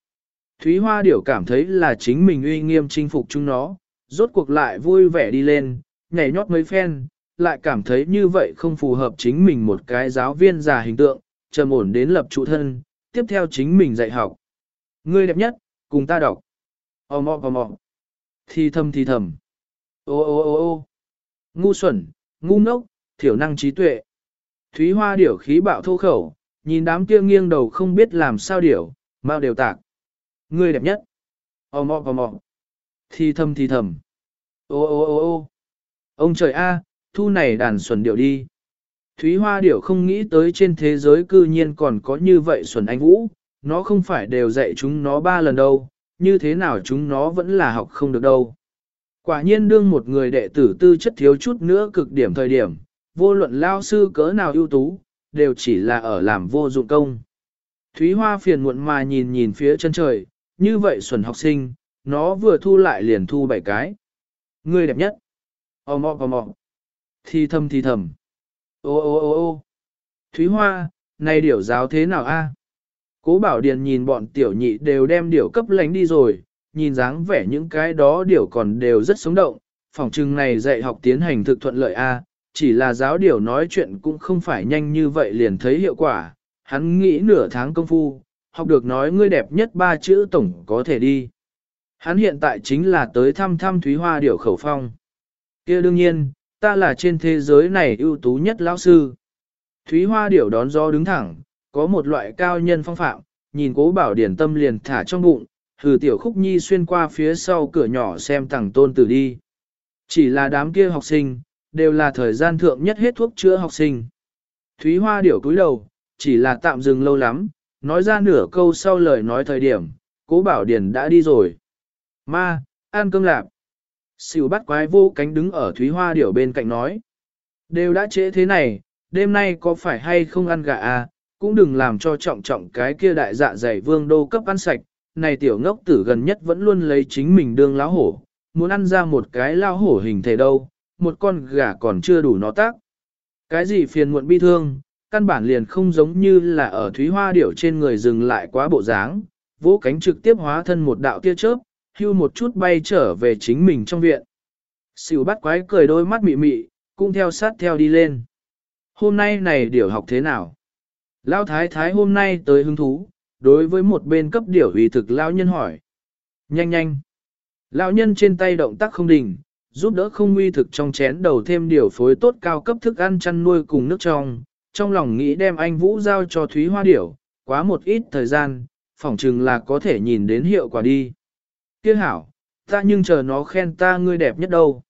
Thúy Hoa Điểu cảm thấy là chính mình uy nghiêm chinh phục chúng nó, rốt cuộc lại vui vẻ đi lên, nhảy nhót mấy phen, lại cảm thấy như vậy không phù hợp chính mình một cái giáo viên già hình tượng, trầm ổn đến lập trụ thân, tiếp theo chính mình dạy học. Ngươi đẹp nhất, cùng ta đọc. ôm mọ ôm mọ. Thì thầm thì thầm. Ô ô ô ô. Ngu xuẩn, ngu ngốc, thiểu năng trí tuệ. Thúy hoa điểu khí bạo thô khẩu, nhìn đám kia nghiêng đầu không biết làm sao điểu, mau đều tạc. Ngươi đẹp nhất. ôm mọ ôm mọ. Thì thầm thì thầm. Ô ô ô ô. Ông trời a, thu này đàn xuẩn điểu đi. Thúy Hoa Điểu không nghĩ tới trên thế giới cư nhiên còn có như vậy Xuân Anh Vũ, nó không phải đều dạy chúng nó ba lần đâu, như thế nào chúng nó vẫn là học không được đâu. Quả nhiên đương một người đệ tử tư chất thiếu chút nữa cực điểm thời điểm, vô luận lao sư cỡ nào ưu tú, đều chỉ là ở làm vô dụng công. Thúy Hoa phiền muộn mà nhìn nhìn phía chân trời, như vậy Xuân học sinh, nó vừa thu lại liền thu bảy cái. Người đẹp nhất. Ồ mọ ồ mọ. Thì thầm thì thầm. Ô ô ô ô Thúy Hoa, này điểu giáo thế nào a? Cố bảo điền nhìn bọn tiểu nhị đều đem điểu cấp lánh đi rồi, nhìn dáng vẻ những cái đó điểu còn đều rất sống động, phòng trưng này dạy học tiến hành thực thuận lợi a, chỉ là giáo điểu nói chuyện cũng không phải nhanh như vậy liền thấy hiệu quả, hắn nghĩ nửa tháng công phu, học được nói ngươi đẹp nhất ba chữ tổng có thể đi. Hắn hiện tại chính là tới thăm thăm Thúy Hoa điểu khẩu phong. kia đương nhiên, ta là trên thế giới này ưu tú nhất lão sư. Thúy Hoa điểu đón gió đứng thẳng, có một loại cao nhân phong phạm, nhìn cố bảo điển tâm liền thả trong bụng, hừ tiểu khúc nhi xuyên qua phía sau cửa nhỏ xem tẳng tôn tử đi. Chỉ là đám kia học sinh, đều là thời gian thượng nhất hết thuốc chữa học sinh. Thúy Hoa điểu cúi đầu, chỉ là tạm dừng lâu lắm, nói ra nửa câu sau lời nói thời điểm, cố bảo điển đã đi rồi. Ma, ăn cơm lạp. Sỉu bắt quái vô cánh đứng ở Thúy Hoa điểu bên cạnh nói. Đều đã trễ thế này, đêm nay có phải hay không ăn gà à, cũng đừng làm cho trọng trọng cái kia đại dạ dày vương đô cấp ăn sạch. Này tiểu ngốc tử gần nhất vẫn luôn lấy chính mình đương láo hổ, muốn ăn ra một cái lao hổ hình thể đâu, một con gà còn chưa đủ nó tác. Cái gì phiền muộn bi thương, căn bản liền không giống như là ở Thúy Hoa điểu trên người dừng lại quá bộ dáng, vỗ cánh trực tiếp hóa thân một đạo tia chớp, hưu một chút bay trở về chính mình trong viện. Sỉu bắt quái cười đôi mắt mị mị, cũng theo sát theo đi lên. Hôm nay này điểu học thế nào? Lão thái thái hôm nay tới hứng thú, đối với một bên cấp điểu hủy thực lão nhân hỏi. Nhanh nhanh. Lão nhân trên tay động tác không đình, giúp đỡ không uy thực trong chén đầu thêm điều phối tốt cao cấp thức ăn chăn nuôi cùng nước trong, trong lòng nghĩ đem anh Vũ giao cho Thúy Hoa Điểu, quá một ít thời gian, phỏng chừng là có thể nhìn đến hiệu quả đi. Kia hảo, ta nhưng chờ nó khen ta ngươi đẹp nhất đâu.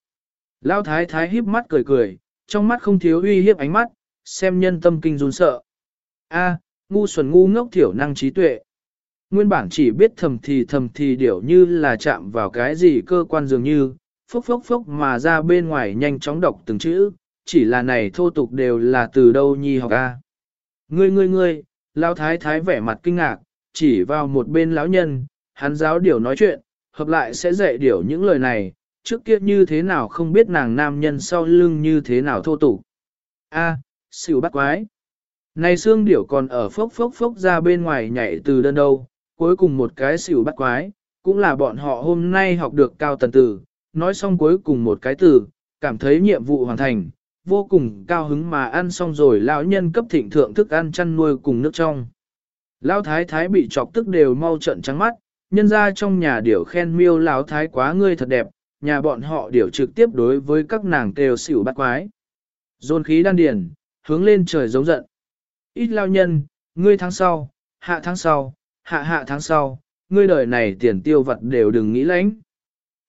Lão thái thái híp mắt cười cười, trong mắt không thiếu uy hiếp ánh mắt, xem nhân tâm kinh run sợ. A, ngu xuẩn ngu ngốc thiểu năng trí tuệ. Nguyên bản chỉ biết thầm thì thầm thì điểu như là chạm vào cái gì cơ quan dường như, phốc phốc phốc mà ra bên ngoài nhanh chóng đọc từng chữ, chỉ là này thô tục đều là từ đâu nhi học a. Ngươi ngươi ngươi, lão thái thái vẻ mặt kinh ngạc, chỉ vào một bên lão nhân, hắn giáo điểu nói chuyện, hợp lại sẽ dạy điểu những lời này, trước kia như thế nào không biết nàng nam nhân sau lưng như thế nào thô tục. A, à, xỉu bắt quái. Này xương điểu còn ở phốc phốc phốc ra bên ngoài nhảy từ đơn đâu, cuối cùng một cái xỉu bắt quái, cũng là bọn họ hôm nay học được cao tần tử, nói xong cuối cùng một cái từ, cảm thấy nhiệm vụ hoàn thành, vô cùng cao hứng mà ăn xong rồi lão nhân cấp thịnh thượng thức ăn chăn nuôi cùng nước trong. Lão thái thái bị chọc tức đều mau trận trắng mắt, nhân ra trong nhà điểu khen miêu lão thái quá ngươi thật đẹp, nhà bọn họ điểu trực tiếp đối với các nàng kêu xỉu bắt quái. Dồn khí đan điền, hướng lên trời giống giận. Ít lao nhân, ngươi tháng sau, hạ tháng sau, hạ hạ tháng sau, ngươi đời này tiền tiêu vật đều đừng nghĩ lánh.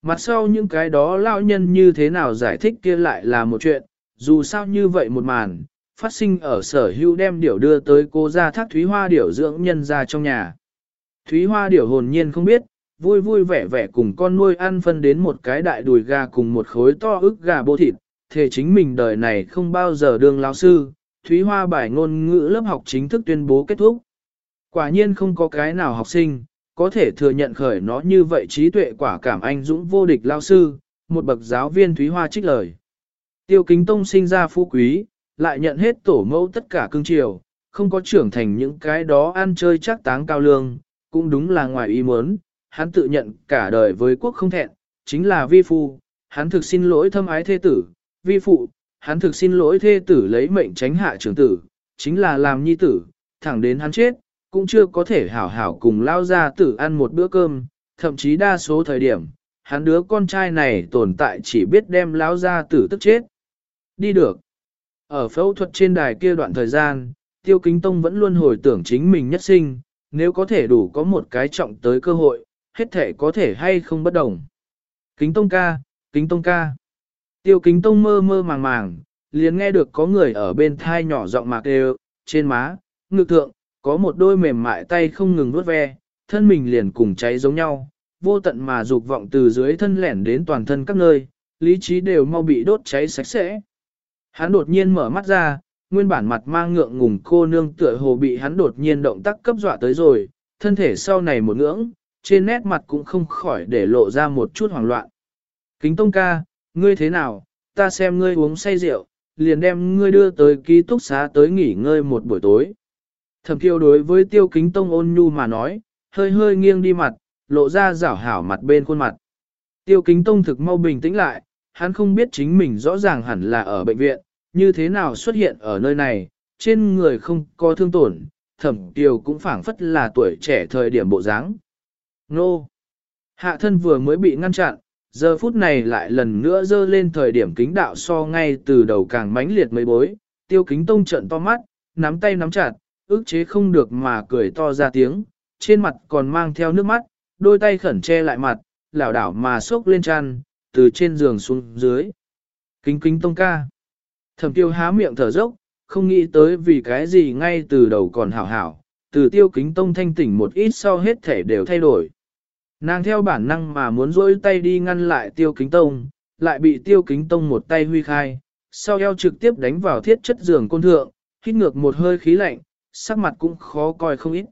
Mặt sau những cái đó lao nhân như thế nào giải thích kia lại là một chuyện, dù sao như vậy một màn, phát sinh ở sở hữu đem điểu đưa tới cô gia thác Thúy Hoa điểu dưỡng nhân ra trong nhà. Thúy Hoa điểu hồn nhiên không biết, vui vui vẻ vẻ cùng con nuôi ăn phân đến một cái đại đùi gà cùng một khối to ức gà bô thịt, thể chính mình đời này không bao giờ đương lão sư, Thúy Hoa bài ngôn ngữ lớp học chính thức tuyên bố kết thúc. Quả nhiên không có cái nào học sinh, có thể thừa nhận khởi nó như vậy trí tuệ quả cảm anh dũng vô địch lao sư, một bậc giáo viên Thúy Hoa trích lời. Tiêu kính tông sinh ra phú quý, lại nhận hết tổ mẫu tất cả cương triều, không có trưởng thành những cái đó ăn chơi chắc táng cao lương, cũng đúng là ngoài ý muốn, hắn tự nhận cả đời với quốc không thẹn, chính là vi phu, hắn thực xin lỗi thâm ái thê tử, vi phụ, hắn thực xin lỗi thê tử lấy mệnh tránh hạ trưởng tử, chính là làm nhi tử, thẳng đến hắn chết, cũng chưa có thể hảo hảo cùng lao ra tử ăn một bữa cơm, thậm chí đa số thời điểm, hắn đứa con trai này tồn tại chỉ biết đem lao ra tử tức chết. Đi được. Ở phẫu thuật trên đài kia đoạn thời gian, Tiêu Kính Tông vẫn luôn hồi tưởng chính mình nhất sinh, nếu có thể đủ có một cái trọng tới cơ hội, hết thể có thể hay không bất đồng. Kính Tông ca, Kính Tông ca. Tiêu Kính Tông mơ mơ màng màng, liền nghe được có người ở bên thai nhỏ giọng mạc đều, trên má, ngực thượng, có một đôi mềm mại tay không ngừng vuốt ve, thân mình liền cùng cháy giống nhau, vô tận mà dục vọng từ dưới thân lẻn đến toàn thân các nơi, lý trí đều mau bị đốt cháy sạch sẽ. Hắn đột nhiên mở mắt ra, nguyên bản mặt mang ngượng ngùng cô nương tựa hồ bị hắn đột nhiên động tác cấp dọa tới rồi, thân thể sau này một ngưỡng, trên nét mặt cũng không khỏi để lộ ra một chút hoảng loạn. Kính tông ca, ngươi thế nào, ta xem ngươi uống say rượu, liền đem ngươi đưa tới ký túc xá tới nghỉ ngơi một buổi tối. Thẩm Kiêu đối với tiêu kính tông ôn nhu mà nói, hơi hơi nghiêng đi mặt, lộ ra rảo hảo mặt bên khuôn mặt. Tiêu kính tông thực mau bình tĩnh lại, hắn không biết chính mình rõ ràng hẳn là ở bệnh viện, như thế nào xuất hiện ở nơi này, trên người không có thương tổn, thẩm tiều cũng phảng phất là tuổi trẻ thời điểm bộ dáng. Nô! Hạ thân vừa mới bị ngăn chặn, giờ phút này lại lần nữa dơ lên thời điểm kính đạo so ngay từ đầu càng mãnh liệt mấy bối, tiêu kính tông trận to mắt, nắm tay nắm chặt, ức chế không được mà cười to ra tiếng, trên mặt còn mang theo nước mắt, đôi tay khẩn che lại mặt, lảo đảo mà xốc lên chăn, từ trên giường xuống dưới. Kính kính tông ca. Thẩm tiêu há miệng thở dốc, không nghĩ tới vì cái gì ngay từ đầu còn hảo hảo, từ tiêu kính tông thanh tỉnh một ít sau hết thể đều thay đổi. Nàng theo bản năng mà muốn rỗi tay đi ngăn lại tiêu kính tông, lại bị tiêu kính tông một tay huy khai, sau eo trực tiếp đánh vào thiết chất giường côn thượng, hít ngược một hơi khí lạnh, sắc mặt cũng khó coi không ít.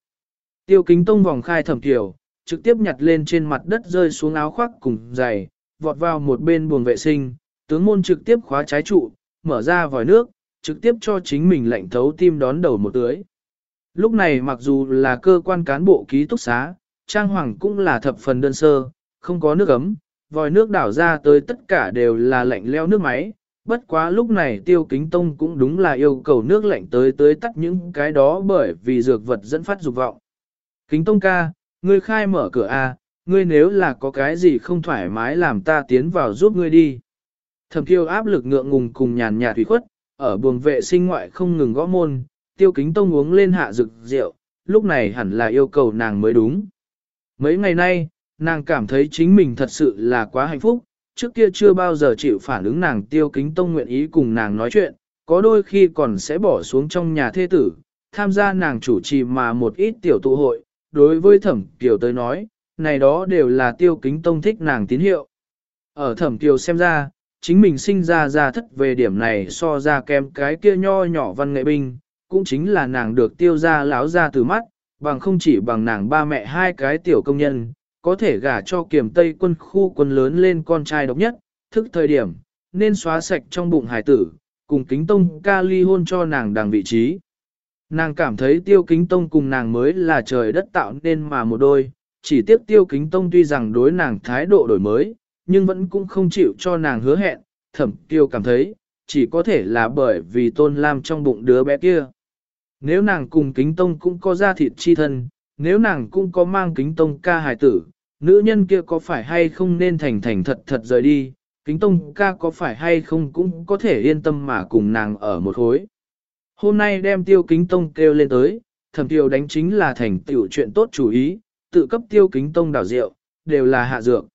Tiêu kính tông vòng khai thẩm tiểu, trực tiếp nhặt lên trên mặt đất rơi xuống áo khoác cùng giày, vọt vào một bên buồng vệ sinh, tướng môn trực tiếp khóa trái trụ, mở ra vòi nước, trực tiếp cho chính mình lạnh thấu tim đón đầu một tưới. Lúc này mặc dù là cơ quan cán bộ ký túc xá, trang hoàng cũng là thập phần đơn sơ, không có nước ấm, vòi nước đảo ra tới tất cả đều là lạnh leo nước máy. Bất quá lúc này tiêu kính tông cũng đúng là yêu cầu nước lạnh tới tới tắt những cái đó bởi vì dược vật dẫn phát dục vọng. Kính tông ca, ngươi khai mở cửa A, ngươi nếu là có cái gì không thoải mái làm ta tiến vào giúp ngươi đi. Thẩm tiêu áp lực ngượng ngùng cùng nhàn nhạt thủy khuất, ở buồng vệ sinh ngoại không ngừng gõ môn, tiêu kính tông uống lên hạ rực rượu, lúc này hẳn là yêu cầu nàng mới đúng. Mấy ngày nay, nàng cảm thấy chính mình thật sự là quá hạnh phúc, trước kia chưa bao giờ chịu phản ứng nàng tiêu kính tông nguyện ý cùng nàng nói chuyện, có đôi khi còn sẽ bỏ xuống trong nhà thê tử, tham gia nàng chủ trì mà một ít tiểu tụ hội, đối với thẩm kiều tới nói, này đó đều là tiêu kính tông thích nàng tín hiệu. Ở thẩm kiều xem ra, chính mình sinh ra ra thất về điểm này so ra kém cái kia nho nhỏ văn nghệ binh, cũng chính là nàng được tiêu ra lão ra từ mắt, bằng không chỉ bằng nàng ba mẹ hai cái tiểu công nhân, có thể gả cho kiểm tây quân khu quân lớn lên con trai độc nhất, thức thời điểm, nên xóa sạch trong bụng hải tử, cùng kính tông ca ly hôn cho nàng đằng vị trí. Nàng cảm thấy tiêu kính tông cùng nàng mới là trời đất tạo nên mà một đôi, chỉ tiếc tiêu kính tông tuy rằng đối nàng thái độ đổi mới, nhưng vẫn cũng không chịu cho nàng hứa hẹn, thẩm tiêu cảm thấy, chỉ có thể là bởi vì tôn lam trong bụng đứa bé kia. Nếu nàng cùng kính tông cũng có gia thịt chi thân, nếu nàng cũng có mang kính tông ca hài tử, nữ nhân kia có phải hay không nên thành thành thật thật rời đi, kính tông ca có phải hay không cũng có thể yên tâm mà cùng nàng ở một khối. Hôm nay đem tiêu kính tông kêu lên tới, thẩm tiêu đánh chính là thành tiểu chuyện tốt chủ ý, tự cấp tiêu kính tông đảo rượu, đều là hạ dược.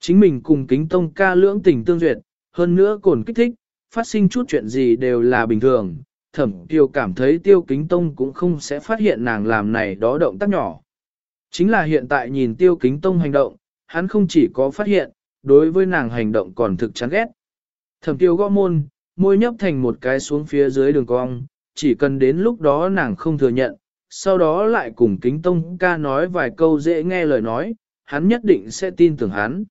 Chính mình cùng kính tông ca lưỡng tình tương duyệt, hơn nữa còn kích thích, phát sinh chút chuyện gì đều là bình thường. Thẩm tiêu cảm thấy tiêu kính tông cũng không sẽ phát hiện nàng làm này đó động tác nhỏ. Chính là hiện tại nhìn tiêu kính tông hành động, hắn không chỉ có phát hiện, đối với nàng hành động còn thực chán ghét. Thẩm tiêu gõ môn, môi nhấp thành một cái xuống phía dưới đường cong, chỉ cần đến lúc đó nàng không thừa nhận, sau đó lại cùng kính tông ca nói vài câu dễ nghe lời nói, hắn nhất định sẽ tin tưởng hắn.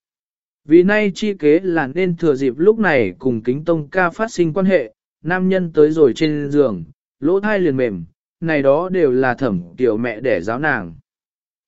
Vì nay chi kế là nên thừa dịp lúc này cùng kính tông ca phát sinh quan hệ, nam nhân tới rồi trên giường, lỗ thai liền mềm, này đó đều là thẩm tiểu mẹ đẻ giáo nàng.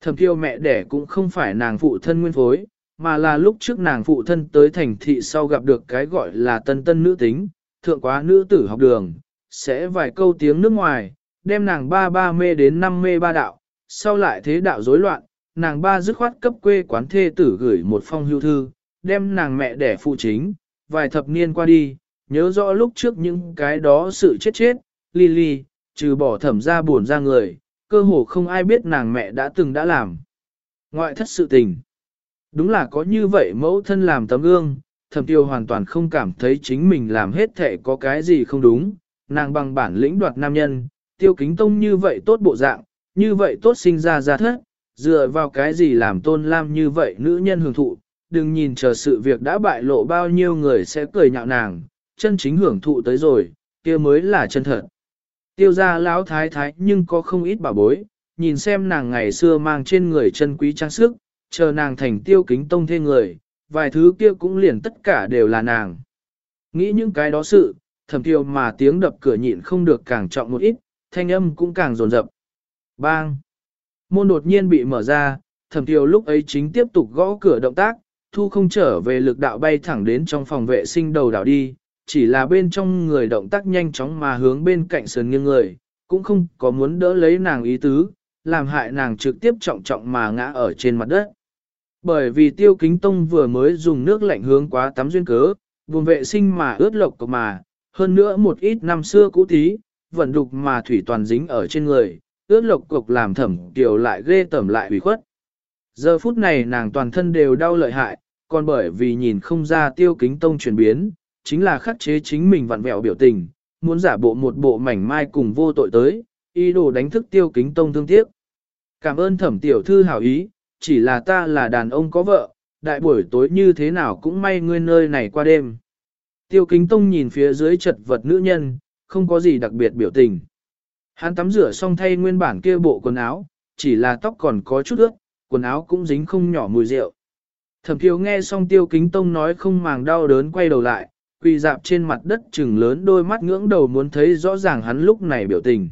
Thẩm tiểu mẹ đẻ cũng không phải nàng phụ thân nguyên phối, mà là lúc trước nàng phụ thân tới thành thị sau gặp được cái gọi là tân tân nữ tính, thượng quá nữ tử học đường, sẽ vài câu tiếng nước ngoài, đem nàng ba ba mê đến năm mê ba đạo, sau lại thế đạo rối loạn, nàng ba dứt khoát cấp quê quán thê tử gửi một phong hưu thư, đem nàng mẹ đẻ phụ chính, vài thập niên qua đi, nhớ rõ lúc trước những cái đó sự chết chết, ly ly, trừ bỏ thẩm ra buồn ra người, cơ hồ không ai biết nàng mẹ đã từng đã làm. Ngoại thất sự tình. Đúng là có như vậy mẫu thân làm tấm gương, thẩm tiêu hoàn toàn không cảm thấy chính mình làm hết thể có cái gì không đúng, nàng bằng bản lĩnh đoạt nam nhân, tiêu kính tông như vậy tốt bộ dạng, như vậy tốt sinh ra ra thất, dựa vào cái gì làm tôn lam như vậy nữ nhân hưởng thụ, đừng nhìn chờ sự việc đã bại lộ bao nhiêu người sẽ cười nhạo nàng, chân chính hưởng thụ tới rồi, kia mới là chân thật. Tiêu gia lão thái thái nhưng có không ít bảo bối, nhìn xem nàng ngày xưa mang trên người chân quý trang sức, chờ nàng thành tiêu kính tông thê người, vài thứ kia cũng liền tất cả đều là nàng. Nghĩ những cái đó sự, thầm tiêu mà tiếng đập cửa nhịn không được càng trọng một ít, thanh âm cũng càng rồn rập. Bang! Môn đột nhiên bị mở ra, thẩm tiêu lúc ấy chính tiếp tục gõ cửa động tác, thu không trở về lực đạo bay thẳng đến trong phòng vệ sinh đầu đảo đi, chỉ là bên trong người động tác nhanh chóng mà hướng bên cạnh sườn nghiêng người, cũng không có muốn đỡ lấy nàng ý tứ, làm hại nàng trực tiếp trọng trọng mà ngã ở trên mặt đất. Bởi vì tiêu kính tông vừa mới dùng nước lạnh hướng quá tắm duyên cớ, vùng vệ sinh mà ướt lộc cộc mà, hơn nữa một ít năm xưa cũ tí, vận đục mà thủy toàn dính ở trên người, ướt lộc cộc làm thẩm tiểu lại ghê tẩm lại ủy khuất. Giờ phút này nàng toàn thân đều đau lợi hại, còn bởi vì nhìn không ra tiêu kính tông chuyển biến, chính là khắc chế chính mình vặn vẹo biểu tình, muốn giả bộ một bộ mảnh mai cùng vô tội tới, ý đồ đánh thức tiêu kính tông thương tiếc. Cảm ơn thẩm tiểu thư hảo ý, chỉ là ta là đàn ông có vợ, đại buổi tối như thế nào cũng may ngươi nơi này qua đêm. Tiêu kính tông nhìn phía dưới chật vật nữ nhân, không có gì đặc biệt biểu tình. Hắn tắm rửa xong thay nguyên bản kia bộ quần áo, chỉ là tóc còn có chút ướt, quần áo cũng dính không nhỏ mùi rượu. Thẩm thiếu nghe xong tiêu kính tông nói không màng đau đớn quay đầu lại, quỳ dạp trên mặt đất trừng lớn đôi mắt ngưỡng đầu muốn thấy rõ ràng hắn lúc này biểu tình.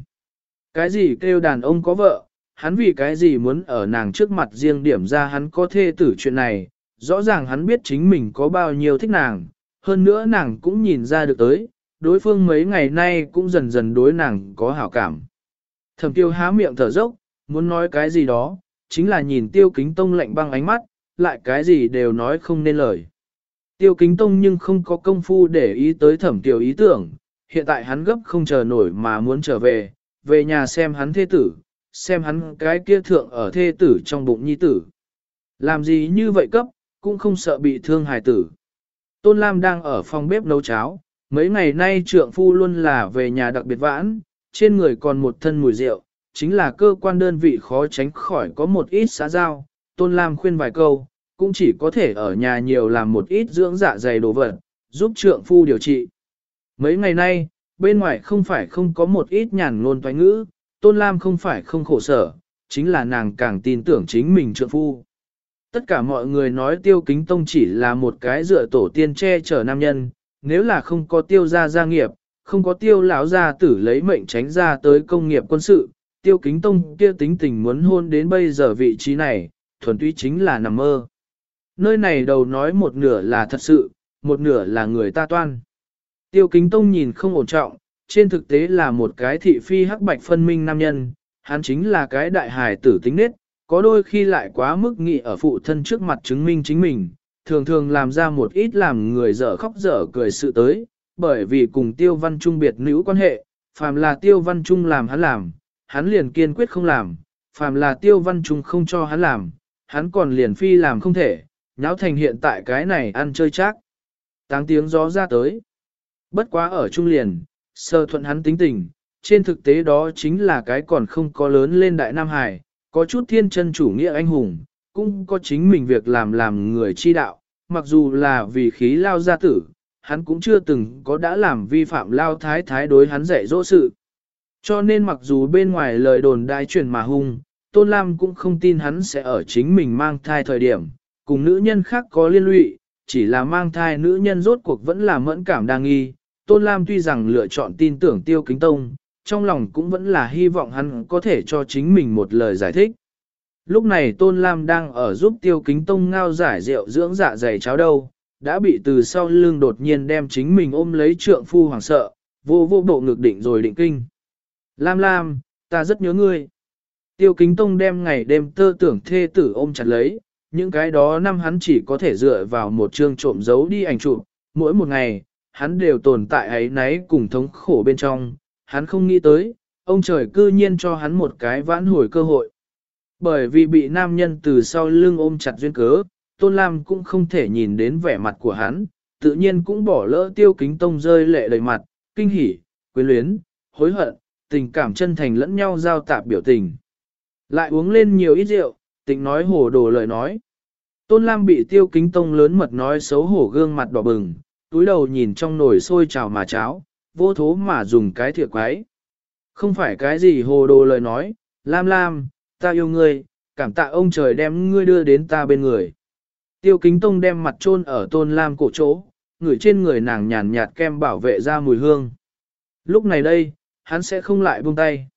Cái gì kêu đàn ông có vợ, hắn vì cái gì muốn ở nàng trước mặt riêng điểm ra hắn có thê tử chuyện này, rõ ràng hắn biết chính mình có bao nhiêu thích nàng, hơn nữa nàng cũng nhìn ra được tới, đối phương mấy ngày nay cũng dần dần đối nàng có hảo cảm. Thẩm tiêu há miệng thở dốc, muốn nói cái gì đó, chính là nhìn tiêu kính tông lạnh băng ánh mắt, lại cái gì đều nói không nên lời. Tiêu kính tông nhưng không có công phu để ý tới thẩm tiểu ý tưởng, hiện tại hắn gấp không chờ nổi mà muốn trở về, về nhà xem hắn thê tử, xem hắn cái kia thượng ở thê tử trong bụng nhi tử. Làm gì như vậy cấp, cũng không sợ bị thương hài tử. Tôn Lam đang ở phòng bếp nấu cháo, mấy ngày nay trượng phu luôn là về nhà đặc biệt vãn, trên người còn một thân mùi rượu, chính là cơ quan đơn vị khó tránh khỏi có một ít xã giao. Tôn Lam khuyên vài câu, cũng chỉ có thể ở nhà nhiều làm một ít dưỡng dạ dày đồ vật, giúp trượng phu điều trị. Mấy ngày nay, bên ngoài không phải không có một ít nhàn ngôn toái ngữ, Tôn Lam không phải không khổ sở, chính là nàng càng tin tưởng chính mình trượng phu. Tất cả mọi người nói tiêu kính tông chỉ là một cái dựa tổ tiên che chở nam nhân, nếu là không có tiêu gia gia nghiệp, không có tiêu lão gia tử lấy mệnh tránh ra tới công nghiệp quân sự, tiêu kính tông kia tính tình muốn hôn đến bây giờ vị trí này, thuần túy chính là nằm mơ. Nơi này đầu nói một nửa là thật sự, một nửa là người ta toan. Tiêu kính tông nhìn không ổn trọng, trên thực tế là một cái thị phi hắc bạch phân minh nam nhân, hắn chính là cái đại hài tử tính nết, có đôi khi lại quá mức nghị ở phụ thân trước mặt chứng minh chính mình, thường thường làm ra một ít làm người dở khóc dở cười sự tới, bởi vì cùng tiêu văn trung biệt nữ quan hệ, phàm là tiêu văn trung làm hắn làm, hắn liền kiên quyết không làm, phàm là tiêu văn trung không cho hắn làm, hắn còn liền phi làm không thể, nháo thành hiện tại cái này ăn chơi chắc. Táng tiếng gió ra tới. Bất quá ở trung liền, sơ thuận hắn tính tình, trên thực tế đó chính là cái còn không có lớn lên đại Nam Hải, có chút thiên chân chủ nghĩa anh hùng, cũng có chính mình việc làm làm người chi đạo, mặc dù là vì khí lao gia tử, hắn cũng chưa từng có đã làm vi phạm lao thái thái đối hắn dạy dỗ sự. Cho nên mặc dù bên ngoài lời đồn đại truyền mà hung, Tôn Lam cũng không tin hắn sẽ ở chính mình mang thai thời điểm, cùng nữ nhân khác có liên lụy, chỉ là mang thai nữ nhân rốt cuộc vẫn là mẫn cảm đa nghi. Tôn Lam tuy rằng lựa chọn tin tưởng Tiêu Kính Tông, trong lòng cũng vẫn là hy vọng hắn có thể cho chính mình một lời giải thích. Lúc này Tôn Lam đang ở giúp Tiêu Kính Tông ngao giải rượu dưỡng dạ dày cháo đâu, đã bị từ sau lưng đột nhiên đem chính mình ôm lấy trượng phu hoàng sợ, vô vô bộ ngực định rồi định kinh. Lam Lam, ta rất nhớ ngươi. Tiêu Kính Tông đem ngày đêm tơ tưởng thê tử ôm chặt lấy, những cái đó năm hắn chỉ có thể dựa vào một chương trộm giấu đi ảnh chụp, mỗi một ngày, hắn đều tồn tại ấy náy cùng thống khổ bên trong, hắn không nghĩ tới, ông trời cư nhiên cho hắn một cái vãn hồi cơ hội. Bởi vì bị nam nhân từ sau lưng ôm chặt duyên cớ, Tôn Lam cũng không thể nhìn đến vẻ mặt của hắn, tự nhiên cũng bỏ lỡ tiêu kính tông rơi lệ đầy mặt, kinh hỉ, quyến luyến, hối hận, tình cảm chân thành lẫn nhau giao tạp biểu tình. Lại uống lên nhiều ít rượu, tịnh nói hồ đồ lời nói. Tôn Lam bị tiêu kính tông lớn mật nói xấu hổ gương mặt đỏ bừng, túi đầu nhìn trong nồi sôi trào mà cháo, vô thố mà dùng cái thìa quái. Không phải cái gì hồ đồ lời nói, Lam Lam, ta yêu ngươi, cảm tạ ông trời đem ngươi đưa đến ta bên người. Tiêu kính tông đem mặt chôn ở tôn Lam cổ chỗ, người trên người nàng nhàn nhạt kem bảo vệ ra mùi hương. Lúc này đây, hắn sẽ không lại buông tay.